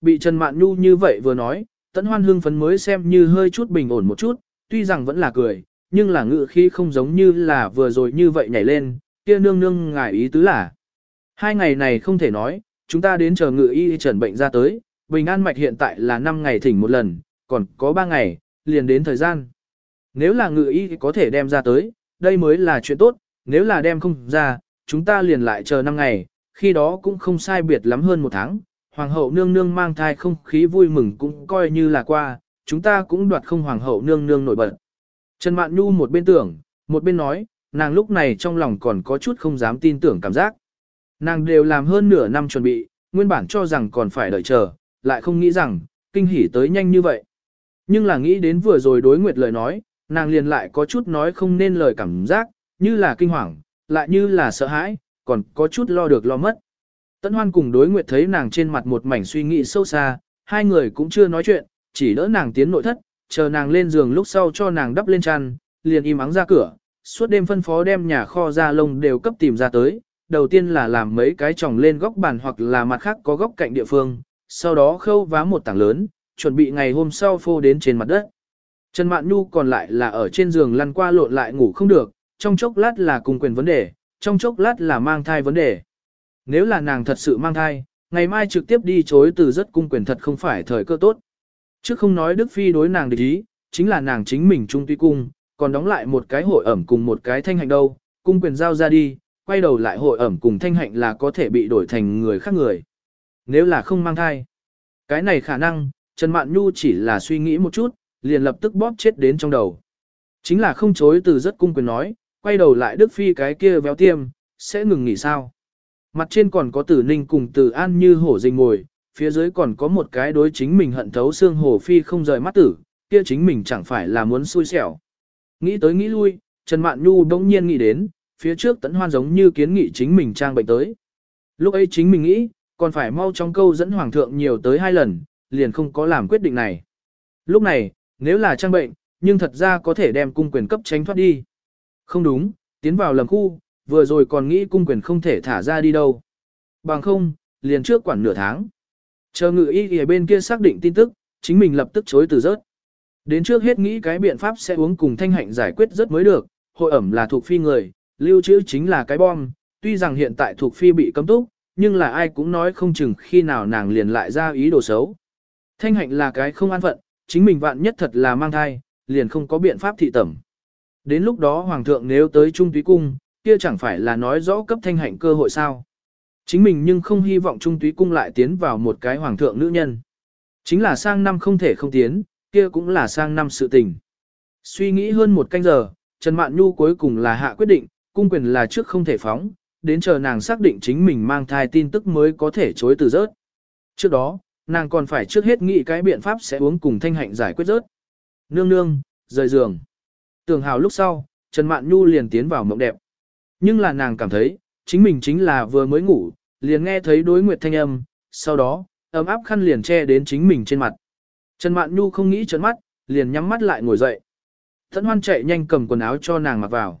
Bị Trần Mạn Nhu như vậy vừa nói, Tấn Hoan hưng phấn mới xem như hơi chút bình ổn một chút, tuy rằng vẫn là cười, nhưng là ngự khi không giống như là vừa rồi như vậy nhảy lên, kia nương nương ngài ý tứ là. Hai ngày này không thể nói, chúng ta đến chờ ngự y trần bệnh ra tới, bình an mạch hiện tại là 5 ngày thỉnh một lần, còn có 3 ngày, liền đến thời gian. Nếu là ngự y có thể đem ra tới, đây mới là chuyện tốt, nếu là đem không ra, chúng ta liền lại chờ 5 ngày, khi đó cũng không sai biệt lắm hơn một tháng. Hoàng hậu nương nương mang thai không khí vui mừng cũng coi như là qua, chúng ta cũng đoạt không hoàng hậu nương nương nổi bật. Trần Mạn Nhu một bên tưởng, một bên nói, nàng lúc này trong lòng còn có chút không dám tin tưởng cảm giác. Nàng đều làm hơn nửa năm chuẩn bị, nguyên bản cho rằng còn phải đợi chờ, lại không nghĩ rằng, kinh hỉ tới nhanh như vậy. Nhưng là nghĩ đến vừa rồi đối nguyệt lời nói, nàng liền lại có chút nói không nên lời cảm giác, như là kinh hoàng, lại như là sợ hãi, còn có chút lo được lo mất. Tấn Hoan cùng đối nguyệt thấy nàng trên mặt một mảnh suy nghĩ sâu xa, hai người cũng chưa nói chuyện, chỉ đỡ nàng tiến nội thất, chờ nàng lên giường lúc sau cho nàng đắp lên chăn, liền im ắng ra cửa, suốt đêm phân phó đem nhà kho ra lông đều cấp tìm ra tới, đầu tiên là làm mấy cái tròng lên góc bàn hoặc là mặt khác có góc cạnh địa phương, sau đó khâu vá một tảng lớn, chuẩn bị ngày hôm sau phô đến trên mặt đất. Trần Mạn Nhu còn lại là ở trên giường lăn qua lộn lại ngủ không được, trong chốc lát là cùng quyền vấn đề, trong chốc lát là mang thai vấn đề. Nếu là nàng thật sự mang thai, ngày mai trực tiếp đi chối từ rất cung quyền thật không phải thời cơ tốt. Trước không nói Đức Phi đối nàng địch ý, chính là nàng chính mình trung tuy cung, còn đóng lại một cái hội ẩm cùng một cái thanh hạnh đâu, cung quyền giao ra đi, quay đầu lại hội ẩm cùng thanh hạnh là có thể bị đổi thành người khác người. Nếu là không mang thai, cái này khả năng, Trần Mạn Nhu chỉ là suy nghĩ một chút, liền lập tức bóp chết đến trong đầu. Chính là không chối từ rất cung quyền nói, quay đầu lại Đức Phi cái kia véo tiêm, sẽ ngừng nghỉ sao. Mặt trên còn có tử ninh cùng tử an như hổ rình ngồi, phía dưới còn có một cái đối chính mình hận thấu xương hổ phi không rời mắt tử, kia chính mình chẳng phải là muốn xui xẻo. Nghĩ tới nghĩ lui, Trần Mạn Nhu đông nhiên nghĩ đến, phía trước tấn hoan giống như kiến nghị chính mình trang bệnh tới. Lúc ấy chính mình nghĩ, còn phải mau trong câu dẫn hoàng thượng nhiều tới hai lần, liền không có làm quyết định này. Lúc này, nếu là trang bệnh, nhưng thật ra có thể đem cung quyền cấp tránh thoát đi. Không đúng, tiến vào lầm khu, vừa rồi còn nghĩ cung quyền không thể thả ra đi đâu. Bằng không, liền trước quản nửa tháng. Chờ ngự y ở bên kia xác định tin tức, chính mình lập tức chối từ rớt. Đến trước hết nghĩ cái biện pháp sẽ uống cùng thanh hạnh giải quyết rất mới được, hội ẩm là thuộc phi người, lưu trữ chính là cái bom, tuy rằng hiện tại thuộc phi bị cấm túc, nhưng là ai cũng nói không chừng khi nào nàng liền lại ra ý đồ xấu. Thanh hạnh là cái không an phận, chính mình vạn nhất thật là mang thai, liền không có biện pháp thị tẩm. Đến lúc đó hoàng thượng nếu tới trung túy cung, kia chẳng phải là nói rõ cấp thanh hạnh cơ hội sao. Chính mình nhưng không hy vọng trung túy cung lại tiến vào một cái hoàng thượng nữ nhân. Chính là sang năm không thể không tiến, kia cũng là sang năm sự tình. Suy nghĩ hơn một canh giờ, Trần Mạn Nhu cuối cùng là hạ quyết định, cung quyền là trước không thể phóng, đến chờ nàng xác định chính mình mang thai tin tức mới có thể chối từ rớt. Trước đó, nàng còn phải trước hết nghĩ cái biện pháp sẽ uống cùng thanh hạnh giải quyết rớt. Nương nương, rời giường. Tường hào lúc sau, Trần Mạn Nhu liền tiến vào mộng đẹp. Nhưng là nàng cảm thấy, chính mình chính là vừa mới ngủ, liền nghe thấy đối nguyệt thanh âm, sau đó, ấm áp khăn liền che đến chính mình trên mặt. Trần Mạn Nhu không nghĩ trấn mắt, liền nhắm mắt lại ngồi dậy. Thẫn hoan chạy nhanh cầm quần áo cho nàng mặc vào.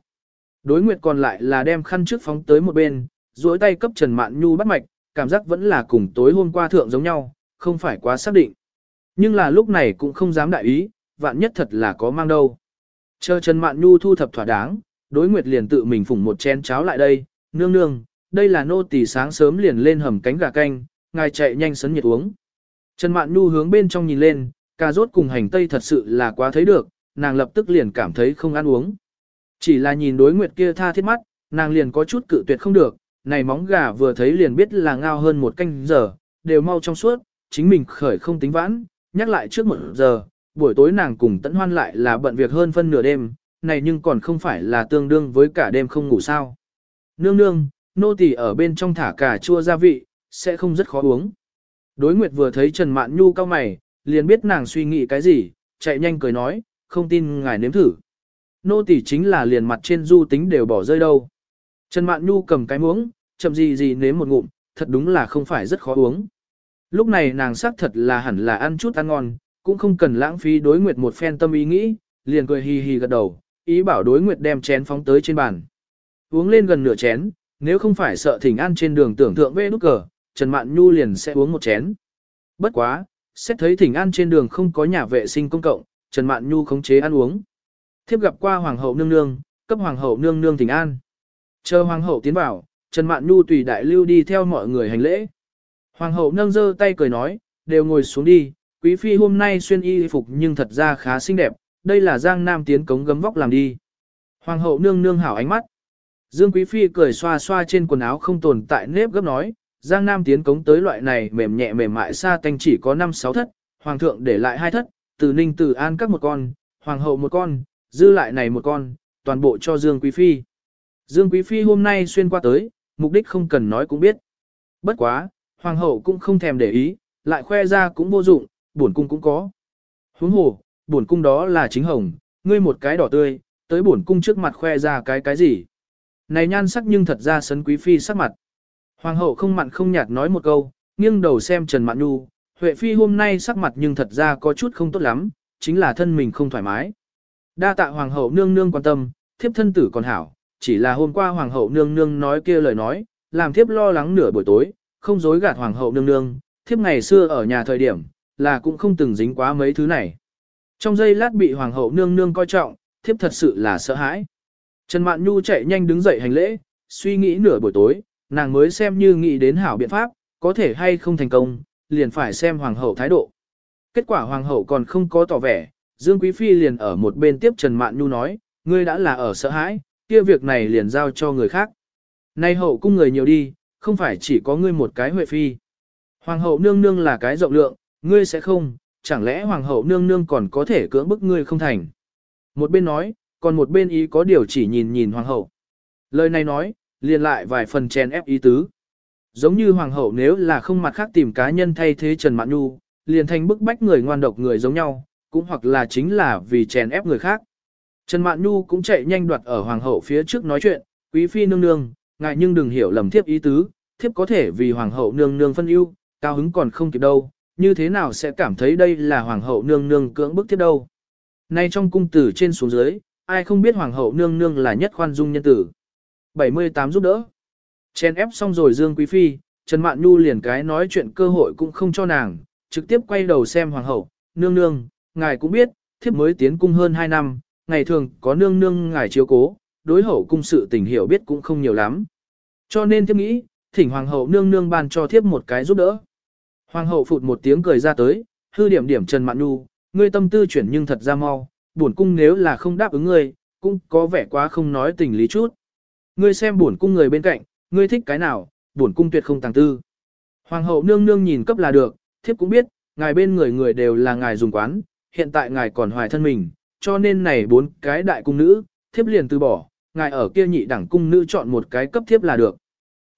Đối nguyệt còn lại là đem khăn trước phóng tới một bên, duỗi tay cấp Trần Mạn Nhu bắt mạch, cảm giác vẫn là cùng tối hôm qua thượng giống nhau, không phải quá xác định. Nhưng là lúc này cũng không dám đại ý, vạn nhất thật là có mang đâu. Chờ Trần Mạn Nhu thu thập thỏa đáng, đối nguyệt liền tự mình phủng một chén cháo lại đây, nương nương, đây là nô tỳ sáng sớm liền lên hầm cánh gà canh, ngài chạy nhanh sấn nhiệt uống. Trần Mạn Nhu hướng bên trong nhìn lên, cà rốt cùng hành tây thật sự là quá thấy được, nàng lập tức liền cảm thấy không ăn uống. Chỉ là nhìn đối nguyệt kia tha thiết mắt, nàng liền có chút cự tuyệt không được, này móng gà vừa thấy liền biết là ngao hơn một canh giờ, đều mau trong suốt, chính mình khởi không tính vãn, nhắc lại trước một giờ, buổi tối nàng cùng tẫn hoan lại là bận việc hơn phân nửa đêm, này nhưng còn không phải là tương đương với cả đêm không ngủ sao. Nương nương, nô tỳ ở bên trong thả cà chua gia vị, sẽ không rất khó uống. Đối Nguyệt vừa thấy Trần Mạn Nhu cao mày, liền biết nàng suy nghĩ cái gì, chạy nhanh cười nói, không tin ngài nếm thử. Nô tỳ chính là liền mặt trên du tính đều bỏ rơi đâu. Trần Mạn Nhu cầm cái muỗng, chậm gì gì nếm một ngụm, thật đúng là không phải rất khó uống. Lúc này nàng xác thật là hẳn là ăn chút ăn ngon, cũng không cần lãng phí đối nguyệt một phen tâm ý nghĩ, liền cười hì hì gật đầu, ý bảo đối nguyệt đem chén phóng tới trên bàn. Uống lên gần nửa chén, nếu không phải sợ thỉnh An trên đường tưởng thượng vê nút cờ, Trần Mạn Nhu liền sẽ uống một chén. Bất quá, xét thấy thỉnh an trên đường không có nhà vệ sinh công cộng, Trần Mạn Nhu khống chế ăn uống. Thiếp gặp qua hoàng hậu nương nương, cấp hoàng hậu nương nương thỉnh an. Chờ hoàng hậu tiến vào, Trần Mạn Nhu tùy đại lưu đi theo mọi người hành lễ. Hoàng hậu nâng giơ tay cười nói, đều ngồi xuống đi, quý phi hôm nay xuyên y phục nhưng thật ra khá xinh đẹp, đây là Giang Nam tiến cống gấm vóc làm đi. Hoàng hậu nương nương hảo ánh mắt. Dương quý phi cười xoa xoa trên quần áo không tồn tại nếp gấp nói, Giang Nam tiến cống tới loại này mềm nhẹ mềm mại xa tanh chỉ có 5-6 thất, hoàng thượng để lại hai thất, từ ninh từ an các một con, hoàng hậu một con, dư lại này một con, toàn bộ cho Dương quý phi. Dương quý phi hôm nay xuyên qua tới, mục đích không cần nói cũng biết. Bất quá, hoàng hậu cũng không thèm để ý, lại khoe ra cũng vô dụng, bổn cung cũng có. Huống hồ, bổn cung đó là chính hồng, ngươi một cái đỏ tươi, tới bổn cung trước mặt khoe ra cái cái gì. Này nhan sắc nhưng thật ra sấn quý phi sắc mặt. Hoàng hậu không mặn không nhạt nói một câu, nghiêng đầu xem Trần Mạn Nhu, Huệ phi hôm nay sắc mặt nhưng thật ra có chút không tốt lắm, chính là thân mình không thoải mái. Đa tạ hoàng hậu nương nương quan tâm, thiếp thân tử còn hảo, chỉ là hôm qua hoàng hậu nương nương nói kia lời nói, làm thiếp lo lắng nửa buổi tối, không dối gạt hoàng hậu nương nương, thiếp ngày xưa ở nhà thời điểm, là cũng không từng dính quá mấy thứ này. Trong giây lát bị hoàng hậu nương nương coi trọng, thiếp thật sự là sợ hãi. Trần Mạn Nhu chạy nhanh đứng dậy hành lễ, suy nghĩ nửa buổi tối, nàng mới xem như nghĩ đến hảo biện pháp, có thể hay không thành công, liền phải xem hoàng hậu thái độ. Kết quả hoàng hậu còn không có tỏ vẻ, Dương Quý Phi liền ở một bên tiếp Trần Mạn Nhu nói, ngươi đã là ở sợ hãi, kia việc này liền giao cho người khác. Nay hậu cung người nhiều đi, không phải chỉ có ngươi một cái huệ phi. Hoàng hậu nương nương là cái rộng lượng, ngươi sẽ không, chẳng lẽ hoàng hậu nương nương còn có thể cưỡng bức ngươi không thành. Một bên nói, còn một bên ý có điều chỉ nhìn nhìn hoàng hậu. Lời này nói, liền lại vài phần chèn ép ý tứ. Giống như hoàng hậu nếu là không mặt khác tìm cá nhân thay thế Trần Mạn Nhu, liền thành bức bách người ngoan độc người giống nhau, cũng hoặc là chính là vì chèn ép người khác. Trần Mạn Nhu cũng chạy nhanh đoạt ở hoàng hậu phía trước nói chuyện, quý phi nương nương, ngại nhưng đừng hiểu lầm thiếp ý tứ, thiếp có thể vì hoàng hậu nương nương phân ưu, cao hứng còn không kịp đâu, như thế nào sẽ cảm thấy đây là hoàng hậu nương nương cưỡng bức tiếp đâu. Nay trong cung tử trên xuống dưới, ai không biết hoàng hậu nương nương là nhất khoan dung nhân tử. 78 giúp đỡ. Chen ép xong rồi Dương Quý Phi, Trần Mạn Nhu liền cái nói chuyện cơ hội cũng không cho nàng, trực tiếp quay đầu xem hoàng hậu, nương nương, ngài cũng biết, thiếp mới tiến cung hơn 2 năm, ngày thường có nương nương ngài chiếu cố, đối hậu cung sự tình hiểu biết cũng không nhiều lắm. Cho nên thiếp nghĩ, thỉnh hoàng hậu nương nương ban cho thiếp một cái giúp đỡ. Hoàng hậu phụt một tiếng cười ra tới, hư điểm điểm Trần Mạn Nhu, ngươi tâm tư chuyển nhưng thật ra mau, bổn cung nếu là không đáp ứng ngươi, cũng có vẻ quá không nói tình lý chút. Ngươi xem bổn cung người bên cạnh, ngươi thích cái nào, bổn cung tuyệt không tàng tư. Hoàng hậu nương nương nhìn cấp là được, thiếp cũng biết, ngài bên người người đều là ngài dùng quán, hiện tại ngài còn hoài thân mình, cho nên này bốn cái đại cung nữ, thiếp liền từ bỏ, ngài ở kia nhị đẳng cung nữ chọn một cái cấp thiếp là được.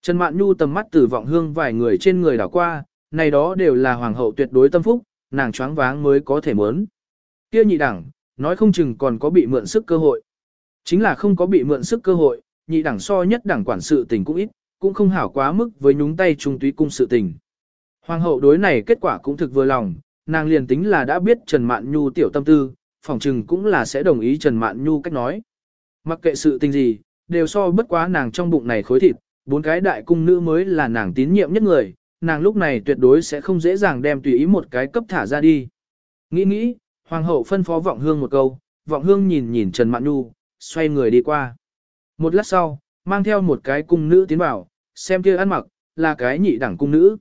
Trần Mạn Nhu tầm mắt từ vọng hương vài người trên người đảo qua, này đó đều là hoàng hậu tuyệt đối tâm phúc, nàng choáng váng mới có thể muốn. Kia nhị đẳng, nói không chừng còn có bị mượn sức cơ hội. Chính là không có bị mượn sức cơ hội, nhị đẳng so nhất đẳng quản sự tình cũng ít, cũng không hảo quá mức với nhúng tay trung túy cung sự tình. Hoàng hậu đối này kết quả cũng thực vừa lòng, nàng liền tính là đã biết Trần Mạn Nhu tiểu tâm tư, phòng chừng cũng là sẽ đồng ý Trần Mạn Nhu cách nói. Mặc kệ sự tình gì, đều so bất quá nàng trong bụng này khối thịt, bốn cái đại cung nữ mới là nàng tín nhiệm nhất người, nàng lúc này tuyệt đối sẽ không dễ dàng đem tùy ý một cái cấp thả ra đi. Nghĩ nghĩ, hoàng hậu phân phó vọng hương một câu, vọng hương nhìn nhìn Trần Mạn Nhu, xoay người đi qua. Một lát sau, mang theo một cái cung nữ tiến vào, xem kia ăn mặc, là cái nhị đẳng cung nữ.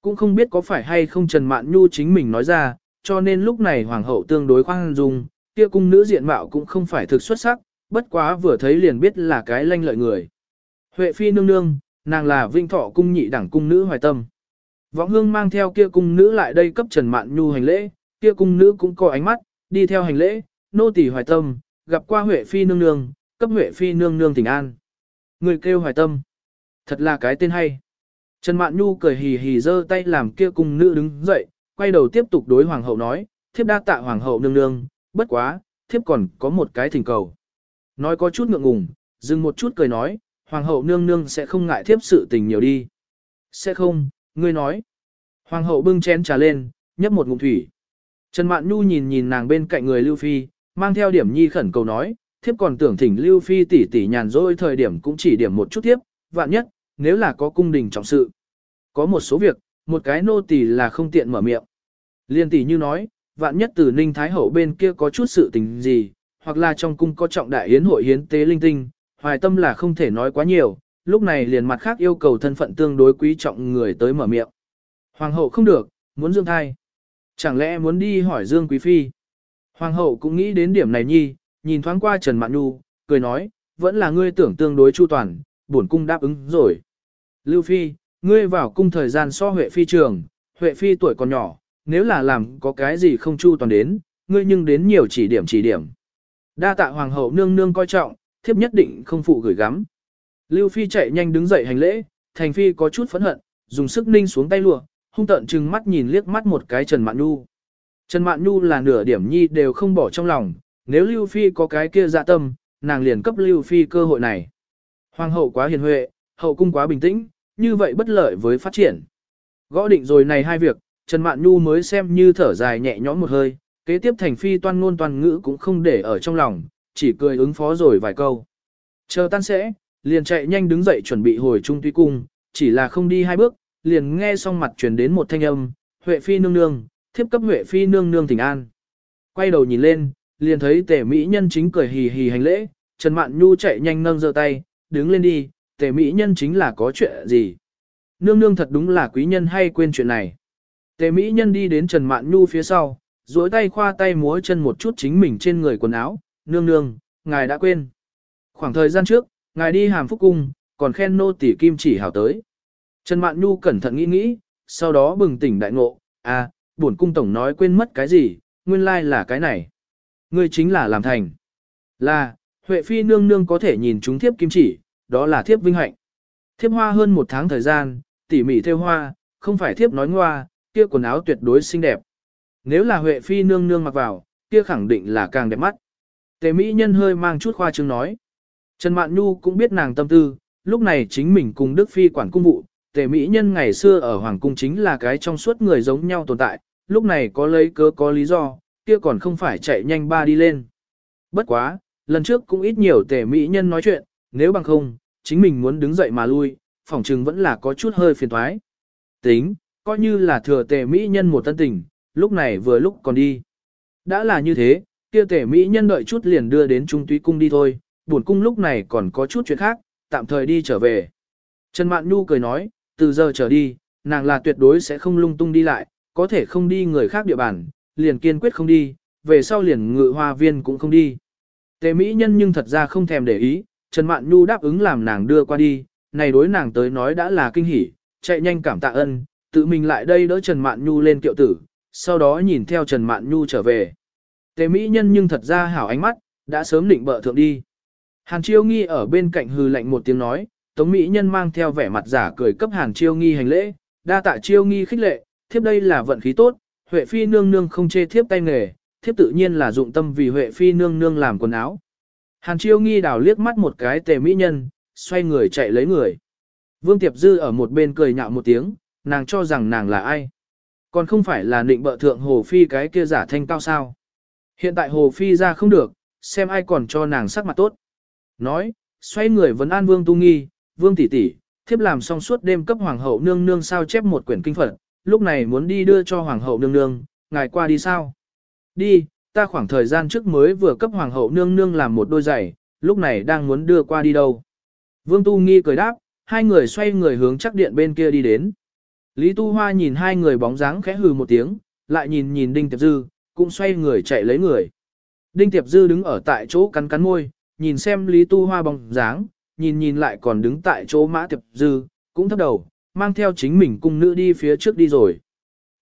Cũng không biết có phải hay không Trần Mạn Nhu chính mình nói ra, cho nên lúc này hoàng hậu tương đối khoan dung, kia cung nữ diện mạo cũng không phải thực xuất sắc, bất quá vừa thấy liền biết là cái lanh lợi người. Huệ phi nương nương, nàng là vinh thọ cung nhị đẳng cung nữ hoài tâm. Võng hương mang theo kia cung nữ lại đây cấp Trần Mạn Nhu hành lễ, kia cung nữ cũng có ánh mắt, đi theo hành lễ, nô tỳ hoài tâm, gặp qua Huệ phi nương nương, cấp Huệ phi nương nương tỉnh an. Người kêu hoài tâm. Thật là cái tên hay. Trần Mạn Nhu cười hì hì giơ tay làm kia cung nữ đứng dậy, quay đầu tiếp tục đối hoàng hậu nói, thiếp đa tạ hoàng hậu nương nương, bất quá, thiếp còn có một cái thỉnh cầu. Nói có chút ngượng ngùng, dừng một chút cười nói, hoàng hậu nương nương sẽ không ngại thiếp sự tình nhiều đi. Sẽ không, ngươi nói. Hoàng hậu bưng chén trà lên, nhấp một ngụm thủy. Trần Mạn Nhu nhìn nhìn nàng bên cạnh người Lưu Phi, mang theo điểm nhi khẩn cầu nói, thiếp còn tưởng thỉnh Lưu Phi tỷ tỷ nhàn rỗi thời điểm cũng chỉ điểm một chút thiếp, vạn nhất, nếu là có cung đình trọng sự. Có một số việc, một cái nô tỳ là không tiện mở miệng. Liên tỷ như nói, vạn nhất từ Ninh Thái Hậu bên kia có chút sự tình gì, hoặc là trong cung có trọng đại hiến hội hiến tế linh tinh, hoài tâm là không thể nói quá nhiều, lúc này liền mặt khác yêu cầu thân phận tương đối quý trọng người tới mở miệng. Hoàng hậu không được, muốn dương thai. Chẳng lẽ muốn đi hỏi Dương Quý Phi? Hoàng hậu cũng nghĩ đến điểm này nhi, nhìn thoáng qua Trần Mạn Nhu, cười nói, vẫn là ngươi tưởng tương đối chu toàn, bổn cung đáp ứng rồi. Lưu Phi, ngươi vào cung thời gian so Huệ Phi trường, Huệ Phi tuổi còn nhỏ, nếu là làm có cái gì không chu toàn đến, ngươi nhưng đến nhiều chỉ điểm chỉ điểm. Đa tạ Hoàng hậu nương nương coi trọng, thiếp nhất định không phụ gửi gắm. Lưu Phi chạy nhanh đứng dậy hành lễ, Thành Phi có chút phẫn hận, dùng sức ninh xuống tay lụa, hung tợn trừng mắt nhìn liếc mắt một cái Trần Mạn Nhu. Trần Mạn Nhu là nửa điểm nhi đều không bỏ trong lòng, nếu Lưu Phi có cái kia dạ tâm, nàng liền cấp Lưu Phi cơ hội này. Hoàng hậu quá hiền huệ, hậu cung quá bình tĩnh, như vậy bất lợi với phát triển. Gõ định rồi này hai việc, Trần Mạn Nhu mới xem như thở dài nhẹ nhõm một hơi, kế tiếp thành phi toan ngôn toàn ngữ cũng không để ở trong lòng, chỉ cười ứng phó rồi vài câu. Chờ tan sẽ, liền chạy nhanh đứng dậy chuẩn bị hồi trung tuy cung, chỉ là không đi hai bước, liền nghe xong mặt truyền đến một thanh âm, Huệ Phi nương nương, thiếp cấp Huệ Phi nương nương thỉnh an. Quay đầu nhìn lên, liền thấy tề mỹ nhân chính cười hì hì hành lễ, Trần Mạn Nhu chạy nhanh nâng giơ tay, đứng lên đi, tề mỹ nhân chính là có chuyện gì. Nương nương thật đúng là quý nhân hay quên chuyện này. Tề mỹ nhân đi đến Trần Mạn Nhu phía sau, duỗi tay khoa tay múa chân một chút chính mình trên người quần áo, nương nương, ngài đã quên. Khoảng thời gian trước, ngài đi hàm phúc cung, còn khen nô tỷ kim chỉ hảo tới. Trần Mạn Nhu cẩn thận nghĩ nghĩ, sau đó bừng tỉnh đại ngộ, à, bổn cung tổng nói quên mất cái gì, nguyên lai là cái này. Ngươi chính là làm thành. Là, Huệ Phi nương nương có thể nhìn chúng thiếp kim chỉ, đó là thiếp vinh hạnh. Thiếp hoa hơn một tháng thời gian, tỉ mỉ theo hoa, không phải thiếp nói ngoa, kia quần áo tuyệt đối xinh đẹp. Nếu là Huệ Phi nương nương mặc vào, kia khẳng định là càng đẹp mắt. Tề Mỹ nhân hơi mang chút khoa trương nói. Trần Mạn Nhu cũng biết nàng tâm tư, lúc này chính mình cùng Đức Phi quản cung vụ, tề mỹ nhân ngày xưa ở Hoàng Cung chính là cái trong suốt người giống nhau tồn tại, lúc này có lấy cớ có lý do, kia còn không phải chạy nhanh ba đi lên. Bất quá, lần trước cũng ít nhiều tề mỹ nhân nói chuyện, nếu bằng không, chính mình muốn đứng dậy mà lui, phỏng chừng vẫn là có chút hơi phiền thoái. Tính, coi như là thừa tề mỹ nhân một tân tình, lúc này vừa lúc còn đi. Đã là như thế, kia tề mỹ nhân đợi chút liền đưa đến trung túy cung đi thôi, buồn cung lúc này còn có chút chuyện khác, tạm thời đi trở về. Trần Mạn Nhu cười nói, từ giờ trở đi, nàng là tuyệt đối sẽ không lung tung đi lại, có thể không đi người khác địa bàn, liền kiên quyết không đi, về sau liền ngự hoa viên cũng không đi. Tề Mỹ Nhân nhưng thật ra không thèm để ý, Trần Mạn Nhu đáp ứng làm nàng đưa qua đi, này đối nàng tới nói đã là kinh hỉ, chạy nhanh cảm tạ ân, tự mình lại đây đỡ Trần Mạn Nhu lên kiệu tử, sau đó nhìn theo Trần Mạn Nhu trở về. Tề Mỹ Nhân nhưng thật ra hảo ánh mắt, đã sớm định bợ thượng đi. Hàn Chiêu Nghi ở bên cạnh hừ lạnh một tiếng nói, Tống Mỹ Nhân mang theo vẻ mặt giả cười cấp Hàn Chiêu Nghi hành lễ, đa tạ Chiêu Nghi khích lệ, thiếp đây là vận khí tốt, Huệ Phi nương nương không chê thiếp tay nghề, thiếp tự nhiên là dụng tâm vì Huệ Phi nương nương làm quần áo. Hàn Chiêu Nghi đảo liếc mắt một cái tề Mỹ Nhân, xoay người chạy lấy người. Vương Tiệp Dư ở một bên cười nhạo một tiếng, nàng cho rằng nàng là ai. Còn không phải là định bợ thượng Hồ Phi cái kia giả thanh cao sao. Hiện tại Hồ Phi ra không được, xem ai còn cho nàng sắc mặt tốt. Nói, xoay người vấn an Vương Tu Nghi, Vương tỷ tỷ, thiếp làm xong suốt đêm cấp hoàng hậu nương nương sao chép một quyển kinh Phật, lúc này muốn đi đưa cho hoàng hậu nương nương, ngài qua đi sao? Đi, ta khoảng thời gian trước mới vừa cấp hoàng hậu nương nương làm một đôi giày, lúc này đang muốn đưa qua đi đâu? Vương Tu Nghi cười đáp, hai người xoay người hướng chắc điện bên kia đi đến. Lý Tu Hoa nhìn hai người bóng dáng khẽ hừ một tiếng, lại nhìn nhìn Đinh Tiệp Dư, cũng xoay người chạy lấy người. Đinh Tiệp Dư đứng ở tại chỗ cắn cắn môi, nhìn xem Lý Tu Hoa bóng dáng, nhìn nhìn lại còn đứng tại chỗ Mã Tiệp Dư, cũng thấp đầu, mang theo chính mình cung nữ đi phía trước đi rồi.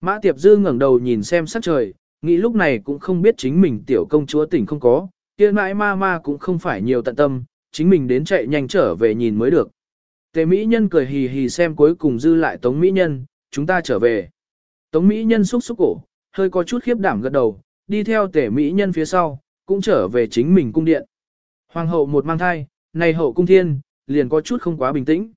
Mã Tiệp Dư ngẩng đầu nhìn xem sắc trời, nghĩ lúc này cũng không biết chính mình tiểu công chúa tỉnh không có, kia mãi ma ma cũng không phải nhiều tận tâm, chính mình đến chạy nhanh trở về nhìn mới được. Tề Mỹ Nhân cười hì hì xem cuối cùng dư lại Tống Mỹ Nhân, chúng ta trở về. Tống Mỹ Nhân xúc xúc cổ, hơi có chút khiếp đảm gật đầu, đi theo Tề Mỹ Nhân phía sau, cũng trở về chính mình cung điện. Hoàng hậu một mang thai, này hậu cung thiên, liền có chút không quá bình tĩnh.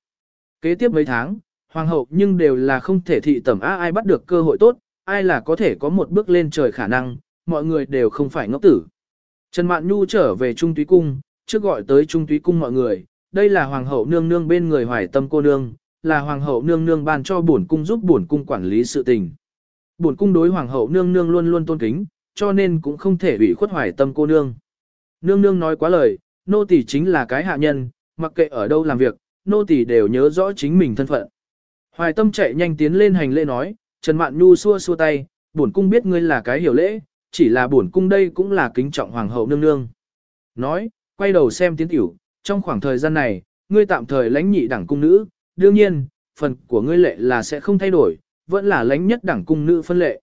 Kế tiếp mấy tháng, hoàng hậu nhưng đều là không thể thị tẩm á ai bắt được cơ hội tốt, ai là có thể có một bước lên trời khả năng, mọi người đều không phải ngốc tử. Trần Mạn Nhu trở về Trung Túy Cung, trước gọi tới Trung Túy Cung mọi người, đây là hoàng hậu nương nương bên người hoài tâm cô nương, là hoàng hậu nương nương ban cho bổn cung giúp bổn cung quản lý sự tình. Bổn cung đối hoàng hậu nương nương luôn luôn tôn kính, cho nên cũng không thể ủy khuất hoài tâm cô nương. Nương nương nói quá lời, nô tỳ chính là cái hạ nhân, mặc kệ ở đâu làm việc, nô tỳ đều nhớ rõ chính mình thân phận. Hoài tâm chạy nhanh tiến lên hành lễ nói, Trần Mạn Nhu xua xua tay, bổn cung biết ngươi là cái hiểu lễ, chỉ là bổn cung đây cũng là kính trọng hoàng hậu nương nương. Nói, quay đầu xem tiến tiểu, trong khoảng thời gian này, ngươi tạm thời lãnh nhị đẳng cung nữ, đương nhiên, phần của ngươi lệ là sẽ không thay đổi, vẫn là lãnh nhất đẳng cung nữ phân lệ.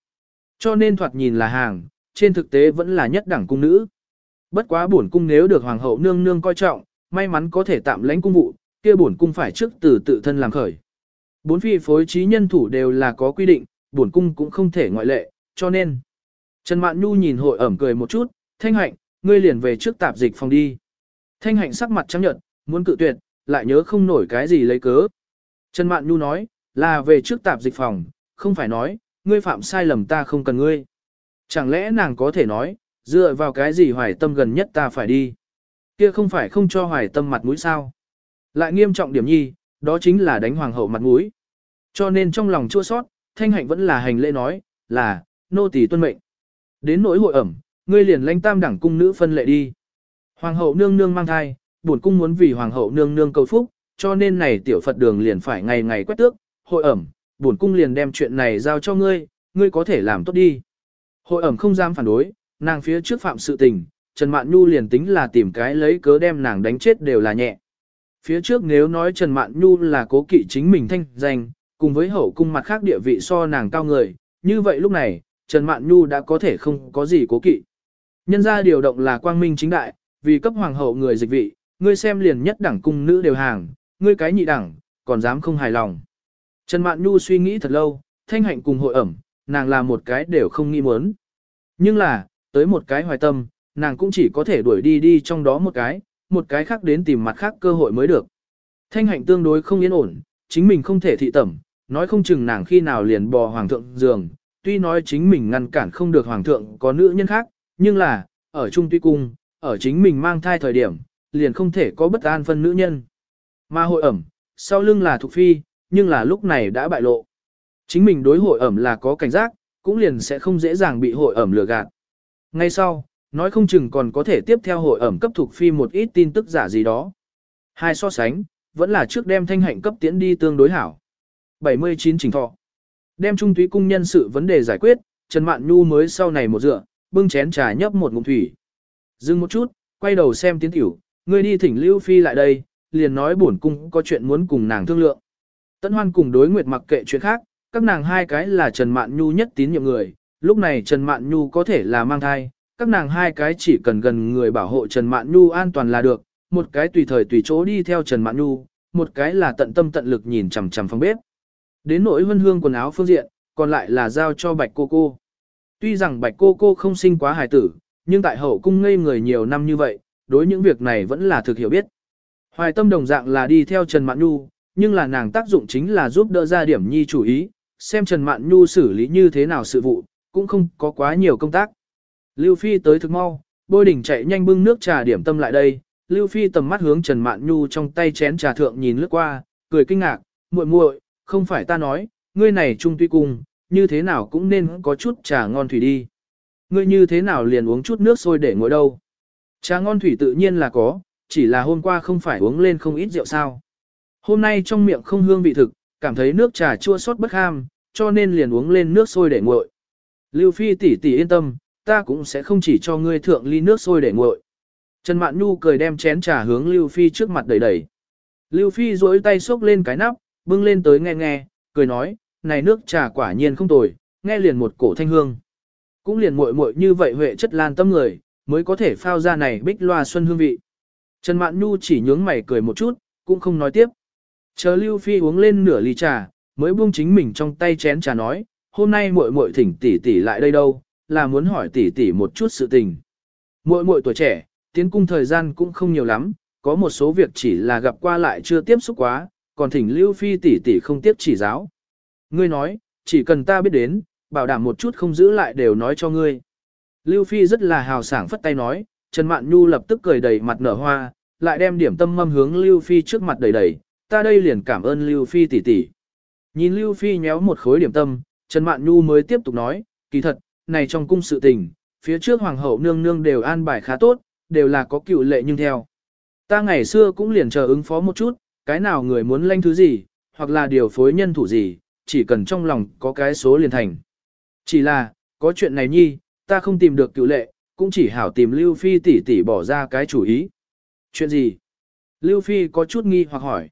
Cho nên thoạt nhìn là hàng, trên thực tế vẫn là nhất đẳng cung nữ. Bất quá bổn cung nếu được hoàng hậu nương nương coi trọng, may mắn có thể tạm lãnh cung vụ, kia bổn cung phải trước từ tự thân làm khởi. Bốn phi phối trí nhân thủ đều là có quy định, bổn cung cũng không thể ngoại lệ, cho nên. Trần Mạn Nhu nhìn hội ẩm cười một chút, thanh hạnh, ngươi liền về trước tạp dịch phòng đi. Thanh hạnh sắc mặt trắng nhợt, muốn cự tuyệt, lại nhớ không nổi cái gì lấy cớ. Trần Mạn Nhu nói, là về trước tạp dịch phòng, không phải nói, ngươi phạm sai lầm ta không cần ngươi. Chẳng lẽ nàng có thể nói, dựa vào cái gì hoài tâm gần nhất ta phải đi. Kia không phải không cho hoài tâm mặt mũi sao. Lại nghiêm trọng điểm nhi, đó chính là đánh hoàng hậu mặt mũi. Cho nên trong lòng chua sót, thanh hạnh vẫn là hành lễ nói, là, nô tỳ tuân mệnh. Đến nỗi hội ẩm, ngươi liền lãnh tam đẳng cung nữ phân lệ đi. Hoàng hậu nương nương mang thai, bổn cung muốn vì hoàng hậu nương nương cầu phúc, cho nên này tiểu Phật đường liền phải ngày ngày quét tước, hội ẩm, bổn cung liền đem chuyện này giao cho ngươi, ngươi có thể làm tốt đi. Hội ẩm không dám phản đối, nàng phía trước phạm sự tình, Trần Mạn Nhu liền tính là tìm cái lấy cớ đem nàng đánh chết đều là nhẹ. Phía trước nếu nói Trần Mạn Nhu là cố kỵ chính mình thanh danh, cùng với hậu cung mặt khác địa vị so nàng cao người, như vậy lúc này, Trần Mạn Nhu đã có thể không có gì cố kỵ. Nhân ra điều động là quang minh chính đại, vì cấp hoàng hậu người dịch vị, ngươi xem liền nhất đẳng cung nữ đều hàng, ngươi cái nhị đẳng, còn dám không hài lòng. Trần Mạn Nhu suy nghĩ thật lâu, thanh hạnh cùng hội ẩm, nàng là một cái đều không nghĩ muốn. Nhưng là, tới một cái hoài tâm, nàng cũng chỉ có thể đuổi đi đi trong đó một cái, một cái khác đến tìm mặt khác cơ hội mới được. Thanh hạnh tương đối không yên ổn, chính mình không thể thị tẩm, nói không chừng nàng khi nào liền bò hoàng thượng giường, tuy nói chính mình ngăn cản không được hoàng thượng có nữ nhân khác, nhưng là, ở trung tuy cung, ở chính mình mang thai thời điểm, liền không thể có bất an phân nữ nhân. Mà hội ẩm, sau lưng là thuộc phi, nhưng là lúc này đã bại lộ. Chính mình đối hội ẩm là có cảnh giác, cũng liền sẽ không dễ dàng bị hội ẩm lừa gạt. Ngay sau, nói không chừng còn có thể tiếp theo hội ẩm cấp thuộc phi một ít tin tức giả gì đó. Hai so sánh, vẫn là trước đem thanh hạnh cấp tiễn đi tương đối hảo. 79 trình thọ. Đem trung túy cung nhân sự vấn đề giải quyết, Trần Mạn Nhu mới sau này một dựa, bưng chén trà nhấp một ngụm thủy. Dừng một chút, quay đầu xem tiến tiểu, người đi thỉnh Lưu Phi lại đây, liền nói bổn cung có chuyện muốn cùng nàng thương lượng. Tấn Hoan cùng đối nguyệt mặc kệ chuyện khác, các nàng hai cái là Trần Mạn Nhu nhất tín nhiệm người, lúc này Trần Mạn Nhu có thể là mang thai, các nàng hai cái chỉ cần gần người bảo hộ Trần Mạn Nhu an toàn là được, một cái tùy thời tùy chỗ đi theo Trần Mạn Nhu, một cái là tận tâm tận lực nhìn chằm chằm phòng bếp. Đến nỗi vân hương quần áo phương diện, còn lại là giao cho bạch cô cô. Tuy rằng bạch cô cô không sinh quá hài tử, nhưng tại hậu cung ngây người nhiều năm như vậy, đối những việc này vẫn là thực hiểu biết. Hoài tâm đồng dạng là đi theo Trần Mạn Nhu, nhưng là nàng tác dụng chính là giúp đỡ ra điểm nhi chủ ý, xem Trần Mạn Nhu xử lý như thế nào sự vụ, cũng không có quá nhiều công tác. Lưu Phi tới thực mau, bôi đỉnh chạy nhanh bưng nước trà điểm tâm lại đây, Lưu Phi tầm mắt hướng Trần Mạn Nhu trong tay chén trà thượng nhìn lướt qua, cười kinh ngạc, muội muội, không phải ta nói, ngươi này trung tuy cùng, như thế nào cũng nên có chút trà ngon thủy đi. Ngươi như thế nào liền uống chút nước sôi để ngồi đâu. Trà ngon thủy tự nhiên là có, chỉ là hôm qua không phải uống lên không ít rượu sao. Hôm nay trong miệng không hương vị thực, cảm thấy nước trà chua sót bất ham, cho nên liền uống lên nước sôi để nguội. Lưu Phi tỷ tỷ yên tâm, ta cũng sẽ không chỉ cho ngươi thượng ly nước sôi để nguội. Trần Mạn Nhu cười đem chén trà hướng Lưu Phi trước mặt đẩy đẩy. Lưu Phi duỗi tay xốc lên cái nắp, bưng lên tới nghe nghe, cười nói, này nước trà quả nhiên không tồi, nghe liền một cổ thanh hương. Cũng liền muội muội như vậy huệ chất lan tâm người, mới có thể phao ra này bích loa xuân hương vị. Trần Mạn Nhu chỉ nhướng mày cười một chút, cũng không nói tiếp. Chờ Lưu Phi uống lên nửa ly trà, mới buông chính mình trong tay chén trà nói, hôm nay muội muội thỉnh tỷ tỷ lại đây đâu, là muốn hỏi tỷ tỷ một chút sự tình. Muội muội tuổi trẻ, tiến cung thời gian cũng không nhiều lắm, có một số việc chỉ là gặp qua lại chưa tiếp xúc quá, còn thỉnh Lưu Phi tỷ tỷ không tiếp chỉ giáo. Ngươi nói, chỉ cần ta biết đến, bảo đảm một chút không giữ lại đều nói cho ngươi. Lưu Phi rất là hào sảng phất tay nói, Trần Mạn Nhu lập tức cười đầy mặt nở hoa, lại đem điểm tâm mâm hướng Lưu Phi trước mặt đầy đầy, ta đây liền cảm ơn Lưu Phi tỷ tỷ. Nhìn Lưu Phi nhéo một khối điểm tâm, Trần Mạn Nhu mới tiếp tục nói, kỳ thật, này trong cung sự tình, phía trước hoàng hậu nương nương đều an bài khá tốt, đều là có cựu lệ nhưng theo. Ta ngày xưa cũng liền chờ ứng phó một chút, cái nào người muốn lanh thứ gì, hoặc là điều phối nhân thủ gì, chỉ cần trong lòng có cái số liền thành. Chỉ là, có chuyện này nhi, ta không tìm được cựu lệ, cũng chỉ hảo tìm Lưu Phi tỷ tỷ bỏ ra cái chủ ý. Chuyện gì? Lưu Phi có chút nghi hoặc hỏi.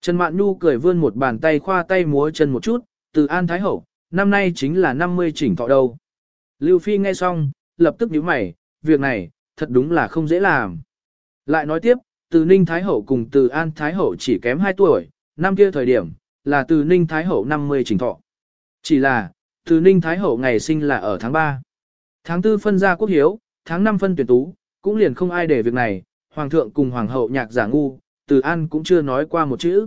Trần Mạn Nhu cười vươn một bàn tay khoa tay múa chân một chút, từ An Thái Hậu, năm nay chính là 50 chỉnh thọ đâu. Lưu Phi nghe xong, lập tức nhíu mày, việc này, thật đúng là không dễ làm. Lại nói tiếp, từ Ninh Thái Hậu cùng từ An Thái Hậu chỉ kém 2 tuổi, năm kia thời điểm, là từ Ninh Thái Hậu 50 chỉnh thọ. Chỉ là, từ Ninh Thái Hậu ngày sinh là ở tháng 3. Tháng 4 phân ra quốc hiếu, tháng 5 phân tuyển tú, cũng liền không ai để việc này, Hoàng thượng cùng Hoàng hậu nhạc giả ngu, từ An cũng chưa nói qua một chữ.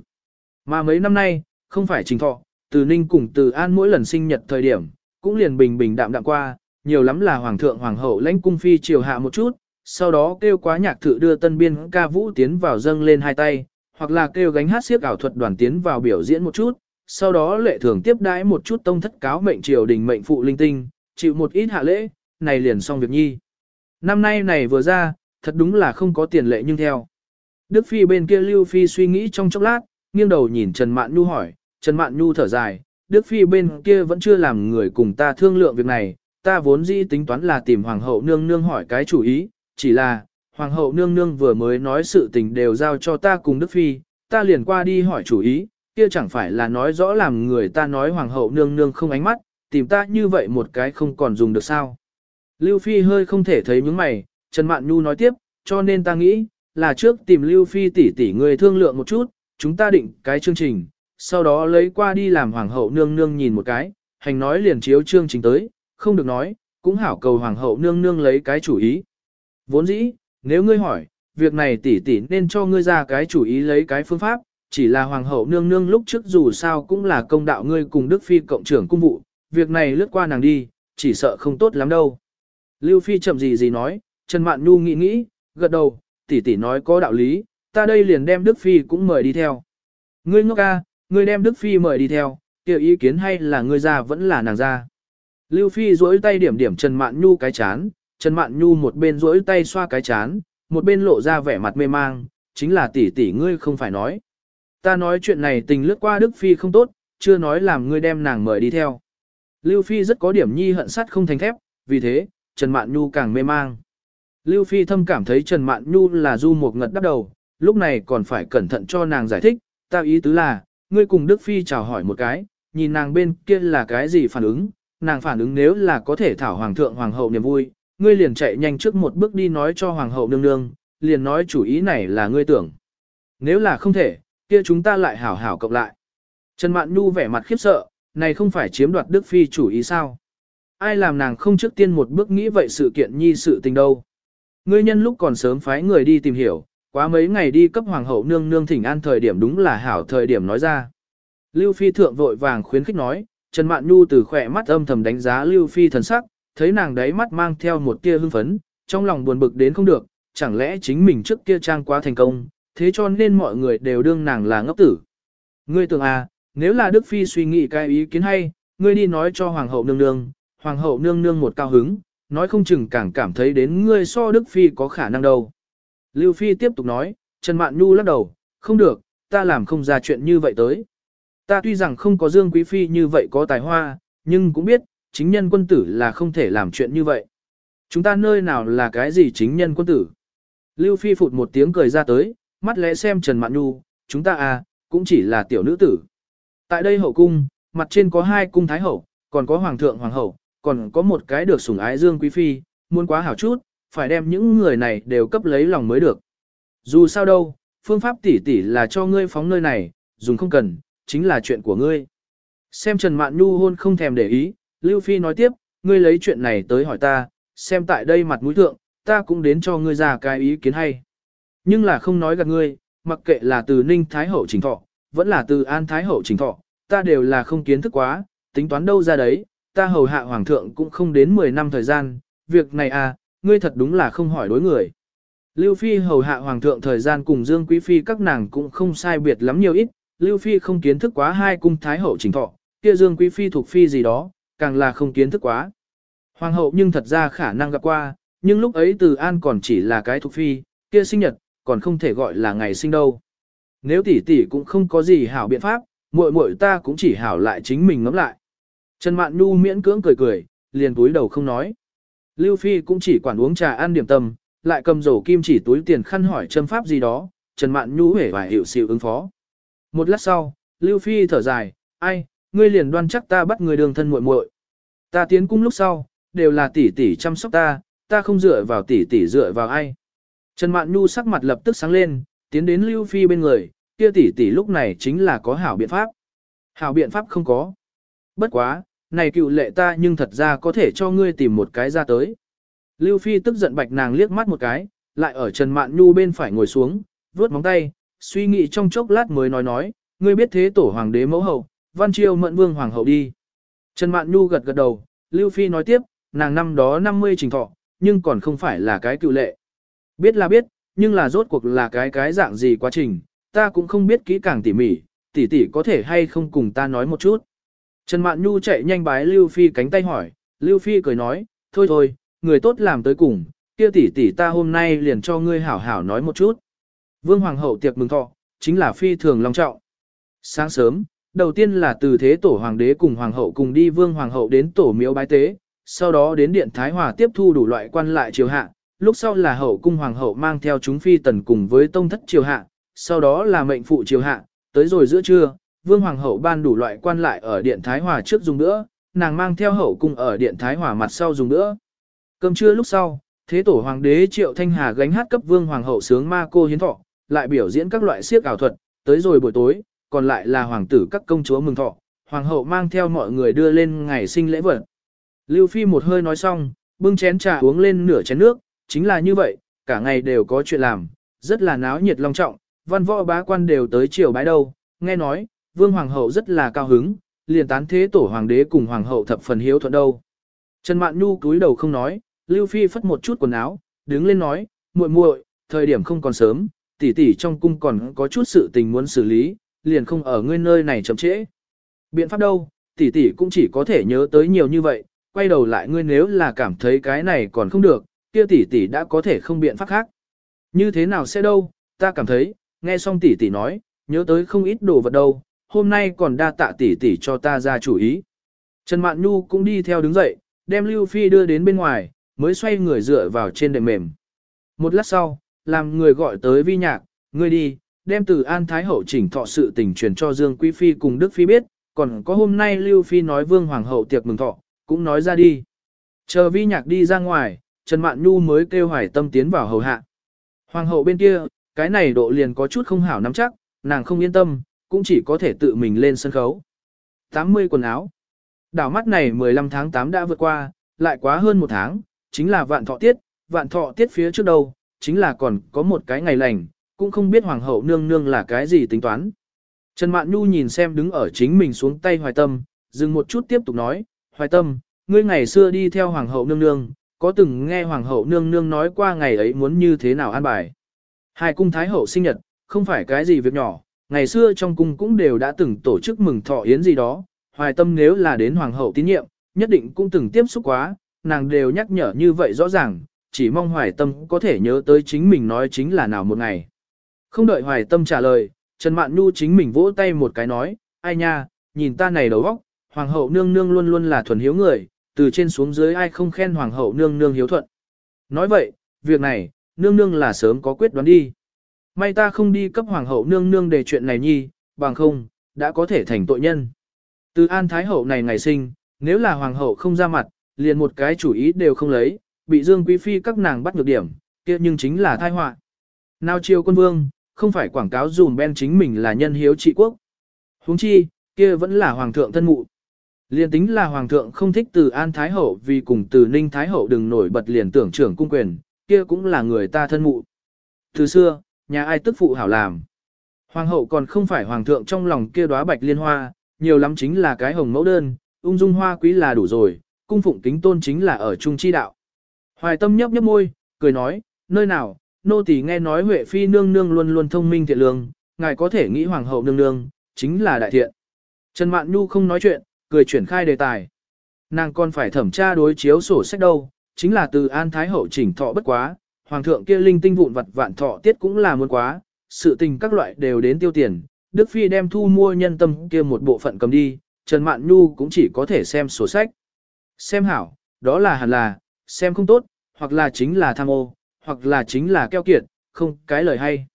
Mà mấy năm nay, không phải trình thọ, từ Ninh cùng từ An mỗi lần sinh nhật thời điểm, cũng liền bình bình đạm đạm qua, nhiều lắm là Hoàng thượng Hoàng hậu lãnh cung phi triều hạ một chút, sau đó kêu quá nhạc thự đưa tân biên ca vũ tiến vào dâng lên hai tay, hoặc là kêu gánh hát siếc ảo thuật đoàn tiến vào biểu diễn một chút, sau đó lệ thường tiếp đãi một chút tông thất cáo mệnh triều đình mệnh phụ linh tinh, chịu một ít hạ lễ, này liền xong việc nhi. Năm nay này vừa ra, thật đúng là không có tiền lệ nhưng theo. Đức Phi bên kia Lưu Phi suy nghĩ trong chốc lát, nghiêng đầu nhìn Trần Mạn Nhu hỏi, Trần Mạn Nhu thở dài, Đức Phi bên kia vẫn chưa làm người cùng ta thương lượng việc này, ta vốn dĩ tính toán là tìm Hoàng hậu nương nương hỏi cái chủ ý, chỉ là, Hoàng hậu nương nương vừa mới nói sự tình đều giao cho ta cùng Đức Phi, ta liền qua đi hỏi chủ ý, kia chẳng phải là nói rõ làm người ta nói Hoàng hậu nương nương không ánh mắt, tìm ta như vậy một cái không còn dùng được sao. Lưu Phi hơi không thể thấy những mày, Trần Mạn Nhu nói tiếp, cho nên ta nghĩ, là trước tìm Lưu Phi tỷ tỷ người thương lượng một chút, chúng ta định cái chương trình, sau đó lấy qua đi làm Hoàng hậu nương nương nhìn một cái, hành nói liền chiếu chương trình tới, không được nói, cũng hảo cầu Hoàng hậu nương nương lấy cái chủ ý. Vốn dĩ, nếu ngươi hỏi, việc này tỷ tỷ nên cho ngươi ra cái chủ ý lấy cái phương pháp, chỉ là Hoàng hậu nương nương lúc trước dù sao cũng là công đạo ngươi cùng Đức Phi cộng trưởng cung vụ, việc này lướt qua nàng đi, chỉ sợ không tốt lắm đâu. Lưu Phi chậm gì gì nói, Trần Mạn Nhu nghĩ nghĩ, gật đầu, tỷ tỷ nói có đạo lý, ta đây liền đem Đức Phi cũng mời đi theo. Ngươi ngốc ca, ngươi đem Đức Phi mời đi theo, kia ý kiến hay là ngươi ra vẫn là nàng ra. Lưu Phi duỗi tay điểm điểm Trần Mạn Nhu cái chán, Trần Mạn Nhu một bên duỗi tay xoa cái chán, một bên lộ ra vẻ mặt mê mang, chính là tỷ tỷ ngươi không phải nói. Ta nói chuyện này tình lướt qua Đức Phi không tốt, chưa nói làm ngươi đem nàng mời đi theo. Lưu Phi rất có điểm nhi hận sắt không thành thép, vì thế, Trần Mạn Nhu càng mê mang. Lưu Phi thâm cảm thấy Trần Mạn Nhu là du một ngật đắp đầu, lúc này còn phải cẩn thận cho nàng giải thích, ta ý tứ là, ngươi cùng Đức Phi chào hỏi một cái, nhìn nàng bên kia là cái gì phản ứng, nàng phản ứng nếu là có thể thảo Hoàng thượng Hoàng hậu niềm vui, ngươi liền chạy nhanh trước một bước đi nói cho Hoàng hậu nương nương, liền nói chủ ý này là ngươi tưởng. Nếu là không thể, kia chúng ta lại hảo hảo cộng lại. Trần Mạn Nhu vẻ mặt khiếp sợ, này không phải chiếm đoạt Đức Phi chủ ý sao? Ai làm nàng không trước tiên một bước nghĩ vậy sự kiện nhi sự tình đâu? Ngươi nhân lúc còn sớm phái người đi tìm hiểu, quá mấy ngày đi cấp hoàng hậu nương nương thỉnh an thời điểm đúng là hảo thời điểm nói ra. Lưu Phi thượng vội vàng khuyến khích nói, Trần Mạn Nhu từ khỏe mắt âm thầm đánh giá Lưu Phi thần sắc, thấy nàng đấy mắt mang theo một tia hưng phấn, trong lòng buồn bực đến không được, chẳng lẽ chính mình trước kia trang quá thành công, thế cho nên mọi người đều đương nàng là ngốc tử. Ngươi tưởng à, nếu là Đức Phi suy nghĩ cái ý kiến hay, ngươi đi nói cho Hoàng hậu nương nương, Hoàng hậu nương nương một cao hứng, nói không chừng càng cảm thấy đến ngươi so Đức Phi có khả năng đâu. Lưu Phi tiếp tục nói, Trần Mạn Nhu lắc đầu, không được, ta làm không ra chuyện như vậy tới. Ta tuy rằng không có Dương Quý Phi như vậy có tài hoa, nhưng cũng biết, chính nhân quân tử là không thể làm chuyện như vậy. Chúng ta nơi nào là cái gì chính nhân quân tử. Lưu Phi phụt một tiếng cười ra tới, mắt lẽ xem Trần Mạn Nhu, chúng ta à, cũng chỉ là tiểu nữ tử. Tại đây hậu cung, mặt trên có hai cung thái hậu, còn có hoàng thượng hoàng hậu, còn có một cái được sủng ái Dương Quý Phi, muốn quá hảo chút, phải đem những người này đều cấp lấy lòng mới được. Dù sao đâu, phương pháp tỉ tỉ là cho ngươi phóng nơi này, dùng không cần, chính là chuyện của ngươi. Xem Trần Mạn Nhu hôn không thèm để ý, Lưu Phi nói tiếp, ngươi lấy chuyện này tới hỏi ta, xem tại đây mặt mũi thượng, ta cũng đến cho ngươi ra cái ý kiến hay. Nhưng là không nói gạt ngươi, mặc kệ là từ Ninh Thái Hậu trình thọ, vẫn là từ An Thái Hậu trình thọ, ta đều là không kiến thức quá, tính toán đâu ra đấy, ta hầu hạ hoàng thượng cũng không đến 10 năm thời gian, việc này à, ngươi thật đúng là không hỏi đối người. Lưu Phi hầu hạ hoàng thượng thời gian cùng Dương Quý Phi các nàng cũng không sai biệt lắm nhiều ít, Lưu Phi không kiến thức quá hai cung thái hậu trình thọ, kia Dương Quý Phi thuộc Phi gì đó, càng là không kiến thức quá. Hoàng hậu nhưng thật ra khả năng gặp qua, nhưng lúc ấy từ An còn chỉ là cái thuộc Phi, kia sinh nhật, còn không thể gọi là ngày sinh đâu. Nếu tỷ tỷ cũng không có gì hảo biện pháp, muội muội ta cũng chỉ hảo lại chính mình ngẫm lại. Trần Mạn Nhu miễn cưỡng cười cười, liền túi đầu không nói. Lưu Phi cũng chỉ quản uống trà ăn điểm tâm, lại cầm rổ kim chỉ túi tiền khăn hỏi châm pháp gì đó, Trần Mạn Nhu hể và hiểu xịu ứng phó. Một lát sau, Lưu Phi thở dài, ai, ngươi liền đoan chắc ta bắt người đường thân muội muội. Ta tiến cung lúc sau, đều là tỷ tỷ chăm sóc ta, ta không dựa vào tỷ tỷ dựa vào ai. Trần Mạn Nhu sắc mặt lập tức sáng lên, tiến đến Lưu Phi bên người, kia tỷ tỷ lúc này chính là có hảo biện pháp. Hảo biện pháp không có. Bất quá, này cựu lệ ta nhưng thật ra có thể cho ngươi tìm một cái ra tới. Lưu Phi tức giận bạch nàng liếc mắt một cái, lại ở Trần Mạn Nhu bên phải ngồi xuống, vuốt móng tay, suy nghĩ trong chốc lát mới nói nói, ngươi biết thế tổ hoàng đế mẫu hậu, văn triều mận vương hoàng hậu đi. Trần Mạn Nhu gật gật đầu, Lưu Phi nói tiếp, nàng năm đó 50 trình thọ, nhưng còn không phải là cái cựu lệ. Biết là biết, nhưng là rốt cuộc là cái cái dạng gì quá trình, ta cũng không biết kỹ càng tỉ mỉ, tỷ tỷ có thể hay không cùng ta nói một chút. Trần Mạn Nhu chạy nhanh bái Lưu Phi cánh tay hỏi, Lưu Phi cười nói, thôi thôi, người tốt làm tới cùng, kia tỷ tỷ ta hôm nay liền cho ngươi hảo hảo nói một chút. Vương Hoàng hậu tiệc mừng thọ, chính là phi thường long trọng. Sáng sớm, đầu tiên là từ thế tổ hoàng đế cùng hoàng hậu cùng đi Vương Hoàng hậu đến tổ miếu bái tế, sau đó đến điện Thái Hòa tiếp thu đủ loại quan lại triều hạ, lúc sau là hậu cung hoàng hậu mang theo chúng phi tần cùng với tông thất triều hạ, sau đó là mệnh phụ triều hạ, tới rồi giữa trưa, vương hoàng hậu ban đủ loại quan lại ở điện Thái Hòa trước dùng nữa, nàng mang theo hậu cung ở điện Thái Hòa mặt sau dùng nữa. Cơm trưa lúc sau, thế tổ hoàng đế triệu thanh hà gánh hát cấp vương hoàng hậu sướng ma cô hiến thọ, lại biểu diễn các loại siếc ảo thuật, tới rồi buổi tối, còn lại là hoàng tử các công chúa mừng thọ, hoàng hậu mang theo mọi người đưa lên ngày sinh lễ vật. Lưu Phi một hơi nói xong, bưng chén trà uống lên nửa chén nước, chính là như vậy, cả ngày đều có chuyện làm, rất là náo nhiệt long trọng, văn võ bá quan đều tới triều bái đâu, nghe nói, vương hoàng hậu rất là cao hứng, liền tán thế tổ hoàng đế cùng hoàng hậu thập phần hiếu thuận đâu. Trần Mạn Nhu cúi đầu không nói, Lưu Phi phất một chút quần áo, đứng lên nói, muội muội, thời điểm không còn sớm, tỷ tỷ trong cung còn có chút sự tình muốn xử lý, liền không ở ngươi nơi này chậm trễ. Biện pháp đâu, tỷ tỷ cũng chỉ có thể nhớ tới nhiều như vậy, quay đầu lại ngươi nếu là cảm thấy cái này còn không được, kia tỷ tỷ đã có thể không biện pháp khác. Như thế nào sẽ đâu, ta cảm thấy, nghe xong tỷ tỷ nói, nhớ tới không ít đồ vật đâu, hôm nay còn đa tạ tỷ tỷ cho ta ra chủ ý. Trần Mạn Nhu cũng đi theo đứng dậy, đem Lưu Phi đưa đến bên ngoài, mới xoay người dựa vào trên đệm mềm. Một lát sau, làm người gọi tới vi nhạc, ngươi đi, đem từ An Thái Hậu chỉnh thọ sự tình truyền cho Dương Quý Phi cùng Đức Phi biết, còn có hôm nay Lưu Phi nói Vương Hoàng Hậu tiệc mừng thọ, cũng nói ra đi. Chờ vi nhạc đi ra ngoài, Trần Mạn Nhu mới kêu hoài tâm tiến vào hầu hạ. Hoàng hậu bên kia, cái này độ liền có chút không hảo nắm chắc, nàng không yên tâm, cũng chỉ có thể tự mình lên sân khấu. 80 quần áo. Đảo mắt này 15 tháng 8 đã vượt qua, lại quá hơn một tháng, chính là vạn thọ tiết, vạn thọ tiết phía trước đâu, chính là còn có một cái ngày lành, cũng không biết hoàng hậu nương nương là cái gì tính toán. Trần Mạn Nhu nhìn xem đứng ở chính mình xuống tay hoài tâm, dừng một chút tiếp tục nói, hoài tâm, ngươi ngày xưa đi theo hoàng hậu nương nương, có từng nghe hoàng hậu nương nương nói qua ngày ấy muốn như thế nào an bài. Hai cung thái hậu sinh nhật, không phải cái gì việc nhỏ, ngày xưa trong cung cũng đều đã từng tổ chức mừng thọ yến gì đó, hoài tâm nếu là đến hoàng hậu tín nhiệm, nhất định cũng từng tiếp xúc quá, nàng đều nhắc nhở như vậy rõ ràng, chỉ mong hoài tâm có thể nhớ tới chính mình nói chính là nào một ngày. Không đợi hoài tâm trả lời, Trần Mạn Nhu chính mình vỗ tay một cái nói, ai nha, nhìn ta này đầu óc, hoàng hậu nương nương luôn luôn là thuần hiếu người, từ trên xuống dưới ai không khen hoàng hậu nương nương hiếu thuận. Nói vậy, việc này, nương nương là sớm có quyết đoán đi. May ta không đi cấp hoàng hậu nương nương đề chuyện này nhi, bằng không, đã có thể thành tội nhân. Từ an thái hậu này ngày sinh, nếu là hoàng hậu không ra mặt, liền một cái chủ ý đều không lấy, bị dương quý phi các nàng bắt nhược điểm, kia nhưng chính là tai họa. Nào triều quân vương, không phải quảng cáo dùm bên chính mình là nhân hiếu trị quốc. huống chi, kia vẫn là hoàng thượng thân mụ. Liên tính là hoàng thượng không thích từ An Thái Hậu vì cùng từ Ninh Thái Hậu đừng nổi bật liền tưởng trưởng cung quyền, kia cũng là người ta thân mụ. Từ xưa, nhà ai tức phụ hảo làm. Hoàng hậu còn không phải hoàng thượng trong lòng kia đóa bạch liên hoa, nhiều lắm chính là cái hồng mẫu đơn, ung dung hoa quý là đủ rồi, cung phụng kính tôn chính là ở trung chi đạo. Hoài tâm nhấp nhấp môi, cười nói, nơi nào, nô tỳ nghe nói Huệ Phi nương nương luôn luôn thông minh thiện lương, ngài có thể nghĩ hoàng hậu nương nương, chính là đại thiện. Trần Mạn Nhu không nói chuyện, cười chuyển khai đề tài. Nàng còn phải thẩm tra đối chiếu sổ sách đâu, chính là từ An Thái Hậu chỉnh thọ bất quá, Hoàng thượng kia linh tinh vụn vặt vạn thọ tiết cũng là muốn quá, sự tình các loại đều đến tiêu tiền. Đức Phi đem thu mua nhân tâm kia một bộ phận cầm đi, Trần Mạn Nhu cũng chỉ có thể xem sổ sách. Xem hảo, đó là hẳn là, xem không tốt, hoặc là chính là tham ô, hoặc là chính là keo kiệt, không cái lời hay.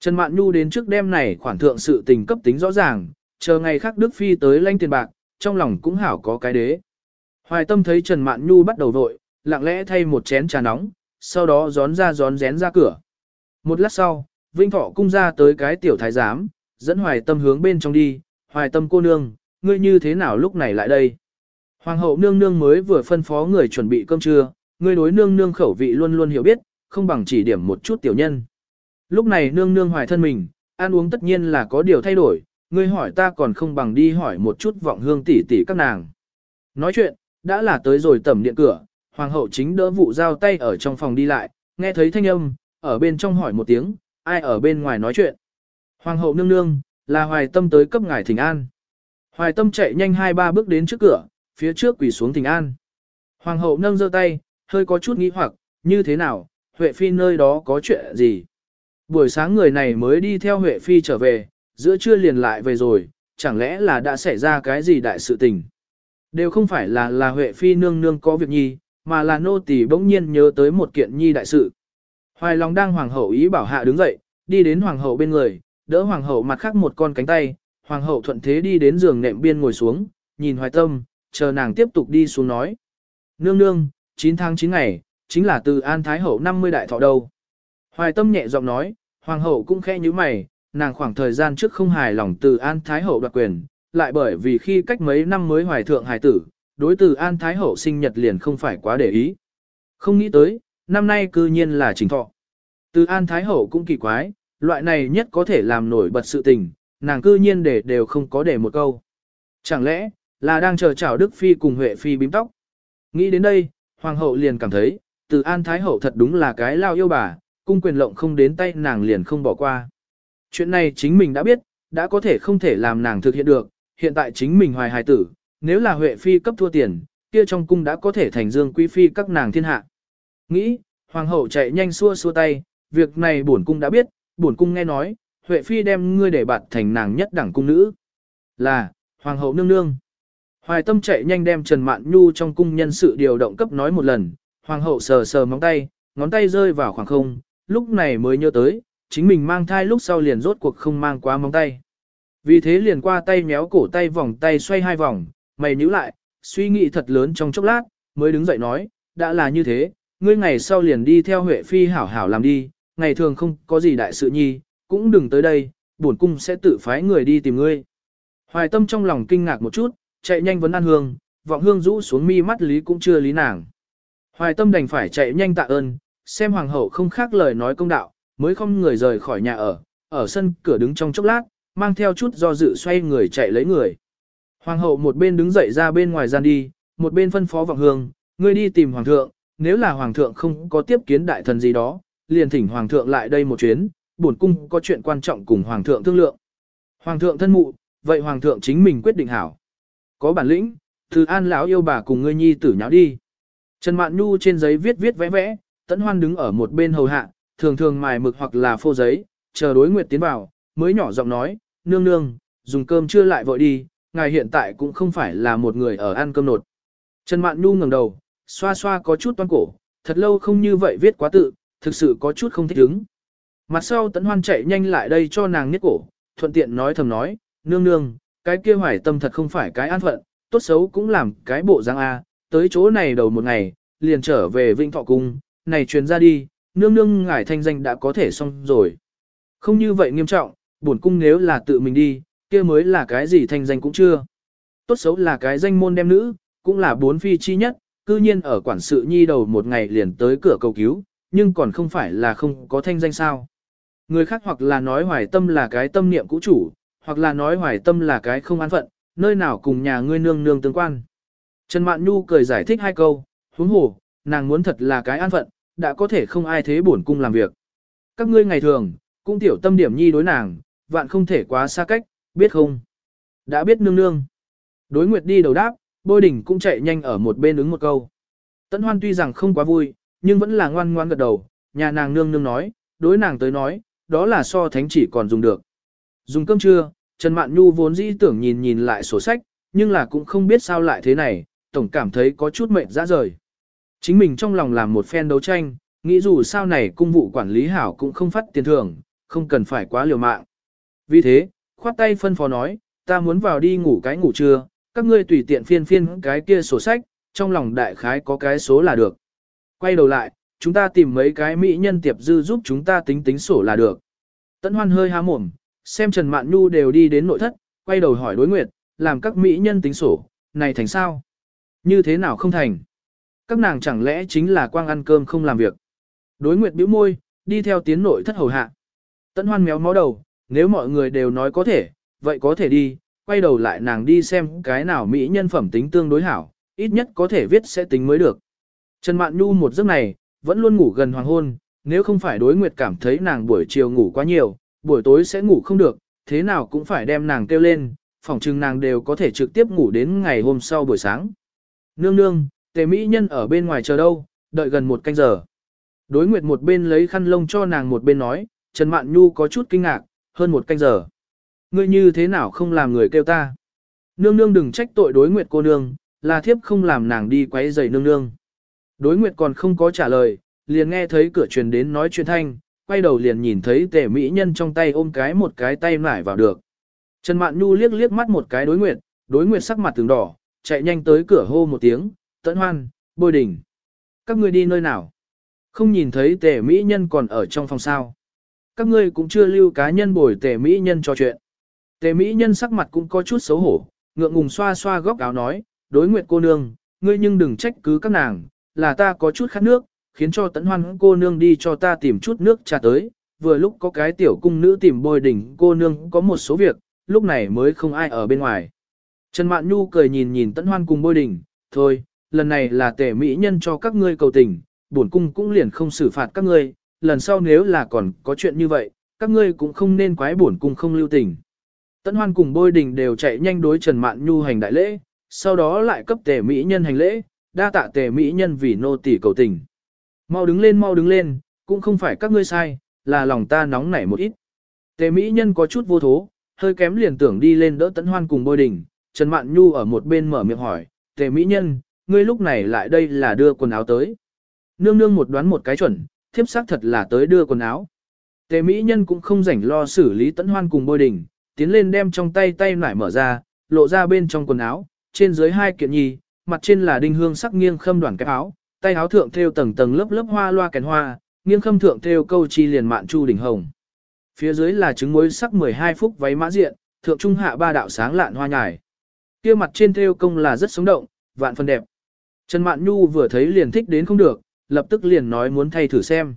Trần Mạn Nhu đến trước đêm này khoản thượng sự tình cấp tính rõ ràng, chờ ngày khác Đức Phi tới lanh tiền bạc, trong lòng cũng hảo có cái đế. Hoài tâm thấy Trần Mạn Nhu bắt đầu vội, lặng lẽ thay một chén trà nóng, sau đó gión ra gión rén ra cửa. Một lát sau, Vinh Thọ cung ra tới cái tiểu thái giám, dẫn Hoài tâm hướng bên trong đi, Hoài tâm cô nương, ngươi như thế nào lúc này lại đây? Hoàng hậu nương nương mới vừa phân phó người chuẩn bị cơm trưa, ngươi đối nương nương khẩu vị luôn luôn hiểu biết, không bằng chỉ điểm một chút tiểu nhân. Lúc này nương nương hoài thân mình, ăn uống tất nhiên là có điều thay đổi, ngươi hỏi ta còn không bằng đi hỏi một chút vọng hương tỷ tỷ các nàng. Nói chuyện, đã là tới rồi tầm điện cửa, hoàng hậu chính đỡ vụ giao tay ở trong phòng đi lại, nghe thấy thanh âm, ở bên trong hỏi một tiếng, ai ở bên ngoài nói chuyện. Hoàng hậu nương nương, là hoài tâm tới cấp ngài thỉnh an. Hoài tâm chạy nhanh hai ba bước đến trước cửa, phía trước quỳ xuống thỉnh an. Hoàng hậu nâng giơ tay, hơi có chút nghĩ hoặc, như thế nào, Huệ Phi nơi đó có chuyện gì? Buổi sáng người này mới đi theo Huệ Phi trở về, giữa trưa liền lại về rồi, chẳng lẽ là đã xảy ra cái gì đại sự tình? Đều không phải là là Huệ Phi nương nương có việc nhi, mà là nô tỳ bỗng nhiên nhớ tới một kiện nhi đại sự. Hoài lòng đang hoàng hậu ý bảo hạ đứng dậy, đi đến hoàng hậu bên người, đỡ hoàng hậu mặt khác một con cánh tay, hoàng hậu thuận thế đi đến giường nệm biên ngồi xuống, nhìn hoài tâm, chờ nàng tiếp tục đi xuống nói. Nương nương, 9 tháng 9 ngày, chính là từ An Thái Hậu 50 đại thọ đâu. Hoài tâm nhẹ giọng nói, hoàng hậu cũng khẽ như mày, nàng khoảng thời gian trước không hài lòng từ An Thái Hậu đoạt quyền, lại bởi vì khi cách mấy năm mới hoài thượng hài tử, đối từ An Thái Hậu sinh nhật liền không phải quá để ý. Không nghĩ tới, năm nay cư nhiên là trình thọ. Từ An Thái Hậu cũng kỳ quái, loại này nhất có thể làm nổi bật sự tình, nàng cư nhiên để đều không có để một câu. Chẳng lẽ, là đang chờ chào Đức Phi cùng Huệ Phi bím tóc? Nghĩ đến đây, Hoàng hậu liền cảm thấy, từ An Thái Hậu thật đúng là cái lao yêu bà, cung quyền lộng không đến tay nàng liền không bỏ qua. Chuyện này chính mình đã biết, đã có thể không thể làm nàng thực hiện được, hiện tại chính mình hoài hài tử, nếu là Huệ Phi cấp thua tiền, kia trong cung đã có thể thành dương quý phi các nàng thiên hạ. Nghĩ, Hoàng hậu chạy nhanh xua xua tay, việc này bổn cung đã biết, bổn cung nghe nói, Huệ Phi đem ngươi để bạt thành nàng nhất đẳng cung nữ. Là, Hoàng hậu nương nương. Hoài tâm chạy nhanh đem Trần Mạn Nhu trong cung nhân sự điều động cấp nói một lần, Hoàng hậu sờ sờ móng tay, ngón tay rơi vào khoảng không, lúc này mới nhớ tới, chính mình mang thai lúc sau liền rốt cuộc không mang quá móng tay. Vì thế liền qua tay méo cổ tay vòng tay xoay hai vòng, mày nhíu lại, suy nghĩ thật lớn trong chốc lát, mới đứng dậy nói, đã là như thế, ngươi ngày sau liền đi theo Huệ Phi hảo hảo làm đi, ngày thường không có gì đại sự nhi, cũng đừng tới đây, bổn cung sẽ tự phái người đi tìm ngươi. Hoài tâm trong lòng kinh ngạc một chút, chạy nhanh vấn an hương, vọng hương rũ xuống mi mắt lý cũng chưa lý nàng. Hoài tâm đành phải chạy nhanh tạ ơn, xem hoàng hậu không khác lời nói công đạo, mới không người rời khỏi nhà ở, ở sân cửa đứng trong chốc lát, mang theo chút do dự xoay người chạy lấy người. Hoàng hậu một bên đứng dậy ra bên ngoài gian đi, một bên phân phó vọng hương, ngươi đi tìm hoàng thượng, nếu là hoàng thượng không có tiếp kiến đại thần gì đó, liền thỉnh hoàng thượng lại đây một chuyến, bổn cung có chuyện quan trọng cùng hoàng thượng thương lượng. Hoàng thượng thân mụ, vậy hoàng thượng chính mình quyết định hảo. Có bản lĩnh, từ an lão yêu bà cùng ngươi nhi tử nháo đi. Trần Mạn Nhu trên giấy viết viết vẽ vẽ, Tấn Hoan đứng ở một bên hầu hạ, thường thường mài mực hoặc là phô giấy, chờ đối nguyệt tiến vào, mới nhỏ giọng nói, nương nương, dùng cơm chưa lại vội đi, ngài hiện tại cũng không phải là một người ở ăn cơm nột. Trần Mạn Nhu ngẩng đầu, xoa xoa có chút toan cổ, thật lâu không như vậy viết quá tự, thực sự có chút không thích ứng. Mặt sau Tấn Hoan chạy nhanh lại đây cho nàng niết cổ, thuận tiện nói thầm nói, nương nương, cái kia hoài tâm thật không phải cái an phận, tốt xấu cũng làm cái bộ dáng A, tới chỗ này đầu một ngày, liền trở về Vinh Thọ Cung, này truyền ra đi, nương nương ngải thanh danh đã có thể xong rồi. Không như vậy nghiêm trọng, bổn cung nếu là tự mình đi, kia mới là cái gì thanh danh cũng chưa. Tốt xấu là cái danh môn đem nữ, cũng là bốn phi chi nhất, cư nhiên ở quản sự nhi đầu một ngày liền tới cửa cầu cứu, nhưng còn không phải là không có thanh danh sao. Người khác hoặc là nói hoài tâm là cái tâm niệm cũ chủ, hoặc là nói hoài tâm là cái không an phận, nơi nào cùng nhà ngươi nương nương tương quan. Trần Mạn Nhu cười giải thích hai câu, huống hồ, nàng muốn thật là cái an phận, đã có thể không ai thế bổn cung làm việc. Các ngươi ngày thường, cũng tiểu tâm điểm nhi đối nàng, vạn không thể quá xa cách, biết không? Đã biết nương nương. Đối nguyệt đi đầu đáp, bôi đỉnh cũng chạy nhanh ở một bên ứng một câu. Tấn hoan tuy rằng không quá vui, nhưng vẫn là ngoan ngoan gật đầu, nhà nàng nương nương nói, đối nàng tới nói, đó là so thánh chỉ còn dùng được. Dùng cơm trưa, Trần Mạn Nhu vốn dĩ tưởng nhìn nhìn lại sổ sách, nhưng là cũng không biết sao lại thế này, tổng cảm thấy có chút mệt ra rời. Chính mình trong lòng làm một phen đấu tranh, nghĩ dù sao này cung vụ quản lý hảo cũng không phát tiền thưởng, không cần phải quá liều mạng. Vì thế, khoát tay phân phó nói, ta muốn vào đi ngủ cái ngủ trưa, các ngươi tùy tiện phiên phiên cái kia sổ sách, trong lòng đại khái có cái số là được. Quay đầu lại, chúng ta tìm mấy cái mỹ nhân tiệp dư giúp chúng ta tính tính sổ là được. Tấn Hoan hơi há mồm, xem Trần Mạn Nhu đều đi đến nội thất, quay đầu hỏi đối nguyệt, làm các mỹ nhân tính sổ, này thành sao? Như thế nào không thành? Các nàng chẳng lẽ chính là quang ăn cơm không làm việc? Đối nguyệt bĩu môi, đi theo tiến nội thất hầu hạ. Tấn Hoan méo mó đầu, nếu mọi người đều nói có thể, vậy có thể đi, quay đầu lại nàng đi xem cái nào mỹ nhân phẩm tính tương đối hảo, ít nhất có thể viết sẽ tính mới được. Trần Mạn Nhu một giấc này, vẫn luôn ngủ gần hoàng hôn, nếu không phải đối nguyệt cảm thấy nàng buổi chiều ngủ quá nhiều, buổi tối sẽ ngủ không được, thế nào cũng phải đem nàng kêu lên, phỏng chừng nàng đều có thể trực tiếp ngủ đến ngày hôm sau buổi sáng. Nương nương, tề mỹ nhân ở bên ngoài chờ đâu, đợi gần một canh giờ. Đối nguyệt một bên lấy khăn lông cho nàng một bên nói, Trần Mạn Nhu có chút kinh ngạc, hơn một canh giờ. Ngươi như thế nào không làm người kêu ta? Nương nương đừng trách tội đối nguyệt cô nương, là thiếp không làm nàng đi quấy rầy nương nương. Đối nguyệt còn không có trả lời, liền nghe thấy cửa truyền đến nói chuyện thanh, quay đầu liền nhìn thấy tề mỹ nhân trong tay ôm cái một cái tay nải vào được. Trần Mạn Nhu liếc liếc mắt một cái đối nguyệt, đối nguyệt sắc mặt từng đỏ, chạy nhanh tới cửa hô một tiếng, tẫn hoan, bôi đỉnh. Các ngươi đi nơi nào? Không nhìn thấy tề mỹ nhân còn ở trong phòng sao. Các ngươi cũng chưa lưu cá nhân bồi tề mỹ nhân cho chuyện. Tề mỹ nhân sắc mặt cũng có chút xấu hổ, ngượng ngùng xoa xoa góc áo nói, đối nguyệt cô nương, ngươi nhưng đừng trách cứ các nàng, là ta có chút khát nước, khiến cho tấn hoan cô nương đi cho ta tìm chút nước trà tới, vừa lúc có cái tiểu cung nữ tìm bôi đỉnh cô nương có một số việc, lúc này mới không ai ở bên ngoài. Trần Mạn Nhu cười nhìn nhìn tấn hoan cùng bôi đỉnh, thôi, lần này là tề mỹ nhân cho các ngươi cầu tình, bổn cung cũng liền không xử phạt các ngươi, lần sau nếu là còn có chuyện như vậy, các ngươi cũng không nên quái bổn cung không lưu tình. Tấn hoan cùng bôi đình đều chạy nhanh đối Trần Mạn Nhu hành đại lễ, sau đó lại cấp tề mỹ nhân hành lễ, đa tạ tề mỹ nhân vì nô tỳ cầu tình. Mau đứng lên mau đứng lên, cũng không phải các ngươi sai, là lòng ta nóng nảy một ít. Tề mỹ nhân có chút vô thố, hơi kém liền tưởng đi lên đỡ tấn hoan cùng bôi đình, Trần Mạn Nhu ở một bên mở miệng hỏi, tề mỹ nhân, ngươi lúc này lại đây là đưa quần áo tới. Nương nương một đoán một cái chuẩn, thiếp xác thật là tới đưa quần áo. Tề mỹ nhân cũng không rảnh lo xử lý tấn hoan cùng bôi đình, tiến lên đem trong tay tay nải mở ra, lộ ra bên trong quần áo, trên dưới hai kiện nhì, mặt trên là đinh hương sắc nghiêng khâm đoàn cái áo, tay áo thượng thêu tầng tầng lớp lớp hoa loa kèn hoa, nghiêng khâm thượng thêu câu chi liền mạn chu đỉnh hồng. Phía dưới là trứng muối sắc 12 phút váy mã diện, thượng trung hạ ba đạo sáng lạn hoa nhài. Kia mặt trên thêu công là rất sống động, vạn phần đẹp. Trần Mạn Nhu vừa thấy liền thích đến không được, lập tức liền nói muốn thay thử xem.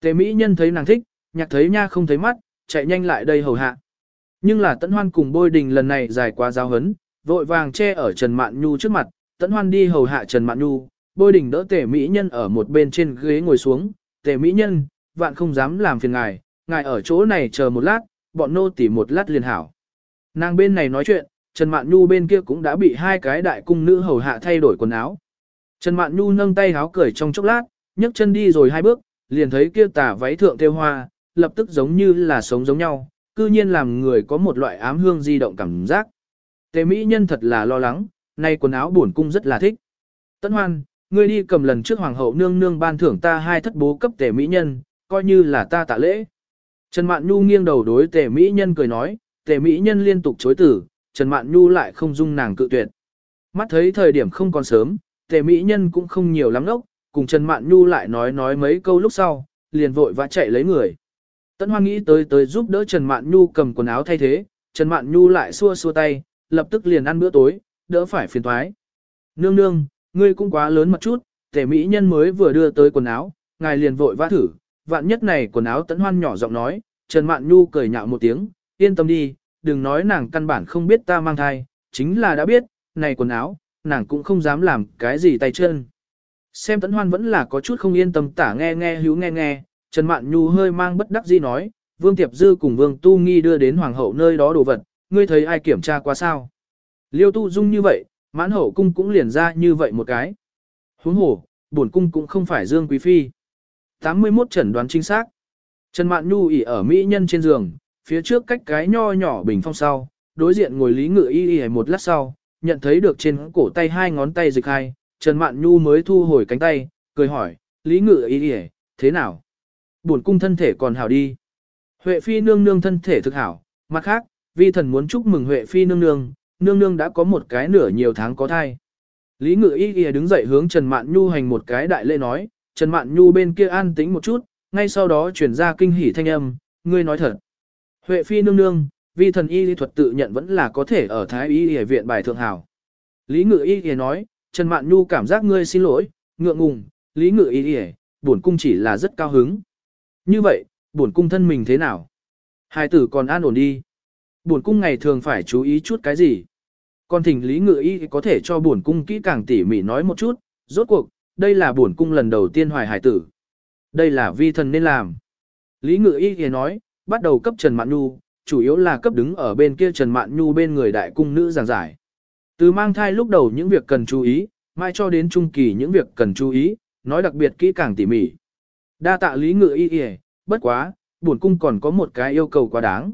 Tề Mỹ Nhân thấy nàng thích, nhạc thấy nha không thấy mắt, chạy nhanh lại đây hầu hạ. Nhưng là Tấn Hoan cùng Bôi Đình lần này dài quá giáo hấn, vội vàng che ở Trần Mạn Nhu trước mặt, Tấn Hoan đi hầu hạ Trần Mạn Nhu, Bôi Đình đỡ Tề Mỹ Nhân ở một bên trên ghế ngồi xuống, Tề Mỹ Nhân, vạn không dám làm phiền ngài, ngài ở chỗ này chờ một lát, bọn nô tỉ một lát liền hảo. Nàng bên này nói chuyện, Trần Mạn Nhu bên kia cũng đã bị hai cái đại cung nữ hầu hạ thay đổi quần áo. Trần Mạn Nhu nâng tay háo cười trong chốc lát, nhấc chân đi rồi hai bước, liền thấy kia tà váy thượng theo hoa, lập tức giống như là sống giống nhau, cư nhiên làm người có một loại ám hương di động cảm giác. Tề Mỹ nhân thật là lo lắng, nay quần áo buồn cung rất là thích. Tấn Hoan, ngươi đi cầm lần trước hoàng hậu nương nương ban thưởng ta hai thất bố cấp Tề Mỹ nhân, coi như là ta tạ lễ. Trần Mạn Nhu nghiêng đầu đối Tề Mỹ nhân cười nói, Tề Mỹ nhân liên tục chối từ, Trần Mạn Nhu lại không dung nàng cự tuyệt. Mắt thấy thời điểm không còn sớm, Tề Mỹ nhân cũng không nhiều lắm lốc, cùng Trần Mạn Nhu lại nói nói mấy câu lúc sau, liền vội vã chạy lấy người. Tấn Hoan nghĩ tới tới giúp đỡ Trần Mạn Nhu cầm quần áo thay thế, Trần Mạn Nhu lại xua xua tay, lập tức liền ăn bữa tối, đỡ phải phiền toái. Nương nương, ngươi cũng quá lớn một chút, tề mỹ nhân mới vừa đưa tới quần áo, ngài liền vội vã thử, vạn nhất này quần áo Tấn Hoan nhỏ giọng nói, Trần Mạn Nhu cười nhạo một tiếng, yên tâm đi, đừng nói nàng căn bản không biết ta mang thai, chính là đã biết, này quần áo, nàng cũng không dám làm cái gì tay chân. Xem Tấn Hoan vẫn là có chút không yên tâm tả nghe nghe hữu nghe nghe, Trần Mạn Nhu hơi mang bất đắc dĩ nói, Vương Tiệp Dư cùng Vương Tu Nghi đưa đến Hoàng hậu nơi đó đồ vật, ngươi thấy ai kiểm tra qua sao? Liêu Tu Dung như vậy, mãn hậu cung cũng liền ra như vậy một cái. Huống hồ, bổn cung cũng không phải Dương Quý Phi. 81 chẩn đoán chính xác. Trần Mạn Nhu ỉ ở mỹ nhân trên giường, phía trước cách cái nho nhỏ bình phong sau, đối diện ngồi Lý Ngự Y Y một lát sau, nhận thấy được trên cổ tay hai ngón tay dịch hai, Trần Mạn Nhu mới thu hồi cánh tay, cười hỏi, Lý Ngự Y Y, thế nào? Bổn cung thân thể còn hảo đi. Huệ Phi nương nương thân thể thực hảo, mặt khác, vi thần muốn chúc mừng Huệ Phi nương nương, nương nương đã có một cái nửa nhiều tháng có thai. Lý Ngự Y Y đứng dậy hướng Trần Mạn Nhu hành một cái đại lễ nói, Trần Mạn Nhu bên kia an tĩnh một chút, ngay sau đó chuyển ra kinh hỉ thanh âm, ngươi nói thật. Huệ Phi nương nương, vi thần y lý thuật tự nhận vẫn là có thể ở Thái Y Y viện bài thượng hảo. Lý Ngự Y Y nói, Trần Mạn Nhu cảm giác ngươi xin lỗi, ngượng ngùng, Lý Ngự Y Y, bổn cung chỉ là rất cao hứng. Như vậy, bổn cung thân mình thế nào? Hai tử còn an ổn đi. Bổn cung ngày thường phải chú ý chút cái gì? Còn thỉnh Lý Ngự Y có thể cho bổn cung kỹ càng tỉ mỉ nói một chút, rốt cuộc, đây là bổn cung lần đầu tiên hoài hải tử. Đây là vi thần nên làm. Lý Ngự Y thì nói, bắt đầu cấp Trần Mạn Nhu, chủ yếu là cấp đứng ở bên kia Trần Mạn Nhu bên người đại cung nữ giảng giải. Từ mang thai lúc đầu những việc cần chú ý, mai cho đến trung kỳ những việc cần chú ý, nói đặc biệt kỹ càng tỉ mỉ. Đa tạ Lý Ngự Y Y, bất quá, bổn cung còn có một cái yêu cầu quá đáng.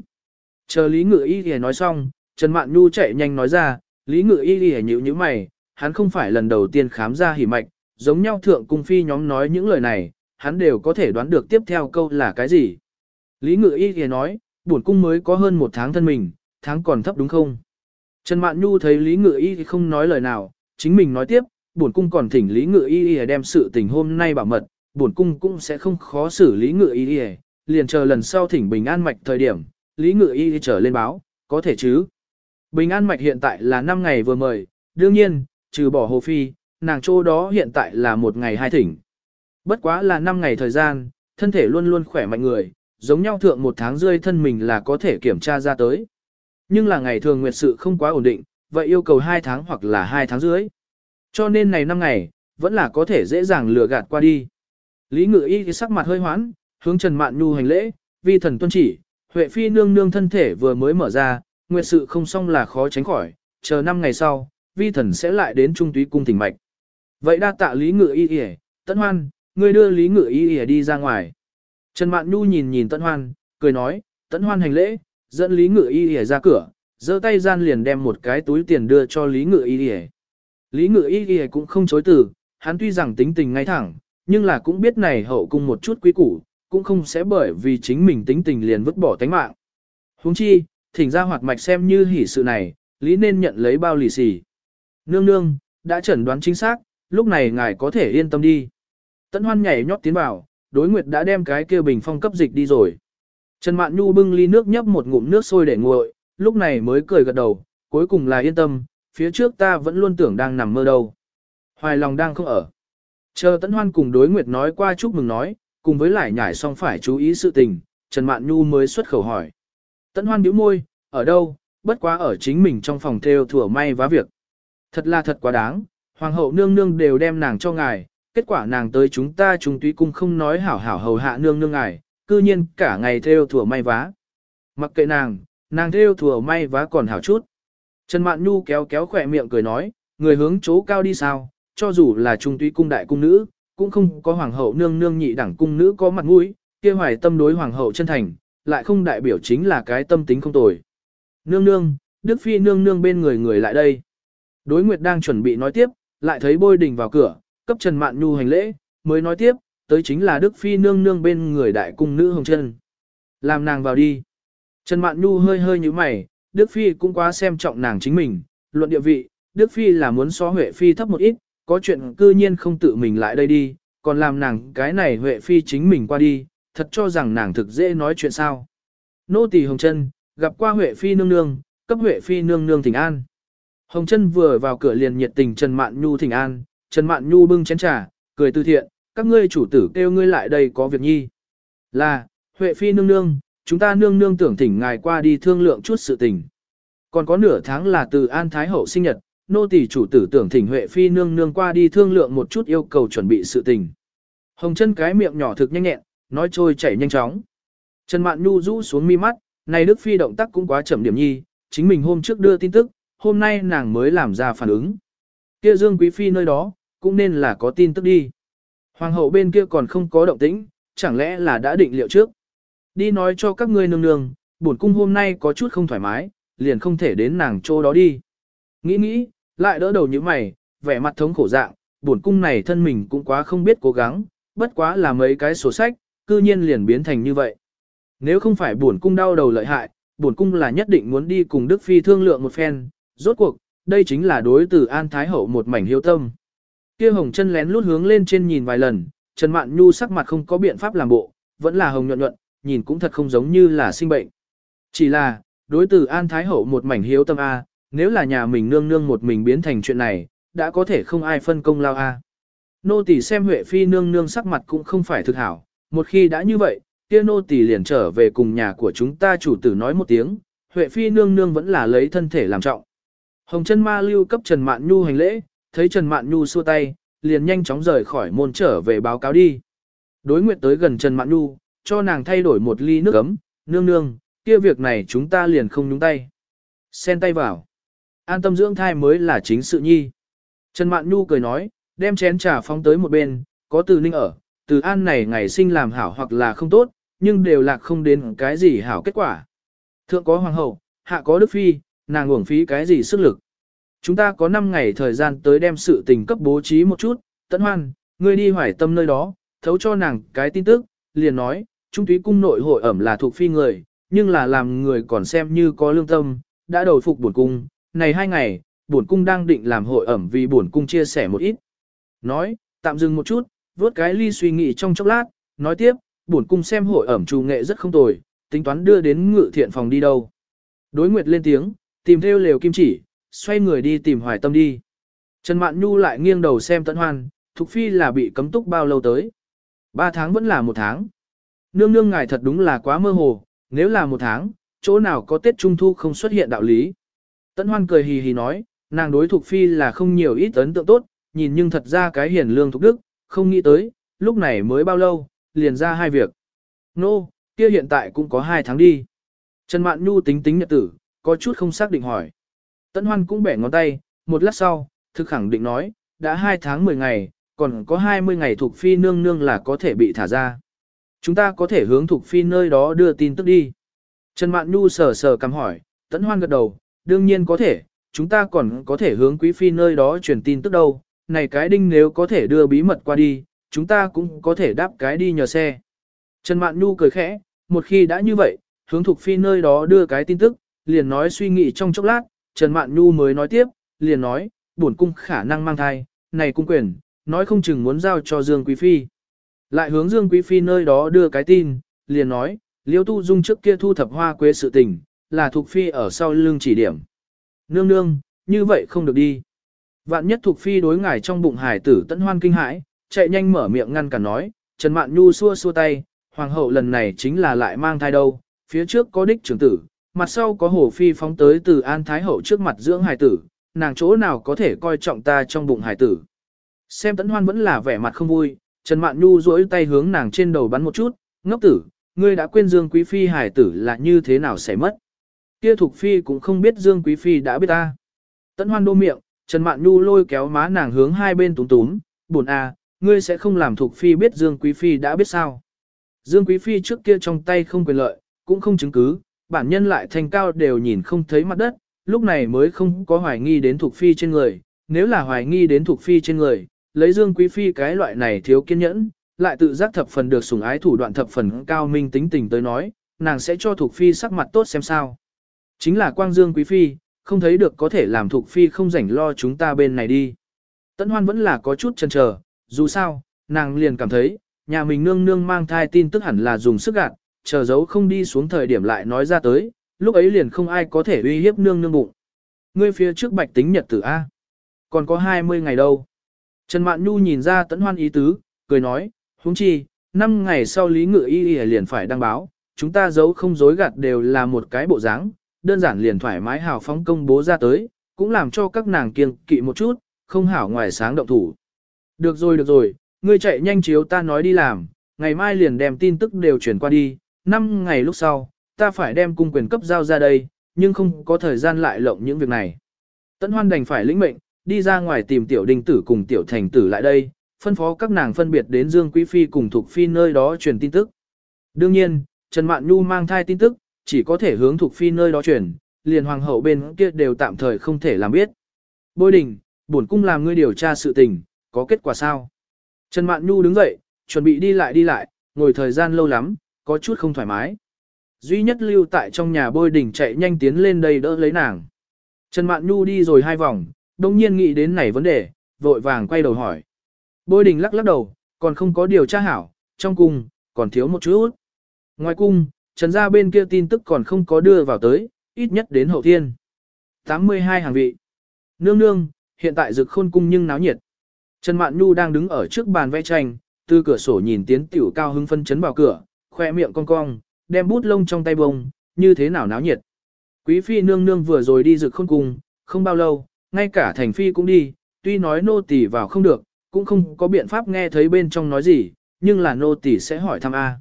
Chờ Lý Ngự Y Y nói xong, Trần Mạn Nhu chạy nhanh nói ra, Lý Ngự Y Y nhíu nhíu mày, hắn không phải lần đầu tiên khám ra hỉ mạch, giống nhau thượng cung phi nhóm nói những lời này, hắn đều có thể đoán được tiếp theo câu là cái gì. Lý Ngự Y thì nói, bổn cung mới có hơn một tháng thân mình, tháng còn thấp đúng không? Trần Mạn Nhu thấy Lý Ngự Y thì không nói lời nào, chính mình nói tiếp, bổn cung còn thỉnh Lý Ngự Y để đem sự tình hôm nay bảo mật, bổn cung cũng sẽ không khó xử Lý Ngự Y liền chờ lần sau thỉnh Bình An Mạch thời điểm, Lý Ngự Y trở lên báo, có thể chứ? Bình An Mạch hiện tại là 5 ngày vừa mời, đương nhiên, trừ bỏ Hồ Phi, nàng chỗ đó hiện tại là một ngày hai thỉnh. Bất quá là 5 ngày thời gian, thân thể luôn luôn khỏe mạnh người, giống nhau thượng một tháng rơi thân mình là có thể kiểm tra ra tới. Nhưng là ngày thường nguyệt sự không quá ổn định, vậy yêu cầu 2 tháng hoặc là 2 tháng dưới. Cho nên này 5 ngày, vẫn là có thể dễ dàng lừa gạt qua đi. Lý Ngự Y thì sắc mặt hơi hoãn, hướng Trần Mạn Nhu hành lễ, vi thần tuân chỉ, Huệ Phi nương nương thân thể vừa mới mở ra, nguyệt sự không xong là khó tránh khỏi, chờ 5 ngày sau, vi thần sẽ lại đến trung túy cung thỉnh mạch. Vậy đa tạ Lý Ngự Y Y, Tấn Hoan, ngươi đưa Lý Ngự Y Y đi ra ngoài. Trần Mạn Nhu nhìn nhìn Tấn Hoan, cười nói, Tấn Hoan hành lễ, dẫn Lý Ngự Y Y ra cửa, giơ tay gian liền đem một cái túi tiền đưa cho Lý Ngự Y Y. Lý Ngự Y Y cũng không chối từ, hắn tuy rằng tính tình ngay thẳng, nhưng là cũng biết này hậu cung một chút quý củ, cũng không sẽ bởi vì chính mình tính tình liền vứt bỏ tánh mạng. Huống chi, thỉnh ra hoạt mạch xem như hỉ sự này, Lý nên nhận lấy bao lì xì. Nương nương, đã chẩn đoán chính xác, lúc này ngài có thể yên tâm đi. Tấn hoan nhảy nhót tiến vào, đối nguyệt đã đem cái kia bình phong cấp dịch đi rồi. Trần Mạn Nhu bưng ly nước nhấp một ngụm nước sôi để nguội, lúc này mới cười gật đầu, cuối cùng là yên tâm, phía trước ta vẫn luôn tưởng đang nằm mơ đâu. Hoài lòng đang không ở. Chờ Tấn Hoan cùng đối nguyệt nói qua chúc mừng nói, cùng với lại nhảy xong phải chú ý sự tình, Trần Mạn Nhu mới xuất khẩu hỏi. Tấn Hoan bĩu môi, ở đâu, bất quá ở chính mình trong phòng theo thủa may vá việc. Thật là thật quá đáng, Hoàng hậu nương nương đều đem nàng cho ngài, kết quả nàng tới chúng ta chúng túy cung không nói hảo hảo hầu hạ nương nương ngài, cư nhiên cả ngày theo thủa may vá. Mặc kệ nàng, nàng theo thủa may vá còn hảo chút. Trần Mạn Nhu kéo kéo khỏe miệng cười nói, người hướng chỗ cao đi sao, cho dù là trung túy cung đại cung nữ, cũng không có hoàng hậu nương nương nhị đẳng cung nữ có mặt mũi, kia hoài tâm đối hoàng hậu chân thành, lại không đại biểu chính là cái tâm tính không tồi. Nương nương, Đức Phi nương nương bên người người lại đây. Đối Nguyệt đang chuẩn bị nói tiếp, lại thấy bôi đình vào cửa, cấp Trần Mạn Nhu hành lễ, mới nói tiếp, tới chính là Đức Phi nương nương bên người đại cung nữ Hồng Trân. Làm nàng vào đi. Trần Mạn Nhu hơi hơi như mày, Đức Phi cũng quá xem trọng nàng chính mình, luận địa vị, Đức Phi là muốn so Huệ Phi thấp một ít, có chuyện cư nhiên không tự mình lại đây đi, còn làm nàng cái này Huệ Phi chính mình qua đi, thật cho rằng nàng thực dễ nói chuyện sao. Nô tỳ Hồng Trân, gặp qua Huệ Phi nương nương, cấp Huệ Phi nương nương thỉnh an. Hồng Trân vừa vào cửa liền nhiệt tình Trần Mạn Nhu thỉnh an, Trần Mạn Nhu bưng chén trà, cười từ thiện, các ngươi chủ tử kêu ngươi lại đây có việc nhi. Là, Huệ Phi nương nương, chúng ta nương nương tưởng thỉnh ngài qua đi thương lượng chút sự tình. Còn có nửa tháng là từ An Thái Hậu sinh nhật, nô tỳ chủ tử tưởng thỉnh Huệ Phi nương nương qua đi thương lượng một chút yêu cầu chuẩn bị sự tình. Hồng chân cái miệng nhỏ thực nhanh nhẹn, nói trôi chảy nhanh chóng. Trần Mạn Nhu rũ xuống mi mắt, này Đức Phi động tác cũng quá chậm điểm nhi, chính mình hôm trước đưa tin tức, hôm nay nàng mới làm ra phản ứng. Kia Dương Quý Phi nơi đó, cũng nên là có tin tức đi. Hoàng hậu bên kia còn không có động tĩnh, chẳng lẽ là đã định liệu trước. Đi nói cho các ngươi nương nương, bổn cung hôm nay có chút không thoải mái, liền không thể đến nàng chỗ đó đi. Nghĩ nghĩ, lại đỡ đầu như mày, vẻ mặt thống khổ dạng, bổn cung này thân mình cũng quá không biết cố gắng, bất quá là mấy cái sổ sách, cư nhiên liền biến thành như vậy. Nếu không phải bổn cung đau đầu lợi hại, bổn cung là nhất định muốn đi cùng Đức Phi thương lượng một phen, rốt cuộc, đây chính là đối từ An Thái Hậu một mảnh hiếu tâm. Kia hồng chân lén lút hướng lên trên nhìn vài lần, Trần Mạn Nhu sắc mặt không có biện pháp làm bộ, vẫn là hồng nhuận nhuận, nhìn cũng thật không giống như là sinh bệnh. Chỉ là, đối tử An Thái Hậu một mảnh hiếu tâm A, nếu là nhà mình nương nương một mình biến thành chuyện này, đã có thể không ai phân công lao A. Nô tỳ xem Huệ Phi nương nương sắc mặt cũng không phải thực hảo, một khi đã như vậy, kia nô tỳ liền trở về cùng nhà của chúng ta chủ tử nói một tiếng, Huệ Phi nương nương vẫn là lấy thân thể làm trọng. Hồng chân ma lưu cấp Trần Mạn Nhu hành lễ, thấy Trần Mạn Nhu xua tay, liền nhanh chóng rời khỏi môn trở về báo cáo đi. Đối nguyện tới gần Trần Mạn Nhu, cho nàng thay đổi một ly nước ấm, nương nương, kia việc này chúng ta liền không nhúng tay. Xen tay vào. An tâm dưỡng thai mới là chính sự nhi. Trần Mạn Nhu cười nói, đem chén trà phóng tới một bên, có từ ninh ở, từ an này ngày sinh làm hảo hoặc là không tốt, nhưng đều là không đến cái gì hảo kết quả. Thượng có hoàng hậu, hạ có đức phi, nàng uổng phí cái gì sức lực. Chúng ta có 5 ngày thời gian tới đem sự tình cấp bố trí một chút, tận hoan, ngươi đi hoài tâm nơi đó, thấu cho nàng cái tin tức, liền nói, trung túy cung nội hội ẩm là thuộc phi người, nhưng là làm người còn xem như có lương tâm, đã đầu phục buồn cung, này hai ngày, buồn cung đang định làm hội ẩm vì buồn cung chia sẻ một ít. Nói, tạm dừng một chút, vớt cái ly suy nghĩ trong chốc lát, nói tiếp, buồn cung xem hội ẩm trù nghệ rất không tồi, tính toán đưa đến ngự thiện phòng đi đâu. Đối nguyệt lên tiếng, tìm theo lều kim chỉ, xoay người đi tìm hoài tâm đi. Trần Mạn Nhu lại nghiêng đầu xem tận hoan, Thục Phi là bị cấm túc bao lâu tới. Ba tháng vẫn là một tháng. Nương nương ngài thật đúng là quá mơ hồ, nếu là một tháng, chỗ nào có Tết Trung Thu không xuất hiện đạo lý. Tận hoan cười hì hì nói, nàng đối Thục Phi là không nhiều ít ấn tượng tốt, nhìn nhưng thật ra cái hiền lương thục đức, không nghĩ tới, lúc này mới bao lâu, liền ra hai việc. Nô, no, kia hiện tại cũng có hai tháng đi. Trần Mạn Nhu tính tính nhật tử, có chút không xác định hỏi. Tấn Hoan cũng bẻ ngón tay, một lát sau, thực khẳng định nói, đã 2 tháng 10 ngày, còn có 20 ngày thuộc phi nương nương là có thể bị thả ra. Chúng ta có thể hướng thuộc phi nơi đó đưa tin tức đi. Trần Mạn Nhu sờ sờ cằm hỏi, Tấn Hoan gật đầu, đương nhiên có thể, chúng ta còn có thể hướng quý phi nơi đó truyền tin tức đâu, này cái đinh nếu có thể đưa bí mật qua đi, chúng ta cũng có thể đáp cái đi nhờ xe. Trần Mạn Nhu cười khẽ, một khi đã như vậy, hướng thuộc phi nơi đó đưa cái tin tức, liền nói suy nghĩ trong chốc lát, Trần Mạn Nhu mới nói tiếp, liền nói, bổn cung khả năng mang thai, này cung quyền, nói không chừng muốn giao cho Dương Quý Phi. Lại hướng Dương Quý Phi nơi đó đưa cái tin, liền nói, Liêu Tu Dung trước kia thu thập hoa quế sự tình, là thuộc Phi ở sau lưng chỉ điểm. Nương nương, như vậy không được đi. Vạn nhất thuộc Phi đối ngài trong bụng hải tử tận hoan kinh hãi, chạy nhanh mở miệng ngăn cản nói, Trần Mạn Nhu xua xua tay, hoàng hậu lần này chính là lại mang thai đâu, phía trước có đích trưởng tử, mặt sau có hồ phi phóng tới từ An Thái Hậu trước mặt dưỡng hài tử, nàng chỗ nào có thể coi trọng ta trong bụng hài tử. Xem tấn hoan vẫn là vẻ mặt không vui, Trần Mạn Nhu duỗi tay hướng nàng trên đầu bắn một chút, ngốc tử, ngươi đã quên Dương Quý Phi hài tử là như thế nào sẽ mất. Kia Thục Phi cũng không biết Dương Quý Phi đã biết ta. Tấn hoan đô miệng, Trần Mạn Nhu lôi kéo má nàng hướng hai bên túm túm, buồn à, ngươi sẽ không làm Thục Phi biết Dương Quý Phi đã biết sao. Dương Quý Phi trước kia trong tay không quyền lợi, cũng không chứng cứ, bản nhân lại thanh cao đều nhìn không thấy mặt đất, lúc này mới không có hoài nghi đến thuộc phi trên người, nếu là hoài nghi đến thuộc phi trên người, lấy dương quý phi cái loại này thiếu kiên nhẫn, lại tự giác thập phần được sủng ái thủ đoạn thập phần cao minh tính tình tới nói, nàng sẽ cho thuộc phi sắc mặt tốt xem sao. Chính là quang dương quý phi, không thấy được có thể làm thuộc phi không rảnh lo chúng ta bên này đi. Tấn hoan vẫn là có chút chần chờ, dù sao, nàng liền cảm thấy, nhà mình nương nương mang thai tin tức hẳn là dùng sức gạt, chờ giấu không đi xuống thời điểm lại nói ra tới, lúc ấy liền không ai có thể uy hiếp nương nương bụng. Ngươi phía trước bạch tính nhật tử A. Còn có 20 ngày đâu. Trần Mạn Nhu nhìn ra tấn hoan ý tứ, cười nói, huống chi, 5 ngày sau lý ngự y y liền phải đăng báo, chúng ta giấu không dối gạt đều là một cái bộ dáng, đơn giản liền thoải mái hào phóng công bố ra tới, cũng làm cho các nàng kiêng kỵ một chút, không hảo ngoài sáng động thủ. Được rồi được rồi, ngươi chạy nhanh chiếu ta nói đi làm, ngày mai liền đem tin tức đều chuyển qua đi, Năm ngày lúc sau, ta phải đem cung quyền cấp giao ra đây, nhưng không có thời gian lại lộng những việc này. Tấn hoan đành phải lĩnh mệnh, đi ra ngoài tìm tiểu đình tử cùng tiểu thành tử lại đây, phân phó các nàng phân biệt đến Dương Quý Phi cùng Thục Phi nơi đó truyền tin tức. Đương nhiên, Trần Mạn Nhu mang thai tin tức, chỉ có thể hướng Thục Phi nơi đó truyền, liền hoàng hậu bên kia đều tạm thời không thể làm biết. Bôi đình, bổn cung làm ngươi điều tra sự tình, có kết quả sao? Trần Mạn Nhu đứng dậy, chuẩn bị đi lại đi lại, ngồi thời gian lâu lắm, có chút không thoải mái. Duy nhất lưu tại trong nhà bôi đỉnh chạy nhanh tiến lên đây đỡ lấy nàng. Trần Mạn Nhu đi rồi hai vòng, đồng nhiên nghĩ đến này vấn đề, vội vàng quay đầu hỏi. Bôi đình lắc lắc đầu, còn không có điều tra hảo, trong cung, còn thiếu một chút. Ngoài cung, trần gia bên kia tin tức còn không có đưa vào tới, ít nhất đến hậu thiên. 82 hàng vị. Nương nương, hiện tại rực khôn cung nhưng náo nhiệt. Trần Mạn Nhu đang đứng ở trước bàn vẽ tranh, từ cửa sổ nhìn tiến tiểu cao hưng phân chấn vào cửa, khoe miệng cong cong, đem bút lông trong tay bông, như thế nào náo nhiệt. Quý phi nương nương vừa rồi đi rực không cung, không bao lâu, ngay cả thành phi cũng đi, tuy nói nô tỳ vào không được, cũng không có biện pháp nghe thấy bên trong nói gì, nhưng là nô tỳ sẽ hỏi thăm A.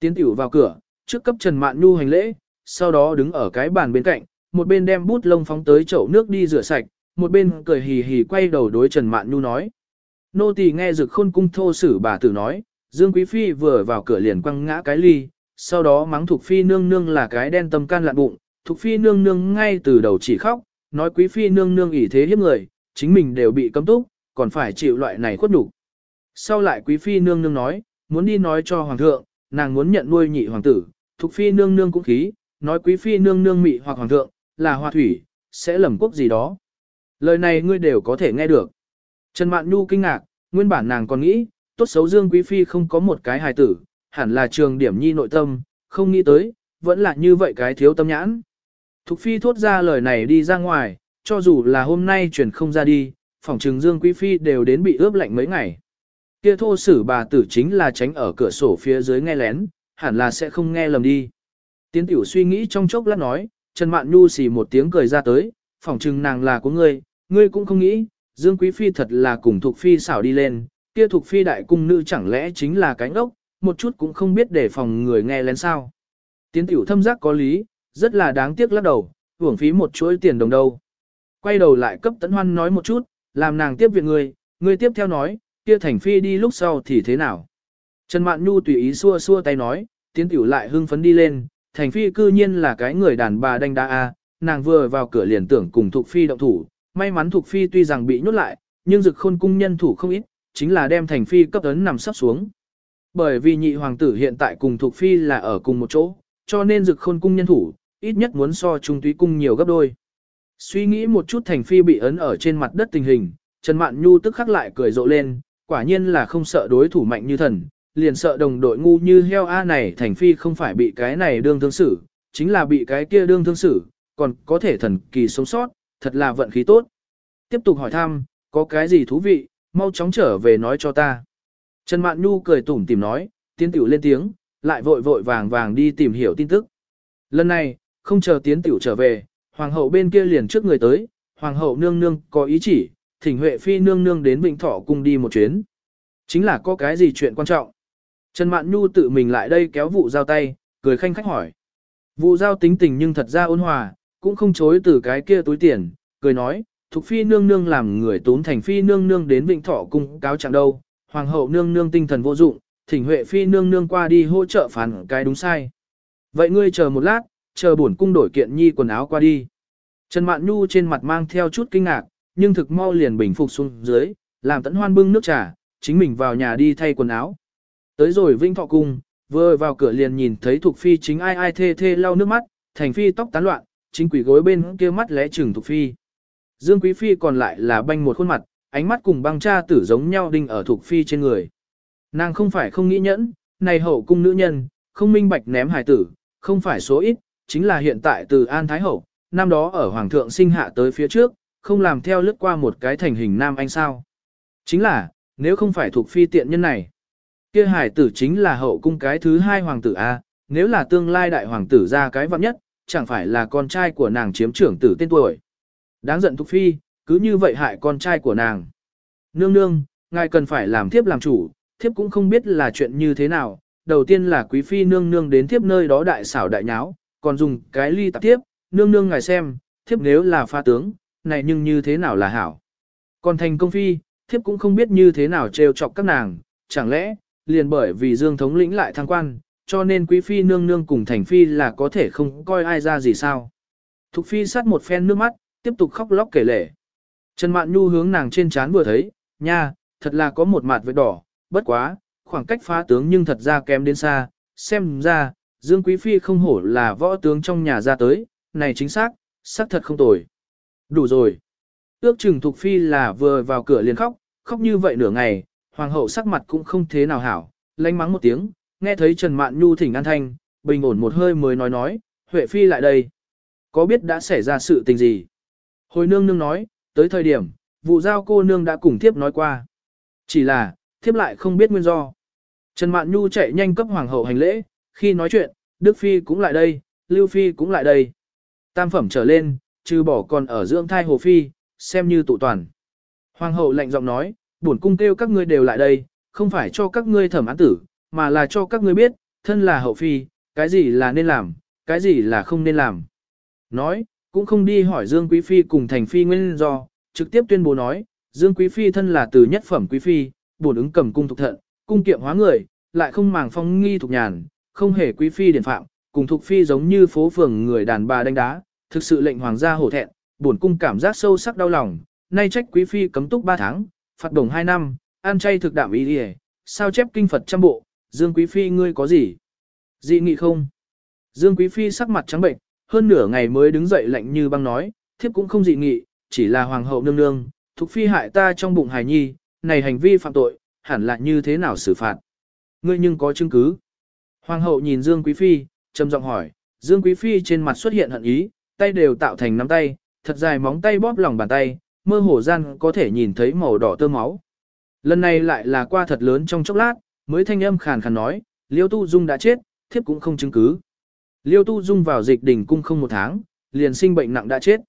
Tiến tiểu vào cửa, trước cấp Trần Mạn Nhu hành lễ, sau đó đứng ở cái bàn bên cạnh, một bên đem bút lông phóng tới chậu nước đi rửa sạch, một bên cười hì hì quay đầu đối Trần Mạn Nhu nói. Nô tỳ nghe rực khôn cung thô sử bà tử nói, Dương Quý Phi vừa vào cửa liền quăng ngã cái ly, sau đó mắng Thục Phi nương nương là cái đen tâm can lạn bụng, Thục Phi nương nương ngay từ đầu chỉ khóc, nói Quý Phi nương nương ỷ thế hiếp người, chính mình đều bị cấm túc, còn phải chịu loại này khuất nhục. Sau lại Quý Phi nương nương nói, muốn đi nói cho Hoàng thượng, nàng muốn nhận nuôi nhị hoàng tử, Thục Phi nương nương cũng khí, nói Quý Phi nương nương mị hoặc Hoàng thượng, là hoa thủy, sẽ lầm quốc gì đó. Lời này ngươi đều có thể nghe được. Trần Mạn Nhu kinh ngạc, nguyên bản nàng còn nghĩ, tốt xấu Dương Quý Phi không có một cái hài tử, hẳn là trường điểm nhi nội tâm, không nghĩ tới, vẫn là như vậy cái thiếu tâm nhãn. Thục Phi thốt ra lời này đi ra ngoài, cho dù là hôm nay chuyển không ra đi, phòng trừng Dương Quý Phi đều đến bị ướp lạnh mấy ngày. Kia thô sử bà tử chính là tránh ở cửa sổ phía dưới nghe lén, hẳn là sẽ không nghe lầm đi. Tiến tiểu suy nghĩ trong chốc lát nói, Trần Mạn Nhu xì một tiếng cười ra tới, phỏng chừng nàng là của ngươi, ngươi cũng không nghĩ, Dương Quý Phi thật là cùng Thục Phi xảo đi lên, kia thuộc Phi đại cung nữ chẳng lẽ chính là cánh ốc, một chút cũng không biết để phòng người nghe lén sao. Tiến tiểu thâm giác có lý, rất là đáng tiếc lắc đầu, hưởng phí một chuỗi tiền đồng đâu. Quay đầu lại cấp tấn hoan nói một chút, làm nàng tiếp viện người, người tiếp theo nói, kia thành phi đi lúc sau thì thế nào. Trần Mạn Nhu tùy ý xua xua tay nói, tiến tiểu lại hưng phấn đi lên, thành phi cư nhiên là cái người đàn bà đanh đa a, nàng vừa vào cửa liền tưởng cùng thuộc Phi động thủ, may mắn thuộc Phi tuy rằng bị nhốt lại, nhưng dực khôn cung nhân thủ không ít, chính là đem thành phi cấp ấn nằm sắp xuống. Bởi vì nhị hoàng tử hiện tại cùng thuộc Phi là ở cùng một chỗ, cho nên dực khôn cung nhân thủ, ít nhất muốn so trung túy cung nhiều gấp đôi. Suy nghĩ một chút thành phi bị ấn ở trên mặt đất tình hình, Trần Mạn Nhu tức khắc lại cười rộ lên, quả nhiên là không sợ đối thủ mạnh như thần, liền sợ đồng đội ngu như heo A này thành phi không phải bị cái này đương thương xử, chính là bị cái kia đương thương xử, còn có thể thần kỳ sống sót, thật là vận khí tốt. Tiếp tục hỏi thăm, có cái gì thú vị, mau chóng trở về nói cho ta. Trần Mạn Nhu cười tủm tìm nói, tiến tiểu lên tiếng, lại vội vội vàng vàng đi tìm hiểu tin tức. Lần này, không chờ tiến tiểu trở về, hoàng hậu bên kia liền trước người tới, hoàng hậu nương nương có ý chỉ, thỉnh Huệ Phi nương nương đến Vịnh Thọ cùng đi một chuyến. Chính là có cái gì chuyện quan trọng. Trần Mạn Nhu tự mình lại đây kéo vụ giao tay, cười khanh khách hỏi. Vụ giao tính tình nhưng thật ra ôn hòa, cũng không chối từ cái kia túi tiền, cười nói, Thục Phi nương nương làm người tốn thành Phi nương nương đến Vịnh Thọ cung cáo trạng đâu, Hoàng hậu nương nương tinh thần vô dụng, thỉnh Huệ Phi nương nương qua đi hỗ trợ phản cái đúng sai. Vậy ngươi chờ một lát, chờ bổn cung đổi kiện nhi quần áo qua đi. Trần Mạn Nhu trên mặt mang theo chút kinh ngạc, nhưng thực mau liền bình phục xuống dưới, làm tẫn hoan bưng nước trà, chính mình vào nhà đi thay quần áo. Tới rồi Vinh Thọ Cung, vừa vào cửa liền nhìn thấy Thục Phi chính ai ai thê thê lau nước mắt, Thành Phi tóc tán loạn, chính quỷ gối bên kia mắt lẽ chừng Thục Phi. Dương Quý Phi còn lại là banh một khuôn mặt, ánh mắt cùng băng cha tử giống nhau đinh ở Thục Phi trên người. Nàng không phải không nghĩ nhẫn, này hậu cung nữ nhân, không minh bạch ném hài tử, không phải số ít, chính là hiện tại từ An Thái Hậu, năm đó ở Hoàng thượng sinh hạ tới phía trước, không làm theo lướt qua một cái thành hình nam anh sao. Chính là, nếu không phải thuộc phi tiện nhân này, kia hải tử chính là hậu cung cái thứ hai hoàng tử A, nếu là tương lai đại hoàng tử ra cái vặn nhất, chẳng phải là con trai của nàng chiếm trưởng tử tên tuổi. Đáng giận Thục phi, cứ như vậy hại con trai của nàng. Nương nương, ngài cần phải làm thiếp làm chủ, thiếp cũng không biết là chuyện như thế nào, đầu tiên là quý phi nương nương đến thiếp nơi đó đại xảo đại nháo, còn dùng cái ly tạp thiếp, nương nương ngài xem, thiếp nếu là pha tướng, này nhưng như thế nào là hảo. Còn thành công phi, thiếp cũng không biết như thế nào trêu chọc các nàng, chẳng lẽ, liền bởi vì Dương thống lĩnh lại thăng quan, cho nên quý phi nương nương cùng thành phi là có thể không coi ai ra gì sao. Thục phi sát một phen nước mắt, tiếp tục khóc lóc kể lể. Trần Mạn Nhu hướng nàng trên trán vừa thấy, nha, thật là có một mặt vết đỏ, bất quá, khoảng cách phá tướng nhưng thật ra kém đến xa, xem ra, Dương Quý Phi không hổ là võ tướng trong nhà ra tới, này chính xác, xác thật không tồi. Đủ rồi. Ước chừng Thục Phi là vừa vào cửa liền khóc, khóc như vậy nửa ngày, hoàng hậu sắc mặt cũng không thế nào hảo, lanh mắng một tiếng, nghe thấy Trần Mạn Nhu thỉnh an thanh, bình ổn một hơi mới nói nói, Huệ Phi lại đây. Có biết đã xảy ra sự tình gì? Hồi nương nương nói, tới thời điểm, vụ giao cô nương đã cùng thiếp nói qua. Chỉ là, thiếp lại không biết nguyên do. Trần Mạn Nhu chạy nhanh cấp hoàng hậu hành lễ, khi nói chuyện, Đức Phi cũng lại đây, Lưu Phi cũng lại đây. Tam phẩm trở lên, trừ bỏ còn ở dưỡng thai Hồ Phi, xem như tụ toàn. Hoàng hậu lạnh giọng nói, bổn cung kêu các ngươi đều lại đây, không phải cho các ngươi thẩm án tử, mà là cho các ngươi biết, thân là hậu phi, cái gì là nên làm, cái gì là không nên làm. Nói, cũng không đi hỏi Dương Quý Phi cùng Thành Phi nguyên do, trực tiếp tuyên bố nói, Dương Quý Phi thân là từ nhất phẩm Quý Phi, bổn ứng cầm cung thuộc thận, cung kiệm hóa người, lại không màng phong nghi thuộc nhàn, không hề Quý Phi điển phạm, cùng thuộc Phi giống như phố phường người đàn bà đánh đá, thực sự lệnh hoàng gia hổ thẹn, bổn cung cảm giác sâu sắc đau lòng, nay trách Quý Phi cấm túc 3 tháng, phạt đồng 2 năm, ăn chay thực đạm ý đi sao chép kinh Phật trăm bộ, Dương Quý Phi ngươi có gì? Dị nghị không? Dương Quý Phi sắc mặt trắng bệnh, hơn nửa ngày mới đứng dậy lạnh như băng nói, thiếp cũng không dị nghị, chỉ là hoàng hậu nương nương, thuộc phi hại ta trong bụng hài nhi, này hành vi phạm tội, hẳn là như thế nào xử phạt? Ngươi nhưng có chứng cứ? Hoàng hậu nhìn Dương Quý Phi, trầm giọng hỏi, Dương Quý Phi trên mặt xuất hiện hận ý, tay đều tạo thành nắm tay, thật dài móng tay bóp lòng bàn tay, mơ hồ gian có thể nhìn thấy màu đỏ tơ máu. Lần này lại là qua thật lớn trong chốc lát, mới thanh âm khàn khàn nói, Liêu Tu Dung đã chết, thiếp cũng không chứng cứ. Liêu Tu Dung vào dịch đỉnh cung không một tháng, liền sinh bệnh nặng đã chết.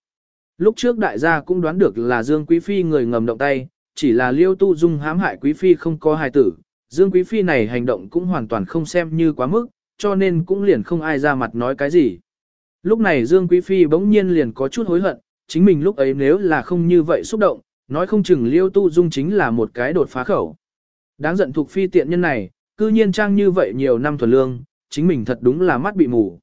Lúc trước đại gia cũng đoán được là Dương Quý Phi người ngầm động tay, chỉ là Liêu Tu Dung hãm hại Quý Phi không có hài tử. Dương Quý Phi này hành động cũng hoàn toàn không xem như quá mức, cho nên cũng liền không ai ra mặt nói cái gì. Lúc này Dương Quý Phi bỗng nhiên liền có chút hối hận, chính mình lúc ấy nếu là không như vậy xúc động, nói không chừng Liêu Tu Dung chính là một cái đột phá khẩu. Đáng giận thuộc phi tiện nhân này, cư nhiên trang như vậy nhiều năm thuần lương, chính mình thật đúng là mắt bị mù.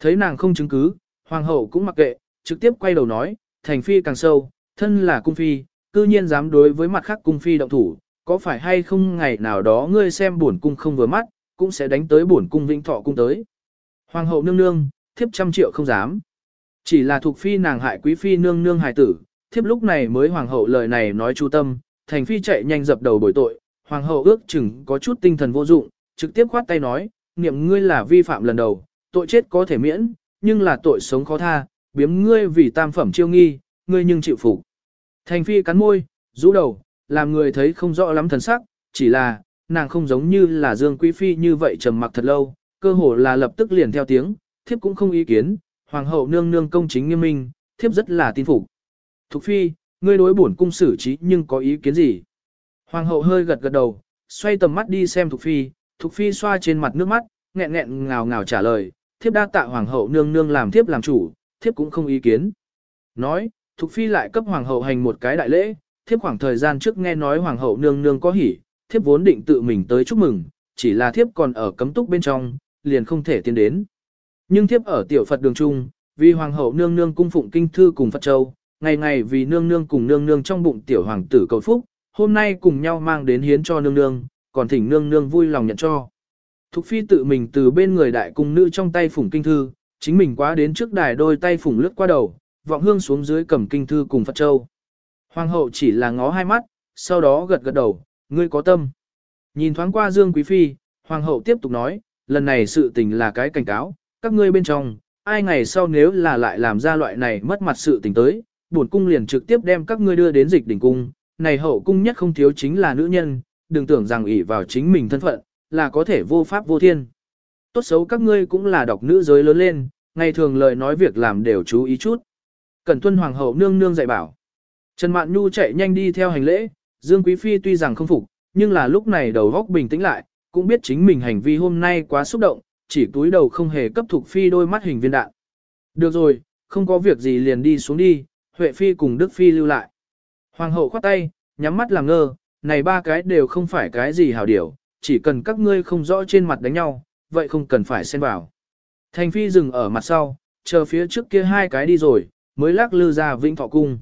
Thấy nàng không chứng cứ, hoàng hậu cũng mặc kệ, trực tiếp quay đầu nói, thành phi càng sâu, thân là cung phi, cư nhiên dám đối với mặt khác cung phi động thủ, có phải hay không ngày nào đó ngươi xem bổn cung không vừa mắt, cũng sẽ đánh tới bổn cung vinh thọ cung tới. Hoàng hậu nương nương, thiếp trăm triệu không dám. Chỉ là thuộc phi nàng hại quý phi nương nương hài tử, thiếp lúc này mới hoàng hậu lời này nói chu tâm, thành phi chạy nhanh dập đầu bồi tội, hoàng hậu ước chừng có chút tinh thần vô dụng, trực tiếp khoát tay nói, niệm ngươi là vi phạm lần đầu, tội chết có thể miễn, nhưng là tội sống khó tha, biếm ngươi vì tam phẩm chiêu nghi, ngươi nhưng chịu phục. Thành phi cắn môi, rũ đầu, làm người thấy không rõ lắm thần sắc, chỉ là, nàng không giống như là Dương Quý Phi như vậy trầm mặc thật lâu, cơ hồ là lập tức liền theo tiếng, thiếp cũng không ý kiến, hoàng hậu nương nương công chính nghiêm minh, thiếp rất là tin phục. Thục Phi, ngươi đối bổn cung xử trí nhưng có ý kiến gì? Hoàng hậu hơi gật gật đầu, xoay tầm mắt đi xem Thục Phi, Thục Phi xoa trên mặt nước mắt, nghẹn nghẹn ngào ngào trả lời, thiếp đa tạ Hoàng hậu nương nương làm thiếp làm chủ, thiếp cũng không ý kiến. Nói, Thục Phi lại cấp Hoàng hậu hành một cái đại lễ, thiếp khoảng thời gian trước nghe nói Hoàng hậu nương nương có hỉ, thiếp vốn định tự mình tới chúc mừng, chỉ là thiếp còn ở cấm túc bên trong, liền không thể tiến đến. Nhưng thiếp ở tiểu Phật đường trung, vì Hoàng hậu nương nương cung phụng kinh thư cùng Phật Châu, ngày ngày vì nương nương cùng nương nương trong bụng tiểu hoàng tử cầu phúc, hôm nay cùng nhau mang đến hiến cho nương nương, còn thỉnh nương nương vui lòng nhận cho. Thục phi tự mình từ bên người đại cung nữ trong tay phủng kinh thư, chính mình quá đến trước đài đôi tay phủng lướt qua đầu, vọng hương xuống dưới cầm kinh thư cùng Phật Châu. Hoàng hậu chỉ là ngó hai mắt, sau đó gật gật đầu, ngươi có tâm. Nhìn thoáng qua Dương Quý Phi, Hoàng hậu tiếp tục nói, lần này sự tình là cái cảnh cáo, các ngươi bên trong, ai ngày sau nếu là lại làm ra loại này mất mặt sự tình tới, bổn cung liền trực tiếp đem các ngươi đưa đến dịch đỉnh cung, này hậu cung nhất không thiếu chính là nữ nhân, đừng tưởng rằng ỷ vào chính mình thân phận, là có thể vô pháp vô thiên. Tốt xấu các ngươi cũng là độc nữ giới lớn lên, ngày thường lời nói việc làm đều chú ý chút. Cẩn tuân hoàng hậu nương nương dạy bảo. Trần Mạn Nhu chạy nhanh đi theo hành lễ, Dương Quý Phi tuy rằng không phục, nhưng là lúc này đầu góc bình tĩnh lại, cũng biết chính mình hành vi hôm nay quá xúc động, chỉ túi đầu không hề cấp thuộc Phi đôi mắt hình viên đạn. Được rồi, không có việc gì liền đi xuống đi, Huệ Phi cùng Đức Phi lưu lại. Hoàng hậu khoát tay, nhắm mắt làm ngơ, này ba cái đều không phải cái gì hảo điều, chỉ cần các ngươi không rõ trên mặt đánh nhau, vậy không cần phải xen vào. Thành Phi dừng ở mặt sau, chờ phía trước kia hai cái đi rồi, mới lắc lư ra vĩnh thọ cung.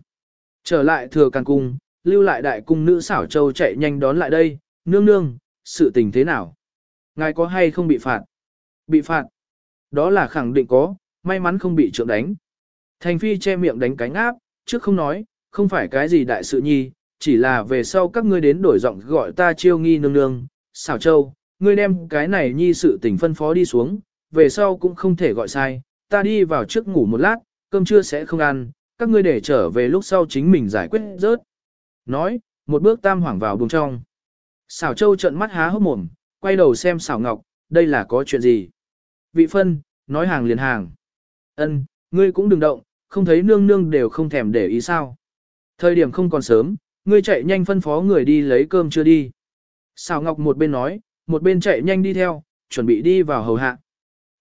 Trở lại thừa càng cung, lưu lại đại cung nữ xảo châu chạy nhanh đón lại đây, nương nương, sự tình thế nào? Ngài có hay không bị phạt? Bị phạt. Đó là khẳng định có, may mắn không bị trượng đánh. Thành phi che miệng đánh cánh áp, trước không nói, không phải cái gì đại sự nhi, chỉ là về sau các ngươi đến đổi giọng gọi ta chiêu nghi nương nương, xảo châu, ngươi đem cái này nhi sự tình phân phó đi xuống, về sau cũng không thể gọi sai, ta đi vào trước ngủ một lát, cơm trưa sẽ không ăn, các ngươi để trở về lúc sau chính mình giải quyết rớt. Nói, một bước tam hoảng vào buồng trong. Xảo châu trợn mắt há hốc mồm, quay đầu xem xảo ngọc, đây là có chuyện gì. Vị phân, nói hàng liền hàng. ân ngươi cũng đừng động, không thấy nương nương đều không thèm để ý sao. Thời điểm không còn sớm, ngươi chạy nhanh phân phó người đi lấy cơm chưa đi. Xào ngọc một bên nói, một bên chạy nhanh đi theo, chuẩn bị đi vào hầu hạ.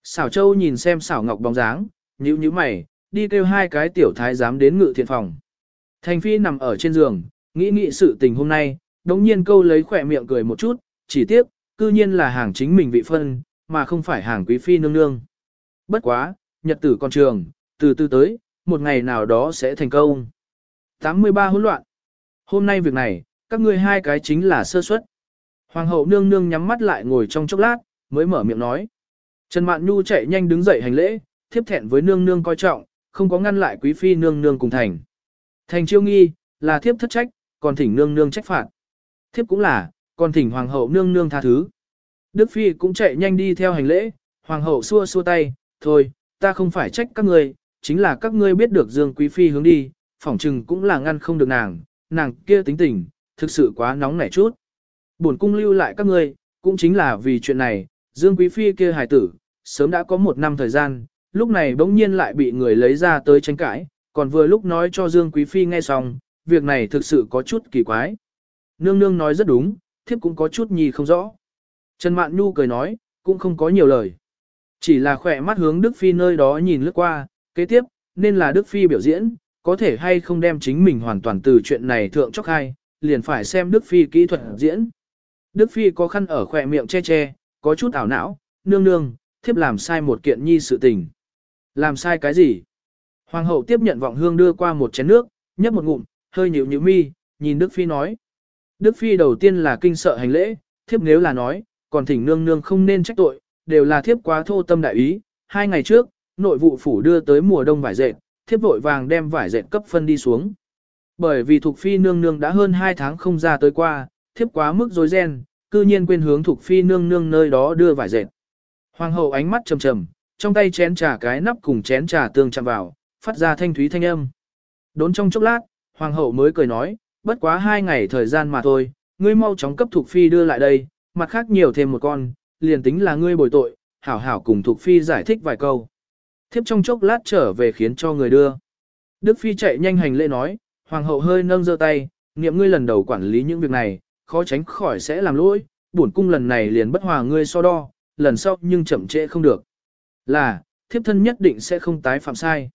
Xảo châu nhìn xem xảo ngọc bóng dáng, nhíu nhíu mày, đi kêu hai cái tiểu thái giám đến ngự thiện phòng. Thành phi nằm ở trên giường, nghĩ nghĩ sự tình hôm nay, đống nhiên câu lấy khỏe miệng cười một chút, chỉ tiếc, cư nhiên là hàng chính mình vị phân, mà không phải hàng quý phi nương nương. Bất quá, nhật tử còn trường, từ từ tới, một ngày nào đó sẽ thành công. 83 hỗn loạn. Hôm nay việc này, các ngươi hai cái chính là sơ suất. Hoàng hậu nương nương nhắm mắt lại ngồi trong chốc lát, mới mở miệng nói. Trần Mạn Nhu chạy nhanh đứng dậy hành lễ, thiếp thẹn với nương nương coi trọng, không có ngăn lại quý phi nương nương cùng thành. Thành chiêu nghi, là thiếp thất trách, còn thỉnh nương nương trách phạt. Thiếp cũng là, còn thỉnh hoàng hậu nương nương tha thứ. Đức phi cũng chạy nhanh đi theo hành lễ, hoàng hậu xua xua tay, thôi, ta không phải trách các ngươi, chính là các ngươi biết được dương quý phi hướng đi, phỏng chừng cũng là ngăn không được nàng, nàng kia tính tình, thực sự quá nóng nảy chút. Bổn cung lưu lại các ngươi, cũng chính là vì chuyện này, dương quý phi kia hài tử, sớm đã có một năm thời gian, lúc này bỗng nhiên lại bị người lấy ra tới tranh cãi, còn vừa lúc nói cho Dương Quý Phi nghe xong, việc này thực sự có chút kỳ quái. Nương nương nói rất đúng, thiếp cũng có chút nhì không rõ. Trần Mạn Nhu cười nói, cũng không có nhiều lời. Chỉ là khỏe mắt hướng Đức Phi nơi đó nhìn lướt qua, kế tiếp, nên là Đức Phi biểu diễn, có thể hay không đem chính mình hoàn toàn từ chuyện này thượng chóc hai, liền phải xem Đức Phi kỹ thuật diễn. Đức Phi có khăn ở khỏe miệng che che, có chút ảo não, nương nương, thiếp làm sai một kiện nhi sự tình. Làm sai cái gì? Hoàng hậu tiếp nhận vọng hương đưa qua một chén nước, nhấp một ngụm, hơi nhíu nhíu mi, nhìn Đức Phi nói. Đức Phi đầu tiên là kinh sợ hành lễ, thiếp nếu là nói, còn thỉnh nương nương không nên trách tội, đều là thiếp quá thô tâm đại ý. Hai ngày trước, nội vụ phủ đưa tới mùa đông vải dệt, thiếp vội vàng đem vải dệt cấp phân đi xuống. Bởi vì Thục Phi nương nương đã hơn hai tháng không ra tới qua, thiếp quá mức rối ren, cư nhiên quên hướng Thục Phi nương nương nơi đó đưa vải dệt. Hoàng hậu ánh mắt trầm trầm, trong tay chén trà cái nắp cùng chén trà tương chạm vào, phát ra thanh thúy thanh âm. Đốn trong chốc lát, hoàng hậu mới cười nói, bất quá hai ngày thời gian mà thôi, ngươi mau chóng cấp Thục phi đưa lại đây, mặt khác nhiều thêm một con, liền tính là ngươi bồi tội, hảo hảo cùng Thục phi giải thích vài câu. Thiếp trong chốc lát trở về khiến cho người đưa. Đức phi chạy nhanh hành lễ nói, hoàng hậu hơi nâng giơ tay, niệm ngươi lần đầu quản lý những việc này, khó tránh khỏi sẽ làm lỗi, bổn cung lần này liền bất hòa ngươi so đo, lần sau nhưng chậm trễ không được. Là, thiếp thân nhất định sẽ không tái phạm sai.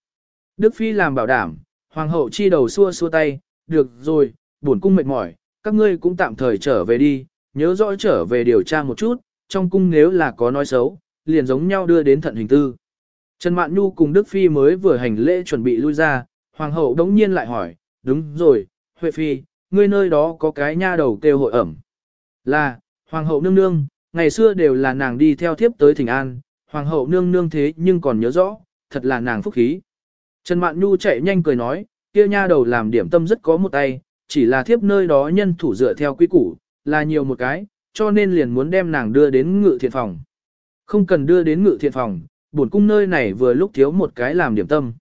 Đức Phi làm bảo đảm, hoàng hậu chi đầu xua xua tay, được rồi, bổn cung mệt mỏi, các ngươi cũng tạm thời trở về đi, nhớ rõ trở về điều tra một chút, trong cung nếu là có nói xấu, liền giống nhau đưa đến thận hình tư. Trần Mạn Nhu cùng Đức Phi mới vừa hành lễ chuẩn bị lui ra, hoàng hậu đống nhiên lại hỏi, đúng rồi, Huệ Phi, ngươi nơi đó có cái nha đầu kêu hội ẩm. Là, hoàng hậu nương nương, ngày xưa đều là nàng đi theo thiếp tới thỉnh an, hoàng hậu nương nương thế nhưng còn nhớ rõ, thật là nàng phúc khí. Trần Mạn Nhu chạy nhanh cười nói, kia nha đầu làm điểm tâm rất có một tay, chỉ là thiếp nơi đó nhân thủ dựa theo quy củ, là nhiều một cái, cho nên liền muốn đem nàng đưa đến ngự thiện phòng. Không cần đưa đến ngự thiện phòng, bổn cung nơi này vừa lúc thiếu một cái làm điểm tâm.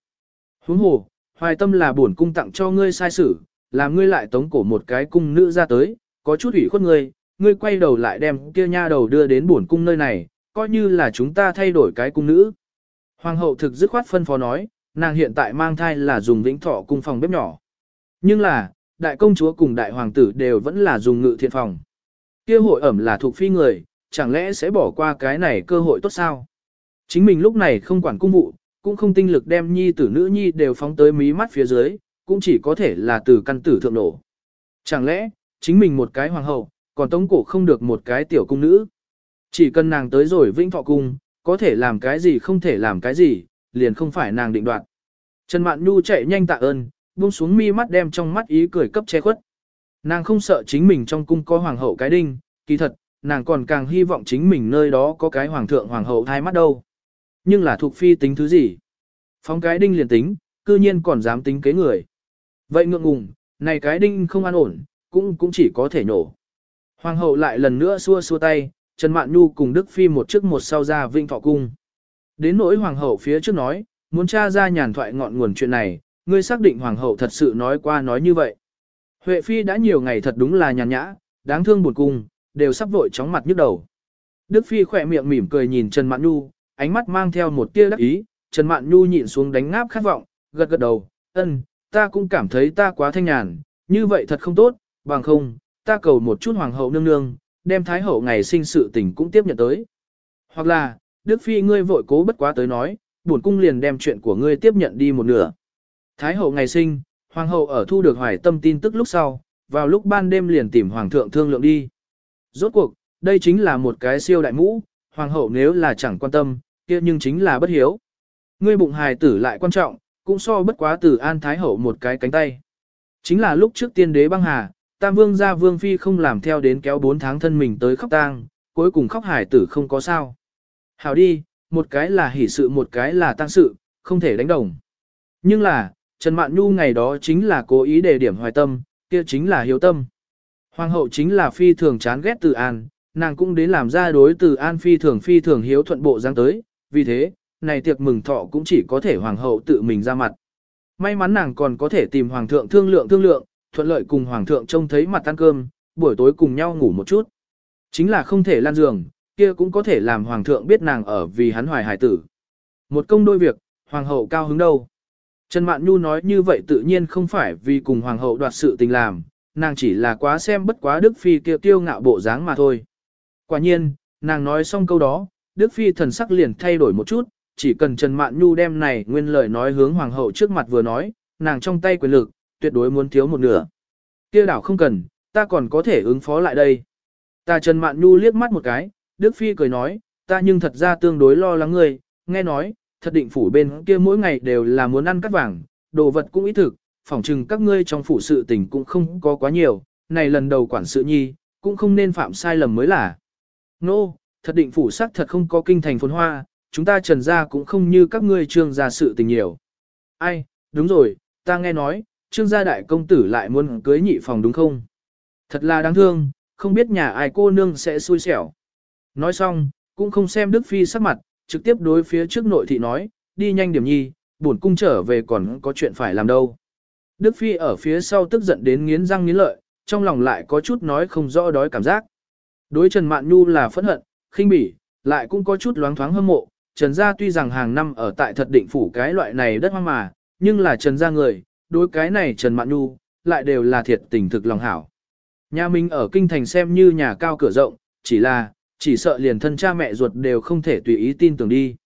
Huống hồ, hoài tâm là bổn cung tặng cho ngươi sai sử, làm ngươi lại tống cổ một cái cung nữ ra tới, có chút ủy khuất ngươi, ngươi quay đầu lại đem kia nha đầu đưa đến bổn cung nơi này, coi như là chúng ta thay đổi cái cung nữ. Hoàng hậu thực dứt khoát phân phó nói, nàng hiện tại mang thai là dùng vĩnh thọ cung phòng bếp nhỏ. Nhưng là, đại công chúa cùng đại hoàng tử đều vẫn là dùng ngự thiện phòng. kia hội ẩm là thuộc phi người, chẳng lẽ sẽ bỏ qua cái này cơ hội tốt sao? Chính mình lúc này không quản cung vụ, cũng không tinh lực đem nhi tử nữ nhi đều phóng tới mí mắt phía dưới, cũng chỉ có thể là từ căn tử thượng nổ. Chẳng lẽ, chính mình một cái hoàng hậu, còn tống cổ không được một cái tiểu cung nữ. Chỉ cần nàng tới rồi vĩnh thọ cung, có thể làm cái gì không thể làm cái gì, liền không phải nàng định đoạt. Trần Mạn Nhu chạy nhanh tạ ơn, buông xuống mi mắt đem trong mắt ý cười cấp che khuất. Nàng không sợ chính mình trong cung có hoàng hậu cái đinh, kỳ thật, nàng còn càng hy vọng chính mình nơi đó có cái hoàng thượng hoàng hậu hai mắt đâu. Nhưng là thuộc phi tính thứ gì? Phóng cái đinh liền tính, cư nhiên còn dám tính kế người. Vậy ngượng ngùng, này cái đinh không an ổn, cũng cũng chỉ có thể nổ. Hoàng hậu lại lần nữa xua xua tay, Trần Mạn Nhu cùng Đức Phi một trước một sau ra vinh thọ cung. Đến nỗi hoàng hậu phía trước nói, muốn tra ra nhàn thoại ngọn nguồn chuyện này, ngươi xác định hoàng hậu thật sự nói qua nói như vậy. Huệ Phi đã nhiều ngày thật đúng là nhàn nhã, đáng thương buồn cung, đều sắp vội chóng mặt nhức đầu. Đức Phi khỏe miệng mỉm cười nhìn Trần Mạn Nhu, ánh mắt mang theo một tia đắc ý, Trần Mạn Nhu nhịn xuống đánh ngáp khát vọng, gật gật đầu, ân, ta cũng cảm thấy ta quá thanh nhàn, như vậy thật không tốt, bằng không, ta cầu một chút hoàng hậu nương nương, đem thái hậu ngày sinh sự tình cũng tiếp nhận tới. Hoặc là, Đức Phi ngươi vội cố bất quá tới nói, bổn cung liền đem chuyện của ngươi tiếp nhận đi một nửa. Thái hậu ngày sinh, hoàng hậu ở thu được hoài tâm tin tức lúc sau, vào lúc ban đêm liền tìm hoàng thượng thương lượng đi. Rốt cuộc, đây chính là một cái siêu đại mũ, hoàng hậu nếu là chẳng quan tâm, kia nhưng chính là bất hiếu. Ngươi bụng hài tử lại quan trọng, cũng so bất quá tử an thái hậu một cái cánh tay. Chính là lúc trước tiên đế băng hà, tam vương gia vương phi không làm theo đến kéo 4 tháng thân mình tới khóc tang, cuối cùng khóc hài tử không có sao. Hảo đi, một cái là hỷ sự một cái là tang sự, không thể đánh đồng. Nhưng là, Trần Mạn Nhu ngày đó chính là cố ý đề điểm hoài tâm, kia chính là hiếu tâm. Hoàng hậu chính là phi thường chán ghét từ an, nàng cũng đến làm ra đối từ an phi thường phi thường hiếu thuận bộ giang tới, vì thế, này tiệc mừng thọ cũng chỉ có thể hoàng hậu tự mình ra mặt. May mắn nàng còn có thể tìm hoàng thượng thương lượng thương lượng, thuận lợi cùng hoàng thượng trông thấy mặt ăn cơm, buổi tối cùng nhau ngủ một chút. Chính là không thể lan giường, kia cũng có thể làm hoàng thượng biết nàng ở vì hắn hoài hải tử. Một công đôi việc, hoàng hậu cao hứng đâu. Trần Mạn Nhu nói như vậy tự nhiên không phải vì cùng hoàng hậu đoạt sự tình làm, nàng chỉ là quá xem bất quá Đức Phi kia tiêu ngạo bộ dáng mà thôi. Quả nhiên, nàng nói xong câu đó, Đức Phi thần sắc liền thay đổi một chút, chỉ cần Trần Mạn Nhu đem này nguyên lời nói hướng hoàng hậu trước mặt vừa nói, nàng trong tay quyền lực, tuyệt đối muốn thiếu một nửa. Kia đảo không cần, ta còn có thể ứng phó lại đây. Ta Trần Mạn Nhu liếc mắt một cái, Đức Phi cười nói, ta nhưng thật ra tương đối lo lắng ngươi, nghe nói, thật định phủ bên kia mỗi ngày đều là muốn ăn cắt vàng, đồ vật cũng ý thực, phỏng chừng các ngươi trong phủ sự tình cũng không có quá nhiều, này lần đầu quản sự nhi, cũng không nên phạm sai lầm mới là. Nô, no, thật định phủ sắc thật không có kinh thành phồn hoa, chúng ta trần gia cũng không như các ngươi trương gia sự tình nhiều. Ai, đúng rồi, ta nghe nói, trương gia đại công tử lại muốn cưới nhị phòng đúng không? Thật là đáng thương, không biết nhà ai cô nương sẽ xui xẻo. Nói xong, cũng không xem Đức Phi sắc mặt, trực tiếp đối phía trước nội thị nói, đi nhanh điểm nhi, bổn cung trở về còn có chuyện phải làm đâu. Đức Phi ở phía sau tức giận đến nghiến răng nghiến lợi, trong lòng lại có chút nói không rõ đói cảm giác. Đối Trần Mạn Nhu là phẫn hận, khinh bỉ, lại cũng có chút loáng thoáng hâm mộ. Trần gia tuy rằng hàng năm ở tại thật định phủ cái loại này đất hoang mà, nhưng là Trần gia người, đối cái này Trần Mạn Nhu, lại đều là thiệt tình thực lòng hảo. Nhà mình ở kinh thành xem như nhà cao cửa rộng, chỉ là, chỉ sợ liền thân cha mẹ ruột đều không thể tùy ý tin tưởng đi.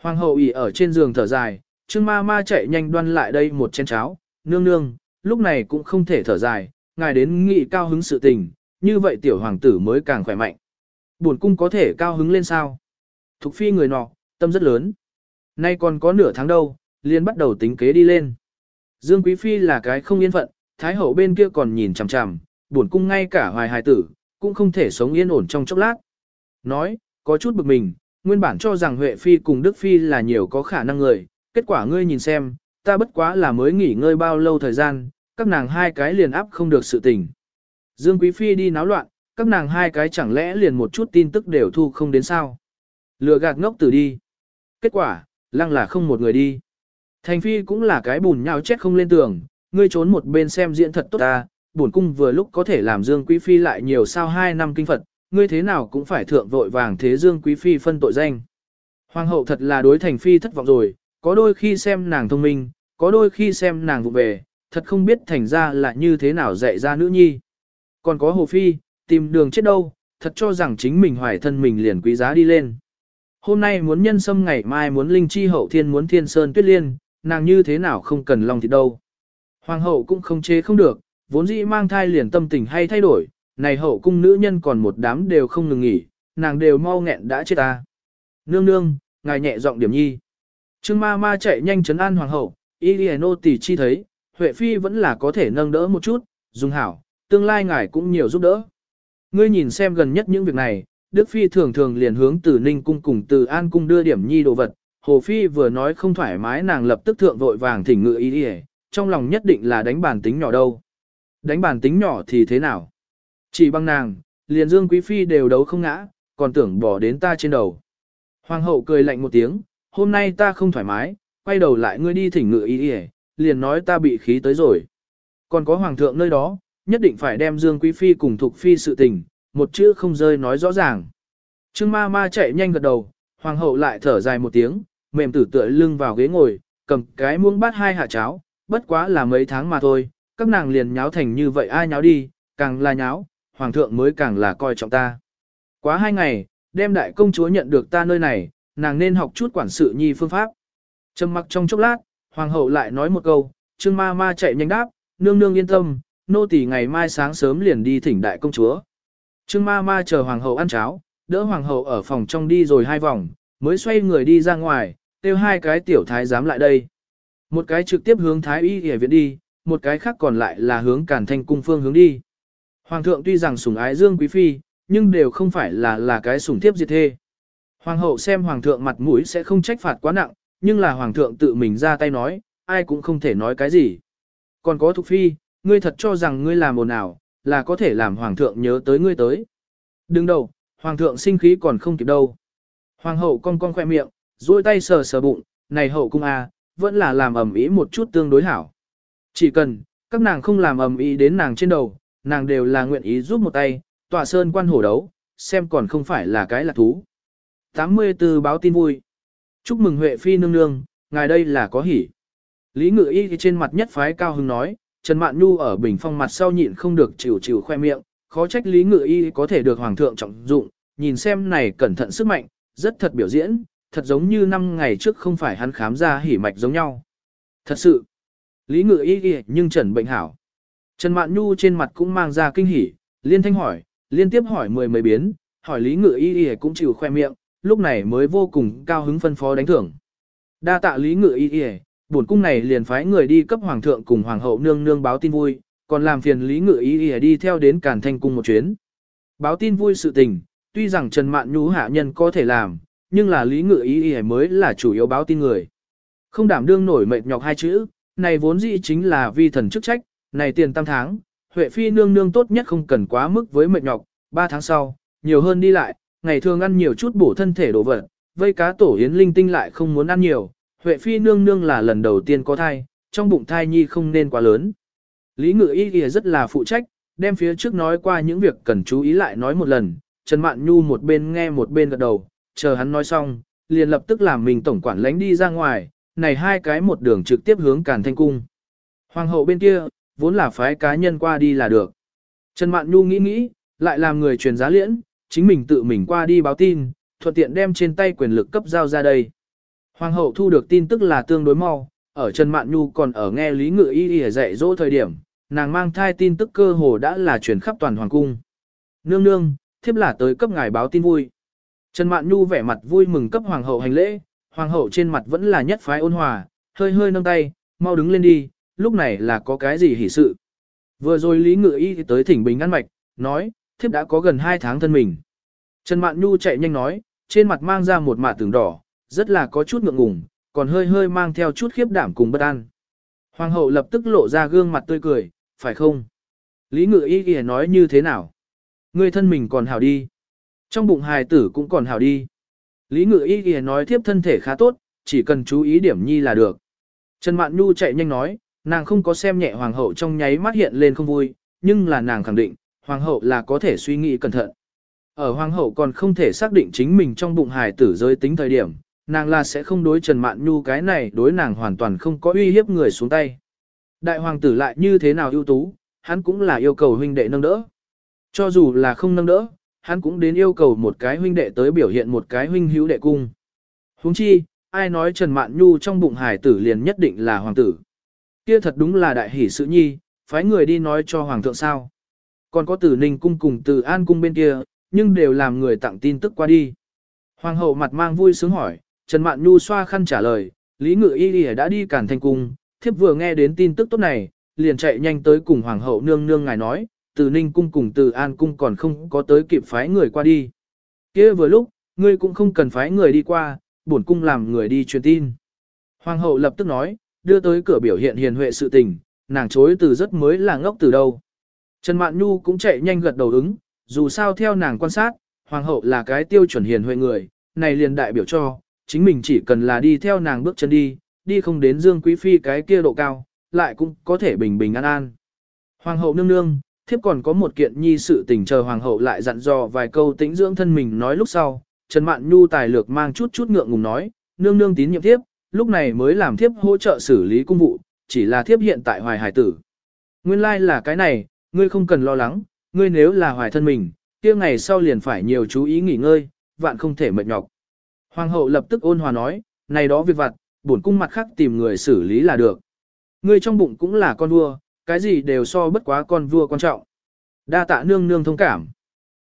Hoàng hậu ỉ ở trên giường thở dài, Trương ma ma chạy nhanh đoan lại đây một chén cháo, nương nương, lúc này cũng không thể thở dài, ngài đến nghị cao hứng sự tình, như vậy tiểu hoàng tử mới càng khỏe mạnh. Buồn cung có thể cao hứng lên sao? Thục phi người nọ, tâm rất lớn. Nay còn có nửa tháng đâu, liền bắt đầu tính kế đi lên. Dương Quý Phi là cái không yên phận, Thái hậu bên kia còn nhìn chằm chằm, buồn cung ngay cả hoài hài tử, cũng không thể sống yên ổn trong chốc lát. Nói, có chút bực mình, nguyên bản cho rằng Huệ Phi cùng Đức Phi là nhiều có khả năng người, kết quả ngươi nhìn xem, ta bất quá là mới nghỉ ngơi bao lâu thời gian, các nàng hai cái liền áp không được sự tình. Dương Quý Phi đi náo loạn, các nàng hai cái chẳng lẽ liền một chút tin tức đều thu không đến sao. Lừa gạt ngốc tử đi. Kết quả, lăng là không một người đi. Thành Phi cũng là cái bùn nhau chết không lên tường, ngươi trốn một bên xem diễn thật tốt ta, bổn cung vừa lúc có thể làm Dương Quý Phi lại nhiều sao hai năm kinh Phật, ngươi thế nào cũng phải thượng vội vàng thế Dương Quý Phi phân tội danh. Hoàng hậu thật là đối Thành Phi thất vọng rồi, có đôi khi xem nàng thông minh, có đôi khi xem nàng vụ về, thật không biết thành ra là như thế nào dạy ra nữ nhi. Còn có Hồ Phi, tìm đường chết đâu, thật cho rằng chính mình hoài thân mình liền quý giá đi lên. Hôm nay muốn nhân sâm ngày mai muốn linh chi hậu thiên muốn thiên sơn tuyết liên, nàng như thế nào không cần lòng thịt đâu. Hoàng hậu cũng không chế không được, vốn dĩ mang thai liền tâm tình hay thay đổi, này hậu cung nữ nhân còn một đám đều không ngừng nghỉ, nàng đều mau nghẹn đã chết ta. Nương nương, ngài nhẹ giọng điểm nhi. Trương ma ma chạy nhanh chấn an hoàng hậu, y nô tỷ chi thấy, Huệ Phi vẫn là có thể nâng đỡ một chút, dùng hảo, tương lai ngài cũng nhiều giúp đỡ. Ngươi nhìn xem gần nhất những việc này, Đức Phi thường thường liền hướng từ Ninh Cung cùng từ An Cung đưa điểm nhi đồ vật, Hồ Phi vừa nói không thoải mái nàng lập tức thượng vội vàng thỉnh ngự ý đi trong lòng nhất định là đánh bản tính nhỏ đâu. Đánh bản tính nhỏ thì thế nào? Chỉ bằng nàng, liền Dương Quý Phi đều đấu không ngã, còn tưởng bỏ đến ta trên đầu. Hoàng hậu cười lạnh một tiếng, hôm nay ta không thoải mái, quay đầu lại ngươi đi thỉnh ngự ý đi liền nói ta bị khí tới rồi. Còn có hoàng thượng nơi đó, nhất định phải đem Dương Quý Phi cùng Thục Phi sự tình, một chữ không rơi nói rõ ràng. Trương ma ma chạy nhanh gật đầu, hoàng hậu lại thở dài một tiếng, mềm tử tựa lưng vào ghế ngồi, cầm cái muỗng bát hai hạ cháo, bất quá là mấy tháng mà thôi, các nàng liền nháo thành như vậy ai nháo đi, càng là nháo, hoàng thượng mới càng là coi trọng ta. Quá hai ngày, đem đại công chúa nhận được ta nơi này, nàng nên học chút quản sự nhi phương pháp. Trầm mặc trong chốc lát, hoàng hậu lại nói một câu, trương ma ma chạy nhanh đáp, nương nương yên tâm, nô tỳ ngày mai sáng sớm liền đi thỉnh đại công chúa. Trương ma ma chờ hoàng hậu ăn cháo, đỡ hoàng hậu ở phòng trong đi rồi hai vòng, mới xoay người đi ra ngoài, kêu hai cái tiểu thái giám lại đây. Một cái trực tiếp hướng thái y y viện đi, một cái khác còn lại là hướng cản thanh cung phương hướng đi. Hoàng thượng tuy rằng sủng ái dương quý phi, nhưng đều không phải là là cái sủng thiếp diệt thê. Hoàng hậu xem hoàng thượng mặt mũi sẽ không trách phạt quá nặng, nhưng là hoàng thượng tự mình ra tay nói, ai cũng không thể nói cái gì. Còn có thục phi, ngươi thật cho rằng ngươi làm ồn ào, là có thể làm hoàng thượng nhớ tới ngươi tới. Đừng đầu, hoàng thượng sinh khí còn không kịp đâu. Hoàng hậu cong cong khoe miệng, duỗi tay sờ sờ bụng, này hậu cung a, à, vẫn là làm ầm ĩ một chút tương đối hảo. Chỉ cần, các nàng không làm ầm ĩ đến nàng trên đầu, nàng đều là nguyện ý giúp một tay, tỏa sơn quan hổ đấu, xem còn không phải là cái lạc thú. 84 báo tin vui. Chúc mừng Huệ Phi nương nương, ngài đây là có hỉ. Lý Ngự Y trên mặt nhất phái cao hứng nói, Trần Mạn Nhu ở bình phong mặt sau nhịn không được chịu chịu khoe miệng, khó trách Lý Ngự Y có thể được Hoàng thượng trọng dụng, nhìn xem này cẩn thận sức mạnh, rất thật biểu diễn, thật giống như năm ngày trước không phải hắn khám ra hỉ mạch giống nhau. Thật sự, Lý Ngự Y nhưng Trần bệnh hảo. Trần Mạn Nhu trên mặt cũng mang ra kinh hỉ, liên thanh hỏi, liên tiếp hỏi mười mấy biến, hỏi Lý Ngự Y cũng chịu khoe miệng, lúc này mới vô cùng cao hứng phân phó đánh thưởng. Đa tạ Lý Ngự Y Y, bổn cung này liền phái người đi cấp hoàng thượng cùng hoàng hậu nương nương báo tin vui, còn làm phiền Lý Ngự Ý đi theo đến Càn Thanh cung một chuyến. Báo tin vui sự tình, tuy rằng Trần Mạn Nhu hạ nhân có thể làm, nhưng là Lý Ngự Ý mới là chủ yếu báo tin người. Không đảm đương nổi mệt nhọc hai chữ, này vốn dĩ chính là vi thần chức trách, này tiền tam tháng, Huệ Phi nương nương tốt nhất không cần quá mức với mệt nhọc, ba tháng sau, nhiều hơn đi lại, ngày thường ăn nhiều chút bổ thân thể đồ vật, vây cá tổ yến linh tinh lại không muốn ăn nhiều, Huệ Phi nương nương là lần đầu tiên có thai, trong bụng thai nhi không nên quá lớn. Lý Ngự Y kìa rất là phụ trách, đem phía trước nói qua những việc cần chú ý lại nói một lần, Trần Mạn Nhu một bên nghe một bên gật đầu, chờ hắn nói xong, liền lập tức làm mình tổng quản lánh đi ra ngoài, này hai cái một đường trực tiếp hướng Càn Thanh Cung. Hoàng hậu bên kia, vốn là phái cá nhân qua đi là được. Trần Mạn Nhu nghĩ nghĩ, lại làm người truyền giá liễn, chính mình tự mình qua đi báo tin, thuận tiện đem trên tay quyền lực cấp giao ra đây. Hoàng hậu thu được tin tức là tương đối mau, ở Trần Mạn Nhu còn ở nghe Lý Ngự Y Y dạy dỗ thời điểm, nàng mang thai tin tức cơ hồ đã là truyền khắp toàn hoàng cung. Nương nương, thiếp là tới cấp ngài báo tin vui. Trần Mạn Nhu vẻ mặt vui mừng cấp hoàng hậu hành lễ, hoàng hậu trên mặt vẫn là nhất phái ôn hòa, hơi hơi nâng tay, mau đứng lên đi, lúc này là có cái gì hỉ sự. Vừa rồi Lý Ngự Y tới thỉnh bình ăn mạch, nói, thiếp đã có gần 2 tháng thân mình. Trần Mạn Nhu chạy nhanh nói, trên mặt mang ra một mạ tường đỏ, rất là có chút ngượng ngùng, còn hơi hơi mang theo chút khiếp đảm cùng bất an. Hoàng hậu lập tức lộ ra gương mặt tươi cười, phải không? Lý Ngự Y kìa nói như thế nào? Người thân mình còn hảo đi. Trong bụng hài tử cũng còn hảo đi. Lý Ngự Y kìa nói thiếp thân thể khá tốt, chỉ cần chú ý điểm nhi là được. Trần Mạn Nhu chạy nhanh nói, nàng không có xem nhẹ hoàng hậu trong nháy mắt hiện lên không vui, nhưng là nàng khẳng định, hoàng hậu là có thể suy nghĩ cẩn thận. Ở hoàng hậu còn không thể xác định chính mình trong bụng hài tử giới tính thời điểm, nàng là sẽ không đối Trần Mạn Nhu cái này đối nàng hoàn toàn không có uy hiếp người xuống tay. Đại hoàng tử lại như thế nào ưu tú, hắn cũng là yêu cầu huynh đệ nâng đỡ. Cho dù là không nâng đỡ, hắn cũng đến yêu cầu một cái huynh đệ tới biểu hiện một cái huynh hữu đệ cung. Huống chi, ai nói Trần Mạn Nhu trong bụng hải tử liền nhất định là hoàng tử. Kia thật đúng là đại hỷ sự nhi, phái người đi nói cho hoàng thượng sao. Còn có tử ninh cung cùng tử an cung bên kia, nhưng đều làm người tặng tin tức qua đi. Hoàng hậu mặt mang vui sướng hỏi, Trần Mạn Nhu xoa khăn trả lời, Lý Ngự Y Y đã đi cản thành cung, thiếp vừa nghe đến tin tức tốt này, liền chạy nhanh tới cùng Hoàng hậu nương nương ngài nói, từ Ninh cung cùng từ An cung còn không có tới kịp phái người qua đi. kia vừa lúc, ngươi cũng không cần phái người đi qua, bổn cung làm người đi truyền tin. Hoàng hậu lập tức nói, đưa tới cửa biểu hiện hiền huệ sự tình, nàng chối từ rất mới là ngốc từ đâu. Trần Mạn Nhu cũng chạy nhanh gật đầu ứng, dù sao theo nàng quan sát, hoàng hậu là cái tiêu chuẩn hiền huệ người, này liền đại biểu cho, chính mình chỉ cần là đi theo nàng bước chân đi, đi không đến Dương Quý Phi cái kia độ cao, lại cũng có thể bình bình an an. Hoàng hậu nương nương, thiếp còn có một kiện nhi sự tình chờ hoàng hậu lại dặn dò vài câu tĩnh dưỡng thân mình nói lúc sau, Trần Mạn Nhu tài lược mang chút chút ngượng ngùng nói, nương nương tín nhiệm thiếp, lúc này mới làm thiếp hỗ trợ xử lý công vụ, chỉ là thiếp hiện tại hoài hải tử. Nguyên lai like là cái này, ngươi không cần lo lắng, ngươi nếu là hoài thân mình, kia ngày sau liền phải nhiều chú ý nghỉ ngơi, vạn không thể mệt nhọc. Hoàng hậu lập tức ôn hòa nói, này đó việc vặt, bổn cung mặt khác tìm người xử lý là được. Ngươi trong bụng cũng là con vua, cái gì đều so bất quá con vua quan trọng. Đa tạ nương nương thông cảm.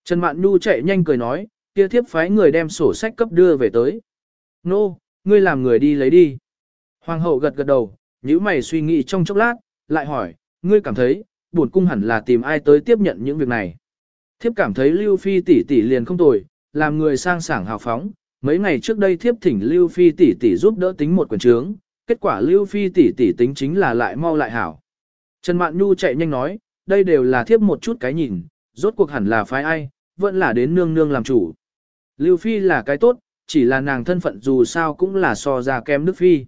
Trần Mạn Nhu chạy nhanh cười nói, kia thiếp phái người đem sổ sách cấp đưa về tới. Nô, no, ngươi làm người đi lấy đi. Hoàng hậu gật gật đầu, nhíu mày suy nghĩ trong chốc lát, lại hỏi, ngươi cảm thấy, bổn cung hẳn là tìm ai tới tiếp nhận những việc này. Thiếp cảm thấy Lưu Phi tỷ tỷ liền không tồi, làm người sang sảng hào phóng. Mấy ngày trước đây thiếp thỉnh Lưu Phi tỷ tỷ giúp đỡ tính một quyển trướng, kết quả Lưu Phi tỷ tỷ tính chính là lại mau lại hảo. Trần Mạn Nhu chạy nhanh nói, đây đều là thiếp một chút cái nhìn, rốt cuộc hẳn là phái ai, vẫn là đến nương nương làm chủ. Lưu Phi là cái tốt, chỉ là nàng thân phận dù sao cũng là so ra kém Đức Phi.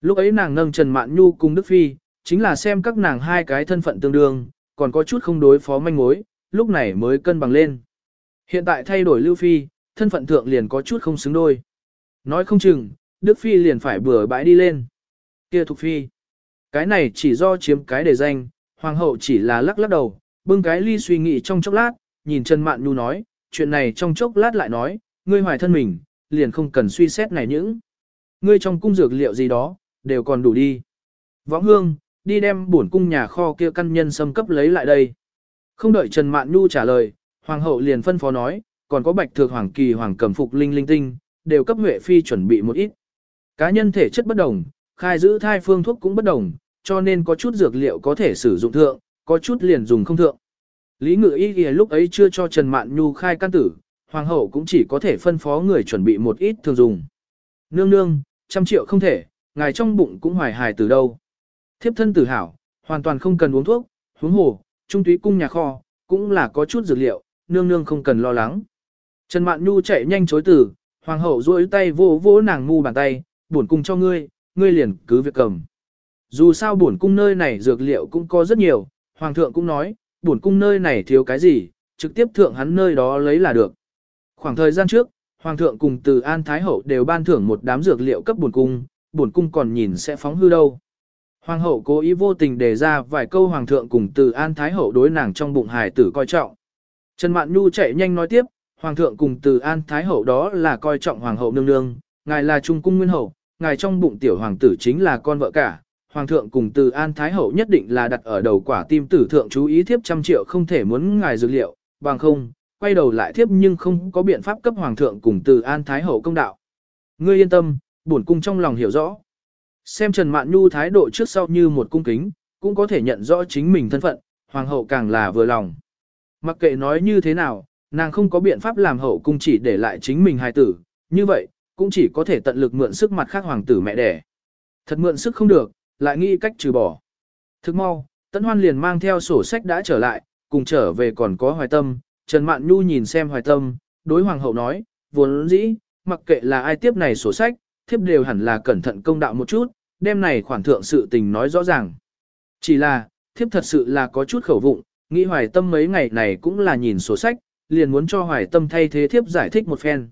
Lúc ấy nàng nâng Trần Mạn Nhu cùng Đức Phi, chính là xem các nàng hai cái thân phận tương đương, còn có chút không đối phó manh mối, lúc này mới cân bằng lên. Hiện tại thay đổi Lưu Phi, thân phận thượng liền có chút không xứng đôi. Nói không chừng, Đức Phi liền phải bừa bãi đi lên. Kia Thục Phi. Cái này chỉ do chiếm cái đề danh, Hoàng hậu chỉ là lắc lắc đầu, bưng cái ly suy nghĩ trong chốc lát, nhìn Trần Mạn Nhu nói, chuyện này trong chốc lát lại nói, ngươi hoài thân mình, liền không cần suy xét này những. Ngươi trong cung dược liệu gì đó, đều còn đủ đi. Võng hương, đi đem bổn cung nhà kho kia căn nhân xâm cấp lấy lại đây. Không đợi Trần Mạn Nhu trả lời, Hoàng hậu liền phân phó nói, còn có bạch thược hoàng kỳ hoàng cầm phục linh linh tinh, đều cấp Huệ Phi chuẩn bị một ít. Cá nhân thể chất bất đồng, khai giữ thai phương thuốc cũng bất đồng, cho nên có chút dược liệu có thể sử dụng thượng, có chút liền dùng không thượng. Lý ngự y thì lúc ấy chưa cho Trần Mạn Nhu khai căn tử, hoàng hậu cũng chỉ có thể phân phó người chuẩn bị một ít thường dùng. Nương nương, trăm triệu không thể, ngài trong bụng cũng hoài hài từ đâu. Thiếp thân tử hảo, hoàn toàn không cần uống thuốc, huống hồ, trung túy cung nhà kho, cũng là có chút dược liệu, nương nương không cần lo lắng. Trần Mạn Nhu chạy nhanh chối từ, hoàng hậu duỗi tay vỗ vỗ nàng ngu bàn tay, bổn cung cho ngươi, ngươi liền cứ việc cầm. Dù sao bổn cung nơi này dược liệu cũng có rất nhiều, hoàng thượng cũng nói, bổn cung nơi này thiếu cái gì, trực tiếp thượng hắn nơi đó lấy là được. Khoảng thời gian trước, hoàng thượng cùng từ An Thái hậu đều ban thưởng một đám dược liệu cấp bổn cung, bổn cung còn nhìn sẽ phóng hư đâu. Hoàng hậu cố ý vô tình đề ra vài câu hoàng thượng cùng từ An Thái hậu đối nàng trong bụng hài tử coi trọng. Trần Mạn Nhu chạy nhanh nói tiếp, hoàng thượng cùng từ An Thái hậu đó là coi trọng hoàng hậu nương nương, ngài là trung cung nguyên hậu, ngài trong bụng tiểu hoàng tử chính là con vợ cả. Hoàng thượng cùng từ An Thái hậu nhất định là đặt ở đầu quả tim tử thượng chú ý thiếp trăm triệu không thể muốn ngài dược liệu, bằng không, quay đầu lại thiếp nhưng không có biện pháp cấp hoàng thượng cùng từ An Thái hậu công đạo. Ngươi yên tâm, bổn cung trong lòng hiểu rõ. Xem Trần Mạn Nhu thái độ trước sau như một cung kính, cũng có thể nhận rõ chính mình thân phận, hoàng hậu càng là vừa lòng. Mặc kệ nói như thế nào, nàng không có biện pháp làm hậu cung chỉ để lại chính mình hài tử, như vậy, cũng chỉ có thể tận lực mượn sức mặt khác hoàng tử mẹ đẻ. Thật mượn sức không được, lại nghĩ cách trừ bỏ. Thức mau, Tấn Hoan liền mang theo sổ sách đã trở lại, cùng trở về còn có hoài tâm, Trần Mạn Nhu nhìn xem hoài tâm, đối hoàng hậu nói, vốn dĩ, mặc kệ là ai tiếp này sổ sách, thiếp đều hẳn là cẩn thận công đạo một chút, đêm này khoản thượng sự tình nói rõ ràng. Chỉ là, thiếp thật sự là có chút khẩu vụng, nghĩ hoài tâm mấy ngày này cũng là nhìn sổ sách, liền muốn cho hoài tâm thay thế thiếp giải thích một phen.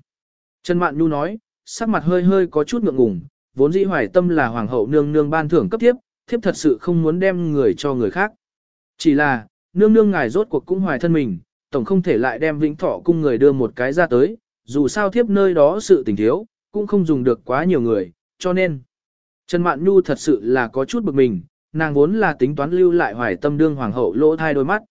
Trần Mạn Nhu nói, sắc mặt hơi hơi có chút ngượng ngùng, vốn dĩ hoài tâm là hoàng hậu nương nương ban thưởng cấp thiếp, thiếp thật sự không muốn đem người cho người khác. Chỉ là, nương nương ngài rốt cuộc cũng hoài thân mình, tổng không thể lại đem vĩnh thọ cung người đưa một cái ra tới, dù sao thiếp nơi đó sự tình thiếu, cũng không dùng được quá nhiều người, cho nên. Trần Mạn Nhu thật sự là có chút bực mình, nàng vốn là tính toán lưu lại hoài tâm đương hoàng hậu lỗ thai đôi mắt.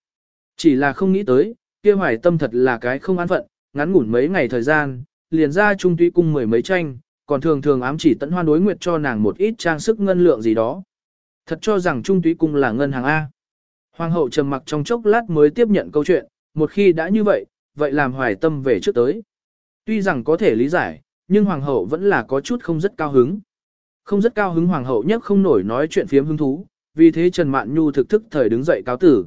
Chỉ là không nghĩ tới, kia hoài tâm thật là cái không an phận, ngắn ngủn mấy ngày thời gian, liền ra trung tuy cung mười mấy tranh, còn thường thường ám chỉ tận hoan đối nguyệt cho nàng một ít trang sức ngân lượng gì đó. Thật cho rằng trung tuy cung là ngân hàng A. Hoàng hậu trầm mặc trong chốc lát mới tiếp nhận câu chuyện, một khi đã như vậy, vậy làm hoài tâm về trước tới. Tuy rằng có thể lý giải, nhưng hoàng hậu vẫn là có chút không rất cao hứng. Không rất cao hứng hoàng hậu nhất không nổi nói chuyện phiếm hứng thú, vì thế Trần Mạn Nhu thực thức thời đứng dậy cáo tử.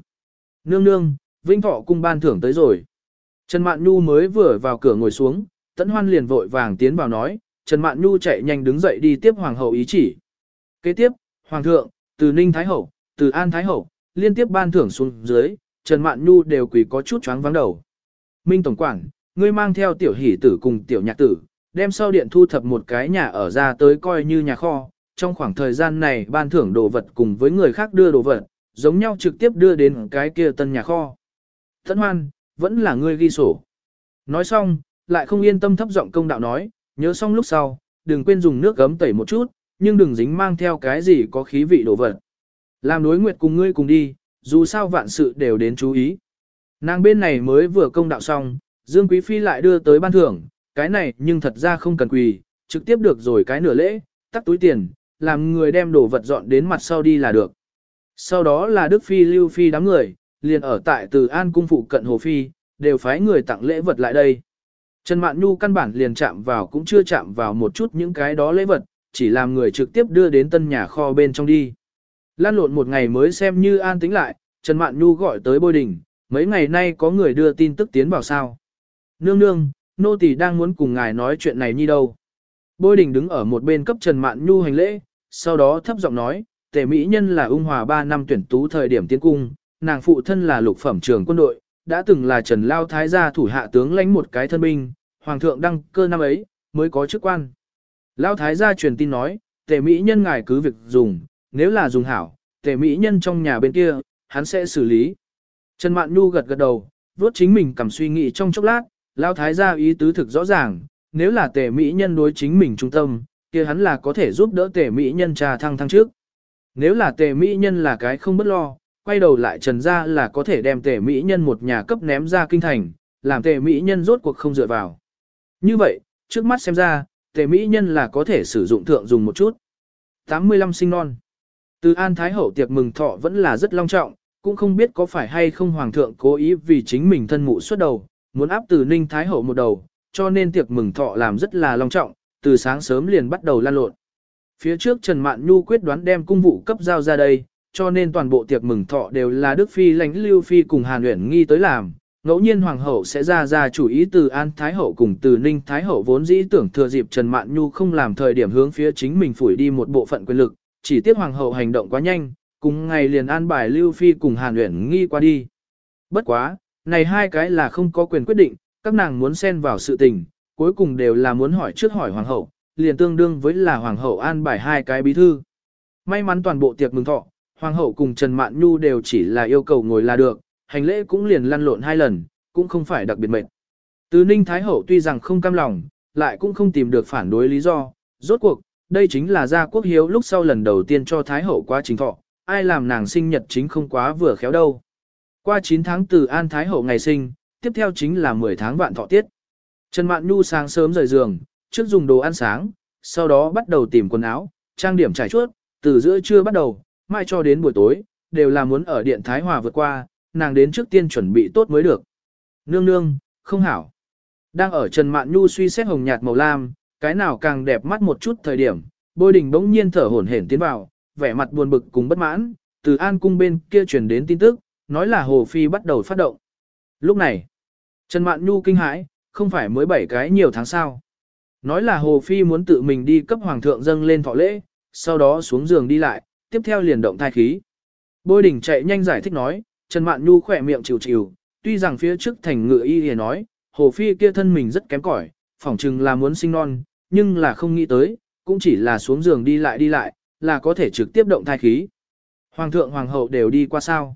Nương nương, Vinh Thọ cung ban thưởng tới rồi. Trần Mạn Nhu mới vừa vào cửa ngồi xuống, Tấn Hoan liền vội vàng tiến vào nói, Trần Mạn Nhu chạy nhanh đứng dậy đi tiếp hoàng hậu ý chỉ. Kế tiếp, hoàng thượng, từ Ninh Thái hậu, từ An Thái hậu, liên tiếp ban thưởng xuống dưới, Trần Mạn Nhu đều quỳ có chút choáng vắng đầu. Minh tổng quản, ngươi mang theo tiểu hỷ tử cùng tiểu nhạc tử, đem sau điện thu thập một cái nhà ở ra tới coi như nhà kho, trong khoảng thời gian này ban thưởng đồ vật cùng với người khác đưa đồ vật, giống nhau trực tiếp đưa đến cái kia tân nhà kho. Thân hoan, vẫn là ngươi ghi sổ. Nói xong, lại không yên tâm thấp giọng công đạo nói, nhớ xong lúc sau, đừng quên dùng nước gấm tẩy một chút, nhưng đừng dính mang theo cái gì có khí vị đổ vật. Làm đối nguyệt cùng ngươi cùng đi, dù sao vạn sự đều đến chú ý. Nàng bên này mới vừa công đạo xong, Dương Quý Phi lại đưa tới ban thưởng, cái này nhưng thật ra không cần quỳ, trực tiếp được rồi cái nửa lễ, tắt túi tiền, làm người đem đồ vật dọn đến mặt sau đi là được. Sau đó là Đức Phi Lưu Phi đám người, liền ở tại từ An Cung phụ cận Hồ Phi, đều phái người tặng lễ vật lại đây. Trần Mạn Nhu căn bản liền chạm vào cũng chưa chạm vào một chút những cái đó lễ vật, chỉ làm người trực tiếp đưa đến tân nhà kho bên trong đi. Lan lộn một ngày mới xem như an tính lại, Trần Mạn Nhu gọi tới bôi đình, mấy ngày nay có người đưa tin tức tiến vào sao. Nương nương, nô tỳ đang muốn cùng ngài nói chuyện này như đâu. Bôi đình đứng ở một bên cấp Trần Mạn Nhu hành lễ, sau đó thấp giọng nói, tề mỹ nhân là ung hòa 3 năm tuyển tú thời điểm tiến cung, nàng phụ thân là lục phẩm trường quân đội, đã từng là Trần Lao Thái gia thủ hạ tướng lãnh một cái thân binh, hoàng thượng đăng cơ năm ấy, mới có chức quan. Lao Thái gia truyền tin nói, tề mỹ nhân ngài cứ việc dùng, nếu là dùng hảo, tề mỹ nhân trong nhà bên kia, hắn sẽ xử lý. Trần Mạn Nhu gật gật đầu, vuốt chính mình cầm suy nghĩ trong chốc lát, Lao Thái gia ý tứ thực rõ ràng, nếu là tề mỹ nhân đối chính mình trung tâm, kia hắn là có thể giúp đỡ tề mỹ nhân trà thăng thăng trước. Nếu là tề mỹ nhân là cái không bất lo, quay đầu lại trần ra là có thể đem tề mỹ nhân một nhà cấp ném ra kinh thành, làm tề mỹ nhân rốt cuộc không dựa vào. Như vậy, trước mắt xem ra, tề mỹ nhân là có thể sử dụng thượng dùng một chút. 85 sinh non. Từ An Thái Hậu tiệc mừng thọ vẫn là rất long trọng, cũng không biết có phải hay không Hoàng thượng cố ý vì chính mình thân mụ xuất đầu, muốn áp từ Ninh Thái Hậu một đầu, cho nên tiệc mừng thọ làm rất là long trọng, từ sáng sớm liền bắt đầu lan lộn. Phía trước Trần Mạn Nhu quyết đoán đem cung vụ cấp giao ra đây, cho nên toàn bộ tiệc mừng thọ đều là Đức Phi lãnh Lưu Phi cùng Hàn Uyển nghi tới làm. Ngẫu nhiên Hoàng hậu sẽ ra ra chủ ý từ An Thái hậu cùng từ Ninh Thái hậu vốn dĩ tưởng thừa dịp Trần Mạn Nhu không làm thời điểm hướng phía chính mình phủi đi một bộ phận quyền lực, chỉ tiếc Hoàng hậu hành động quá nhanh, cùng ngày liền an bài Lưu Phi cùng Hàn Uyển nghi qua đi. Bất quá, này hai cái là không có quyền quyết định, các nàng muốn xen vào sự tình, cuối cùng đều là muốn hỏi trước hỏi Hoàng hậu, liền tương đương với là Hoàng hậu an bài hai cái bí thư. May mắn toàn bộ tiệc mừng thọ, Hoàng hậu cùng Trần Mạn Nhu đều chỉ là yêu cầu ngồi là được, hành lễ cũng liền lăn lộn hai lần, cũng không phải đặc biệt mệt. Từ Ninh Thái hậu tuy rằng không cam lòng, lại cũng không tìm được phản đối lý do, rốt cuộc, đây chính là gia quốc hiếu lúc sau lần đầu tiên cho Thái hậu quá trình thọ, ai làm nàng sinh nhật chính không quá vừa khéo đâu. Qua 9 tháng từ An Thái hậu ngày sinh, tiếp theo chính là 10 tháng vạn thọ tiết. Trần Mạn Nhu sáng sớm rời giường, trước dùng đồ ăn sáng, sau đó bắt đầu tìm quần áo, trang điểm trải chuốt, từ giữa trưa bắt đầu, mai cho đến buổi tối, đều là muốn ở điện Thái Hòa vượt qua, nàng đến trước tiên chuẩn bị tốt mới được. Nương nương, không hảo. Đang ở Trần Mạn Nhu suy xét hồng nhạt màu lam, cái nào càng đẹp mắt một chút thời điểm, bôi đình bỗng nhiên thở hổn hển tiến vào, vẻ mặt buồn bực cùng bất mãn, từ an cung bên kia truyền đến tin tức, nói là Hồ Phi bắt đầu phát động. Lúc này, Trần Mạn Nhu kinh hãi, không phải mới bảy cái nhiều tháng sao. Nói là Hồ Phi muốn tự mình đi cấp hoàng thượng dâng lên thọ lễ, sau đó xuống giường đi lại, tiếp theo liền động thai khí. Bôi đỉnh chạy nhanh giải thích nói, Trần Mạn Nhu khỏe miệng chịu chịu, tuy rằng phía trước thành ngựa y hề nói, Hồ Phi kia thân mình rất kém cỏi, phỏng chừng là muốn sinh non, nhưng là không nghĩ tới, cũng chỉ là xuống giường đi lại đi lại, là có thể trực tiếp động thai khí. Hoàng thượng hoàng hậu đều đi qua sao?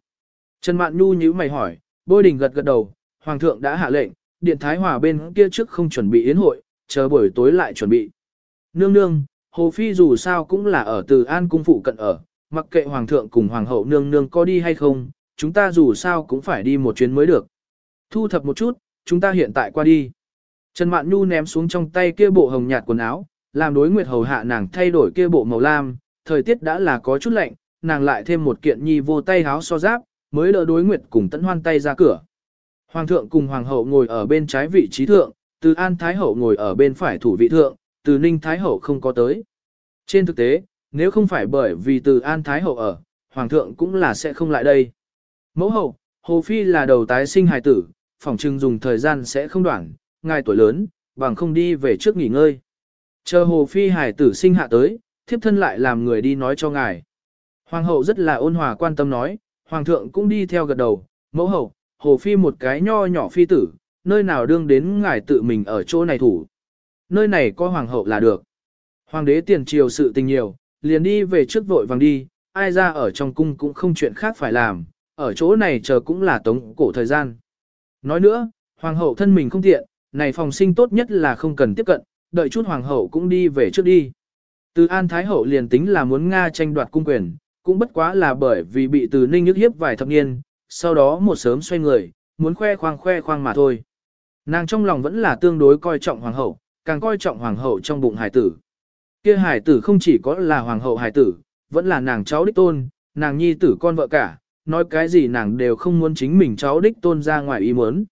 Trần Mạn Nhu nhíu mày hỏi, bôi đình gật gật đầu, Hoàng thượng đã hạ lệnh, điện thái hòa bên kia trước không chuẩn bị yến hội, chờ buổi tối lại chuẩn bị. Nương nương, Hồ Phi dù sao cũng là ở từ An cung phụ cận ở, mặc kệ Hoàng thượng cùng Hoàng hậu nương nương có đi hay không, chúng ta dù sao cũng phải đi một chuyến mới được. Thu thập một chút, chúng ta hiện tại qua đi. Trần Mạn Nhu ném xuống trong tay kia bộ hồng nhạt quần áo, làm đối nguyệt hầu hạ nàng thay đổi kia bộ màu lam, thời tiết đã là có chút lạnh, nàng lại thêm một kiện nhi vô tay áo so giáp, mới đỡ đối nguyệt cùng tấn hoan tay ra cửa. Hoàng thượng cùng hoàng hậu ngồi ở bên trái vị trí thượng, từ an thái hậu ngồi ở bên phải thủ vị thượng, từ ninh thái hậu không có tới. Trên thực tế, nếu không phải bởi vì từ an thái hậu ở, hoàng thượng cũng là sẽ không lại đây. Mẫu hậu, hồ phi là đầu tái sinh hài tử, phỏng trưng dùng thời gian sẽ không đoạn, ngài tuổi lớn, bằng không đi về trước nghỉ ngơi. Chờ hồ phi hài tử sinh hạ tới, thiếp thân lại làm người đi nói cho ngài. Hoàng hậu rất là ôn hòa quan tâm nói, hoàng thượng cũng đi theo gật đầu, mẫu hậu, hồ phi một cái nho nhỏ phi tử, nơi nào đương đến ngài tự mình ở chỗ này thủ. Nơi này có hoàng hậu là được. Hoàng đế tiền triều sự tình nhiều, liền đi về trước vội vàng đi, ai ra ở trong cung cũng không chuyện khác phải làm, ở chỗ này chờ cũng là tống cổ thời gian. Nói nữa, hoàng hậu thân mình không tiện, này phòng sinh tốt nhất là không cần tiếp cận, đợi chút hoàng hậu cũng đi về trước đi. Từ An Thái hậu liền tính là muốn Nga tranh đoạt cung quyền, cũng bất quá là bởi vì bị từ Ninh nhức hiếp vài thập niên, sau đó một sớm xoay người, muốn khoe khoang khoe khoang mà thôi. Nàng trong lòng vẫn là tương đối coi trọng hoàng hậu, càng coi trọng hoàng hậu trong bụng hải tử. Kia hải tử không chỉ có là hoàng hậu hải tử, vẫn là nàng cháu đích tôn, nàng nhi tử con vợ cả, nói cái gì nàng đều không muốn chính mình cháu đích tôn ra ngoài ý muốn.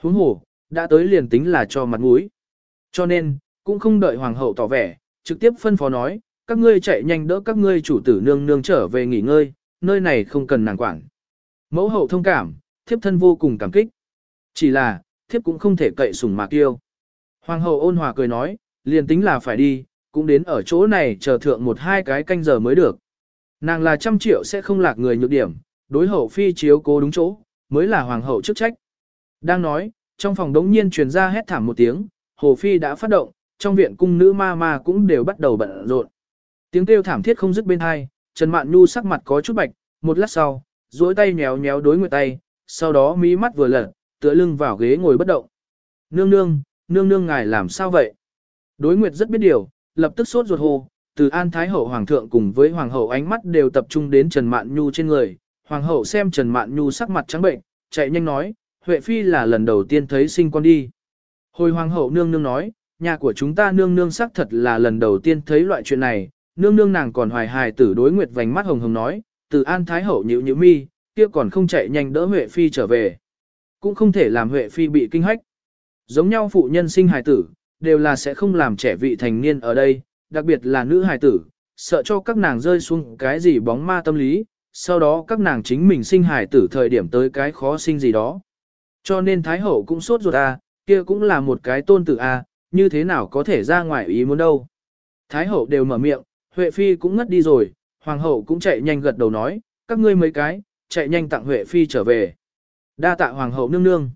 Huống hồ, đã tới liền tính là cho mặt mũi. Cho nên, cũng không đợi hoàng hậu tỏ vẻ, trực tiếp phân phó nói, các ngươi chạy nhanh đỡ các ngươi chủ tử nương nương trở về nghỉ ngơi, nơi này không cần nàng quản. Mẫu hậu thông cảm, thiếp thân vô cùng cảm kích. Chỉ là, thiếp cũng không thể cậy sủng mạc yêu. Hoàng hậu ôn hòa cười nói, liền tính là phải đi, cũng đến ở chỗ này chờ thượng một hai cái canh giờ mới được. Nàng là trăm triệu sẽ không lạc người nhược điểm, đối hậu phi chiếu cố đúng chỗ, mới là hoàng hậu chức trách. Đang nói, trong phòng đống nhiên truyền ra hét thảm một tiếng, hồ phi đã phát động, trong viện cung nữ ma ma cũng đều bắt đầu bận rộn. Tiếng kêu thảm thiết không dứt bên hai, Trần Mạn Nhu sắc mặt có chút bạch, một lát sau, duỗi tay nhéo nhéo đối nguyệt tay, sau đó mí mắt vừa lật, tựa lưng vào ghế ngồi bất động. Nương nương, nương nương ngài làm sao vậy? Đối nguyệt rất biết điều, lập tức sốt ruột hồ, từ An Thái Hậu Hoàng thượng cùng với Hoàng hậu ánh mắt đều tập trung đến Trần Mạn Nhu trên người. Hoàng hậu xem Trần Mạn Nhu sắc mặt trắng bệnh, chạy nhanh nói, Huệ Phi là lần đầu tiên thấy sinh con đi. Hồi Hoàng hậu nương nương nói, nhà của chúng ta nương nương sắc thật là lần đầu tiên thấy loại chuyện này, nương nương nàng còn hoài hài tử đối nguyệt vành mắt hồng hồng nói, từ An Thái Hậu nhịu nhịu mi, kia còn không chạy nhanh đỡ Huệ Phi trở về. Cũng không thể làm Huệ Phi bị kinh hách. Giống nhau phụ nhân sinh hài tử, đều là sẽ không làm trẻ vị thành niên ở đây, đặc biệt là nữ hài tử, sợ cho các nàng rơi xuống cái gì bóng ma tâm lý, sau đó các nàng chính mình sinh hài tử thời điểm tới cái khó sinh gì đó. Cho nên Thái Hậu cũng sốt ruột à, kia cũng là một cái tôn tử à, như thế nào có thể ra ngoài ý muốn đâu. Thái Hậu đều mở miệng, Huệ Phi cũng ngất đi rồi, Hoàng Hậu cũng chạy nhanh gật đầu nói, các ngươi mấy cái, chạy nhanh tặng Huệ Phi trở về. Đa tạ Hoàng Hậu nương nương.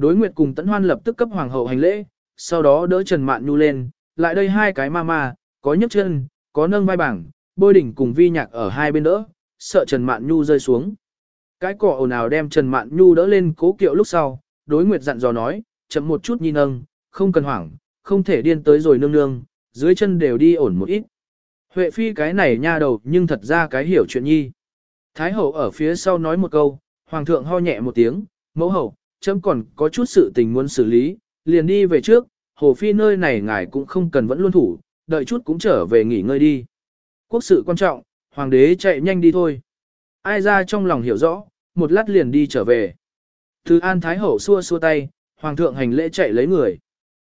Đối Nguyệt cùng Tấn Hoan lập tức cấp Hoàng Hậu hành lễ, sau đó đỡ Trần Mạn Nhu lên, lại đây hai cái ma ma, có nhấc chân, có nâng vai bảng, bôi đỉnh cùng vi nhạc ở hai bên đỡ, sợ Trần Mạn Nhu rơi xuống. Cái cỏ ồn ào đem Trần Mạn Nhu đỡ lên cố kiệu lúc sau, đối Nguyệt dặn dò nói, chậm một chút nhìn nâng, không cần hoảng, không thể điên tới rồi nương nương, dưới chân đều đi ổn một ít. Huệ phi cái này nha đầu nhưng thật ra cái hiểu chuyện nhi. Thái hậu ở phía sau nói một câu, hoàng thượng ho nhẹ một tiếng, mẫu hậu, chấm còn có chút sự tình muốn xử lý, liền đi về trước, hồ phi nơi này ngài cũng không cần vẫn luôn thủ, đợi chút cũng trở về nghỉ ngơi đi. Quốc sự quan trọng, hoàng đế chạy nhanh đi thôi. Ai ra trong lòng hiểu rõ, một lát liền đi trở về. Từ an thái hậu xua xua tay, hoàng thượng hành lễ chạy lấy người.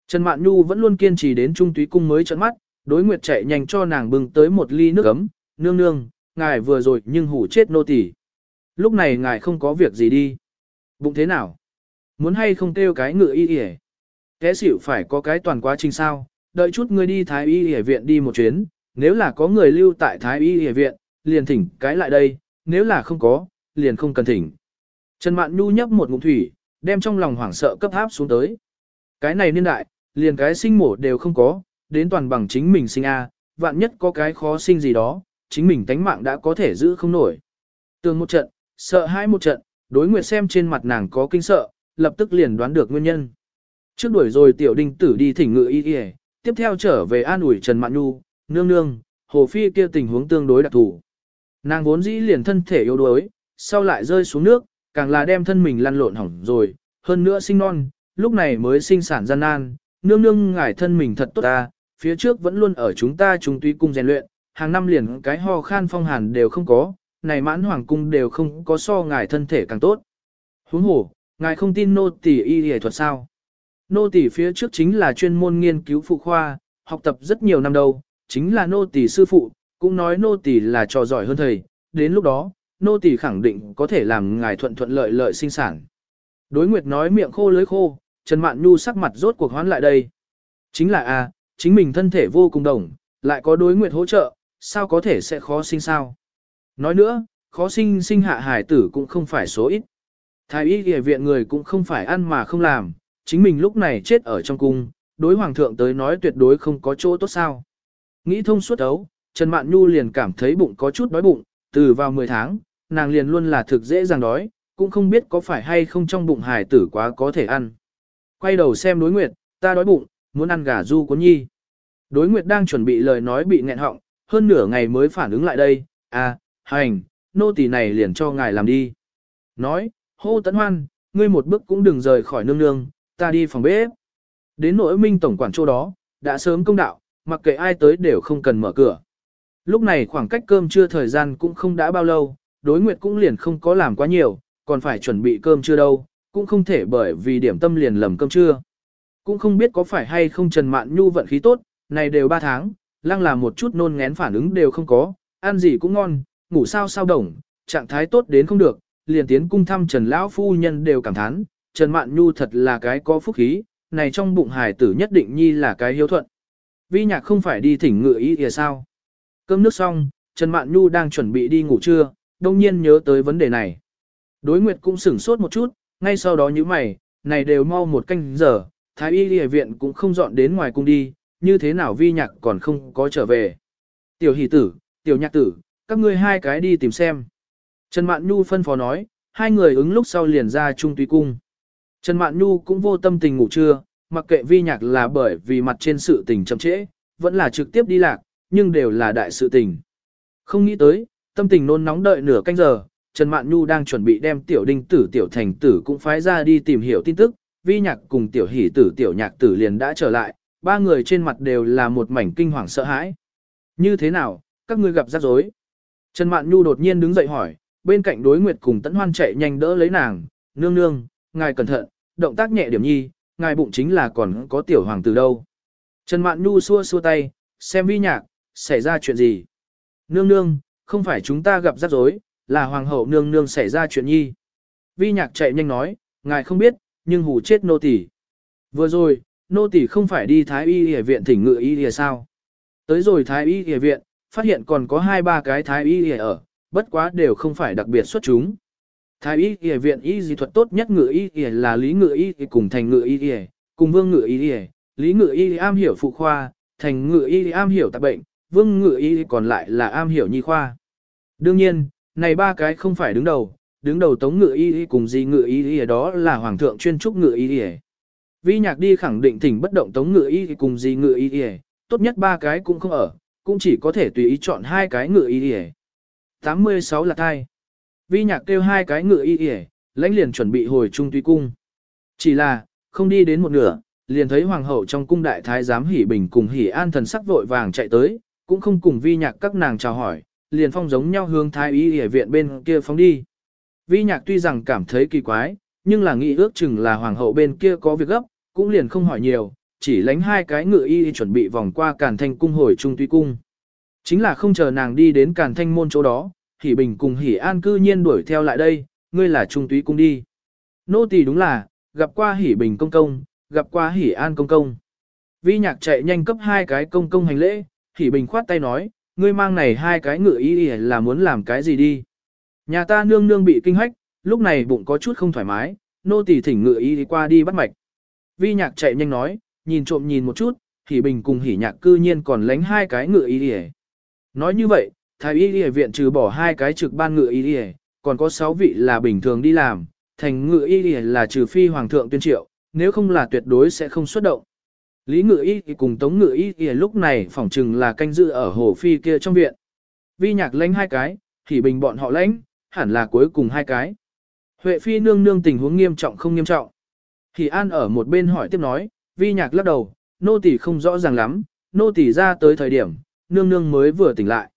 Trần Mạn Nhu vẫn luôn kiên trì đến trung túy cung mới trận mắt, đối nguyệt chạy nhanh cho nàng bưng tới một ly nước ấm, nương nương, ngài vừa rồi nhưng hủ chết nô tỳ. Lúc này ngài không có việc gì đi. Bụng thế nào? Muốn hay không kêu cái ngựa y y Té xỉu phải có cái toàn quá trình sao, đợi chút ngươi đi Thái y y viện đi một chuyến, nếu là có người lưu tại Thái y y viện, liền thỉnh cái lại đây, nếu là không có, liền không cần thỉnh. Trần Mạn Nhu nhấp một ngụm thủy, đem trong lòng hoảng sợ cấp áp xuống tới. Cái này niên đại, liền cái sinh mổ đều không có, đến toàn bằng chính mình sinh A, vạn nhất có cái khó sinh gì đó, chính mình tánh mạng đã có thể giữ không nổi. Tường một trận, sợ hai một trận, đối nguyệt xem trên mặt nàng có kinh sợ, lập tức liền đoán được nguyên nhân. Trước đuổi rồi tiểu đinh tử đi thỉnh ngự y y, tiếp theo trở về an ủi Trần Mạn Nhu, nương nương, hồ phi kia tình huống tương đối đặc thù. Nàng vốn dĩ liền thân thể yếu đuối, sau lại rơi xuống nước, càng là đem thân mình lăn lộn hỏng rồi, hơn nữa sinh non, lúc này mới sinh sản gian nan, nương nương ngải thân mình thật tốt ta, phía trước vẫn luôn ở chúng ta chúng tuy cung rèn luyện, hàng năm liền cái ho khan phong hàn đều không có, này mãn hoàng cung đều không có so ngài thân thể càng tốt. Huống hồ, ngài không tin nô tỷ y y thuật sao? Nô tỷ phía trước chính là chuyên môn nghiên cứu phụ khoa, học tập rất nhiều năm đầu, chính là nô tỷ sư phụ, cũng nói nô tỷ là trò giỏi hơn thầy, đến lúc đó, nô tỷ khẳng định có thể làm ngài thuận thuận lợi lợi sinh sản. Đối Nguyệt nói miệng khô lưới khô, Trần Mạn Nhu sắc mặt rốt cuộc hoán lại đây. Chính là a, chính mình thân thể vô cùng đồng, lại có đối Nguyệt hỗ trợ, sao có thể sẽ khó sinh sao? Nói nữa, khó sinh sinh hạ hải tử cũng không phải số ít. Thái y y viện người cũng không phải ăn mà không làm, chính mình lúc này chết ở trong cung, đối hoàng thượng tới nói tuyệt đối không có chỗ tốt sao. Nghĩ thông suốt ấu, Trần Mạn Nhu liền cảm thấy bụng có chút đói bụng, từ vào 10 tháng, nàng liền luôn là thực dễ dàng đói, cũng không biết có phải hay không trong bụng hải tử quá có thể ăn. Quay đầu xem đối nguyệt, ta đói bụng, muốn ăn gà du cuốn nhi. Đối nguyệt đang chuẩn bị lời nói bị nghẹn họng, hơn nửa ngày mới phản ứng lại đây, à, hành, nô tỳ này liền cho ngài làm đi. Nói, hô tấn hoan, ngươi một bước cũng đừng rời khỏi nương nương, ta đi phòng bếp. Đến nội minh tổng quản chỗ đó, đã sớm công đạo, mặc kệ ai tới đều không cần mở cửa. Lúc này khoảng cách cơm trưa thời gian cũng không đã bao lâu, đối nguyệt cũng liền không có làm quá nhiều, còn phải chuẩn bị cơm trưa đâu, cũng không thể bởi vì điểm tâm liền lầm cơm trưa. Cũng không biết có phải hay không Trần Mạn Nhu vận khí tốt, này đều 3 tháng, lăng là một chút nôn ngén phản ứng đều không có, ăn gì cũng ngon, ngủ sao sao đồng, trạng thái tốt đến không được, liền tiến cung thăm Trần Lão Phu Nhân đều cảm thán, Trần Mạn Nhu thật là cái có phúc khí, này trong bụng Hải tử nhất định nhi là cái hiếu thuận. Vi nhạc không phải đi thỉnh ngựa ý kìa sao. Cơm nước xong, Trần Mạn Nhu đang chuẩn bị đi ngủ trưa, đông nhiên nhớ tới vấn đề này. Đối Nguyệt cũng sửng sốt một chút, ngay sau đó như mày, này đều mau một canh giờ, Thái y lìa viện cũng không dọn đến ngoài cung đi, như thế nào vi nhạc còn không có trở về. Tiểu hỷ tử, tiểu nhạc tử, các ngươi hai cái đi tìm xem. Trần Mạn Nhu phân phó nói, hai người ứng lúc sau liền ra trung tùy cung. Trần Mạn Nhu cũng vô tâm tình ngủ trưa, mặc kệ vi nhạc là bởi vì mặt trên sự tình chậm trễ, vẫn là trực tiếp đi lạc, nhưng đều là đại sự tình. Không nghĩ tới, tâm tình nôn nóng đợi nửa canh giờ, Trần Mạn Nhu đang chuẩn bị đem tiểu đinh tử tiểu thành tử cũng phái ra đi tìm hiểu tin tức, vi nhạc cùng tiểu hỷ tử tiểu nhạc tử liền đã trở lại, ba người trên mặt đều là một mảnh kinh hoàng sợ hãi. Như thế nào, các ngươi gặp rắc rối? Trần Mạn Nhu đột nhiên đứng dậy hỏi, bên cạnh đối nguyệt cùng tấn hoan chạy nhanh đỡ lấy nàng, nương nương, ngài cẩn thận, động tác nhẹ điểm nhi, ngài bụng chính là còn có tiểu hoàng tử đâu. Trần Mạn Nhu xua xua tay, xem vi nhạc, xảy ra chuyện gì? Nương nương, không phải chúng ta gặp rắc rối, là hoàng hậu nương nương xảy ra chuyện nhi. Vi nhạc chạy nhanh nói, ngài không biết, nhưng hù chết nô tỳ. Vừa rồi, nô tỳ không phải đi thái y y viện thỉnh ngự y y sao? Tới rồi thái y y viện, phát hiện còn có hai ba cái thái y y ở, bất quá đều không phải đặc biệt xuất chúng. Thái y y viện y dị thuật tốt nhất ngự y y là lý ngự y cùng thành ngự y y, cùng vương ngự y y, lý ngự y am hiểu phụ khoa, thành ngự y am hiểu tạp bệnh, vương ngự y còn lại là am hiểu nhi khoa. Đương nhiên, này ba cái không phải đứng đầu, đứng đầu tống ngự y cùng gì ngự y đó là hoàng thượng chuyên trúc ngự y Vi nhạc đi khẳng định thỉnh bất động tống ngự y cùng gì ngự y tốt nhất ba cái cũng không ở, cũng chỉ có thể tùy ý chọn hai cái ngự y y 86 là thai. Vi nhạc kêu hai cái ngựa y y lãnh liền chuẩn bị hồi trung tuy cung. Chỉ là, không đi đến một nửa, liền thấy hoàng hậu trong cung đại thái giám hỉ bình cùng hỉ an thần sắc vội vàng chạy tới, cũng không cùng vi nhạc các nàng chào hỏi, liền phong giống nhau hướng thái y y viện bên kia phóng đi. Vi nhạc tuy rằng cảm thấy kỳ quái, nhưng là nghĩ ước chừng là hoàng hậu bên kia có việc gấp, cũng liền không hỏi nhiều, chỉ lánh hai cái ngựa y chuẩn bị vòng qua càn thanh cung hồi trung tuy cung. Chính là không chờ nàng đi đến càn thanh môn chỗ đó, hỉ bình cùng hỉ an cư nhiên đuổi theo lại đây, ngươi là trung túy cung đi. Nô tỳ đúng là, gặp qua hỉ bình công công, gặp qua hỉ an công công. Vi nhạc chạy nhanh cấp hai cái công công hành lễ, hỉ bình khoát tay nói, ngươi mang này hai cái ngựa y là muốn làm cái gì đi. Nhà ta nương nương bị kinh hách, lúc này bụng có chút không thoải mái, nô tỳ thỉnh ngựa y qua đi bắt mạch. Vi nhạc chạy nhanh nói, nhìn trộm nhìn một chút, hỉ bình cùng hỉ nhạc cư nhiên còn lánh hai cái ngựa y đi Nói như vậy, thái y y viện trừ bỏ hai cái trực ban ngựa y y, còn có sáu vị là bình thường đi làm, thành ngự y là trừ phi hoàng thượng tuyên triệu, nếu không là tuyệt đối sẽ không xuất động. Lý ngự y cùng tống ngự y lúc này phỏng chừng là canh dự ở hồ phi kia trong viện. Vi nhạc lãnh hai cái, thì bình bọn họ lãnh, hẳn là cuối cùng hai cái. Huệ phi nương nương tình huống nghiêm trọng không nghiêm trọng. Thì an ở một bên hỏi tiếp nói, vi nhạc lắc đầu, nô tỳ không rõ ràng lắm, nô tỳ ra tới thời điểm, nương nương mới vừa tỉnh lại.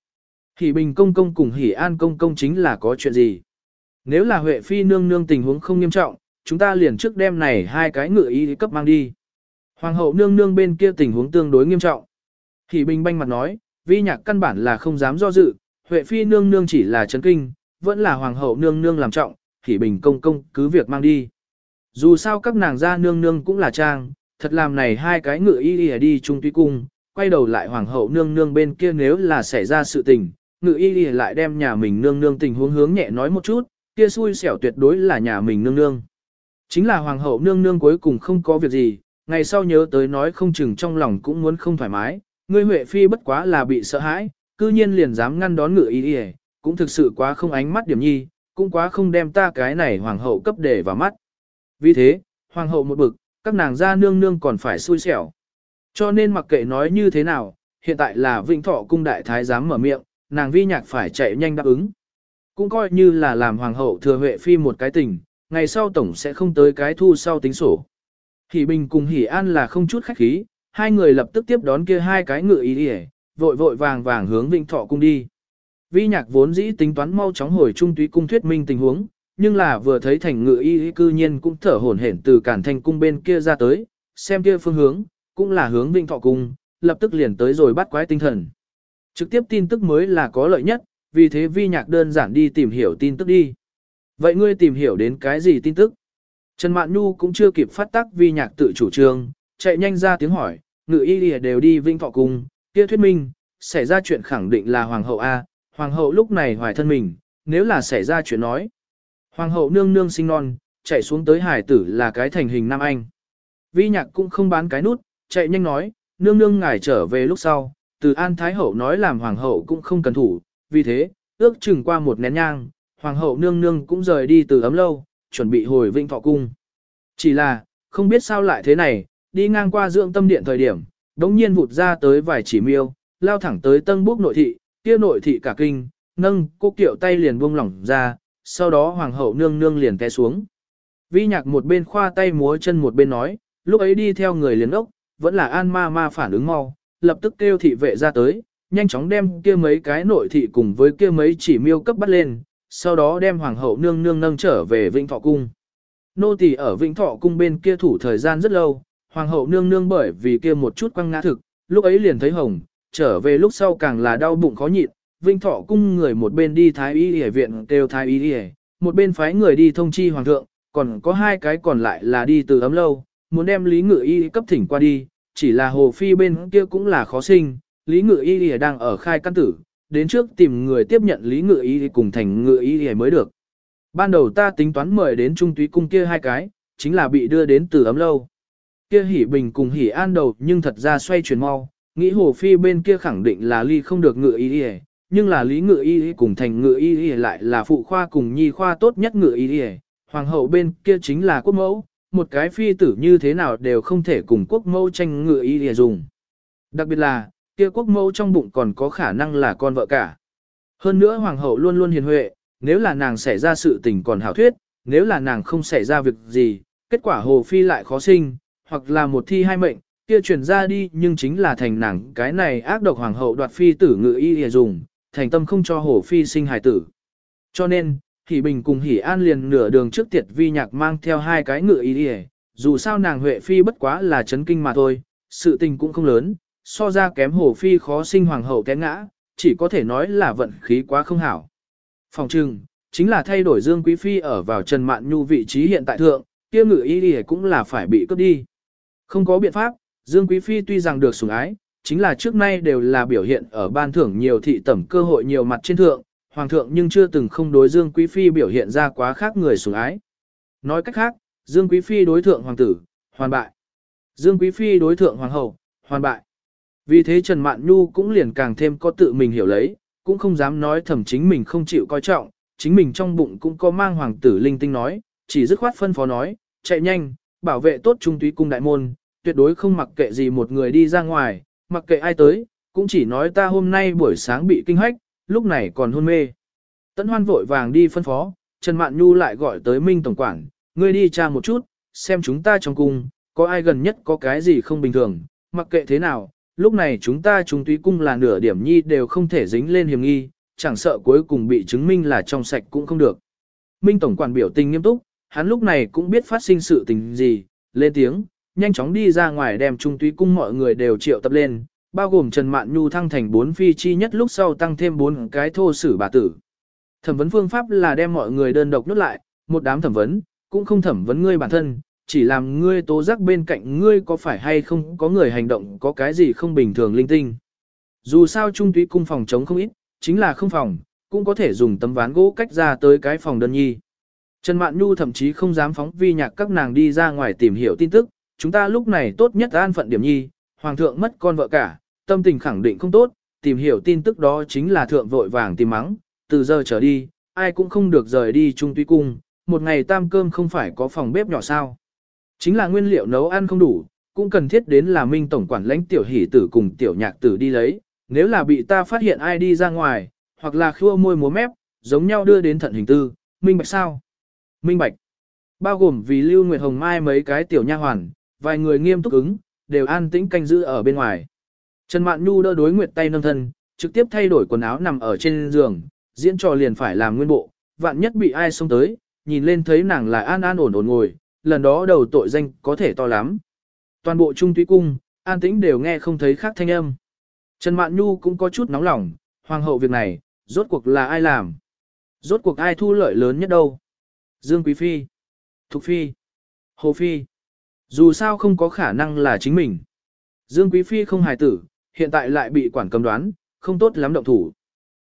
Hỷ bình công công cùng hỷ an công công chính là có chuyện gì? Nếu là Huệ phi nương nương tình huống không nghiêm trọng, chúng ta liền trước đêm này hai cái ngựa y cấp mang đi. Hoàng hậu nương nương bên kia tình huống tương đối nghiêm trọng. Hỷ bình banh mặt nói, vi nhạc căn bản là không dám do dự, Huệ phi nương nương chỉ là chấn kinh, vẫn là hoàng hậu nương nương làm trọng, hỷ bình công công cứ việc mang đi. Dù sao các nàng gia nương nương cũng là trang, thật làm này hai cái ngựa y y đi chung tuy cung, quay đầu lại hoàng hậu nương nương bên kia nếu là xảy ra sự tình, Ngự y y lại đem nhà mình nương nương tình huống hướng nhẹ nói một chút, kia xui xẻo tuyệt đối là nhà mình nương nương. Chính là hoàng hậu nương nương cuối cùng không có việc gì, ngày sau nhớ tới nói không chừng trong lòng cũng muốn không thoải mái, ngươi Huệ Phi bất quá là bị sợ hãi, cư nhiên liền dám ngăn đón Ngự y y, cũng thực sự quá không ánh mắt điểm nhi, cũng quá không đem ta cái này hoàng hậu cấp để vào mắt. Vì thế, hoàng hậu một bực, các nàng gia nương nương còn phải xui xẻo. Cho nên mặc kệ nói như thế nào, hiện tại là vĩnh thọ cung đại thái giám mở miệng, nàng vi nhạc phải chạy nhanh đáp ứng. Cũng coi như là làm hoàng hậu thừa huệ phi một cái tình, ngày sau tổng sẽ không tới cái thu sau tính sổ. Hỷ Bình cùng Hỷ An là không chút khách khí, hai người lập tức tiếp đón kia hai cái ngựa ý đi vội vội vàng vàng hướng Vĩnh Thọ cung đi. Vi nhạc vốn dĩ tính toán mau chóng hồi trung túy cung thuyết minh tình huống, nhưng là vừa thấy thành ngựa y cư nhiên cũng thở hổn hển từ cản thành cung bên kia ra tới, xem kia phương hướng, cũng là hướng Vĩnh Thọ cung, lập tức liền tới rồi bắt quái tinh thần. Trực tiếp tin tức mới là có lợi nhất, vì thế vi nhạc đơn giản đi tìm hiểu tin tức đi. Vậy ngươi tìm hiểu đến cái gì tin tức? Trần Mạn Nhu cũng chưa kịp phát tác vi nhạc tự chủ trương, chạy nhanh ra tiếng hỏi, ngự y lìa đều đi vinh thọ cùng. kia thuyết minh, xảy ra chuyện khẳng định là hoàng hậu A, hoàng hậu lúc này hoài thân mình, nếu là xảy ra chuyện nói. Hoàng hậu nương nương sinh non, chạy xuống tới hải tử là cái thành hình nam anh. Vi nhạc cũng không bán cái nút, chạy nhanh nói, nương nương ngài trở về lúc sau, từ An Thái Hậu nói làm hoàng hậu cũng không cần thủ, vì thế, ước chừng qua một nén nhang, hoàng hậu nương nương cũng rời đi từ ấm lâu, chuẩn bị hồi vinh thọ cung. Chỉ là, không biết sao lại thế này, đi ngang qua dưỡng tâm điện thời điểm, đống nhiên vụt ra tới vài chỉ miêu, lao thẳng tới tân Búc nội thị, kia nội thị cả kinh, nâng cô kiệu tay liền buông lỏng ra, sau đó hoàng hậu nương nương liền té xuống. Vi nhạc một bên khoa tay múa chân một bên nói, lúc ấy đi theo người liền ốc, vẫn là an ma ma phản ứng mau, lập tức kêu thị vệ ra tới, nhanh chóng đem kia mấy cái nội thị cùng với kia mấy chỉ miêu cấp bắt lên, sau đó đem hoàng hậu nương nương nâng trở về Vĩnh Thọ Cung. Nô tỳ ở Vĩnh Thọ Cung bên kia thủ thời gian rất lâu, hoàng hậu nương nương bởi vì kia một chút quăng ngã thực, lúc ấy liền thấy hồng, trở về lúc sau càng là đau bụng khó nhịn, Vĩnh Thọ Cung người một bên đi Thái Y Y viện kêu Thái Y Y, một bên phái người đi thông chi hoàng thượng, còn có hai cái còn lại là đi từ ấm lâu, muốn đem Lý Ngự Y cấp thỉnh qua đi, chỉ là Hồ Phi bên kia cũng là khó sinh, Lý Ngự Y đang ở khai căn tử, đến trước tìm người tiếp nhận Lý Ngự Y cùng thành Ngự Y mới được. Ban đầu ta tính toán mời đến Trung Túy Cung kia hai cái, chính là bị đưa đến từ ấm lâu. Kia hỉ bình cùng hỉ an đầu nhưng thật ra xoay chuyển mau, nghĩ Hồ Phi bên kia khẳng định là ly không được Ngự Y nhưng là Lý Ngự Y cùng thành Ngự Y lại là phụ khoa cùng nhi khoa tốt nhất Ngự Y Hoàng hậu bên kia chính là quốc mẫu, một cái phi tử như thế nào đều không thể cùng quốc mẫu tranh ngựa y lìa dùng. Đặc biệt là, kia quốc mẫu trong bụng còn có khả năng là con vợ cả. Hơn nữa hoàng hậu luôn luôn hiền huệ, nếu là nàng xảy ra sự tình còn hảo thuyết, nếu là nàng không xảy ra việc gì, kết quả hồ phi lại khó sinh, hoặc là một thi hai mệnh, kia truyền ra đi nhưng chính là thành nàng cái này ác độc hoàng hậu đoạt phi tử ngự y lìa dùng, thành tâm không cho hồ phi sinh hài tử. Cho nên, Hỷ Bình cùng Hỷ An liền nửa đường trước tiệt vi nhạc mang theo hai cái ngựa ý đi dù sao nàng Huệ Phi bất quá là chấn kinh mà thôi, sự tình cũng không lớn, so ra kém Hồ Phi khó sinh hoàng hậu té ngã, chỉ có thể nói là vận khí quá không hảo. Phòng trừng, chính là thay đổi Dương Quý Phi ở vào Trần Mạn Nhu vị trí hiện tại thượng, kia ngựa ý đi cũng là phải bị cướp đi. Không có biện pháp, Dương Quý Phi tuy rằng được sủng ái, chính là trước nay đều là biểu hiện ở ban thưởng nhiều thị tẩm cơ hội nhiều mặt trên thượng, hoàng thượng nhưng chưa từng không đối Dương Quý Phi biểu hiện ra quá khác người sủng ái. Nói cách khác, Dương Quý Phi đối thượng hoàng tử, hoàn bại. Dương Quý Phi đối thượng hoàng hậu, hoàn bại. Vì thế Trần Mạn Nhu cũng liền càng thêm có tự mình hiểu lấy, cũng không dám nói thầm chính mình không chịu coi trọng, chính mình trong bụng cũng có mang hoàng tử linh tinh nói, chỉ dứt khoát phân phó nói, chạy nhanh, bảo vệ tốt trung túy cung đại môn, tuyệt đối không mặc kệ gì một người đi ra ngoài, mặc kệ ai tới, cũng chỉ nói ta hôm nay buổi sáng bị kinh hách, lúc này còn hôn mê. Tấn hoan vội vàng đi phân phó, Trần Mạn Nhu lại gọi tới Minh Tổng Quản, ngươi đi tra một chút, xem chúng ta trong cung, có ai gần nhất có cái gì không bình thường, mặc kệ thế nào, lúc này chúng ta trung túy cung là nửa điểm nhi đều không thể dính lên hiểm nghi, chẳng sợ cuối cùng bị chứng minh là trong sạch cũng không được. Minh Tổng Quản biểu tình nghiêm túc, hắn lúc này cũng biết phát sinh sự tình gì, lên tiếng, nhanh chóng đi ra ngoài đem trung túy cung mọi người đều triệu tập lên, bao gồm Trần Mạn Nhu thăng thành bốn phi chi nhất lúc sau tăng thêm bốn cái thô sử bà tử. Thẩm vấn phương pháp là đem mọi người đơn độc nhốt lại, một đám thẩm vấn, cũng không thẩm vấn ngươi bản thân, chỉ làm ngươi tố giác bên cạnh ngươi có phải hay không có người hành động có cái gì không bình thường linh tinh. Dù sao trung túy cung phòng chống không ít, chính là không phòng, cũng có thể dùng tấm ván gỗ cách ra tới cái phòng đơn nhi. Trần Mạn Nhu thậm chí không dám phóng vi nhạc các nàng đi ra ngoài tìm hiểu tin tức, chúng ta lúc này tốt nhất an phận điểm nhi, hoàng thượng mất con vợ cả, tâm tình khẳng định không tốt, tìm hiểu tin tức đó chính là thượng vội vàng tìm mắng, từ giờ trở đi, ai cũng không được rời đi trung tuy cung, một ngày tam cơm không phải có phòng bếp nhỏ sao. Chính là nguyên liệu nấu ăn không đủ, cũng cần thiết đến là minh tổng quản lãnh tiểu hỷ tử cùng tiểu nhạc tử đi lấy, nếu là bị ta phát hiện ai đi ra ngoài, hoặc là khua môi múa mép, giống nhau đưa đến thận hình tư, minh bạch sao? Minh bạch. Bao gồm vì Lưu Nguyệt Hồng Mai mấy cái tiểu nha hoàn, vài người nghiêm túc ứng, đều an tĩnh canh giữ ở bên ngoài. Trần Mạn Nhu đỡ đối Nguyệt tay nâng thân, trực tiếp thay đổi quần áo nằm ở trên giường, diễn trò liền phải làm nguyên bộ, vạn nhất bị ai xông tới, nhìn lên thấy nàng lại an an ổn ổn ngồi, lần đó đầu tội danh có thể to lắm. Toàn bộ trung tuy cung, an tĩnh đều nghe không thấy khác thanh âm. Trần Mạn Nhu cũng có chút nóng lòng, hoàng hậu việc này, rốt cuộc là ai làm? Rốt cuộc ai thu lợi lớn nhất đâu? Dương Quý Phi, Thục Phi, Hồ Phi. Dù sao không có khả năng là chính mình. Dương Quý Phi không hài tử, hiện tại lại bị quản cầm đoán, không tốt lắm động thủ.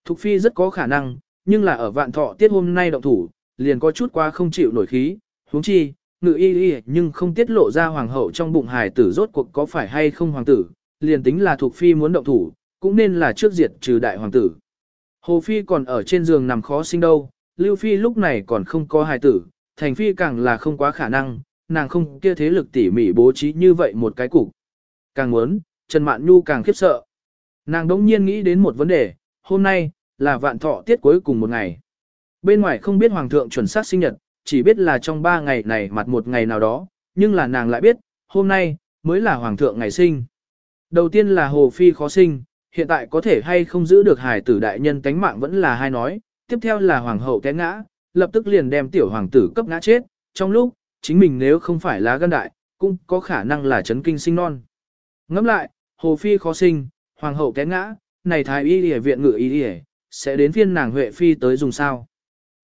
Thục Phi rất có khả năng, nhưng là ở vạn thọ tiết hôm nay động thủ, liền có chút quá không chịu nổi khí, huống chi, ngự y y nhưng không tiết lộ ra hoàng hậu trong bụng hài tử rốt cuộc có phải hay không hoàng tử, liền tính là Thục Phi muốn động thủ, cũng nên là trước diệt trừ đại hoàng tử. Hồ Phi còn ở trên giường nằm khó sinh đâu, Lưu Phi lúc này còn không có hài tử, Thành Phi càng là không quá khả năng, nàng không kia thế lực tỉ mỉ bố trí như vậy một cái cục. Càng muốn, Trần Mạn Nhu càng khiếp sợ. Nàng đống nhiên nghĩ đến một vấn đề, hôm nay, là vạn thọ tiết cuối cùng một ngày. Bên ngoài không biết Hoàng thượng chuẩn xác sinh nhật, chỉ biết là trong ba ngày này mặt một ngày nào đó, nhưng là nàng lại biết, hôm nay, mới là Hoàng thượng ngày sinh. Đầu tiên là Hồ Phi khó sinh, hiện tại có thể hay không giữ được hài tử đại nhân tánh mạng vẫn là hai nói, tiếp theo là Hoàng hậu té ngã, lập tức liền đem tiểu hoàng tử cấp ngã chết, trong lúc, chính mình nếu không phải lá gan đại, cũng có khả năng là chấn kinh sinh non. Ngẫm lại, Hồ Phi khó sinh, Hoàng hậu té ngã, này thái y y viện ngự y y sẽ đến phiên nàng Huệ Phi tới dùng sao.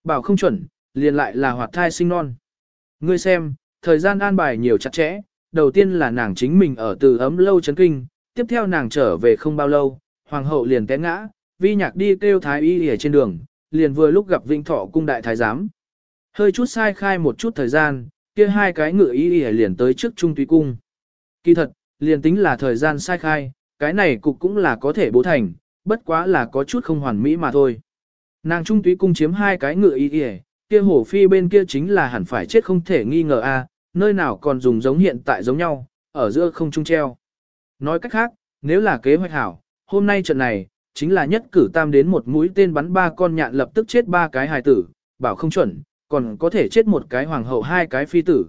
Bảo không chuẩn, liền lại là hoạt thai sinh non. Ngươi xem, thời gian an bài nhiều chặt chẽ, đầu tiên là nàng chính mình ở từ ấm lâu chấn kinh, tiếp theo nàng trở về không bao lâu, hoàng hậu liền té ngã, vi nhạc đi kêu thái y ở trên đường, liền vừa lúc gặp Vinh Thọ cung đại thái giám. Hơi chút sai khai một chút thời gian, kia hai cái ngựa y y liền tới trước trung tùy cung. Kỳ thật, liền tính là thời gian sai khai, cái này cục cũng là có thể bố thành, bất quá là có chút không hoàn mỹ mà thôi. Nàng trung túy cung chiếm hai cái ngựa y kìa, kia hổ phi bên kia chính là hẳn phải chết không thể nghi ngờ a, nơi nào còn dùng giống hiện tại giống nhau, ở giữa không trung treo. Nói cách khác, nếu là kế hoạch hảo, hôm nay trận này, chính là nhất cử tam đến một mũi tên bắn ba con nhạn lập tức chết ba cái hài tử, bảo không chuẩn, còn có thể chết một cái hoàng hậu hai cái phi tử.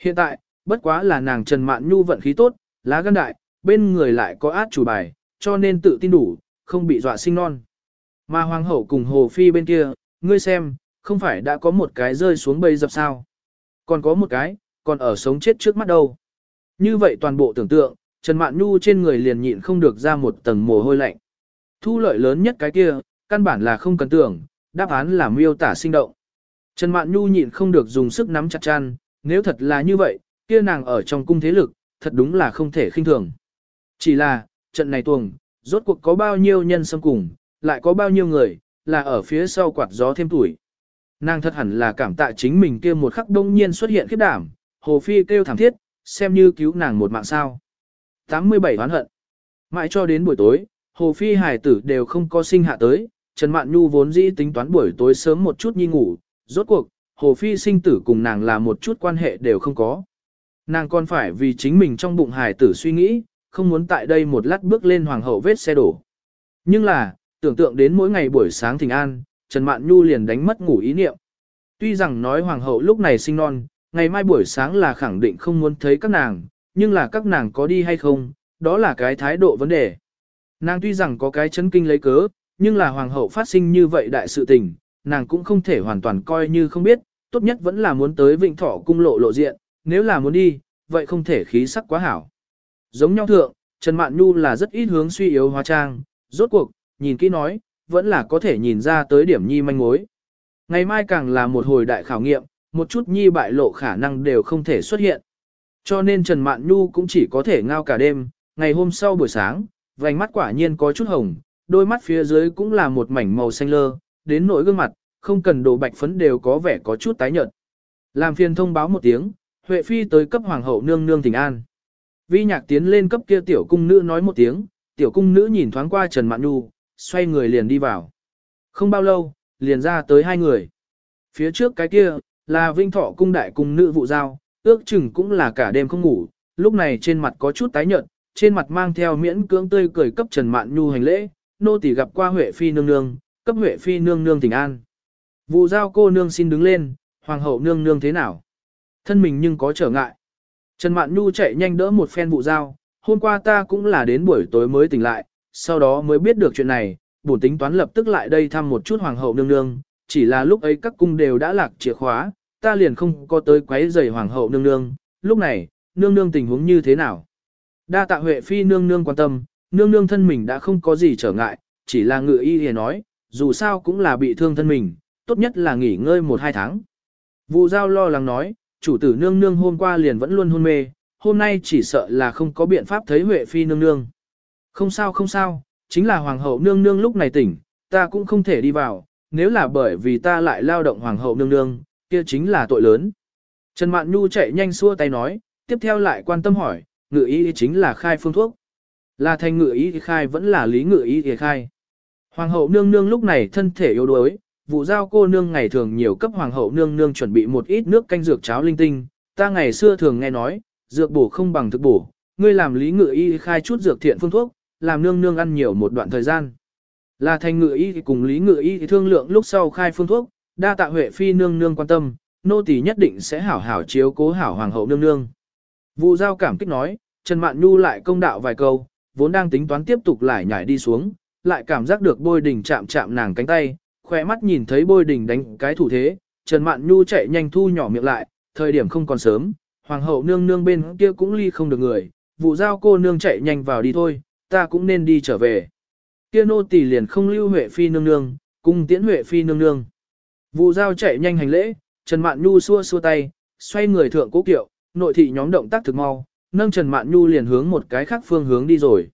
Hiện tại, bất quá là nàng Trần Mạn Nhu vận khí tốt, lá gan đại, bên người lại có át chủ bài, cho nên tự tin đủ, không bị dọa sinh non. Mà hoàng hậu cùng hồ phi bên kia, ngươi xem, không phải đã có một cái rơi xuống bầy dập sao. Còn có một cái, còn ở sống chết trước mắt đâu. Như vậy toàn bộ tưởng tượng, Trần Mạn Nhu trên người liền nhịn không được ra một tầng mồ hôi lạnh. Thu lợi lớn nhất cái kia, căn bản là không cần tưởng, đáp án là miêu tả sinh động. Trần Mạn Nhu nhịn không được dùng sức nắm chặt chăn, nếu thật là như vậy, kia nàng ở trong cung thế lực, thật đúng là không thể khinh thường. Chỉ là, trận này tuồng, rốt cuộc có bao nhiêu nhân xâm cùng, lại có bao nhiêu người, là ở phía sau quạt gió thêm tuổi. Nàng thật hẳn là cảm tạ chính mình kia một khắc đông nhiên xuất hiện khiếp đảm, Hồ Phi kêu thảm thiết, xem như cứu nàng một mạng sao. 87 oán hận. Mãi cho đến buổi tối, Hồ Phi hải tử đều không có sinh hạ tới, Trần Mạn Nhu vốn dĩ tính toán buổi tối sớm một chút nhi ngủ, rốt cuộc, Hồ Phi sinh tử cùng nàng là một chút quan hệ đều không có. Nàng còn phải vì chính mình trong bụng hài tử suy nghĩ, không muốn tại đây một lát bước lên hoàng hậu vết xe đổ. Nhưng là, tưởng tượng đến mỗi ngày buổi sáng thỉnh an, Trần Mạn Nhu liền đánh mất ngủ ý niệm. Tuy rằng nói hoàng hậu lúc này sinh non, ngày mai buổi sáng là khẳng định không muốn thấy các nàng, nhưng là các nàng có đi hay không, đó là cái thái độ vấn đề. Nàng tuy rằng có cái chấn kinh lấy cớ, nhưng là hoàng hậu phát sinh như vậy đại sự tình, nàng cũng không thể hoàn toàn coi như không biết, tốt nhất vẫn là muốn tới Vịnh Thọ cung lộ lộ diện, nếu là muốn đi, vậy không thể khí sắc quá hảo. Giống nhau thượng, Trần Mạn Nhu là rất ít hướng suy yếu hóa trang, rốt cuộc, nhìn kỹ nói, vẫn là có thể nhìn ra tới điểm nhi manh mối. Ngày mai càng là một hồi đại khảo nghiệm, một chút nhi bại lộ khả năng đều không thể xuất hiện. Cho nên Trần Mạn Nhu cũng chỉ có thể ngao cả đêm, ngày hôm sau buổi sáng, vành mắt quả nhiên có chút hồng, đôi mắt phía dưới cũng là một mảnh màu xanh lơ, đến nỗi gương mặt, không cần đồ bạch phấn đều có vẻ có chút tái nhợt. Làm phiền thông báo một tiếng, Huệ Phi tới cấp hoàng hậu nương nương thỉnh an. Vi nhạc tiến lên cấp kia tiểu cung nữ nói một tiếng, tiểu cung nữ nhìn thoáng qua Trần Mạn Nhu, xoay người liền đi vào. Không bao lâu, liền ra tới hai người. Phía trước cái kia, là vinh thọ cung đại cung nữ vụ giao, ước chừng cũng là cả đêm không ngủ, lúc này trên mặt có chút tái nhợt, trên mặt mang theo miễn cưỡng tươi cười cấp Trần Mạn Nhu hành lễ, nô tỳ gặp qua Huệ Phi nương nương, cấp Huệ Phi nương nương thỉnh an. Vụ giao cô nương xin đứng lên, hoàng hậu nương nương thế nào? Thân mình nhưng có trở ngại. Trần Mạn Nhu chạy nhanh đỡ một phen vụ giao, hôm qua ta cũng là đến buổi tối mới tỉnh lại, sau đó mới biết được chuyện này, bổn tính toán lập tức lại đây thăm một chút hoàng hậu nương nương, chỉ là lúc ấy các cung đều đã lạc chìa khóa, ta liền không có tới quấy rầy hoàng hậu nương nương, lúc này, nương nương tình huống như thế nào? Đa tạ Huệ phi nương nương quan tâm, nương nương thân mình đã không có gì trở ngại, chỉ là ngự y hề nói, dù sao cũng là bị thương thân mình, tốt nhất là nghỉ ngơi một hai tháng. Vụ giao lo lắng nói, chủ tử nương nương hôm qua liền vẫn luôn hôn mê, hôm nay chỉ sợ là không có biện pháp thấy Huệ Phi nương nương. Không sao không sao, chính là hoàng hậu nương nương lúc này tỉnh, ta cũng không thể đi vào, nếu là bởi vì ta lại lao động hoàng hậu nương nương, kia chính là tội lớn. Trần Mạn Nhu chạy nhanh xua tay nói, tiếp theo lại quan tâm hỏi, ngự ý chính là khai phương thuốc. Là thành ngự ý khai vẫn là lý ngự ý khai. Hoàng hậu nương nương lúc này thân thể yếu đuối, vụ giao cô nương ngày thường nhiều cấp hoàng hậu nương nương chuẩn bị một ít nước canh dược cháo linh tinh, ta ngày xưa thường nghe nói, dược bổ không bằng thực bổ, ngươi làm lý ngự y khai chút dược thiện phương thuốc, làm nương nương ăn nhiều một đoạn thời gian. Là thành ngự y cùng lý ngự y thương lượng lúc sau khai phương thuốc, đa tạ huệ phi nương nương quan tâm, nô tỳ nhất định sẽ hảo hảo chiếu cố hảo hoàng hậu nương nương. Vụ giao cảm kích nói, Trần Mạn Nhu lại công đạo vài câu, vốn đang tính toán tiếp tục lại nhảy đi xuống, lại cảm giác được bôi đỉnh chạm chạm nàng cánh tay, khỏe mắt nhìn thấy bôi đỉnh đánh cái thủ thế, Trần Mạn Nhu chạy nhanh thu nhỏ miệng lại, thời điểm không còn sớm, hoàng hậu nương nương bên kia cũng ly không được người, vụ giao cô nương chạy nhanh vào đi thôi, ta cũng nên đi trở về. Kia nô tỳ liền không lưu Huệ phi nương nương, cung tiễn Huệ phi nương nương. Vụ giao chạy nhanh hành lễ, Trần Mạn Nhu xua xua tay, xoay người thượng cố kiệu, nội thị nhóm động tác thực mau, nâng Trần Mạn Nhu liền hướng một cái khác phương hướng đi rồi.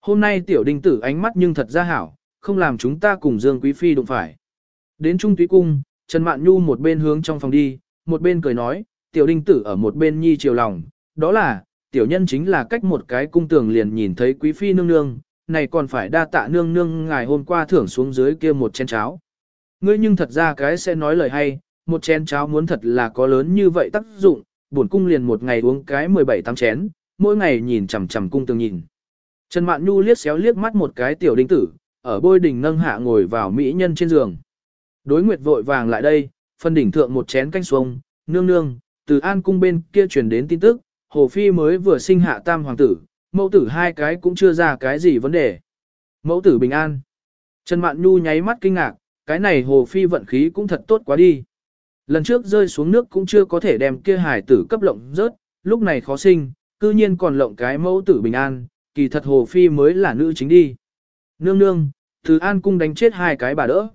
Hôm nay tiểu đình tử ánh mắt nhưng thật ra hảo, không làm chúng ta cùng Dương Quý Phi đụng phải. Đến Trung Túy Cung, Trần Mạn Nhu một bên hướng trong phòng đi, một bên cười nói, tiểu đinh tử ở một bên nhi chiều lòng, đó là, tiểu nhân chính là cách một cái cung tường liền nhìn thấy Quý Phi nương nương, này còn phải đa tạ nương nương ngài hôm qua thưởng xuống dưới kia một chén cháo. Ngươi nhưng thật ra cái sẽ nói lời hay, một chén cháo muốn thật là có lớn như vậy tác dụng, bổn cung liền một ngày uống cái 17 tám chén, mỗi ngày nhìn chằm chằm cung tường nhìn. Trần Mạn Nhu liếc xéo liếc mắt một cái tiểu đinh tử, ở bôi đỉnh nâng hạ ngồi vào mỹ nhân trên giường. Đối nguyệt vội vàng lại đây, phân đỉnh thượng một chén canh xuông, nương nương, từ an cung bên kia truyền đến tin tức, Hồ Phi mới vừa sinh hạ tam hoàng tử, mẫu tử hai cái cũng chưa ra cái gì vấn đề. Mẫu tử bình an. Trần Mạn Nhu nháy mắt kinh ngạc, cái này Hồ Phi vận khí cũng thật tốt quá đi. Lần trước rơi xuống nước cũng chưa có thể đem kia hải tử cấp lộng rớt, lúc này khó sinh, cư nhiên còn lộng cái mẫu tử bình an, kỳ thật Hồ Phi mới là nữ chính đi. Nương nương, từ An Cung đánh chết hai cái bà đỡ.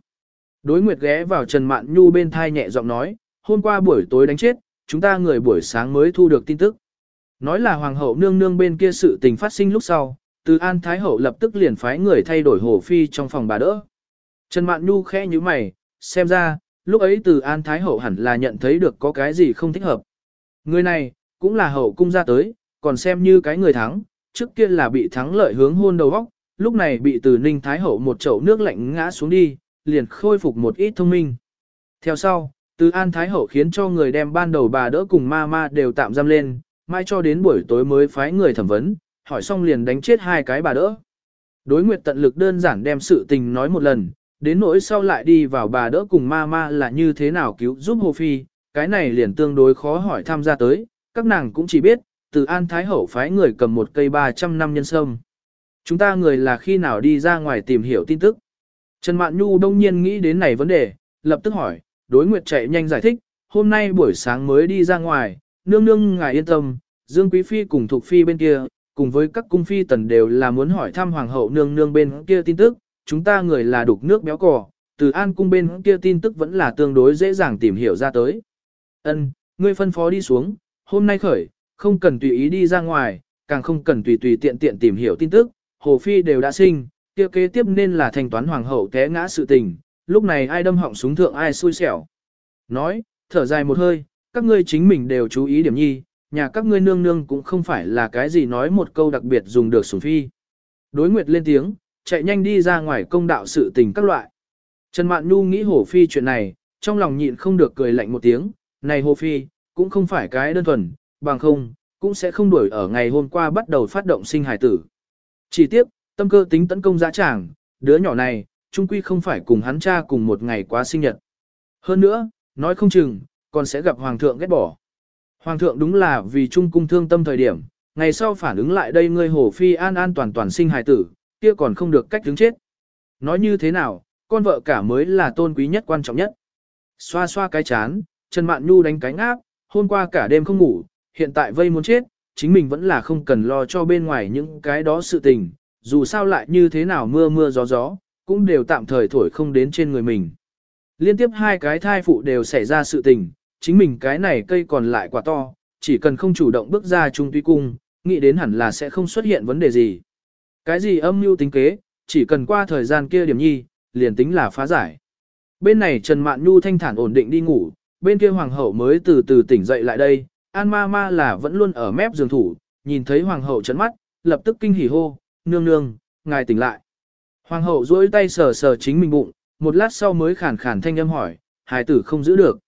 Đối Nguyệt ghé vào Trần Mạn Nhu bên thai nhẹ giọng nói, hôm qua buổi tối đánh chết, chúng ta người buổi sáng mới thu được tin tức. Nói là Hoàng hậu nương nương bên kia sự tình phát sinh lúc sau, từ An Thái hậu lập tức liền phái người thay đổi Hồ Phi trong phòng bà đỡ. Trần Mạn Nhu khẽ như mày, xem ra, lúc ấy từ An Thái hậu hẳn là nhận thấy được có cái gì không thích hợp. Người này, cũng là hậu cung ra tới, còn xem như cái người thắng, trước kia là bị thắng lợi hướng hôn đầu vóc, lúc này bị từ Ninh Thái Hậu một chậu nước lạnh ngã xuống đi, liền khôi phục một ít thông minh. Theo sau, Từ An Thái Hậu khiến cho người đem ban đầu bà đỡ cùng ma ma đều tạm giam lên, mai cho đến buổi tối mới phái người thẩm vấn, hỏi xong liền đánh chết hai cái bà đỡ. Đối nguyệt tận lực đơn giản đem sự tình nói một lần, đến nỗi sau lại đi vào bà đỡ cùng ma ma là như thế nào cứu giúp Hồ Phi, cái này liền tương đối khó hỏi tham gia tới, các nàng cũng chỉ biết, từ An Thái Hậu phái người cầm một cây 300 năm nhân sâm. Chúng ta người là khi nào đi ra ngoài tìm hiểu tin tức. Trần Mạn Nhu đông nhiên nghĩ đến này vấn đề, lập tức hỏi, đối nguyệt chạy nhanh giải thích, hôm nay buổi sáng mới đi ra ngoài, nương nương ngài yên tâm, Dương Quý Phi cùng Thục Phi bên kia, cùng với các cung phi tần đều là muốn hỏi thăm Hoàng hậu nương nương bên kia tin tức, chúng ta người là đục nước béo cò, từ an cung bên kia tin tức vẫn là tương đối dễ dàng tìm hiểu ra tới. Ân, ngươi phân phó đi xuống, hôm nay khởi, không cần tùy ý đi ra ngoài, càng không cần tùy tùy tiện tiện tìm hiểu tin tức, Hồ Phi đều đã sinh, kia kế tiếp nên là thanh toán hoàng hậu té ngã sự tình, lúc này ai đâm họng súng thượng ai xui xẻo. Nói, thở dài một hơi, các ngươi chính mình đều chú ý điểm nhi, nhà các ngươi nương nương cũng không phải là cái gì nói một câu đặc biệt dùng được sủng phi. Đối nguyệt lên tiếng, chạy nhanh đi ra ngoài công đạo sự tình các loại. Trần Mạn Nhu nghĩ Hồ Phi chuyện này, trong lòng nhịn không được cười lạnh một tiếng, này Hồ Phi, cũng không phải cái đơn thuần, bằng không, cũng sẽ không đuổi ở ngày hôm qua bắt đầu phát động sinh hài tử. Chỉ tiếc, tâm cơ tính tấn công dã tràng, đứa nhỏ này, trung quy không phải cùng hắn cha cùng một ngày quá sinh nhật. Hơn nữa, nói không chừng, còn sẽ gặp Hoàng thượng ghét bỏ. Hoàng thượng đúng là vì trung cung thương tâm thời điểm, ngày sau phản ứng lại đây ngươi Hồ Phi an an toàn toàn sinh hài tử, kia còn không được cách đứng chết. Nói như thế nào, con vợ cả mới là tôn quý nhất quan trọng nhất. Xoa xoa cái chán, Trần Mạn Nhu đánh cánh áp, hôm qua cả đêm không ngủ, hiện tại vây muốn chết, chính mình vẫn là không cần lo cho bên ngoài những cái đó sự tình, dù sao lại như thế nào mưa mưa gió gió, cũng đều tạm thời thổi không đến trên người mình. Liên tiếp hai cái thai phụ đều xảy ra sự tình, chính mình cái này cây còn lại quả to, chỉ cần không chủ động bước ra trung tuy cung, nghĩ đến hẳn là sẽ không xuất hiện vấn đề gì. Cái gì âm mưu tính kế, chỉ cần qua thời gian kia điểm nhi, liền tính là phá giải. Bên này Trần Mạn Nhu thanh thản ổn định đi ngủ, bên kia hoàng hậu mới từ từ tỉnh dậy lại đây, An ma ma là vẫn luôn ở mép giường thủ, nhìn thấy hoàng hậu chấn mắt, lập tức kinh hỉ hô, nương nương, ngài tỉnh lại. Hoàng hậu duỗi tay sờ sờ chính mình bụng, một lát sau mới khản khản thanh âm hỏi, hài tử không giữ được.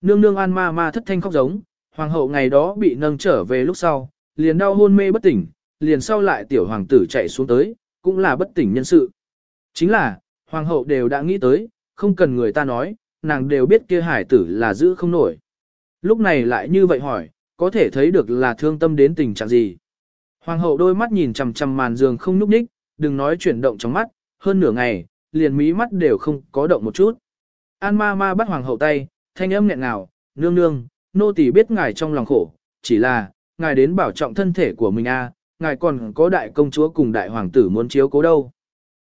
Nương nương an ma ma thất thanh khóc giống, hoàng hậu ngày đó bị nâng trở về lúc sau, liền đau hôn mê bất tỉnh, liền sau lại tiểu hoàng tử chạy xuống tới, cũng là bất tỉnh nhân sự. Chính là, hoàng hậu đều đã nghĩ tới, không cần người ta nói, nàng đều biết kia hải tử là giữ không nổi. Lúc này lại như vậy hỏi, có thể thấy được là thương tâm đến tình trạng gì. Hoàng hậu đôi mắt nhìn chằm chằm màn giường không nhúc nhích, đừng nói chuyển động trong mắt, hơn nửa ngày, liền mí mắt đều không có động một chút. An ma ma bắt hoàng hậu tay, thanh âm nghẹn ngào, nương nương, nô tỳ biết ngài trong lòng khổ, chỉ là, ngài đến bảo trọng thân thể của mình a, ngài còn có đại công chúa cùng đại hoàng tử muốn chiếu cố đâu.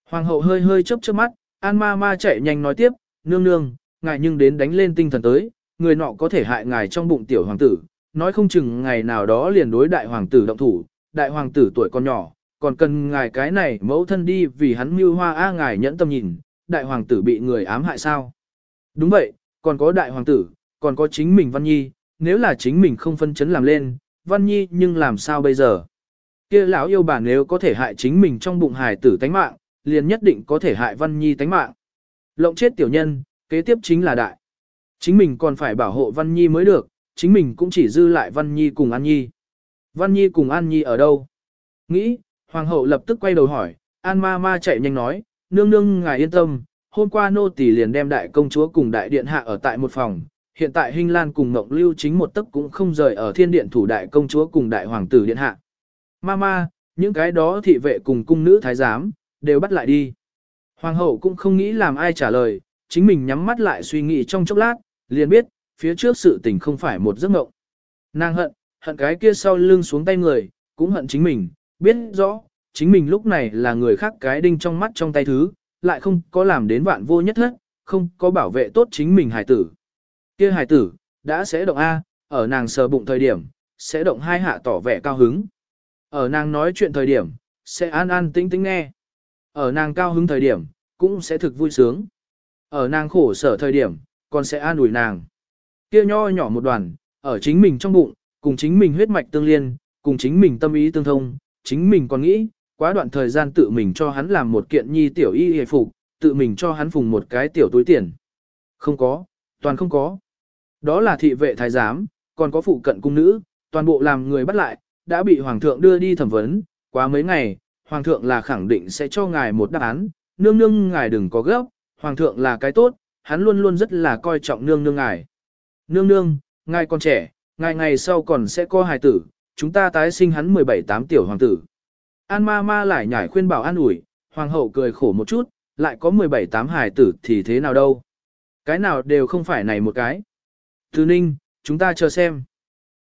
Hoàng hậu hơi hơi chớp chớp mắt, An ma ma chạy nhanh nói tiếp, nương nương, ngài nhưng đến đánh lên tinh thần tới, người nọ có thể hại ngài trong bụng tiểu hoàng tử, nói không chừng ngày nào đó liền đối đại hoàng tử động thủ, đại hoàng tử tuổi còn nhỏ, còn cần ngài cái này mẫu thân đi vì hắn mưu hoa a ngài nhẫn tâm nhìn, đại hoàng tử bị người ám hại sao. Đúng vậy, còn có đại hoàng tử, còn có chính mình Văn Nhi, nếu là chính mình không phân chấn làm lên, Văn Nhi nhưng làm sao bây giờ? Kia lão yêu bà nếu có thể hại chính mình trong bụng hài tử tánh mạng, liền nhất định có thể hại Văn Nhi tánh mạng. Lộng chết tiểu nhân, kế tiếp chính là đại. Chính mình còn phải bảo hộ Văn Nhi mới được, chính mình cũng chỉ dư lại Văn Nhi cùng An Nhi. Văn Nhi cùng An Nhi ở đâu? Nghĩ, Hoàng hậu lập tức quay đầu hỏi, An ma ma chạy nhanh nói, nương nương ngài yên tâm, hôm qua nô tỳ liền đem đại công chúa cùng đại điện hạ ở tại một phòng, hiện tại Hinh Lan cùng Ngọc Lưu chính một tấc cũng không rời ở thiên điện thủ đại công chúa cùng đại hoàng tử điện hạ. Ma Ma, những cái đó thị vệ cùng cung nữ thái giám, đều bắt lại đi. Hoàng hậu cũng không nghĩ làm ai trả lời, chính mình nhắm mắt lại suy nghĩ trong chốc lát, liền biết, phía trước sự tình không phải một giấc mộng. Nàng hận, hận cái kia sau lưng xuống tay người, cũng hận chính mình, biết rõ, chính mình lúc này là người khác cái đinh trong mắt trong tay thứ, lại không có làm đến vạn vô nhất hết, không có bảo vệ tốt chính mình hải tử. Kia hải tử, đã sẽ động A, ở nàng sờ bụng thời điểm, sẽ động hai hạ tỏ vẻ cao hứng. Ở nàng nói chuyện thời điểm, sẽ an an tĩnh tĩnh nghe. Ở nàng cao hứng thời điểm, cũng sẽ thực vui sướng. Ở nàng khổ sở thời điểm, còn sẽ an ủi nàng. Kia nho nhỏ một đoàn, ở chính mình trong bụng, cùng chính mình huyết mạch tương liên, cùng chính mình tâm ý tương thông, chính mình còn nghĩ, quá đoạn thời gian tự mình cho hắn làm một kiện nhi tiểu y hề phục, tự mình cho hắn phùng một cái tiểu túi tiền. Không có, toàn không có. Đó là thị vệ thái giám, còn có phụ cận cung nữ, toàn bộ làm người bắt lại, đã bị hoàng thượng đưa đi thẩm vấn, quá mấy ngày, hoàng thượng là khẳng định sẽ cho ngài một đáp án, nương nương ngài đừng có gấp, hoàng thượng là cái tốt, hắn luôn luôn rất là coi trọng nương nương ngài. Nương nương, ngài còn trẻ, ngài ngày sau còn sẽ có hài tử, chúng ta tái sinh hắn 17-8 tiểu hoàng tử. An ma ma lại nhảy khuyên bảo an ủi, hoàng hậu cười khổ một chút, lại có 17-8 hài tử thì thế nào đâu. Cái nào đều không phải này một cái. Từ ninh, chúng ta chờ xem.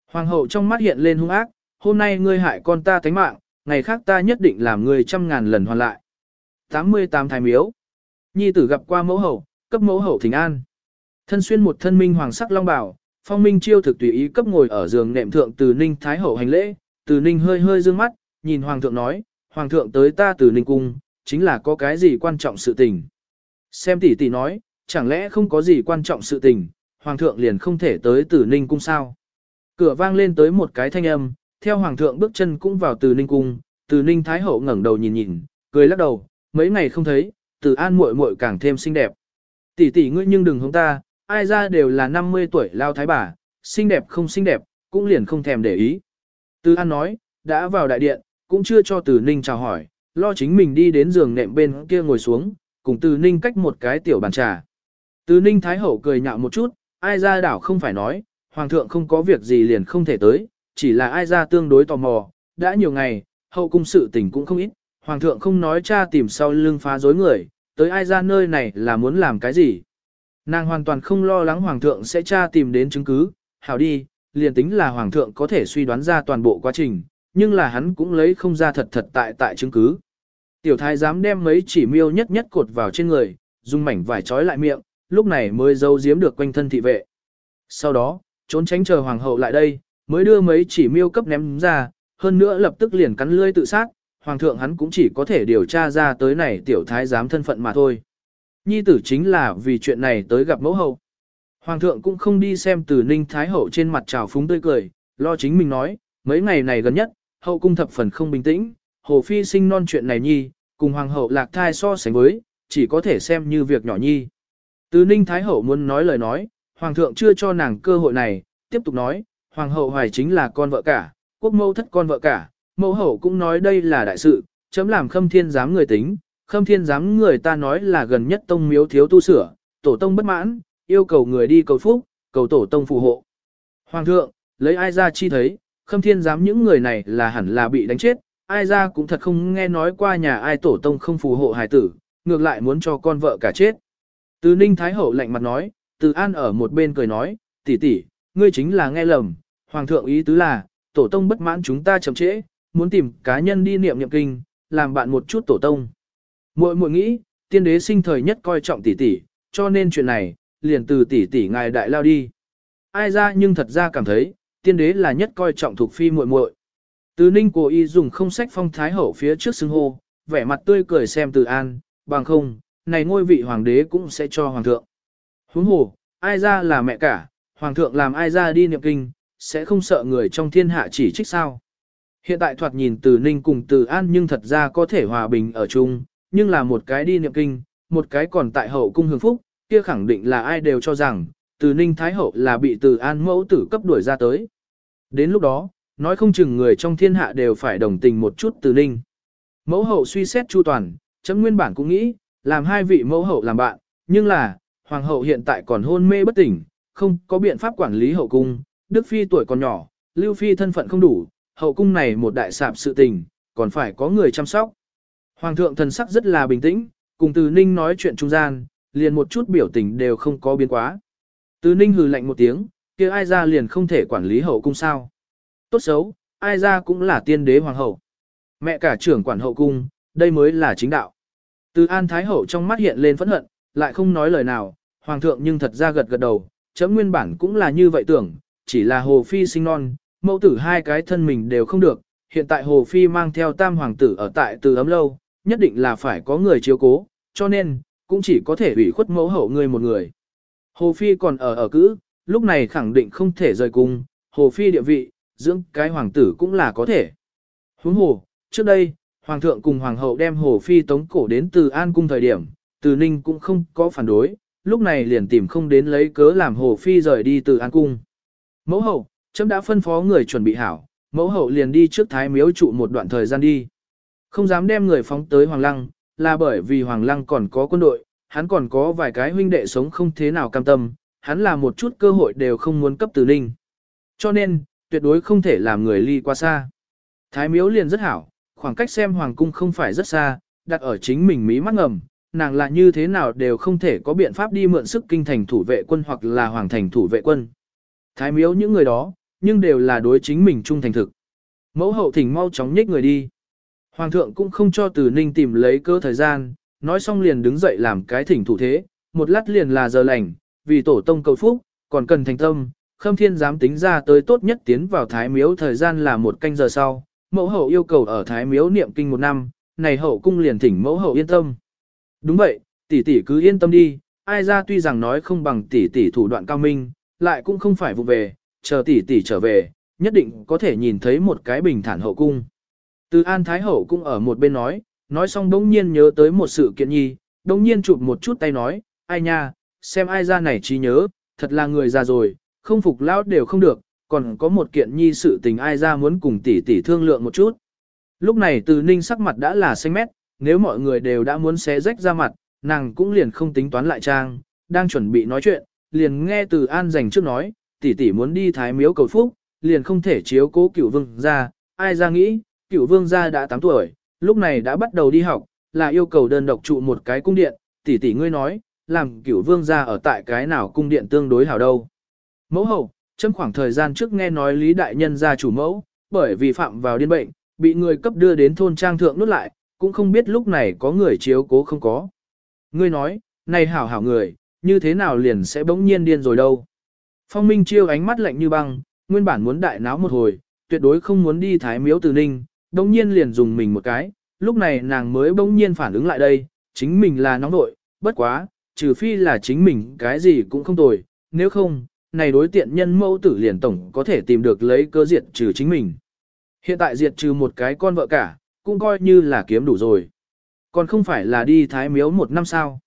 Hoàng hậu trong mắt hiện lên hung ác, hôm nay ngươi hại con ta tánh mạng, ngày khác ta nhất định làm ngươi trăm ngàn lần hoàn lại. 88 thái miếu. Nhi tử gặp qua mẫu hậu, cấp mẫu hậu thỉnh an. Thân xuyên một thân minh hoàng sắc long bào, phong minh chiêu thực tùy ý cấp ngồi ở giường nệm thượng từ ninh thái hậu hành lễ, từ ninh hơi hơi dương mắt, nhìn hoàng thượng nói, hoàng thượng tới ta từ ninh cung, chính là có cái gì quan trọng sự tình. Xem tỷ tỷ nói, chẳng lẽ không có gì quan trọng sự tình, hoàng thượng liền không thể tới từ ninh cung sao. Cửa vang lên tới một cái thanh âm, theo hoàng thượng bước chân cũng vào từ ninh cung, từ ninh thái hậu ngẩng đầu nhìn nhìn, cười lắc đầu, mấy ngày không thấy, từ an muội muội càng thêm xinh đẹp. Tỷ tỷ ngươi nhưng đừng hống ta, ai ra đều là 50 tuổi lao thái bà, xinh đẹp không xinh đẹp, cũng liền không thèm để ý. Từ an nói, đã vào đại điện, cũng chưa cho từ ninh chào hỏi, lo chính mình đi đến giường nệm bên kia ngồi xuống, cùng từ ninh cách một cái tiểu bàn trà. Từ ninh thái hậu cười nhạo một chút, ai ra đảo không phải nói, hoàng thượng không có việc gì liền không thể tới, chỉ là ai ra tương đối tò mò, đã nhiều ngày, hậu cung sự tình cũng không ít, hoàng thượng không nói cha tìm sau lưng phá dối người, tới ai ra nơi này là muốn làm cái gì. Nàng hoàn toàn không lo lắng hoàng thượng sẽ tra tìm đến chứng cứ, hảo đi, liền tính là hoàng thượng có thể suy đoán ra toàn bộ quá trình, nhưng là hắn cũng lấy không ra thật thật tại tại chứng cứ. Tiểu thái dám đem mấy chỉ miêu nhất nhất cột vào trên người, dùng mảnh vải trói lại miệng, lúc này mới giấu giếm được quanh thân thị vệ. Sau đó, trốn tránh chờ hoàng hậu lại đây, mới đưa mấy chỉ miêu cấp ném ra, hơn nữa lập tức liền cắn lưỡi tự sát, hoàng thượng hắn cũng chỉ có thể điều tra ra tới này tiểu thái giám thân phận mà thôi. Nhi tử chính là vì chuyện này tới gặp mẫu hậu. Hoàng thượng cũng không đi xem từ ninh thái hậu trên mặt trào phúng tươi cười, lo chính mình nói, mấy ngày này gần nhất, hậu cung thập phần không bình tĩnh, hồ phi sinh non chuyện này nhi, cùng hoàng hậu lạc thai so sánh với, chỉ có thể xem như việc nhỏ nhi. Từ ninh thái hậu muốn nói lời nói, hoàng thượng chưa cho nàng cơ hội này, tiếp tục nói, hoàng hậu hoài chính là con vợ cả, quốc mẫu thất con vợ cả, mẫu hậu cũng nói đây là đại sự, chấm làm khâm thiên giám người tính, khâm thiên giám người ta nói là gần nhất tông miếu thiếu tu sửa, tổ tông bất mãn, yêu cầu người đi cầu phúc, cầu tổ tông phù hộ. Hoàng thượng, lấy ai ra chi thấy, khâm thiên giám những người này là hẳn là bị đánh chết, ai ra cũng thật không nghe nói qua nhà ai tổ tông không phù hộ hài tử, ngược lại muốn cho con vợ cả chết. Từ ninh thái hậu lạnh mặt nói, từ an ở một bên cười nói, tỷ tỷ, ngươi chính là nghe lầm, hoàng thượng ý tứ là, tổ tông bất mãn chúng ta chậm trễ, muốn tìm cá nhân đi niệm niệm kinh, làm bạn một chút tổ tông. Muội muội nghĩ, tiên đế sinh thời nhất coi trọng tỷ tỷ, cho nên chuyện này, liền từ tỷ tỷ ngài đại lao đi. Ai ra nhưng thật ra cảm thấy, tiên đế là nhất coi trọng thuộc phi muội muội. Từ ninh cố ý dùng không sách phong thái hậu phía trước xưng hô, vẻ mặt tươi cười xem từ an, bằng không, này ngôi vị hoàng đế cũng sẽ cho hoàng thượng. Huống hồ, ai ra là mẹ cả, hoàng thượng làm ai ra đi niệm kinh, sẽ không sợ người trong thiên hạ chỉ trích sao. Hiện tại thoạt nhìn từ ninh cùng từ an nhưng thật ra có thể hòa bình ở chung, nhưng là một cái đi niệm kinh, một cái còn tại hậu cung hưởng phúc, kia khẳng định là ai đều cho rằng, từ ninh thái hậu là bị từ an mẫu tử cấp đuổi ra tới. Đến lúc đó, nói không chừng người trong thiên hạ đều phải đồng tình một chút từ ninh. Mẫu hậu suy xét chu toàn, chấm nguyên bản cũng nghĩ, làm hai vị mẫu hậu làm bạn, nhưng là, hoàng hậu hiện tại còn hôn mê bất tỉnh, không có biện pháp quản lý hậu cung, Đức Phi tuổi còn nhỏ, Lưu Phi thân phận không đủ, hậu cung này một đại sạp sự tình, còn phải có người chăm sóc. Hoàng thượng thần sắc rất là bình tĩnh, cùng Từ Ninh nói chuyện trung gian, liền một chút biểu tình đều không có biến quá. Từ Ninh hừ lạnh một tiếng, kia ai ra liền không thể quản lý hậu cung sao. Tốt xấu, ai ra cũng là tiên đế hoàng hậu. Mẹ cả trưởng quản hậu cung, đây mới là chính đạo. Từ An Thái Hậu trong mắt hiện lên phẫn hận, lại không nói lời nào, Hoàng thượng nhưng thật ra gật gật đầu, chấm nguyên bản cũng là như vậy tưởng, chỉ là Hồ Phi sinh non, mẫu tử hai cái thân mình đều không được, hiện tại Hồ Phi mang theo tam hoàng tử ở tại từ ấm lâu, nhất định là phải có người chiếu cố, cho nên, cũng chỉ có thể ủy khuất mẫu hậu người một người. Hồ Phi còn ở ở cữ, lúc này khẳng định không thể rời cung, Hồ Phi địa vị, dưỡng cái hoàng tử cũng là có thể. Huống hồ, trước đây, Hoàng thượng cùng Hoàng hậu đem Hồ Phi tống cổ đến từ An cung thời điểm, từ Ninh cũng không có phản đối, lúc này liền tìm không đến lấy cớ làm hồ phi rời đi từ an cung. Mẫu hậu, chấm đã phân phó người chuẩn bị hảo, mẫu hậu liền đi trước thái miếu trụ một đoạn thời gian đi. Không dám đem người phóng tới Hoàng Lăng, là bởi vì Hoàng Lăng còn có quân đội, hắn còn có vài cái huynh đệ sống không thế nào cam tâm, hắn là một chút cơ hội đều không muốn cấp từ ninh. Cho nên, tuyệt đối không thể làm người ly qua xa. Thái miếu liền rất hảo, khoảng cách xem hoàng cung không phải rất xa, đặt ở chính mình mí mắt ngầm, nàng là như thế nào đều không thể có biện pháp đi mượn sức kinh thành thủ vệ quân hoặc là hoàng thành thủ vệ quân. Thái miếu những người đó, nhưng đều là đối chính mình trung thành thực. Mẫu hậu thỉnh mau chóng nhích người đi. Hoàng thượng cũng không cho từ ninh tìm lấy cơ thời gian, nói xong liền đứng dậy làm cái thỉnh thủ thế, một lát liền là giờ lành, vì tổ tông cầu phúc, còn cần thành tâm, khâm thiên dám tính ra tới tốt nhất tiến vào thái miếu thời gian là một canh giờ sau, mẫu hậu yêu cầu ở thái miếu niệm kinh một năm, này hậu cung liền thỉnh mẫu hậu yên tâm. Đúng vậy, tỷ tỷ cứ yên tâm đi, ai ra tuy rằng nói không bằng tỷ tỷ thủ đoạn cao minh, lại cũng không phải vụ về, chờ tỷ tỷ trở về, nhất định có thể nhìn thấy một cái bình thản hậu cung. Từ An Thái Hậu cũng ở một bên nói, nói xong đống nhiên nhớ tới một sự kiện nhi, đống nhiên chụp một chút tay nói, ai nha, xem ai ra này trí nhớ, thật là người già rồi, không phục lão đều không được, còn có một kiện nhi sự tình ai ra muốn cùng tỷ tỷ thương lượng một chút. Lúc này từ ninh sắc mặt đã là xanh mét, nếu mọi người đều đã muốn xé rách ra mặt, nàng cũng liền không tính toán lại trang, đang chuẩn bị nói chuyện, liền nghe từ an dành trước nói, tỷ tỷ muốn đi thái miếu cầu phúc, liền không thể chiếu cố cửu vương gia. ai ra nghĩ, cửu vương gia đã 8 tuổi, lúc này đã bắt đầu đi học, là yêu cầu đơn độc trụ một cái cung điện, tỷ tỷ ngươi nói, làm cửu vương gia ở tại cái nào cung điện tương đối hảo đâu. Mẫu hậu, trong khoảng thời gian trước nghe nói Lý Đại Nhân gia chủ mẫu, bởi vì phạm vào điên bệnh, bị người cấp đưa đến thôn trang thượng nút lại, cũng không biết lúc này có người chiếu cố không có. Ngươi nói, này hảo hảo người, như thế nào liền sẽ bỗng nhiên điên rồi đâu. Phong Minh chiêu ánh mắt lạnh như băng, nguyên bản muốn đại náo một hồi, tuyệt đối không muốn đi thái miếu từ ninh, đồng nhiên liền dùng mình một cái, lúc này nàng mới bỗng nhiên phản ứng lại đây, chính mình là nóng nội, bất quá, trừ phi là chính mình cái gì cũng không tồi, nếu không, này đối tiện nhân mẫu tử liền tổng có thể tìm được lấy cơ diệt trừ chính mình. Hiện tại diệt trừ một cái con vợ cả, cũng coi như là kiếm đủ rồi. Còn không phải là đi thái miếu một năm sau.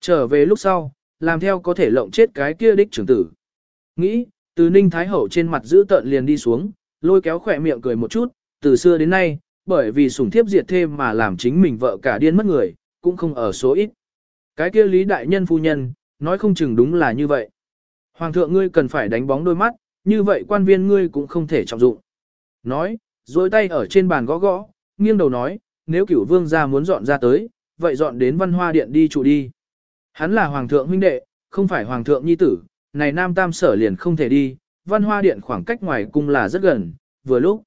Trở về lúc sau, làm theo có thể lộng chết cái kia đích trưởng tử. Nghĩ, từ ninh thái hậu trên mặt giữ tợn liền đi xuống, lôi kéo khỏe miệng cười một chút, từ xưa đến nay, bởi vì sủng thiếp diệt thêm mà làm chính mình vợ cả điên mất người, cũng không ở số ít. Cái kia lý đại nhân phu nhân, nói không chừng đúng là như vậy. Hoàng thượng ngươi cần phải đánh bóng đôi mắt, như vậy quan viên ngươi cũng không thể trọng dụng. Nói, dối tay ở trên bàn gõ gõ, nghiêng đầu nói, nếu cửu vương gia muốn dọn ra tới, vậy dọn đến văn hoa điện đi trụ đi. Hắn là hoàng thượng huynh đệ, không phải hoàng thượng nhi tử, này nam tam sở liền không thể đi, văn hoa điện khoảng cách ngoài cung là rất gần, vừa lúc.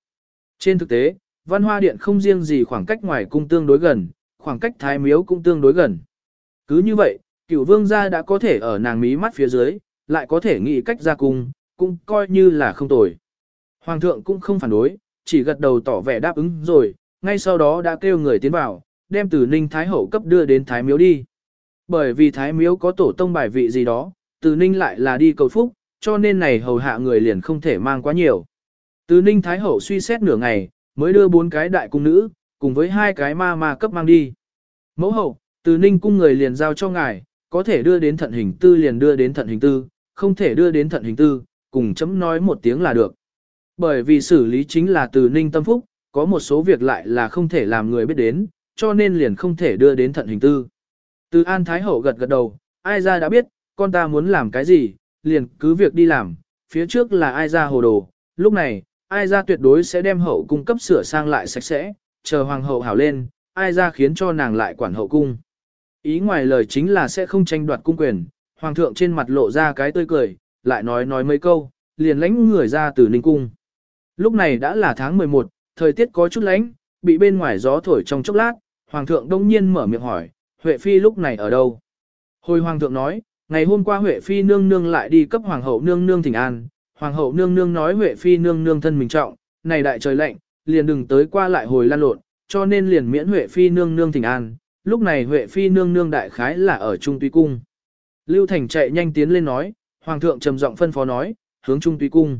Trên thực tế, văn hoa điện không riêng gì khoảng cách ngoài cung tương đối gần, khoảng cách thái miếu cũng tương đối gần. Cứ như vậy, cửu vương gia đã có thể ở nàng mí mắt phía dưới, lại có thể nghĩ cách ra cung, cũng coi như là không tồi. Hoàng thượng cũng không phản đối, chỉ gật đầu tỏ vẻ đáp ứng rồi, ngay sau đó đã kêu người tiến vào, đem từ ninh thái hậu cấp đưa đến thái miếu đi. Bởi vì thái miếu có tổ tông bài vị gì đó, từ ninh lại là đi cầu phúc, cho nên này hầu hạ người liền không thể mang quá nhiều. Từ Ninh Thái Hậu suy xét nửa ngày, mới đưa bốn cái đại cung nữ, cùng với hai cái ma ma cấp mang đi. Mẫu hậu, từ Ninh cung người liền giao cho ngài, có thể đưa đến thận hình tư liền đưa đến thận hình tư, không thể đưa đến thận hình tư, cùng chấm nói một tiếng là được. Bởi vì xử lý chính là từ Ninh tâm phúc, có một số việc lại là không thể làm người biết đến, cho nên liền không thể đưa đến thận hình tư. Từ An Thái Hậu gật gật đầu, ai ra đã biết, con ta muốn làm cái gì, liền cứ việc đi làm, phía trước là ai ra hồ đồ, lúc này, ai ra tuyệt đối sẽ đem hậu cung cấp sửa sang lại sạch sẽ, chờ hoàng hậu hảo lên, ai ra khiến cho nàng lại quản hậu cung. Ý ngoài lời chính là sẽ không tranh đoạt cung quyền, hoàng thượng trên mặt lộ ra cái tươi cười, lại nói nói mấy câu, liền lãnh người ra từ ninh cung. Lúc này đã là tháng 11, thời tiết có chút lánh, bị bên ngoài gió thổi trong chốc lát, hoàng thượng đông nhiên mở miệng hỏi, Huệ Phi lúc này ở đâu? Hồi hoàng thượng nói, ngày hôm qua Huệ Phi nương nương lại đi cấp hoàng hậu nương nương thỉnh an, Hoàng hậu nương nương nói Huệ Phi nương nương thân mình trọng, này đại trời lạnh, liền đừng tới qua lại hồi lan lộn, cho nên liền miễn Huệ Phi nương nương thỉnh an. Lúc này Huệ Phi nương nương đại khái là ở Trung Tuy Cung. Lưu Thành chạy nhanh tiến lên nói, Hoàng thượng trầm giọng phân phó nói, hướng Trung Tuy Cung.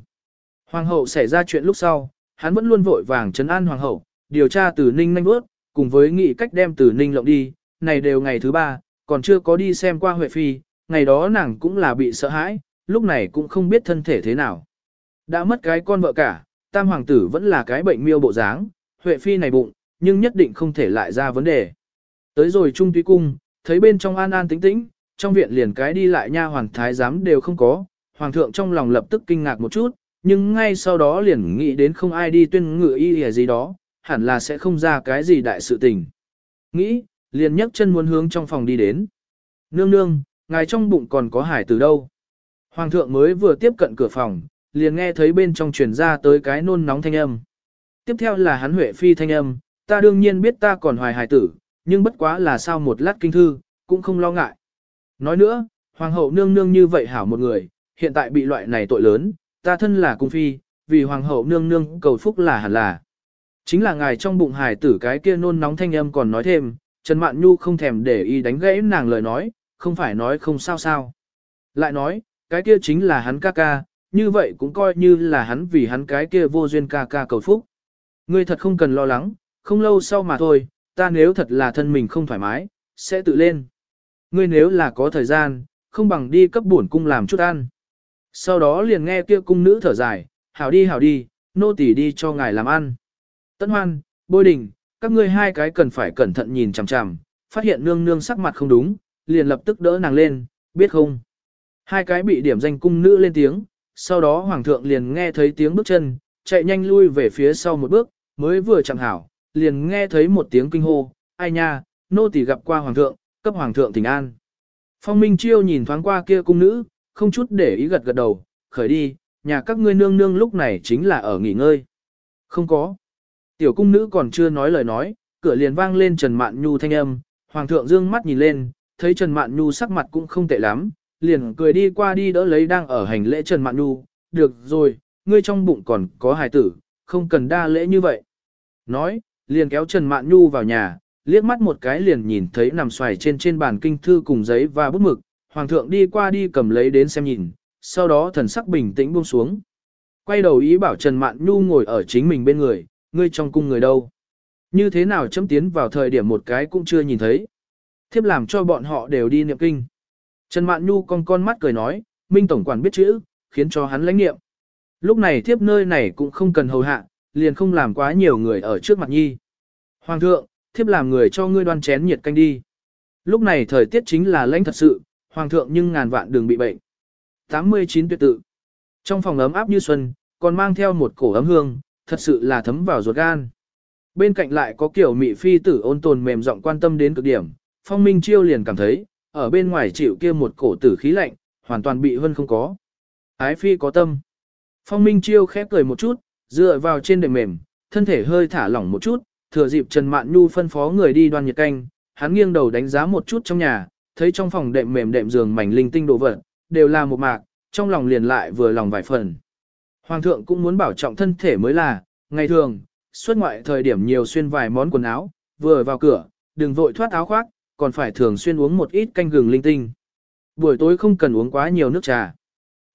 Hoàng hậu xảy ra chuyện lúc sau, hắn vẫn luôn vội vàng trấn an Hoàng hậu, điều tra từ Ninh nhanh bước, cùng với nghị cách đem từ Ninh lộng đi, này đều ngày thứ ba, còn chưa có đi xem qua Huệ Phi, ngày đó nàng cũng là bị sợ hãi, lúc này cũng không biết thân thể thế nào. Đã mất cái con vợ cả, tam hoàng tử vẫn là cái bệnh miêu bộ dáng, Huệ Phi này bụng, nhưng nhất định không thể lại ra vấn đề. Tới rồi Trung Tuy Cung, thấy bên trong an an tĩnh tĩnh, trong viện liền cái đi lại nha hoàng thái giám đều không có, hoàng thượng trong lòng lập tức kinh ngạc một chút, nhưng ngay sau đó liền nghĩ đến không ai đi tuyên ngự y hề gì đó, hẳn là sẽ không ra cái gì đại sự tình. Nghĩ, liền nhấc chân muốn hướng trong phòng đi đến. Nương nương, ngài trong bụng còn có hải từ đâu. Hoàng thượng mới vừa tiếp cận cửa phòng, liền nghe thấy bên trong truyền ra tới cái nôn nóng thanh âm. Tiếp theo là hắn Huệ Phi thanh âm, ta đương nhiên biết ta còn hoài hải tử, nhưng bất quá là sao một lát kinh thư, cũng không lo ngại. Nói nữa, Hoàng hậu nương nương như vậy hảo một người, hiện tại bị loại này tội lớn, ta thân là cung phi, vì Hoàng hậu nương nương cầu phúc là hẳn là. Chính là ngài trong bụng hải tử cái kia nôn nóng thanh âm còn nói thêm, Trần Mạn Nhu không thèm để ý đánh gãy nàng lời nói, không phải nói không sao sao. Lại nói, cái kia chính là hắn ca ca, như vậy cũng coi như là hắn vì hắn cái kia vô duyên ca ca cầu phúc. Ngươi thật không cần lo lắng, không lâu sau mà thôi, ta nếu thật là thân mình không thoải mái, sẽ tự lên. Ngươi nếu là có thời gian, không bằng đi cấp bổn cung làm chút ăn. Sau đó liền nghe kia cung nữ thở dài, hảo đi hảo đi, nô tỳ đi cho ngài làm ăn. Tân hoan, bôi đình, các ngươi hai cái cần phải cẩn thận nhìn chằm chằm, phát hiện nương nương sắc mặt không đúng, liền lập tức đỡ nàng lên, biết không? Hai cái bị điểm danh cung nữ lên tiếng, sau đó hoàng thượng liền nghe thấy tiếng bước chân, chạy nhanh lui về phía sau một bước, mới vừa chẳng hảo, liền nghe thấy một tiếng kinh hô, ai nha, nô tỳ gặp qua hoàng thượng, cấp hoàng thượng tình an. Phong Minh Chiêu nhìn thoáng qua kia cung nữ, không chút để ý gật gật đầu, khởi đi, nhà các ngươi nương nương lúc này chính là ở nghỉ ngơi. Không có. Tiểu cung nữ còn chưa nói lời nói, cửa liền vang lên Trần Mạn Nhu thanh âm, hoàng thượng dương mắt nhìn lên, thấy Trần Mạn Nhu sắc mặt cũng không tệ lắm, liền cười đi qua đi đỡ lấy đang ở hành lễ Trần Mạn Nhu, được rồi, ngươi trong bụng còn có hài tử, không cần đa lễ như vậy. Nói, liền kéo Trần Mạn Nhu vào nhà, liếc mắt một cái liền nhìn thấy nằm xoài trên trên bàn kinh thư cùng giấy và bút mực, hoàng thượng đi qua đi cầm lấy đến xem nhìn, sau đó thần sắc bình tĩnh buông xuống. Quay đầu ý bảo Trần Mạn Nhu ngồi ở chính mình bên người, ngươi trong cung người đâu. Như thế nào chấm tiến vào thời điểm một cái cũng chưa nhìn thấy. Thiếp làm cho bọn họ đều đi niệm kinh. Trần Mạn Nhu con con mắt cười nói, Minh Tổng quản biết chữ, khiến cho hắn lãnh niệm. Lúc này thiếp nơi này cũng không cần hầu hạ, liền không làm quá nhiều người ở trước mặt nhi. Hoàng thượng, thiếp làm người cho ngươi đoan chén nhiệt canh đi. Lúc này thời tiết chính là lãnh thật sự, hoàng thượng nhưng ngàn vạn đừng bị bệnh. 89 tuyệt tự. Trong phòng ấm áp như xuân, còn mang theo một cổ ấm hương, thật sự là thấm vào ruột gan. Bên cạnh lại có kiểu mị phi tử ôn tồn mềm giọng quan tâm đến cực điểm, phong minh chiêu liền cảm thấy, ở bên ngoài chịu kia một cổ tử khí lạnh, hoàn toàn bị hơn không có. Ái phi có tâm. Phong minh chiêu khép cười một chút, dựa vào trên đệm mềm, thân thể hơi thả lỏng một chút, thừa dịp Trần Mạn Nhu phân phó người đi đoan nhiệt canh, hắn nghiêng đầu đánh giá một chút trong nhà, thấy trong phòng đệm mềm đệm giường mảnh linh tinh đồ vật, đều là một mạc, trong lòng liền lại vừa lòng vài phần. Hoàng thượng cũng muốn bảo trọng thân thể mới là, ngày thường, xuất ngoại thời điểm nhiều xuyên vài món quần áo, vừa vào cửa, đừng vội thoát áo khoác, còn phải thường xuyên uống một ít canh gừng linh tinh. Buổi tối không cần uống quá nhiều nước trà.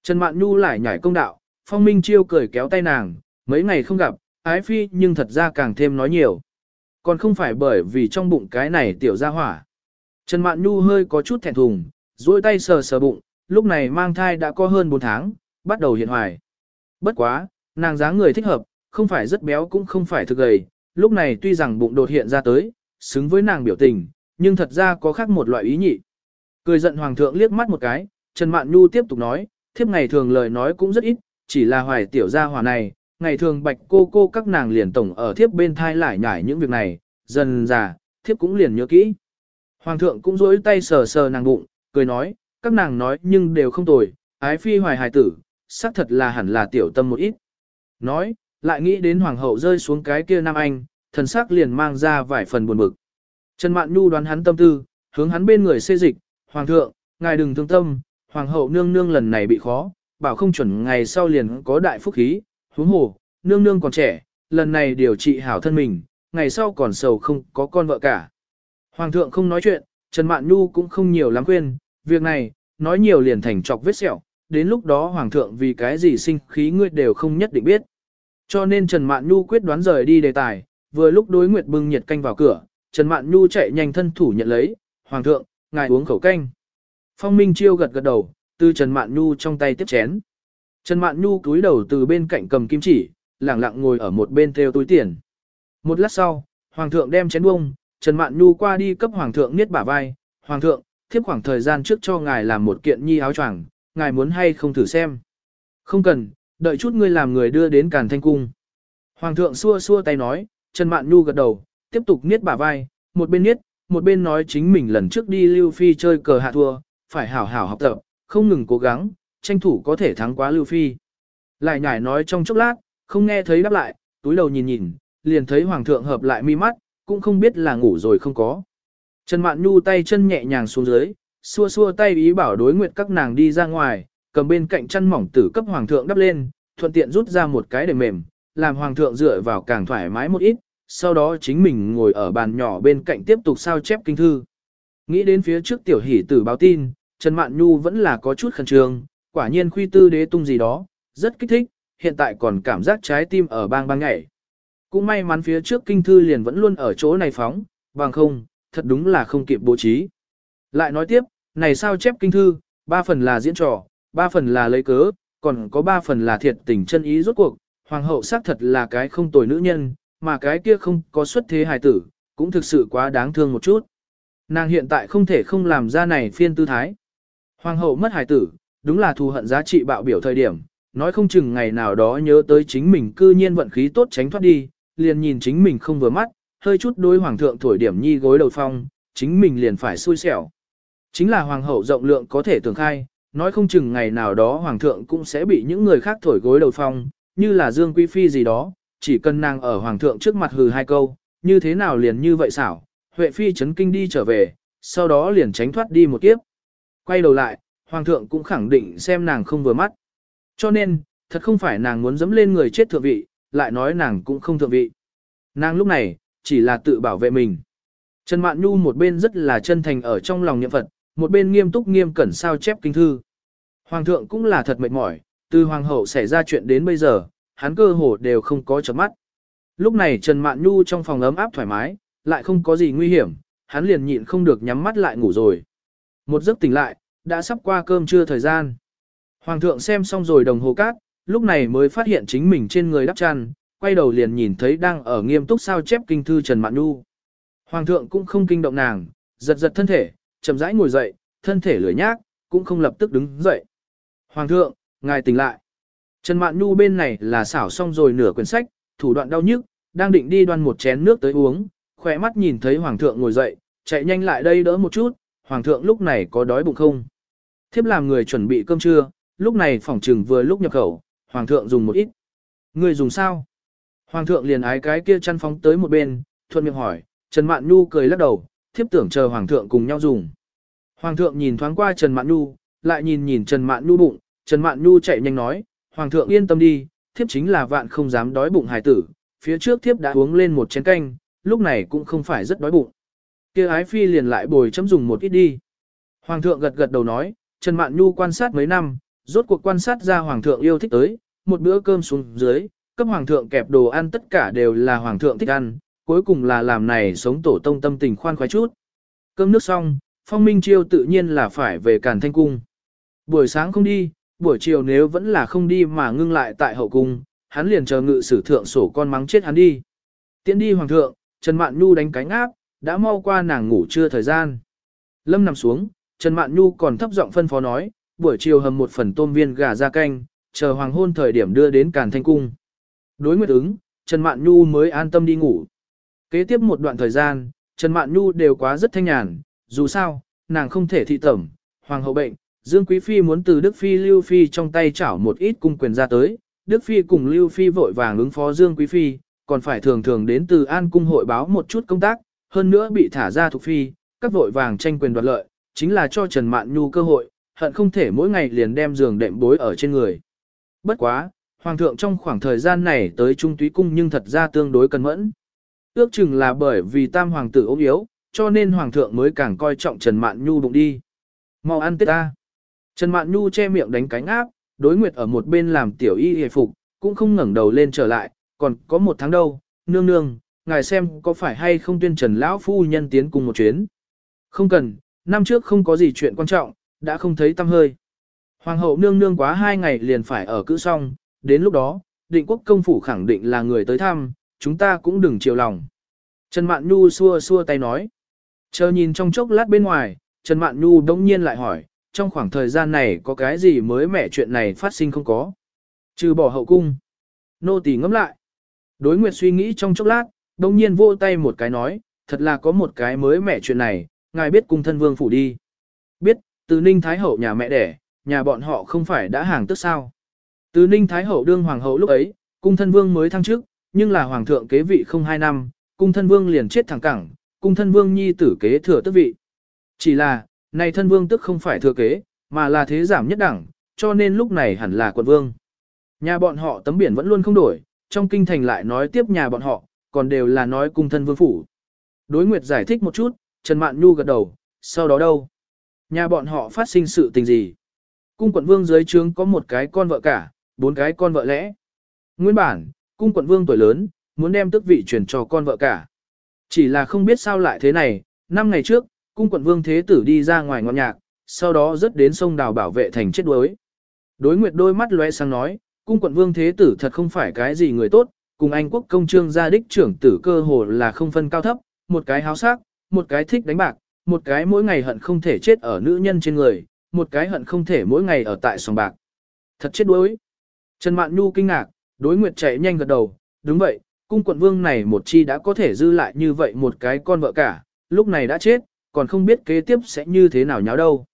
Trần Mạn Nhu lại nhảy công đạo, Phong Minh Chiêu cười kéo tay nàng, mấy ngày không gặp, ái phi nhưng thật ra càng thêm nói nhiều. Còn không phải bởi vì trong bụng cái này tiểu ra hỏa. Trần Mạn Nhu hơi có chút thẹn thùng, duỗi tay sờ sờ bụng, lúc này mang thai đã có hơn 4 tháng, bắt đầu hiện hoài. Bất quá, nàng dáng người thích hợp, không phải rất béo cũng không phải thực gầy, lúc này tuy rằng bụng đột hiện ra tới, xứng với nàng biểu tình, nhưng thật ra có khác một loại ý nhị. Cười giận hoàng thượng liếc mắt một cái, Trần Mạn Nhu tiếp tục nói, thiếp ngày thường lời nói cũng rất ít, chỉ là hoài tiểu gia hỏa này, ngày thường bạch cô cô các nàng liền tổng ở thiếp bên thai lại nhải những việc này, dần già, thiếp cũng liền nhớ kỹ. Hoàng thượng cũng rỗi tay sờ sờ nàng bụng, cười nói, các nàng nói nhưng đều không tồi, ái phi hoài hài tử, xác thật là hẳn là tiểu tâm một ít. Nói, lại nghĩ đến hoàng hậu rơi xuống cái kia nam anh, thần sắc liền mang ra vài phần buồn bực. Trần Mạn Nhu đoán hắn tâm tư, hướng hắn bên người xê dịch, hoàng thượng, ngài đừng thương tâm, hoàng hậu nương nương lần này bị khó, bảo không chuẩn ngày sau liền có đại phúc khí, huống hồ, nương nương còn trẻ, lần này điều trị hảo thân mình, ngày sau còn sầu không có con vợ cả. Hoàng thượng không nói chuyện, Trần Mạn Nhu cũng không nhiều lắm khuyên, việc này, nói nhiều liền thành chọc vết sẹo, đến lúc đó Hoàng thượng vì cái gì sinh khí ngươi đều không nhất định biết. Cho nên Trần Mạn Nhu quyết đoán rời đi đề tài, vừa lúc đối nguyệt bưng nhiệt canh vào cửa, Trần Mạn Nhu chạy nhanh thân thủ nhận lấy, Hoàng thượng, ngài uống khẩu canh. Phong Minh Chiêu gật gật đầu, từ Trần Mạn Nhu trong tay tiếp chén. Trần Mạn Nhu cúi đầu từ bên cạnh cầm kim chỉ, lẳng lặng ngồi ở một bên theo túi tiền. Một lát sau, Hoàng thượng đem chén bông, Trần Mạn Nhu qua đi cấp Hoàng thượng niết bả vai. Hoàng thượng, thiếp khoảng thời gian trước cho ngài làm một kiện nhi áo choàng, ngài muốn hay không thử xem. Không cần, đợi chút ngươi làm người đưa đến Càn Thanh Cung. Hoàng thượng xua xua tay nói, Trần Mạn Nhu gật đầu, tiếp tục niết bả vai, một bên niết, một bên nói chính mình lần trước đi Lưu Phi chơi cờ hạ thua, phải hảo hảo học tập, không ngừng cố gắng, tranh thủ có thể thắng quá Lưu Phi. Lại nhải nói trong chốc lát, không nghe thấy đáp lại, túi đầu nhìn nhìn, liền thấy Hoàng thượng hợp lại mi mắt, cũng không biết là ngủ rồi không có. Trần Mạn Nhu tay chân nhẹ nhàng xuống dưới, xua xua tay ý bảo đối nguyện các nàng đi ra ngoài, cầm bên cạnh chân mỏng tử cấp Hoàng thượng đắp lên, thuận tiện rút ra một cái để mềm, làm Hoàng thượng dựa vào càng thoải mái một ít, sau đó chính mình ngồi ở bàn nhỏ bên cạnh tiếp tục sao chép kinh thư. Nghĩ đến phía trước tiểu hỷ tử báo tin, Trần Mạn Nhu vẫn là có chút khẩn trương, quả nhiên khuy tư đế tung gì đó, rất kích thích, hiện tại còn cảm giác trái tim ở bang bang ngảy. Cũng may mắn phía trước kinh thư liền vẫn luôn ở chỗ này phóng, bằng không, thật đúng là không kịp bố trí. Lại nói tiếp, này sao chép kinh thư, ba phần là diễn trò, ba phần là lấy cớ, còn có ba phần là thiệt tình chân ý rốt cuộc, hoàng hậu xác thật là cái không tồi nữ nhân, mà cái kia không có xuất thế hài tử, cũng thực sự quá đáng thương một chút. Nàng hiện tại không thể không làm ra này phiên tư thái. Hoàng hậu mất hài tử, đúng là thù hận giá trị bạo biểu thời điểm, nói không chừng ngày nào đó nhớ tới chính mình cư nhiên vận khí tốt tránh thoát đi, liền nhìn chính mình không vừa mắt, hơi chút đối hoàng thượng thổi điểm nhi gối đầu phong, chính mình liền phải xui xẻo. Chính là hoàng hậu rộng lượng có thể tưởng khai, nói không chừng ngày nào đó hoàng thượng cũng sẽ bị những người khác thổi gối đầu phong, như là Dương Quý Phi gì đó, chỉ cần nàng ở hoàng thượng trước mặt hừ hai câu, như thế nào liền như vậy xảo, Huệ Phi chấn kinh đi trở về, sau đó liền tránh thoát đi một kiếp. Quay đầu lại, hoàng thượng cũng khẳng định xem nàng không vừa mắt. Cho nên, thật không phải nàng muốn dẫm lên người chết thượng vị, lại nói nàng cũng không thượng vị. Nàng lúc này, chỉ là tự bảo vệ mình. Trần Mạn Nhu một bên rất là chân thành ở trong lòng niệm Phật, một bên nghiêm túc nghiêm cẩn sao chép kinh thư. Hoàng thượng cũng là thật mệt mỏi, từ hoàng hậu xảy ra chuyện đến bây giờ, hắn cơ hồ đều không có chớp mắt. Lúc này Trần Mạn Nhu trong phòng ấm áp thoải mái, lại không có gì nguy hiểm, hắn liền nhịn không được nhắm mắt lại ngủ rồi. Một giấc tỉnh lại, đã sắp qua cơm trưa thời gian. Hoàng thượng xem xong rồi đồng hồ cát, lúc này mới phát hiện chính mình trên người đắp chăn, quay đầu liền nhìn thấy đang ở nghiêm túc sao chép kinh thư Trần Mạn Nhu. Hoàng thượng cũng không kinh động nàng, giật giật thân thể, chậm rãi ngồi dậy, thân thể lười nhác, cũng không lập tức đứng dậy. Hoàng thượng, ngài tỉnh lại. Trần Mạn Nhu bên này là xảo xong rồi nửa quyển sách, thủ đoạn đau nhức, đang định đi đoan một chén nước tới uống, khỏe mắt nhìn thấy Hoàng thượng ngồi dậy, chạy nhanh lại đây đỡ một chút, Hoàng thượng lúc này có đói bụng không? Thiếp làm người chuẩn bị cơm trưa, lúc này phòng trừng vừa lúc nhập khẩu, Hoàng thượng dùng một ít. Người dùng sao? Hoàng thượng liền ái cái kia chăn phóng tới một bên, thuận miệng hỏi, Trần Mạn Nhu cười lắc đầu, thiếp tưởng chờ Hoàng thượng cùng nhau dùng. Hoàng thượng nhìn thoáng qua Trần Mạn Nhu, lại nhìn nhìn Trần Mạn Nhu bụng, Trần Mạn Nhu chạy nhanh nói, Hoàng thượng yên tâm đi, thiếp chính là vạn không dám đói bụng hài tử, phía trước thiếp đã uống lên một chén canh, lúc này cũng không phải rất đói bụng. kia ái phi liền lại bồi chấm dùng một ít đi. Hoàng thượng gật gật đầu nói, Trần Mạn Nhu quan sát mấy năm, rốt cuộc quan sát ra Hoàng thượng yêu thích tới, một bữa cơm xuống dưới, cấp Hoàng thượng kẹp đồ ăn tất cả đều là Hoàng thượng thích ăn, cuối cùng là làm này sống tổ tông tâm tình khoan khoái chút. Cơm nước xong, Phong Minh Chiêu tự nhiên là phải về Càn Thanh Cung. Buổi sáng không đi, buổi chiều nếu vẫn là không đi mà ngưng lại tại hậu cung, hắn liền chờ ngự sử thượng sổ con mắng chết hắn đi. Tiến đi hoàng thượng, Trần Mạn Nhu đánh cánh áp, đã mau qua nàng ngủ trưa thời gian. Lâm nằm xuống, Trần Mạn Nhu còn thấp giọng phân phó nói, buổi chiều hầm một phần tôm viên gà ra canh, chờ hoàng hôn thời điểm đưa đến Càn Thanh Cung. Đối nguyệt ứng, Trần Mạn Nhu mới an tâm đi ngủ. Kế tiếp một đoạn thời gian, Trần Mạn Nhu đều quá rất thanh nhàn, dù sao, nàng không thể thị tẩm, hoàng hậu bệnh, Dương Quý Phi muốn từ Đức Phi Lưu Phi trong tay chảo một ít cung quyền ra tới, Đức Phi cùng Lưu Phi vội vàng ứng phó Dương Quý Phi, còn phải thường thường đến từ An Cung hội báo một chút công tác, hơn nữa bị thả ra thuộc Phi, các vội vàng tranh quyền đoạt lợi, chính là cho Trần Mạn Nhu cơ hội, hận không thể mỗi ngày liền đem giường đệm bối ở trên người. Bất quá, Hoàng thượng trong khoảng thời gian này tới Trung Túy Cung nhưng thật ra tương đối cẩn mẫn. Ước chừng là bởi vì tam hoàng tử ốm yếu, cho nên Hoàng thượng mới càng coi trọng Trần Mạn Nhu bụng đi. Mau ăn tết ta. Trần Mạn Nhu che miệng đánh cánh áp, đối nguyệt ở một bên làm tiểu y hề phục, cũng không ngẩng đầu lên trở lại, còn có một tháng đâu, nương nương, ngài xem có phải hay không tuyên trần lão phu nhân tiến cùng một chuyến. Không cần, năm trước không có gì chuyện quan trọng, đã không thấy tâm hơi. Hoàng hậu nương nương quá hai ngày liền phải ở cữ xong, đến lúc đó, định quốc công phủ khẳng định là người tới thăm, chúng ta cũng đừng chiều lòng. Trần Mạn Nhu xua xua tay nói. Chờ nhìn trong chốc lát bên ngoài, Trần Mạn Nhu đông nhiên lại hỏi, trong khoảng thời gian này có cái gì mới mẻ chuyện này phát sinh không có. Trừ bỏ hậu cung. Nô tỳ ngẫm lại. Đối nguyệt suy nghĩ trong chốc lát, đồng nhiên vô tay một cái nói, thật là có một cái mới mẻ chuyện này, ngài biết cung thân vương phủ đi. Biết, từ ninh thái hậu nhà mẹ đẻ, nhà bọn họ không phải đã hàng tức sao. Từ ninh thái hậu đương hoàng hậu lúc ấy, cung thân vương mới thăng chức, nhưng là hoàng thượng kế vị không hai năm, cung thân vương liền chết thẳng cẳng, cung thân vương nhi tử kế thừa tước vị. Chỉ là, này thân vương tức không phải thừa kế, mà là thế giảm nhất đẳng, cho nên lúc này hẳn là quận vương. Nhà bọn họ tấm biển vẫn luôn không đổi, trong kinh thành lại nói tiếp nhà bọn họ, còn đều là nói cung thân vương phủ. Đối nguyệt giải thích một chút, Trần Mạn Nhu gật đầu, sau đó đâu? Nhà bọn họ phát sinh sự tình gì? Cung quận vương dưới trướng có một cái con vợ cả, bốn cái con vợ lẽ. Nguyên bản, cung quận vương tuổi lớn, muốn đem tước vị truyền cho con vợ cả. Chỉ là không biết sao lại thế này, năm ngày trước, cung quận vương thế tử đi ra ngoài ngọn nhạc, sau đó rớt đến sông đào bảo vệ thành chết đuối. Đối nguyệt đôi mắt lóe sang nói, cung quận vương thế tử thật không phải cái gì người tốt, cùng anh quốc công trương gia đích trưởng tử cơ hồ là không phân cao thấp, một cái háo sắc, một cái thích đánh bạc, một cái mỗi ngày hận không thể chết ở nữ nhân trên người, một cái hận không thể mỗi ngày ở tại sòng bạc. Thật chết đuối. Trần Mạn Nhu kinh ngạc, đối nguyệt chạy nhanh gật đầu, đúng vậy, cung quận vương này một chi đã có thể dư lại như vậy một cái con vợ cả, lúc này đã chết, còn không biết kế tiếp sẽ như thế nào nháo đâu.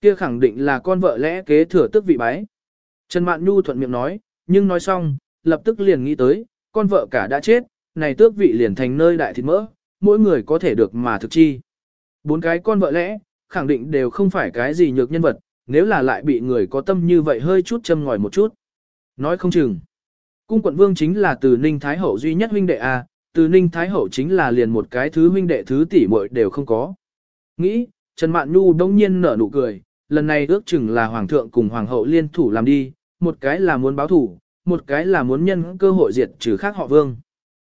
Kia khẳng định là con vợ lẽ kế thừa tức vị bái. Trần Mạn Nhu thuận miệng nói, nhưng nói xong, lập tức liền nghĩ tới, con vợ cả đã chết, này tước vị liền thành nơi đại thịt mỡ, mỗi người có thể được mà thực chi. Bốn cái con vợ lẽ, khẳng định đều không phải cái gì nhược nhân vật, nếu là lại bị người có tâm như vậy hơi chút châm ngòi một chút. Nói không chừng. Cung quận vương chính là từ Ninh Thái Hậu duy nhất huynh đệ A, từ Ninh Thái Hậu chính là liền một cái thứ huynh đệ thứ tỷ muội đều không có. Nghĩ, Trần Mạn Nhu đông nhiên nở nụ cười, lần này ước chừng là Hoàng thượng cùng Hoàng hậu liên thủ làm đi, một cái là muốn báo thủ, một cái là muốn nhân cơ hội diệt trừ khác họ vương.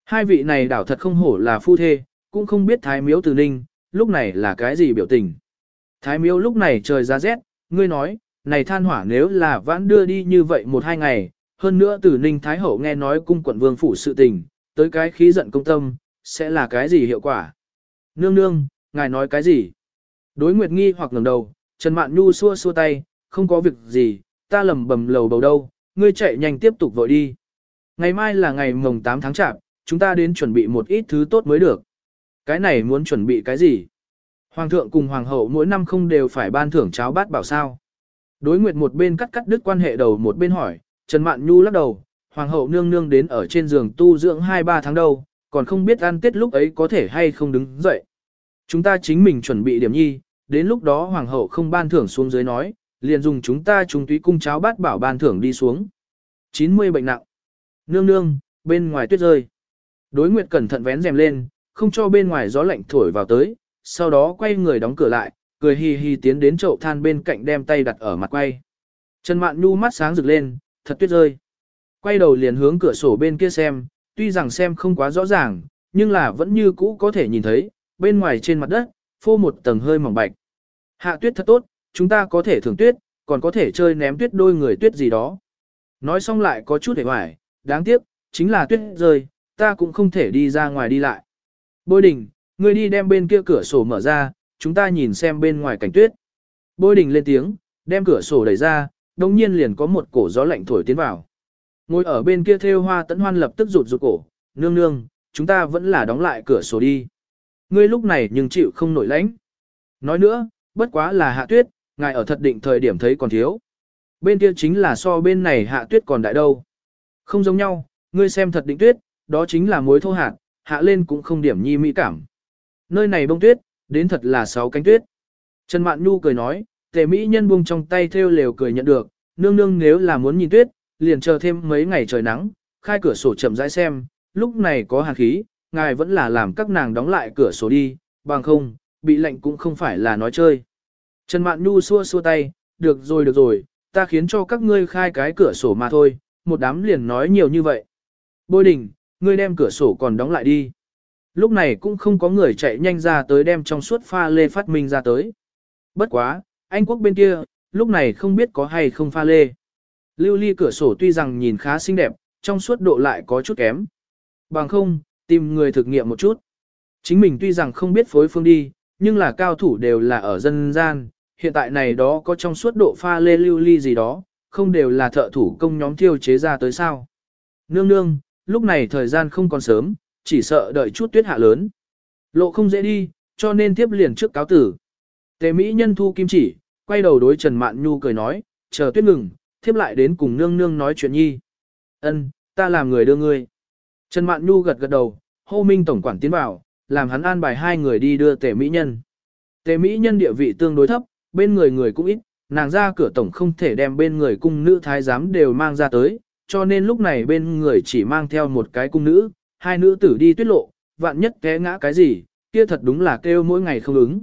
Hai vị này đảo thật không hổ là phu thê, cũng không biết Thái Miếu từ Ninh, lúc này là cái gì biểu tình. Thái Miếu lúc này trời ra rét, ngươi nói, này than hỏa nếu là vãn đưa đi như vậy một hai ngày, hơn nữa từ Ninh Thái Hậu nghe nói cung quận vương phủ sự tình, tới cái khí giận công tâm, sẽ là cái gì hiệu quả? Nương nương, ngài nói cái gì? Đối Nguyệt nghi hoặc ngẩng đầu, Trần Mạn Nhu xua xua tay, không có việc gì, ta lầm bầm lầu bầu đâu, ngươi chạy nhanh tiếp tục vội đi. Ngày mai là ngày mồng 8 tháng chạp, chúng ta đến chuẩn bị một ít thứ tốt mới được. Cái này muốn chuẩn bị cái gì? Hoàng thượng cùng hoàng hậu mỗi năm không đều phải ban thưởng cháo bát bảo sao. Đối nguyệt một bên cắt cắt đứt quan hệ đầu một bên hỏi, Trần Mạn Nhu lắc đầu, hoàng hậu nương nương đến ở trên giường tu dưỡng 2-3 tháng đâu, còn không biết ăn tết lúc ấy có thể hay không đứng dậy. Chúng ta chính mình chuẩn bị điểm nhi, đến lúc đó hoàng hậu không ban thưởng xuống dưới nói, liền dùng chúng ta trung túy cung cháo bát bảo ban thưởng đi xuống. 90 bệnh nặng. Nương nương, bên ngoài tuyết rơi. Đối nguyệt cẩn thận vén rèm lên, không cho bên ngoài gió lạnh thổi vào tới, sau đó quay người đóng cửa lại, cười hì hì tiến đến chậu than bên cạnh đem tay đặt ở mặt quay. Trần Mạn Nhu mắt sáng rực lên, thật tuyết rơi. Quay đầu liền hướng cửa sổ bên kia xem, tuy rằng xem không quá rõ ràng, nhưng là vẫn như cũ có thể nhìn thấy, bên ngoài trên mặt đất, phô một tầng hơi mỏng bạch. Hạ tuyết thật tốt, chúng ta có thể thưởng tuyết, còn có thể chơi ném tuyết đôi người tuyết gì đó. Nói xong lại có chút hề hoài, đáng tiếc, chính là tuyết rơi, ta cũng không thể đi ra ngoài đi lại. Bôi đình, ngươi đi đem bên kia cửa sổ mở ra, chúng ta nhìn xem bên ngoài cảnh tuyết. Bôi đình lên tiếng, đem cửa sổ đẩy ra, đồng nhiên liền có một cổ gió lạnh thổi tiến vào. Ngồi ở bên kia theo hoa tấn hoan lập tức rụt rụt cổ, nương nương, chúng ta vẫn là đóng lại cửa sổ đi. Ngươi lúc này nhưng chịu không nổi lãnh. Nói nữa, bất quá là hạ tuyết, ngài ở thật định thời điểm thấy còn thiếu. Bên kia chính là so bên này hạ tuyết còn đại đâu. Không giống nhau, ngươi xem thật định tuyết, đó chính là mối thô hạt, hạ lên cũng không điểm nhi mỹ cảm. Nơi này bông tuyết, đến thật là sáu cánh tuyết. Trần Mạn Nhu cười nói, tề mỹ nhân buông trong tay theo lều cười nhận được, nương nương nếu là muốn nhìn tuyết, liền chờ thêm mấy ngày trời nắng, khai cửa sổ chậm rãi xem, lúc này có hàn khí, ngài vẫn là làm các nàng đóng lại cửa sổ đi, bằng không, bị lệnh cũng không phải là nói chơi. Trần Mạn Nhu xua xua tay, được rồi được rồi, ta khiến cho các ngươi khai cái cửa sổ mà thôi, một đám liền nói nhiều như vậy. Bôi đình, ngươi đem cửa sổ còn đóng lại đi. Lúc này cũng không có người chạy nhanh ra tới đem trong suốt pha lê phát minh ra tới. Bất quá, Anh quốc bên kia, lúc này không biết có hay không pha lê. Lưu ly cửa sổ tuy rằng nhìn khá xinh đẹp, trong suốt độ lại có chút kém. Bằng không, tìm người thực nghiệm một chút. Chính mình tuy rằng không biết phối phương đi, nhưng là cao thủ đều là ở dân gian, hiện tại này đó có trong suốt độ pha lê lưu ly gì đó, không đều là thợ thủ công nhóm thiêu chế ra tới sao. Nương nương, lúc này thời gian không còn sớm, chỉ sợ đợi chút tuyết hạ lớn. Lộ không dễ đi, cho nên tiếp liền trước cáo tử. Tề Mỹ nhân thu kim chỉ, quay đầu đối Trần Mạn Nhu cười nói, chờ tuyết ngừng, thiếp lại đến cùng nương nương nói chuyện nhi. Ân, ta làm người đưa ngươi. Trần Mạn Nhu gật gật đầu, hô minh tổng quản tiến vào, làm hắn an bài hai người đi đưa tề Mỹ nhân. Tề Mỹ nhân địa vị tương đối thấp, bên người người cũng ít, nàng ra cửa tổng không thể đem bên người cung nữ thái giám đều mang ra tới, cho nên lúc này bên người chỉ mang theo một cái cung nữ, hai nữ tử đi tuyết lộ, vạn nhất té ngã cái gì, kia thật đúng là kêu mỗi ngày không ứng.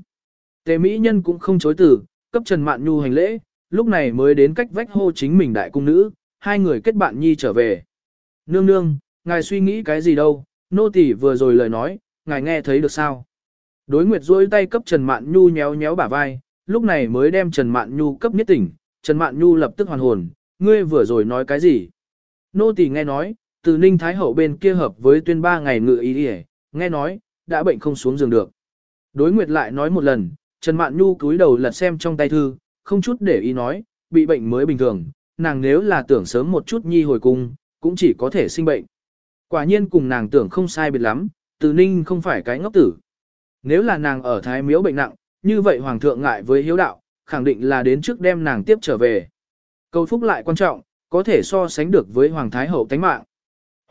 Tề Mỹ nhân cũng không chối từ, cấp Trần Mạn Nhu hành lễ, lúc này mới đến cách vách hô chính mình đại cung nữ, hai người kết bạn nhi trở về. Nương nương, ngài suy nghĩ cái gì đâu, nô tỳ vừa rồi lời nói, ngài nghe thấy được sao? Đối Nguyệt duỗi tay cấp Trần Mạn Nhu nhéo nhéo bả vai, lúc này mới đem Trần Mạn Nhu cấp nhất tỉnh, Trần Mạn Nhu lập tức hoàn hồn, ngươi vừa rồi nói cái gì? Nô tỳ nghe nói, từ Ninh Thái Hậu bên kia hợp với tuyên ba ngày ngự ý đi nghe nói, đã bệnh không xuống giường được. Đối Nguyệt lại nói một lần, Trần Mạn Nhu cúi đầu lật xem trong tay thư, không chút để ý nói, bị bệnh mới bình thường, nàng nếu là tưởng sớm một chút nhi hồi cung, cũng chỉ có thể sinh bệnh. Quả nhiên cùng nàng tưởng không sai biệt lắm, từ ninh không phải cái ngốc tử. Nếu là nàng ở thái miếu bệnh nặng, như vậy hoàng thượng ngại với hiếu đạo, khẳng định là đến trước đem nàng tiếp trở về. Cầu phúc lại quan trọng, có thể so sánh được với hoàng thái hậu tánh mạng.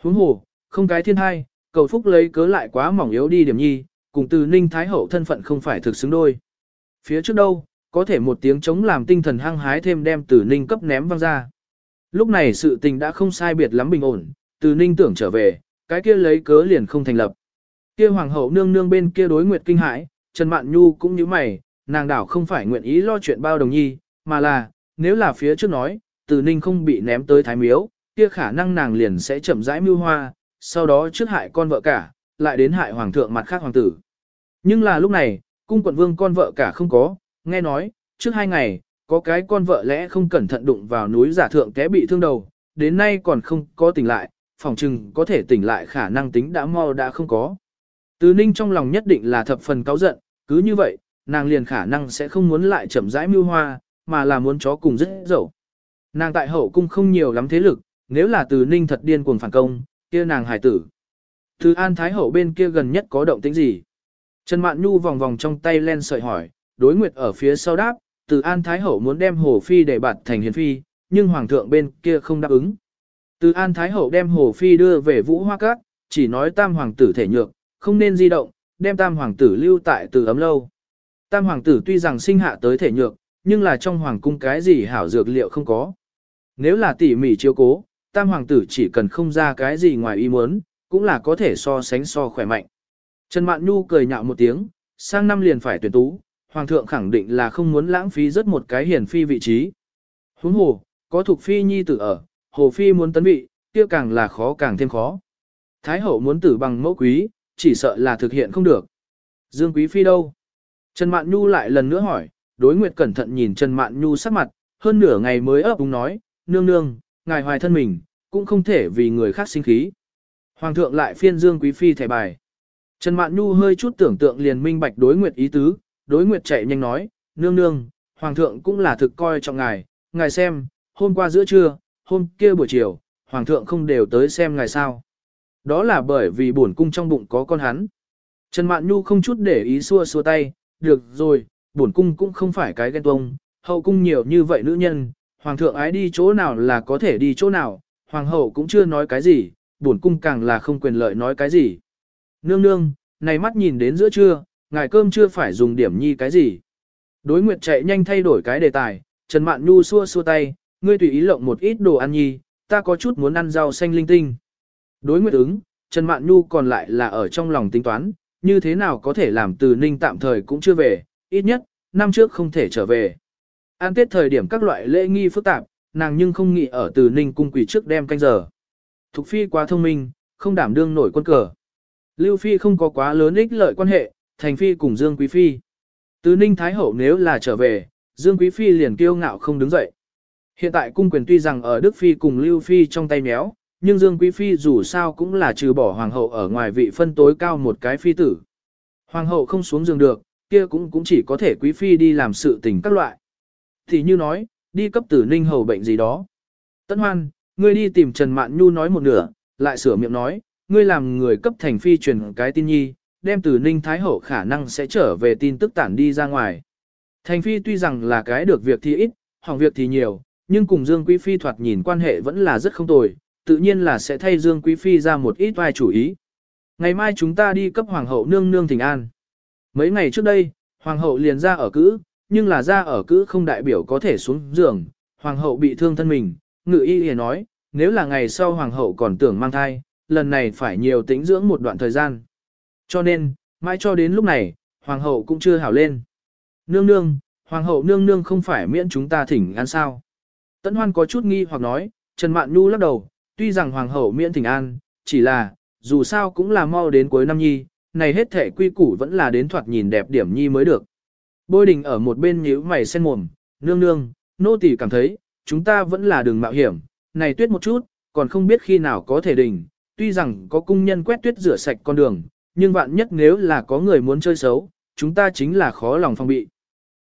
Huống hồ, không cái thiên hai, cầu phúc lấy cớ lại quá mỏng yếu đi điểm nhi, cùng từ ninh thái hậu thân phận không phải thực xứng đôi. Phía trước đâu, có thể một tiếng chống làm tinh thần hăng hái thêm đem từ ninh cấp ném văng ra. Lúc này sự tình đã không sai biệt lắm bình ổn, từ ninh tưởng trở về, cái kia lấy cớ liền không thành lập. Kia hoàng hậu nương nương bên kia đối nguyệt kinh hãi, Trần Mạn Nhu cũng như mày, nàng đảo không phải nguyện ý lo chuyện bao đồng nhi, mà là, nếu là phía trước nói, từ ninh không bị ném tới thái miếu, kia khả năng nàng liền sẽ chậm rãi mưu hoa, sau đó trước hại con vợ cả, lại đến hại hoàng thượng mặt khác hoàng tử. Nhưng là lúc này, cung quận vương con vợ cả không có, nghe nói, trước hai ngày, có cái con vợ lẽ không cẩn thận đụng vào núi giả thượng té bị thương đầu, đến nay còn không có tỉnh lại, phòng chừng có thể tỉnh lại khả năng tính đã mau đã không có. Từ ninh trong lòng nhất định là thập phần cáu giận, cứ như vậy, nàng liền khả năng sẽ không muốn lại chậm rãi mưu hoa, mà là muốn chó cùng rất dẫu. Nàng tại hậu cung không nhiều lắm thế lực, nếu là từ ninh thật điên cuồng phản công, kia nàng hải tử. Từ an thái hậu bên kia gần nhất có động tĩnh gì? Trần Mạn Nhu vòng vòng trong tay len sợi hỏi, đối nguyệt ở phía sau đáp, từ an thái hậu muốn đem hồ phi để bạt thành hiền phi, nhưng hoàng thượng bên kia không đáp ứng. Từ an thái hậu đem hồ phi đưa về vũ hoa Các, chỉ nói tam hoàng tử thể nhược, không nên di động, đem tam hoàng tử lưu tại từ ấm lâu. Tam hoàng tử tuy rằng sinh hạ tới thể nhược, nhưng là trong hoàng cung cái gì hảo dược liệu không có. Nếu là tỉ mỉ chiếu cố, tam hoàng tử chỉ cần không ra cái gì ngoài ý muốn, cũng là có thể so sánh so khỏe mạnh. Trần Mạn Nhu cười nhạo một tiếng, sang năm liền phải tuyển tú, hoàng thượng khẳng định là không muốn lãng phí rất một cái hiển phi vị trí. Huống hồ, có thuộc phi nhi tử ở, hồ phi muốn tấn vị, kia càng là khó càng thêm khó. Thái hậu muốn tử bằng mẫu quý, chỉ sợ là thực hiện không được. Dương quý phi đâu? Trần Mạn Nhu lại lần nữa hỏi, đối nguyệt cẩn thận nhìn Trần Mạn Nhu sắc mặt, hơn nửa ngày mới ấp úng nói, nương nương, ngài hoài thân mình, cũng không thể vì người khác sinh khí. Hoàng thượng lại phiên Dương quý phi thẻ bài. Trần Mạn Nhu hơi chút tưởng tượng liền minh bạch đối nguyệt ý tứ, đối nguyệt chạy nhanh nói, nương nương, hoàng thượng cũng là thực coi trọng ngài, ngài xem, hôm qua giữa trưa, hôm kia buổi chiều, hoàng thượng không đều tới xem ngài sao. Đó là bởi vì bổn cung trong bụng có con hắn. Trần Mạn Nhu không chút để ý xua xua tay, được rồi, bổn cung cũng không phải cái ghen tuông, hậu cung nhiều như vậy nữ nhân, hoàng thượng ái đi chỗ nào là có thể đi chỗ nào, hoàng hậu cũng chưa nói cái gì, bổn cung càng là không quyền lợi nói cái gì. Nương nương, này mắt nhìn đến giữa trưa, ngài cơm chưa phải dùng điểm nhi cái gì. Đối nguyệt chạy nhanh thay đổi cái đề tài, Trần Mạn Nhu xua xua tay, ngươi tùy ý lộng một ít đồ ăn nhi, ta có chút muốn ăn rau xanh linh tinh. Đối nguyệt ứng, Trần Mạn Nhu còn lại là ở trong lòng tính toán, như thế nào có thể làm từ ninh tạm thời cũng chưa về, ít nhất, năm trước không thể trở về. An tết thời điểm các loại lễ nghi phức tạp, nàng nhưng không nghĩ ở từ ninh cung quỷ trước đem canh giờ. Thục phi quá thông minh, không đảm đương nổi quân cờ. Lưu Phi không có quá lớn ích lợi quan hệ, Thành Phi cùng Dương Quý Phi. Từ Ninh Thái Hậu nếu là trở về, Dương Quý Phi liền kiêu ngạo không đứng dậy. Hiện tại cung quyền tuy rằng ở Đức Phi cùng Lưu Phi trong tay méo, nhưng Dương Quý Phi dù sao cũng là trừ bỏ hoàng hậu ở ngoài vị phân tối cao một cái phi tử. Hoàng hậu không xuống giường được, kia cũng cũng chỉ có thể Quý Phi đi làm sự tình các loại. Thì như nói, đi cấp tử ninh hầu bệnh gì đó. Tân Hoan, ngươi đi tìm Trần Mạn Nhu nói một nửa, lại sửa miệng nói, ngươi làm người cấp thành phi truyền cái tin nhi, đem tử ninh thái hậu khả năng sẽ trở về tin tức tản đi ra ngoài. Thành phi tuy rằng là cái được việc thì ít, hỏng việc thì nhiều, nhưng cùng Dương Quý Phi thoạt nhìn quan hệ vẫn là rất không tồi, tự nhiên là sẽ thay Dương Quý Phi ra một ít vai chủ ý. Ngày mai chúng ta đi cấp Hoàng hậu nương nương thỉnh an. Mấy ngày trước đây, Hoàng hậu liền ra ở cữ, nhưng là ra ở cữ không đại biểu có thể xuống giường. Hoàng hậu bị thương thân mình, ngự y hề nói, nếu là ngày sau Hoàng hậu còn tưởng mang thai, lần này phải nhiều tĩnh dưỡng một đoạn thời gian. Cho nên, mãi cho đến lúc này, Hoàng hậu cũng chưa hảo lên. Nương nương, Hoàng hậu nương nương không phải miễn chúng ta thỉnh an sao. Tấn Hoan có chút nghi hoặc nói, Trần Mạn Nhu lắc đầu, tuy rằng Hoàng hậu miễn thỉnh an, chỉ là, dù sao cũng là mau đến cuối năm nhi, này hết thể quy củ vẫn là đến thoạt nhìn đẹp điểm nhi mới được. Bôi đình ở một bên nhíu mày sen mồm, nương nương, nô tỳ cảm thấy, chúng ta vẫn là đường mạo hiểm, này tuyết một chút, còn không biết khi nào có thể đình, tuy rằng có cung nhân quét tuyết rửa sạch con đường, nhưng vạn nhất nếu là có người muốn chơi xấu, chúng ta chính là khó lòng phòng bị.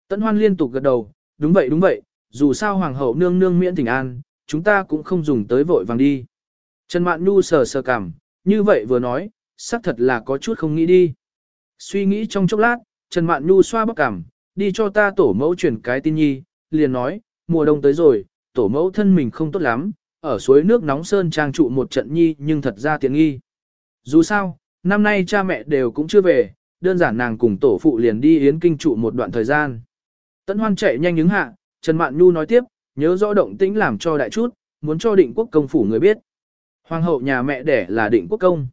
Tấn Hoan liên tục gật đầu, đúng vậy đúng vậy, dù sao hoàng hậu nương nương miễn tình an, chúng ta cũng không dùng tới vội vàng đi. Trần Mạn Nhu sờ sờ cảm, như vậy vừa nói, xác thật là có chút không nghĩ đi. Suy nghĩ trong chốc lát, Trần Mạn Nhu xoa bắp cảm, đi cho ta tổ mẫu chuyển cái tin nhi, liền nói, mùa đông tới rồi, tổ mẫu thân mình không tốt lắm, ở suối nước nóng sơn trang trụ một trận nhi nhưng thật ra tiện nghi. Dù sao, năm nay cha mẹ đều cũng chưa về, đơn giản nàng cùng tổ phụ liền đi yến kinh trụ một đoạn thời gian. Tấn hoan chạy nhanh ứng hạ, Trần Mạn Nhu nói tiếp, nhớ rõ động tĩnh làm cho đại chút, muốn cho định quốc công phủ người biết. Hoàng hậu nhà mẹ đẻ là định quốc công.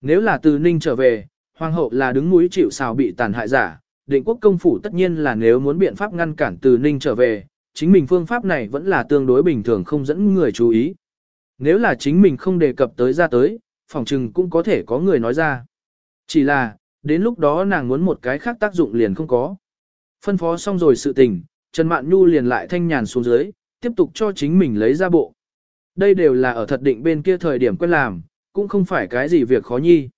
Nếu là từ Ninh trở về, hoàng hậu là đứng núi chịu sào bị tàn hại giả, định quốc công phủ tất nhiên là nếu muốn biện pháp ngăn cản từ Ninh trở về, chính mình phương pháp này vẫn là tương đối bình thường không dẫn người chú ý. Nếu là chính mình không đề cập tới ra tới, phòng trừng cũng có thể có người nói ra. Chỉ là, đến lúc đó nàng muốn một cái khác tác dụng liền không có. Phân phó xong rồi sự tình, Trần Mạn Nhu liền lại thanh nhàn xuống dưới, tiếp tục cho chính mình lấy ra bộ. Đây đều là ở thật định bên kia thời điểm quen làm, cũng không phải cái gì việc khó nhi.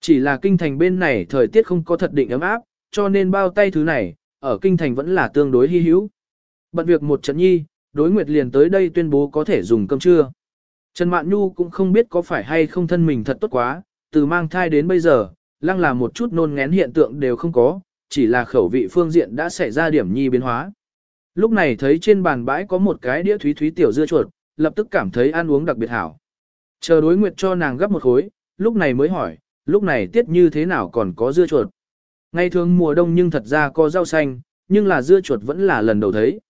Chỉ là kinh thành bên này thời tiết không có thật định ấm áp, cho nên bao tay thứ này, ở kinh thành vẫn là tương đối hy hữu. Bận việc một trận nhi, đối nguyệt liền tới đây tuyên bố có thể dùng cơm trưa. Trần Mạn Nhu cũng không biết có phải hay không thân mình thật tốt quá, từ mang thai đến bây giờ, lăng là một chút nôn ngén hiện tượng đều không có, chỉ là khẩu vị phương diện đã xảy ra điểm nhi biến hóa. Lúc này thấy trên bàn bãi có một cái đĩa thúy thúy tiểu dưa chuột, lập tức cảm thấy ăn uống đặc biệt hảo. Chờ đối nguyệt cho nàng gấp một khối, lúc này mới hỏi, lúc này tiết như thế nào còn có dưa chuột. Ngày thường mùa đông nhưng thật ra có rau xanh, nhưng là dưa chuột vẫn là lần đầu thấy.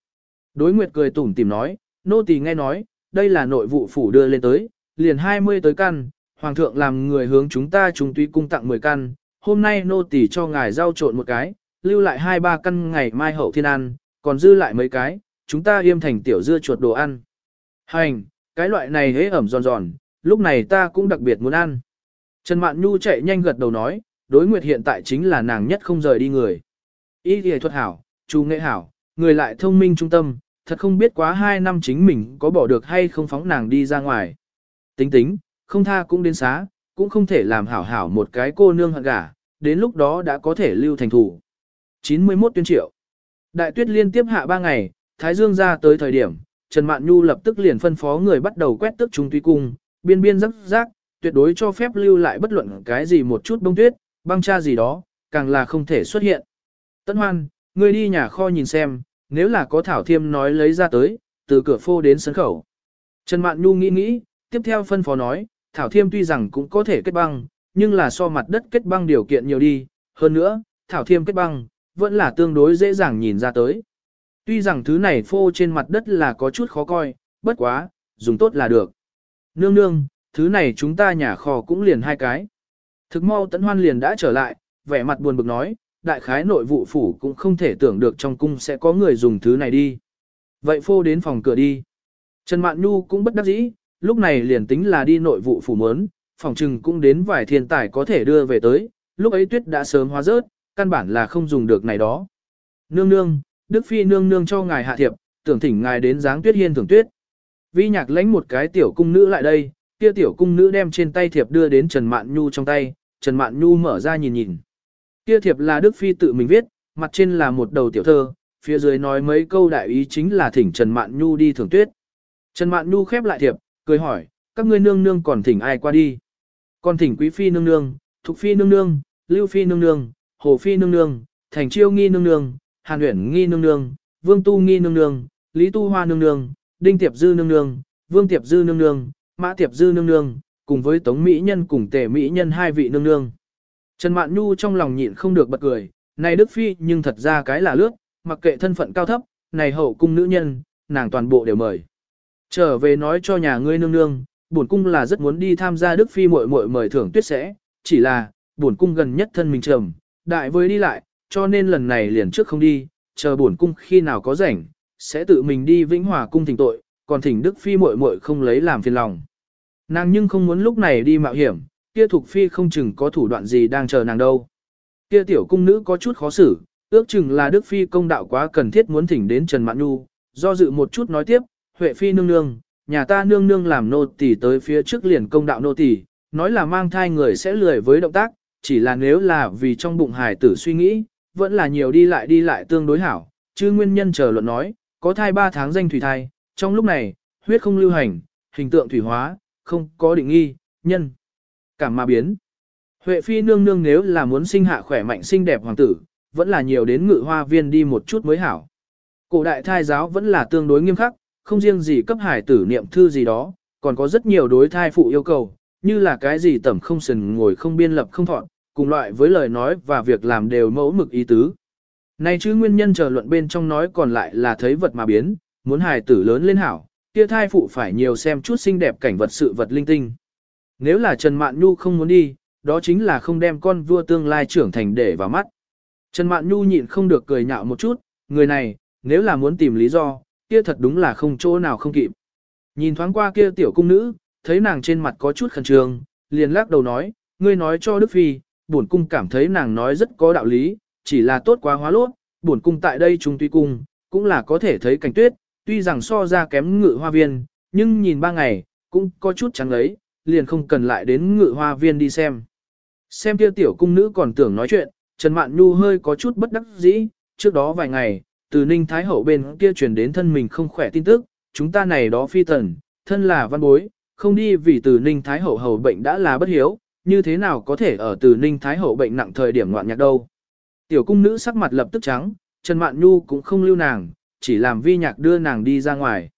Đối nguyệt cười tủm tìm nói, nô tỳ nghe nói, đây là nội vụ phủ đưa lên tới, liền 20 tới căn, hoàng thượng làm người hướng chúng ta chúng tuy cung tặng 10 căn, hôm nay nô tỳ cho ngài rau trộn một cái, lưu lại hai ba căn ngày mai hậu thiên ăn, còn dư lại mấy cái, chúng ta yêm thành tiểu dưa chuột đồ ăn. Hành, cái loại này hế ẩm giòn giòn, lúc này ta cũng đặc biệt muốn ăn. Trần Mạn Nhu chạy nhanh gật đầu nói, đối nguyệt hiện tại chính là nàng nhất không rời đi người. Ý thì thuật hảo, chu nghệ hảo, người lại thông minh trung tâm, thật không biết quá hai năm chính mình có bỏ được hay không phóng nàng đi ra ngoài. Tính tính, không tha cũng đến xá, cũng không thể làm hảo hảo một cái cô nương hận gả, đến lúc đó đã có thể lưu thành thủ. 91 tuyên triệu. Đại tuyết liên tiếp hạ ba ngày, Thái Dương ra tới thời điểm, Trần Mạn Nhu lập tức liền phân phó người bắt đầu quét tước trung tuy cung, biên biên rắc rác, tuyệt đối cho phép lưu lại bất luận cái gì một chút bông tuyết, băng cha gì đó, càng là không thể xuất hiện. Tân Hoan, ngươi đi nhà kho nhìn xem, nếu là có Thảo Thiêm nói lấy ra tới, từ cửa phô đến sân khẩu. Trần Mạn Nhu nghĩ nghĩ, tiếp theo phân phó nói, Thảo Thiêm tuy rằng cũng có thể kết băng, nhưng là so mặt đất kết băng điều kiện nhiều đi, hơn nữa, Thảo Thiêm kết băng, vẫn là tương đối dễ dàng nhìn ra tới. Tuy rằng thứ này phô trên mặt đất là có chút khó coi, bất quá, dùng tốt là được. Nương nương, thứ này chúng ta nhà kho cũng liền hai cái. Thực mau tấn hoan liền đã trở lại, vẻ mặt buồn bực nói, đại khái nội vụ phủ cũng không thể tưởng được trong cung sẽ có người dùng thứ này đi. Vậy phô đến phòng cửa đi. Trần Mạn Nhu cũng bất đắc dĩ, lúc này liền tính là đi nội vụ phủ mớn, phòng trừng cũng đến vài thiên tài có thể đưa về tới, lúc ấy tuyết đã sớm hóa rớt, căn bản là không dùng được này đó. Nương nương, Đức Phi nương nương cho ngài hạ thiệp, tưởng thỉnh ngài đến dáng tuyết hiên thưởng tuyết. Vi nhạc lãnh một cái tiểu cung nữ lại đây, kia tiểu cung nữ đem trên tay thiệp đưa đến Trần Mạn Nhu trong tay, Trần Mạn Nhu mở ra nhìn nhìn. Kia thiệp là Đức Phi tự mình viết, mặt trên là một đầu tiểu thơ, phía dưới nói mấy câu đại ý chính là thỉnh Trần Mạn Nhu đi thưởng tuyết. Trần Mạn Nhu khép lại thiệp, cười hỏi, các ngươi nương nương còn thỉnh ai qua đi. Còn thỉnh Quý Phi nương nương, Thục Phi nương nương, Lưu Phi nương nương, Hồ Phi nương nương, Thành Chiêu nghi nương nương, Hàn Uyển nghi nương nương, Vương Tu nghi nương nương, Lý Tu Hoa nương nương, Đinh Tiệp Dư nương nương, Vương Tiệp Dư nương nương, Mã Tiệp Dư nương nương, cùng với Tống Mỹ Nhân cùng Tề Mỹ Nhân hai vị nương nương. Trần Mạn Nhu trong lòng nhịn không được bật cười, này Đức Phi nhưng thật ra cái là lướt, mặc kệ thân phận cao thấp, này hậu cung nữ nhân, nàng toàn bộ đều mời. Trở về nói cho nhà ngươi nương nương, bổn cung là rất muốn đi tham gia Đức Phi muội muội mời thưởng tuyết sẽ, chỉ là, bổn cung gần nhất thân mình trầm, đại với đi lại, cho nên lần này liền trước không đi, chờ bổn cung khi nào có rảnh, sẽ tự mình đi Vĩnh Hòa cung thỉnh tội, còn thỉnh Đức Phi muội muội không lấy làm phiền lòng. Nàng nhưng không muốn lúc này đi mạo hiểm, kia thuộc phi không chừng có thủ đoạn gì đang chờ nàng đâu. Kia tiểu cung nữ có chút khó xử, ước chừng là Đức Phi công đạo quá cần thiết muốn thỉnh đến Trần Mạn Nhu, do dự một chút nói tiếp, Huệ Phi nương nương, nhà ta nương nương làm nô tỳ tới phía trước liền công đạo nô tỳ, nói là mang thai người sẽ lười với động tác, chỉ là nếu là vì trong bụng hài tử suy nghĩ, vẫn là nhiều đi lại đi lại tương đối hảo, chứ nguyên nhân chờ luận nói, có thai 3 tháng danh thủy thai, trong lúc này, huyết không lưu hành, hình tượng thủy hóa, không có định nghi, nhân, cảm mà biến. Huệ phi nương nương nếu là muốn sinh hạ khỏe mạnh xinh đẹp hoàng tử, vẫn là nhiều đến ngự hoa viên đi một chút mới hảo. Cổ đại thai giáo vẫn là tương đối nghiêm khắc, không riêng gì cấp hải tử niệm thư gì đó, còn có rất nhiều đối thai phụ yêu cầu, như là cái gì tẩm không sần ngồi không biên lập không thọn, cùng loại với lời nói và việc làm đều mẫu mực ý tứ. Này chứ nguyên nhân chờ luận bên trong nói còn lại là thấy vật mà biến, muốn hài tử lớn lên hảo, kia thai phụ phải nhiều xem chút xinh đẹp cảnh vật sự vật linh tinh. Nếu là Trần Mạn Nhu không muốn đi, đó chính là không đem con vua tương lai trưởng thành để vào mắt. Trần Mạn Nhu nhịn không được cười nhạo một chút, người này, nếu là muốn tìm lý do, kia thật đúng là không chỗ nào không kịp. Nhìn thoáng qua kia tiểu cung nữ, thấy nàng trên mặt có chút khẩn trương, liền lắc đầu nói, ngươi nói cho Đức Phi, bổn cung cảm thấy nàng nói rất có đạo lý, chỉ là tốt quá hóa lốt, bổn cung tại đây trung tuy cung, cũng là có thể thấy cảnh tuyết, tuy rằng so ra kém ngự hoa viên, nhưng nhìn ba ngày, cũng có chút trắng ấy, liền không cần lại đến ngự hoa viên đi xem. Xem kia tiểu cung nữ còn tưởng nói chuyện, Trần Mạn Nhu hơi có chút bất đắc dĩ, trước đó vài ngày, từ Ninh Thái Hậu bên kia truyền đến thân mình không khỏe tin tức, chúng ta này đó phi tần, thân là văn bối, không đi vì từ Ninh Thái Hậu hầu bệnh đã là bất hiếu, như thế nào có thể ở từ Ninh Thái Hậu bệnh nặng thời điểm ngoạn nhạc đâu. Tiểu cung nữ sắc mặt lập tức trắng, Trần Mạn Nhu cũng không lưu nàng, chỉ làm vi nhạc đưa nàng đi ra ngoài.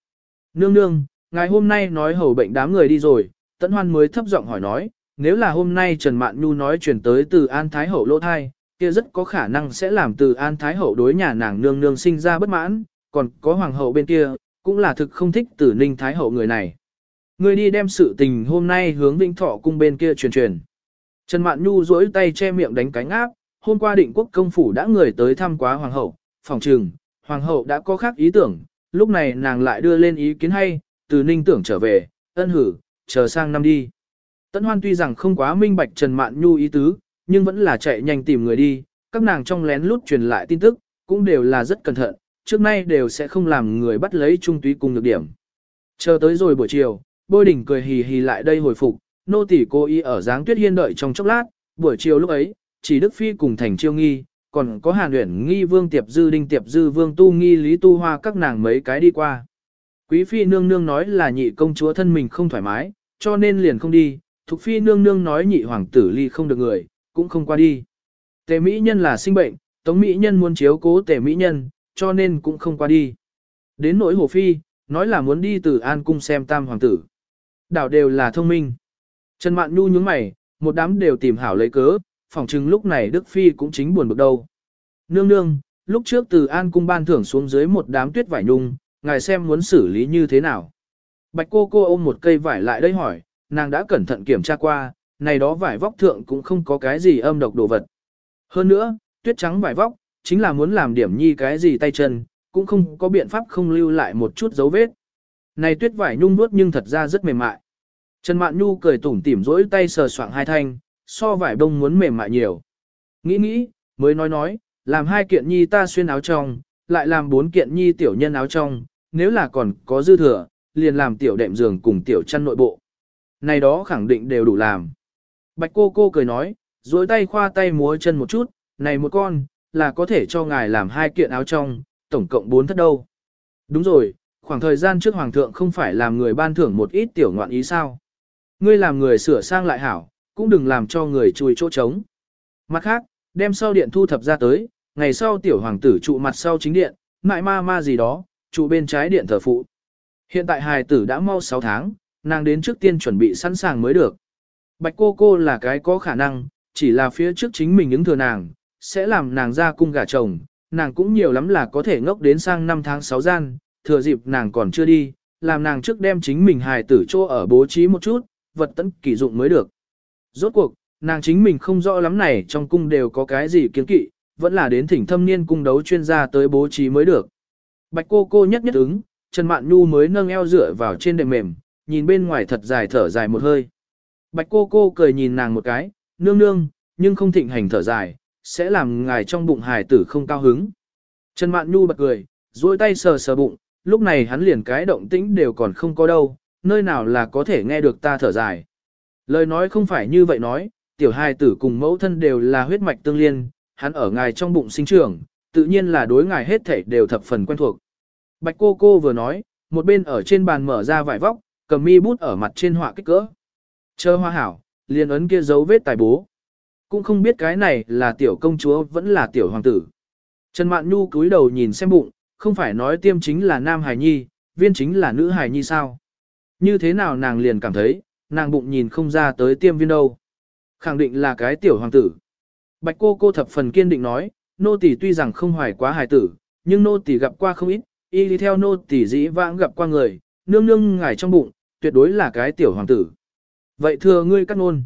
Nương nương, ngài hôm nay nói hầu bệnh đám người đi rồi, Tấn Hoan mới thấp giọng hỏi nói, nếu là hôm nay Trần Mạn Nhu nói chuyển tới từ An Thái Hậu lỗ thai, kia rất có khả năng sẽ làm từ An Thái Hậu đối nhà nàng nương nương sinh ra bất mãn, còn có Hoàng hậu bên kia, cũng là thực không thích từ Ninh Thái Hậu người này. Ngươi đi đem sự tình hôm nay hướng Vĩnh Thọ cung bên kia truyền truyền. Trần Mạn Nhu duỗi tay che miệng đánh cánh áp, hôm qua định quốc công phủ đã người tới thăm quá hoàng hậu, phòng trừng, hoàng hậu đã có khác ý tưởng, lúc này nàng lại đưa lên ý kiến hay, từ ninh tưởng trở về, ân hử, chờ sang năm đi. Tấn Hoan tuy rằng không quá minh bạch Trần Mạn Nhu ý tứ, nhưng vẫn là chạy nhanh tìm người đi, các nàng trong lén lút truyền lại tin tức, cũng đều là rất cẩn thận, trước nay đều sẽ không làm người bắt lấy trung túy cùng nhược điểm. Chờ tới rồi buổi chiều, bôi đỉnh cười hì hì lại đây hồi phục, nô tỷ cô ý ở dáng tuyết hiên đợi trong chốc lát, buổi chiều lúc ấy, chỉ Đức Phi cùng thành chiêu nghi, còn có Hàn Uyển nghi Vương Tiệp Dư Đinh Tiệp Dư Vương Tu nghi Lý Tu Hoa các nàng mấy cái đi qua. Quý Phi nương nương nói là nhị công chúa thân mình không thoải mái, cho nên liền không đi, Thục Phi nương nương nói nhị hoàng tử ly không được người, cũng không qua đi. Tề Mỹ Nhân là sinh bệnh, Tống Mỹ Nhân muốn chiếu cố Tề Mỹ Nhân, cho nên cũng không qua đi. Đến nỗi Hồ Phi, nói là muốn đi từ An Cung xem tam hoàng tử. Đảo đều là thông minh. Trần Mạn Nhu nhướng mày, một đám đều tìm hảo lấy cớ, phỏng chừng lúc này Đức Phi cũng chính buồn bực đâu. Nương nương, lúc trước từ An Cung ban thưởng xuống dưới một đám tuyết vải nhung, ngài xem muốn xử lý như thế nào. Bạch cô cô ôm một cây vải lại đây hỏi, nàng đã cẩn thận kiểm tra qua, này đó vải vóc thượng cũng không có cái gì âm độc đồ vật. Hơn nữa, tuyết trắng vải vóc, chính là muốn làm điểm nhi cái gì tay chân, cũng không có biện pháp không lưu lại một chút dấu vết. Này tuyết vải nhung nuốt nhưng thật ra rất mềm mại. Trần Mạn Nhu cười tủm tỉm rỗi tay sờ soạng hai thanh, so vải đông muốn mềm mại nhiều. Nghĩ nghĩ, mới nói nói, làm hai kiện nhi ta xuyên áo trong, lại làm bốn kiện nhi tiểu nhân áo trong, nếu là còn có dư thừa, liền làm tiểu đệm giường cùng tiểu chăn nội bộ. Này đó khẳng định đều đủ làm. Bạch cô cô cười nói, rỗi tay khoa tay múa chân một chút, này một con, là có thể cho ngài làm hai kiện áo trong, tổng cộng bốn thất đâu. Đúng rồi, khoảng thời gian trước hoàng thượng không phải làm người ban thưởng một ít tiểu ngoạn ý sao. Ngươi làm người sửa sang lại hảo, cũng đừng làm cho người chui chỗ trống. Mặt khác, đem sau điện thu thập ra tới, ngày sau tiểu hoàng tử trụ mặt sau chính điện, mại ma ma gì đó, trụ bên trái điện thờ phụ. Hiện tại hài tử đã mau 6 tháng, nàng đến trước tiên chuẩn bị sẵn sàng mới được. Bạch cô cô là cái có khả năng, chỉ là phía trước chính mình ứng thừa nàng, sẽ làm nàng ra cung gả chồng, nàng cũng nhiều lắm là có thể ngốc đến sang năm tháng 6 gian, thừa dịp nàng còn chưa đi, làm nàng trước đem chính mình hài tử chỗ ở bố trí một chút, vật tấn kỳ dụng mới được. Rốt cuộc, nàng chính mình không rõ lắm này trong cung đều có cái gì kiến kỵ, vẫn là đến thỉnh thâm niên cung đấu chuyên gia tới bố trí mới được. Bạch cô cô nhất nhất ứng, Trần Mạn Nhu mới nâng eo dựa vào trên đệm mềm, nhìn bên ngoài thật dài thở dài một hơi. Bạch cô cô cười nhìn nàng một cái, nương nương, nhưng không thịnh hành thở dài, sẽ làm ngài trong bụng hài tử không cao hứng. Trần Mạn Nhu bật cười, duỗi tay sờ sờ bụng, lúc này hắn liền cái động tĩnh đều còn không có đâu, nơi nào là có thể nghe được ta thở dài. Lời nói không phải như vậy nói, tiểu hài tử cùng mẫu thân đều là huyết mạch tương liên, hắn ở ngài trong bụng sinh trưởng, tự nhiên là đối ngài hết thảy đều thập phần quen thuộc. Bạch cô cô vừa nói, một bên ở trên bàn mở ra vải vóc, cầm mi bút ở mặt trên họa kích cỡ. Chơ hoa hảo, liền ấn kia dấu vết tài bố. Cũng không biết cái này là tiểu công chúa vẫn là tiểu hoàng tử. Trần Mạn Nhu cúi đầu nhìn xem bụng, không phải nói tiêm chính là nam hài nhi, viên chính là nữ hài nhi sao. Như thế nào nàng liền cảm thấy, nàng bụng nhìn không ra tới tiêm viên đâu. Khẳng định là cái tiểu hoàng tử. Bạch cô cô thập phần kiên định nói, nô tỳ tuy rằng không hoài quá hài tử, nhưng nô tỳ gặp qua không ít, y đi theo nô tỳ dĩ vãng gặp qua người, nương nương ngài trong bụng, tuyệt đối là cái tiểu hoàng tử. Vậy thưa ngươi cắt ngôn.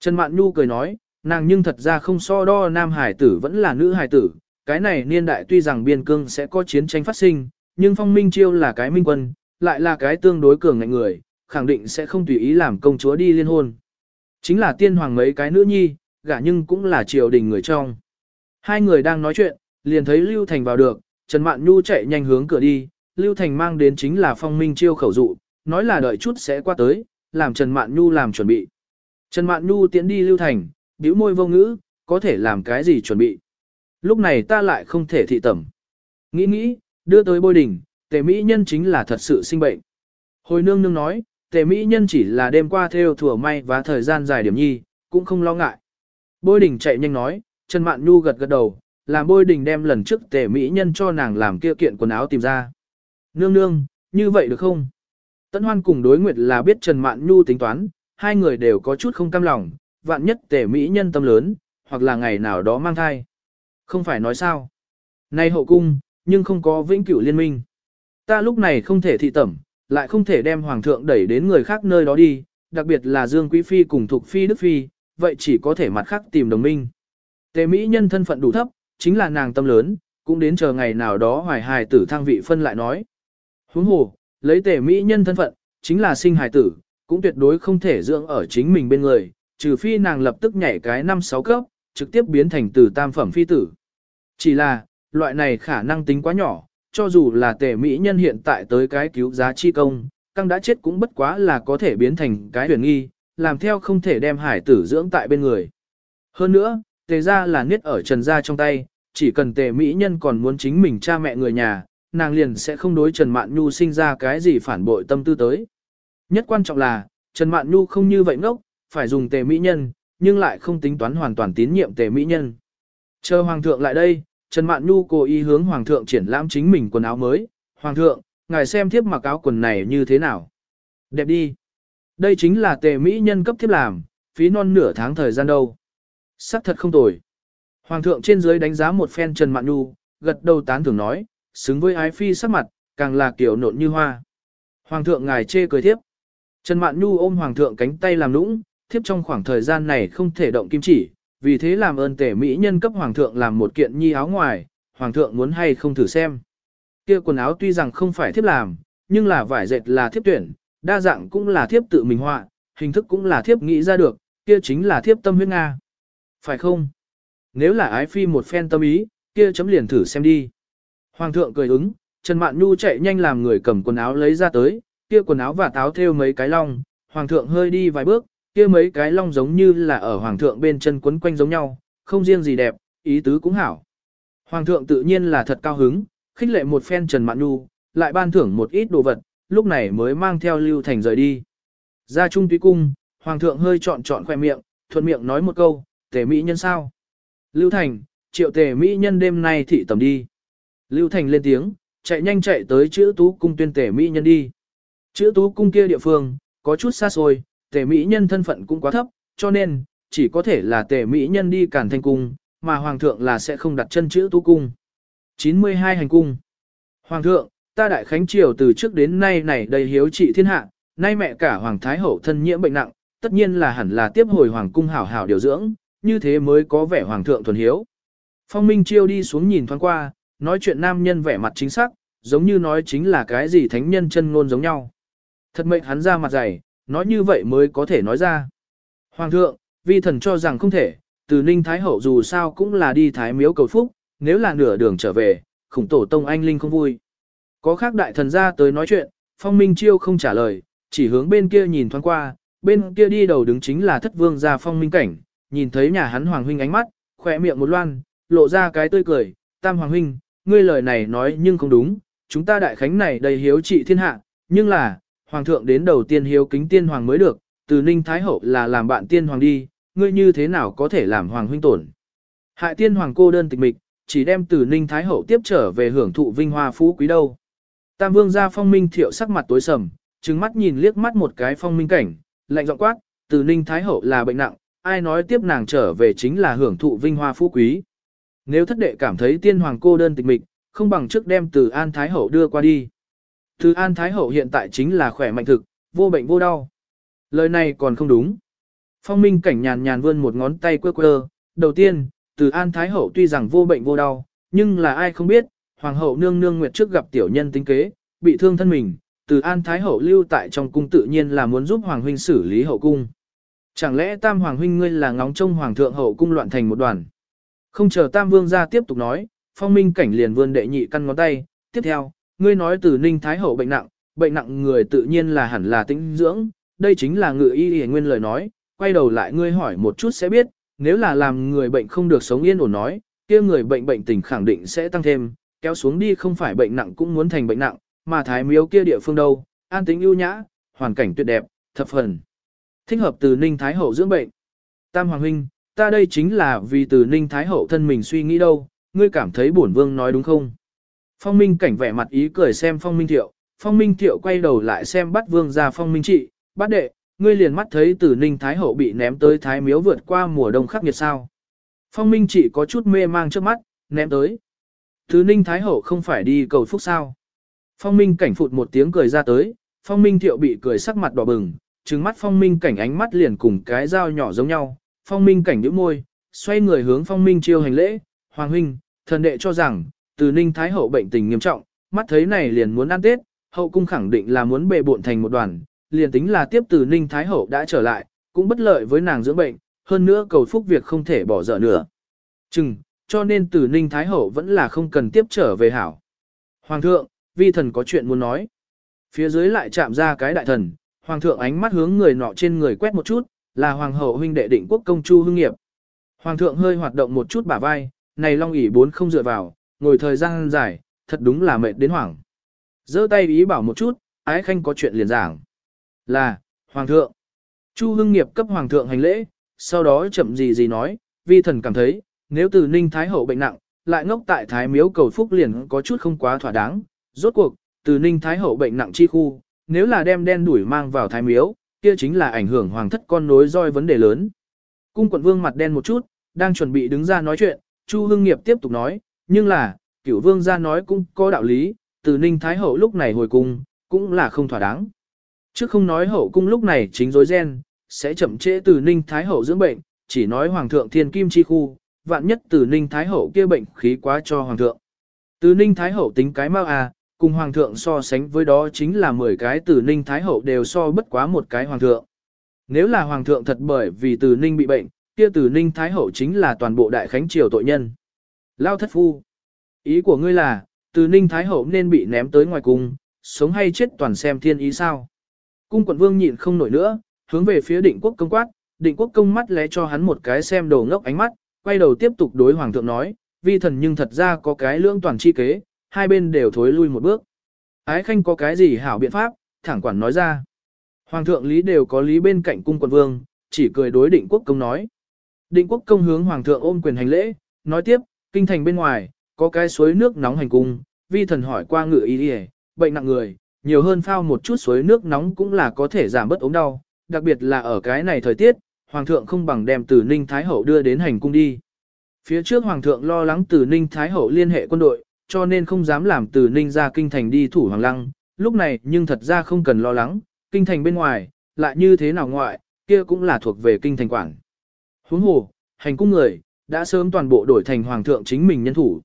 Trần Mạn Nhu cười nói, nàng nhưng thật ra không so đo nam hải tử vẫn là nữ hải tử, cái này niên đại tuy rằng biên cương sẽ có chiến tranh phát sinh, nhưng phong minh chiêu là cái minh quân, lại là cái tương đối cường ngạnh người, khẳng định sẽ không tùy ý làm công chúa đi liên hôn. Chính là tiên hoàng mấy cái nữ nhi, gả nhưng cũng là triều đình người trong. Hai người đang nói chuyện, liền thấy Lưu Thành vào được, Trần Mạn Nhu chạy nhanh hướng cửa đi, Lưu Thành mang đến chính là phong minh chiêu khẩu dụ, nói là đợi chút sẽ qua tới, làm Trần Mạn Nhu làm chuẩn bị. Trần Mạn Nhu tiến đi Lưu Thành, bĩu môi vô ngữ, có thể làm cái gì chuẩn bị. Lúc này ta lại không thể thị tẩm. Nghĩ nghĩ, đưa tới bôi đỉnh, tề mỹ nhân chính là thật sự sinh bệnh. Hồi nương nương nói, tề mỹ nhân chỉ là đêm qua theo thừa may và thời gian dài điểm nhi, cũng không lo ngại. Bôi đỉnh chạy nhanh nói, Trần Mạn Nhu gật gật đầu, làm bôi đỉnh đem lần trước tề mỹ nhân cho nàng làm kia kiện quần áo tìm ra. Nương nương, như vậy được không? Tấn Hoan cùng đối nguyệt là biết Trần Mạn Nhu tính toán, hai người đều có chút không cam lòng, vạn nhất tề mỹ nhân tâm lớn, hoặc là ngày nào đó mang thai. Không phải nói sao. Nay hậu cung, nhưng không có vĩnh cửu liên minh. Ta lúc này không thể thị tẩm, lại không thể đem hoàng thượng đẩy đến người khác nơi đó đi, đặc biệt là Dương Quý Phi cùng Thục Phi Đức Phi, vậy chỉ có thể mặt khác tìm đồng minh. Tề Mỹ nhân thân phận đủ thấp, chính là nàng tâm lớn, cũng đến chờ ngày nào đó hoài hài tử thăng vị phân lại nói. Huống hồ, lấy tề Mỹ nhân thân phận, chính là sinh hài tử, cũng tuyệt đối không thể dưỡng ở chính mình bên người, trừ phi nàng lập tức nhảy cái năm sáu cấp, trực tiếp biến thành từ tam phẩm phi tử. Chỉ là, loại này khả năng tính quá nhỏ, cho dù là tề mỹ nhân hiện tại tới cái cứu giá chi công, căng đã chết cũng bất quá là có thể biến thành cái huyền nghi, làm theo không thể đem hải tử dưỡng tại bên người. Hơn nữa, tề ra là niết ở trần gia trong tay, chỉ cần tề mỹ nhân còn muốn chính mình cha mẹ người nhà, nàng liền sẽ không đối Trần Mạn Nhu sinh ra cái gì phản bội tâm tư tới. Nhất quan trọng là, Trần Mạn Nhu không như vậy ngốc, phải dùng tề mỹ nhân, nhưng lại không tính toán hoàn toàn tín nhiệm tề mỹ nhân. Chờ Hoàng thượng lại đây, Trần Mạn Nhu cố ý hướng Hoàng thượng triển lãm chính mình quần áo mới. Hoàng thượng, ngài xem thiếp mặc áo quần này như thế nào? Đẹp đi. Đây chính là tề mỹ nhân cấp thiếp làm, phí non nửa tháng thời gian đâu. Sắc thật không tồi. Hoàng thượng trên dưới đánh giá một phen Trần Mạn Nhu, gật đầu tán thưởng nói, xứng với ái phi sắc mặt, càng là kiểu nộn như hoa. Hoàng thượng ngài chê cười thiếp. Trần Mạn Nhu ôm Hoàng thượng cánh tay làm nũng, thiếp trong khoảng thời gian này không thể động kim chỉ, vì thế làm ơn tể mỹ nhân cấp hoàng thượng làm một kiện nhi áo ngoài, hoàng thượng muốn hay không thử xem. Kia quần áo tuy rằng không phải thiếp làm, nhưng là vải dệt là thiếp tuyển, đa dạng cũng là thiếp tự mình họa, hình thức cũng là thiếp nghĩ ra được, kia chính là thiếp tâm huyết Nga. Phải không? Nếu là ái phi một phen tâm ý, kia chấm liền thử xem đi. Hoàng thượng cười ứng, Trần Mạn Nhu chạy nhanh làm người cầm quần áo lấy ra tới, kia quần áo và táo thêu mấy cái long, hoàng thượng hơi đi vài bước, kia mấy cái long giống như là ở hoàng thượng bên chân quấn quanh giống nhau, không riêng gì đẹp, ý tứ cũng hảo. Hoàng thượng tự nhiên là thật cao hứng, khích lệ một phen Trần Mạn Nhu, lại ban thưởng một ít đồ vật, lúc này mới mang theo Lưu Thành rời đi. Ra trung túy cung, hoàng thượng hơi trọn trọn khoe miệng, thuận miệng nói một câu, tề mỹ nhân sao? Lưu Thành, triệu tề mỹ nhân đêm nay thị tầm đi. Lưu Thành lên tiếng, chạy nhanh chạy tới chữ tú cung tuyên tề mỹ nhân đi. Chữ tú cung kia địa phương, có chút xa xôi, tề mỹ nhân thân phận cũng quá thấp, cho nên, chỉ có thể là tề mỹ nhân đi cản thanh cung, mà hoàng thượng là sẽ không đặt chân chữ tu cung. 92 hành cung Hoàng thượng, ta đại khánh triều từ trước đến nay này đầy hiếu trị thiên hạ, nay mẹ cả hoàng thái hậu thân nhiễm bệnh nặng, tất nhiên là hẳn là tiếp hồi hoàng cung hảo hảo điều dưỡng, như thế mới có vẻ hoàng thượng thuần hiếu. Phong Minh Chiêu đi xuống nhìn thoáng qua, nói chuyện nam nhân vẻ mặt chính xác, giống như nói chính là cái gì thánh nhân chân ngôn giống nhau. Thật mệnh hắn ra mặt dày, nói như vậy mới có thể nói ra. Hoàng thượng, vi thần cho rằng không thể, từ Ninh Thái Hậu dù sao cũng là đi Thái Miếu cầu phúc, nếu là nửa đường trở về, khủng tổ tông anh Linh không vui. Có khác đại thần ra tới nói chuyện, Phong Minh Chiêu không trả lời, chỉ hướng bên kia nhìn thoáng qua, bên kia đi đầu đứng chính là thất vương gia Phong Minh Cảnh, nhìn thấy nhà hắn Hoàng Huynh ánh mắt, khỏe miệng một loan, lộ ra cái tươi cười, Tam Hoàng Huynh, ngươi lời này nói nhưng không đúng, chúng ta đại khánh này đầy hiếu trị thiên hạ, nhưng là, Hoàng thượng đến đầu tiên hiếu kính tiên Hoàng mới được, từ Ninh Thái Hậu là làm bạn tiên Hoàng đi, ngươi như thế nào có thể làm Hoàng Huynh tổn. Hại tiên Hoàng cô đơn tịch mịch, chỉ đem từ Ninh Thái Hậu tiếp trở về hưởng thụ vinh hoa phú quý đâu. Tam Vương gia phong minh thiệu sắc mặt tối sầm, trừng mắt nhìn liếc mắt một cái phong minh cảnh, lạnh giọng quát, từ Ninh Thái Hậu là bệnh nặng, ai nói tiếp nàng trở về chính là hưởng thụ vinh hoa phú quý. Nếu thất đệ cảm thấy tiên hoàng cô đơn tịch mịch, không bằng trước đem từ An Thái Hậu đưa qua đi. Từ An Thái Hậu hiện tại chính là khỏe mạnh thực, vô bệnh vô đau. Lời này còn không đúng. Phong minh cảnh nhàn nhàn vươn một ngón tay quơ quơ. Đầu tiên, từ An Thái Hậu tuy rằng vô bệnh vô đau, nhưng là ai không biết, Hoàng hậu nương nương nguyệt trước gặp tiểu nhân tính kế, bị thương thân mình, từ An Thái Hậu lưu tại trong cung tự nhiên là muốn giúp Hoàng huynh xử lý hậu cung. Chẳng lẽ Tam Hoàng huynh ngươi là ngóng trông Hoàng thượng hậu cung loạn thành một đoàn. Không chờ Tam Vương ra tiếp tục nói, phong minh cảnh liền vươn đệ nhị căn ngón tay, tiếp theo, ngươi nói từ Ninh Thái Hậu bệnh nặng, bệnh nặng người tự nhiên là hẳn là tĩnh dưỡng, đây chính là ngự y y nguyên lời nói, quay đầu lại ngươi hỏi một chút sẽ biết, nếu là làm người bệnh không được sống yên ổn nói, kia người bệnh bệnh tình khẳng định sẽ tăng thêm, kéo xuống đi không phải bệnh nặng cũng muốn thành bệnh nặng, mà thái miếu kia địa phương đâu, an tính ưu nhã, hoàn cảnh tuyệt đẹp, thập phần. Thích hợp từ Ninh Thái Hậu dưỡng bệnh. Tam Hoàng Huynh, ta đây chính là vì từ Ninh Thái Hậu thân mình suy nghĩ đâu, ngươi cảm thấy bổn vương nói đúng không? Phong Minh cảnh vẻ mặt ý cười xem Phong Minh Thiệu, Phong Minh Thiệu quay đầu lại xem bắt vương ra Phong Minh trị, bắt đệ, ngươi liền mắt thấy từ Ninh Thái Hậu bị ném tới Thái Miếu vượt qua mùa đông khắc nghiệt sao. Phong Minh trị có chút mê mang trước mắt, ném tới. Thứ Ninh Thái Hậu không phải đi cầu phúc sao. Phong Minh cảnh phụt một tiếng cười ra tới, Phong Minh Thiệu bị cười sắc mặt đỏ bừng, trừng mắt Phong Minh cảnh ánh mắt liền cùng cái dao nhỏ giống nhau. Phong Minh cảnh nhíu môi, xoay người hướng Phong Minh chiêu hành lễ, Hoàng huynh, thần đệ cho rằng, từ Ninh Thái Hậu bệnh tình nghiêm trọng, mắt thấy này liền muốn ăn Tết, hậu cung khẳng định là muốn bề bộn thành một đoàn, liền tính là tiếp từ Ninh Thái Hậu đã trở lại, cũng bất lợi với nàng dưỡng bệnh, hơn nữa cầu phúc việc không thể bỏ dở nữa. Chừng, cho nên từ Ninh Thái Hậu vẫn là không cần tiếp trở về hảo. Hoàng thượng, vi thần có chuyện muốn nói. Phía dưới lại chạm ra cái đại thần, Hoàng thượng ánh mắt hướng người nọ trên người quét một chút, là Hoàng hậu huynh đệ định quốc công chu hương nghiệp. Hoàng thượng hơi hoạt động một chút bả vai, này long ỉ bốn không dựa vào, ngồi thời gian dài, thật đúng là mệt đến hoảng. giơ tay ý bảo một chút, ái khanh có chuyện liền giảng. Là, Hoàng thượng. Chu hưng nghiệp cấp Hoàng thượng hành lễ, sau đó chậm gì gì nói, vi thần cảm thấy, nếu từ Ninh Thái Hậu bệnh nặng, lại ngốc tại Thái Miếu cầu phúc liền có chút không quá thỏa đáng. Rốt cuộc, từ Ninh Thái Hậu bệnh nặng chi khu, nếu là đem đen đuổi mang vào Thái Miếu, kia chính là ảnh hưởng hoàng thất con nối roi vấn đề lớn. Cung quận vương mặt đen một chút, đang chuẩn bị đứng ra nói chuyện, Chu Hưng Nghiệp tiếp tục nói, nhưng là, cửu vương gia nói cũng có đạo lý, từ Ninh Thái Hậu lúc này hồi cung, cũng là không thỏa đáng. Trước không nói hậu cung lúc này chính rối ren, sẽ chậm trễ từ Ninh Thái Hậu dưỡng bệnh, chỉ nói Hoàng thượng Thiên Kim Chi Khu, vạn nhất từ Ninh Thái Hậu kia bệnh khí quá cho Hoàng thượng. Từ Ninh Thái Hậu tính cái mau à, cùng Hoàng thượng so sánh với đó chính là 10 cái từ Ninh Thái Hậu đều so bất quá một cái Hoàng thượng. Nếu là Hoàng thượng thật bởi vì từ Ninh bị bệnh, kia từ Ninh Thái Hậu chính là toàn bộ Đại Khánh Triều tội nhân. Lao thất phu. Ý của ngươi là, từ ninh thái hậu nên bị ném tới ngoài cung, sống hay chết toàn xem thiên ý sao. Cung quận vương nhịn không nổi nữa, hướng về phía định quốc công quát, định quốc công mắt lẽ cho hắn một cái xem đồ ngốc ánh mắt, quay đầu tiếp tục đối hoàng thượng nói, vi thần nhưng thật ra có cái lưỡng toàn chi kế, hai bên đều thối lui một bước. Ái khanh có cái gì hảo biện pháp, thẳng quản nói ra. Hoàng thượng lý đều có lý bên cạnh cung quận vương, chỉ cười đối định quốc công nói. Định quốc công hướng hoàng thượng ôm quyền hành lễ, nói tiếp, kinh thành bên ngoài, có cái suối nước nóng hành cung, vi thần hỏi qua ngự y, đi bệnh nặng người, nhiều hơn phao một chút suối nước nóng cũng là có thể giảm bớt ốm đau, đặc biệt là ở cái này thời tiết, hoàng thượng không bằng đem từ Ninh Thái Hậu đưa đến hành cung đi. Phía trước hoàng thượng lo lắng từ Ninh Thái Hậu liên hệ quân đội, cho nên không dám làm từ Ninh ra kinh thành đi thủ hoàng lăng, lúc này nhưng thật ra không cần lo lắng, kinh thành bên ngoài, lại như thế nào ngoại, kia cũng là thuộc về kinh thành quản. Huống hồ, hành cung người, đã sớm toàn bộ đổi thành hoàng thượng chính mình nhân thủ.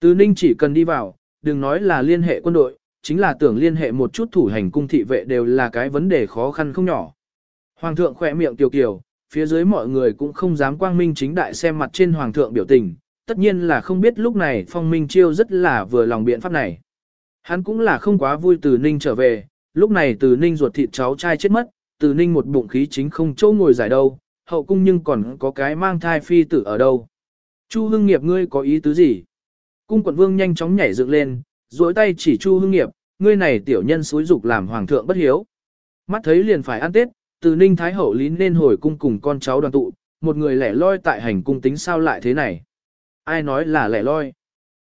Từ Ninh chỉ cần đi vào, đừng nói là liên hệ quân đội, chính là tưởng liên hệ một chút thủ hành cung thị vệ đều là cái vấn đề khó khăn không nhỏ. Hoàng thượng khỏe miệng kiều kiều, phía dưới mọi người cũng không dám quang minh chính đại xem mặt trên hoàng thượng biểu tình, tất nhiên là không biết lúc này phong minh chiêu rất là vừa lòng biện pháp này. Hắn cũng là không quá vui từ ninh trở về, lúc này từ ninh ruột thịt cháu trai chết mất, từ ninh một bụng khí chính không chỗ ngồi giải đâu, hậu cung nhưng còn có cái mang thai phi tử ở đâu. Chu hưng nghiệp ngươi có ý tứ gì? Cung quận vương nhanh chóng nhảy dựng lên, duỗi tay chỉ chu hưng nghiệp, ngươi này tiểu nhân xúi dục làm hoàng thượng bất hiếu. Mắt thấy liền phải ăn tết, từ ninh thái hậu lý nên hồi cung cùng con cháu đoàn tụ, một người lẻ loi tại hành cung tính sao lại thế này. Ai nói là lẻ loi?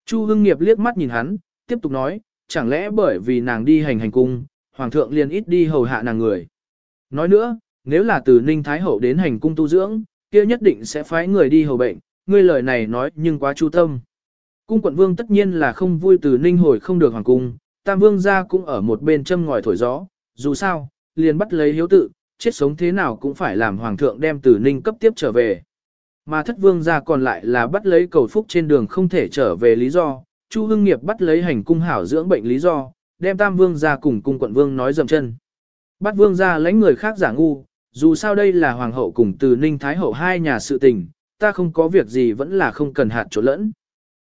Chu hưng nghiệp liếc mắt nhìn hắn, tiếp tục nói, chẳng lẽ bởi vì nàng đi hành hành cung, hoàng thượng liền ít đi hầu hạ nàng người. Nói nữa, nếu là từ ninh thái hậu đến hành cung tu dưỡng, kia nhất định sẽ phái người đi hầu bệnh, ngươi lời này nói nhưng quá chu tâm. Cung quận vương tất nhiên là không vui từ ninh hồi không được hoàng cung, tam vương gia cũng ở một bên châm ngòi thổi gió, dù sao, liền bắt lấy hiếu tự, chết sống thế nào cũng phải làm hoàng thượng đem từ ninh cấp tiếp trở về. Mà thất vương gia còn lại là bắt lấy cầu phúc trên đường không thể trở về lý do, Chu Hưng Nghiệp bắt lấy hành cung hảo dưỡng bệnh lý do, đem tam vương gia cùng cung quận vương nói dầm chân. Bắt vương gia lãnh người khác giả ngu, dù sao đây là hoàng hậu cùng từ ninh thái hậu hai nhà sự tình, ta không có việc gì vẫn là không cần hạt trộn lẫn.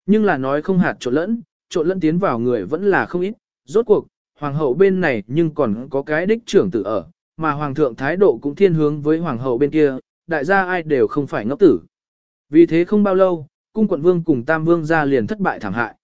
Nhưng là nói không hạt trộn lẫn, trộn lẫn tiến vào người vẫn là không ít, rốt cuộc, hoàng hậu bên này nhưng còn có cái đích trưởng tử ở, mà hoàng thượng thái độ cũng thiên hướng với hoàng hậu bên kia, đại gia ai đều không phải ngốc tử. Vì thế không bao lâu, cung quận vương cùng tam vương ra liền thất bại thảm hại.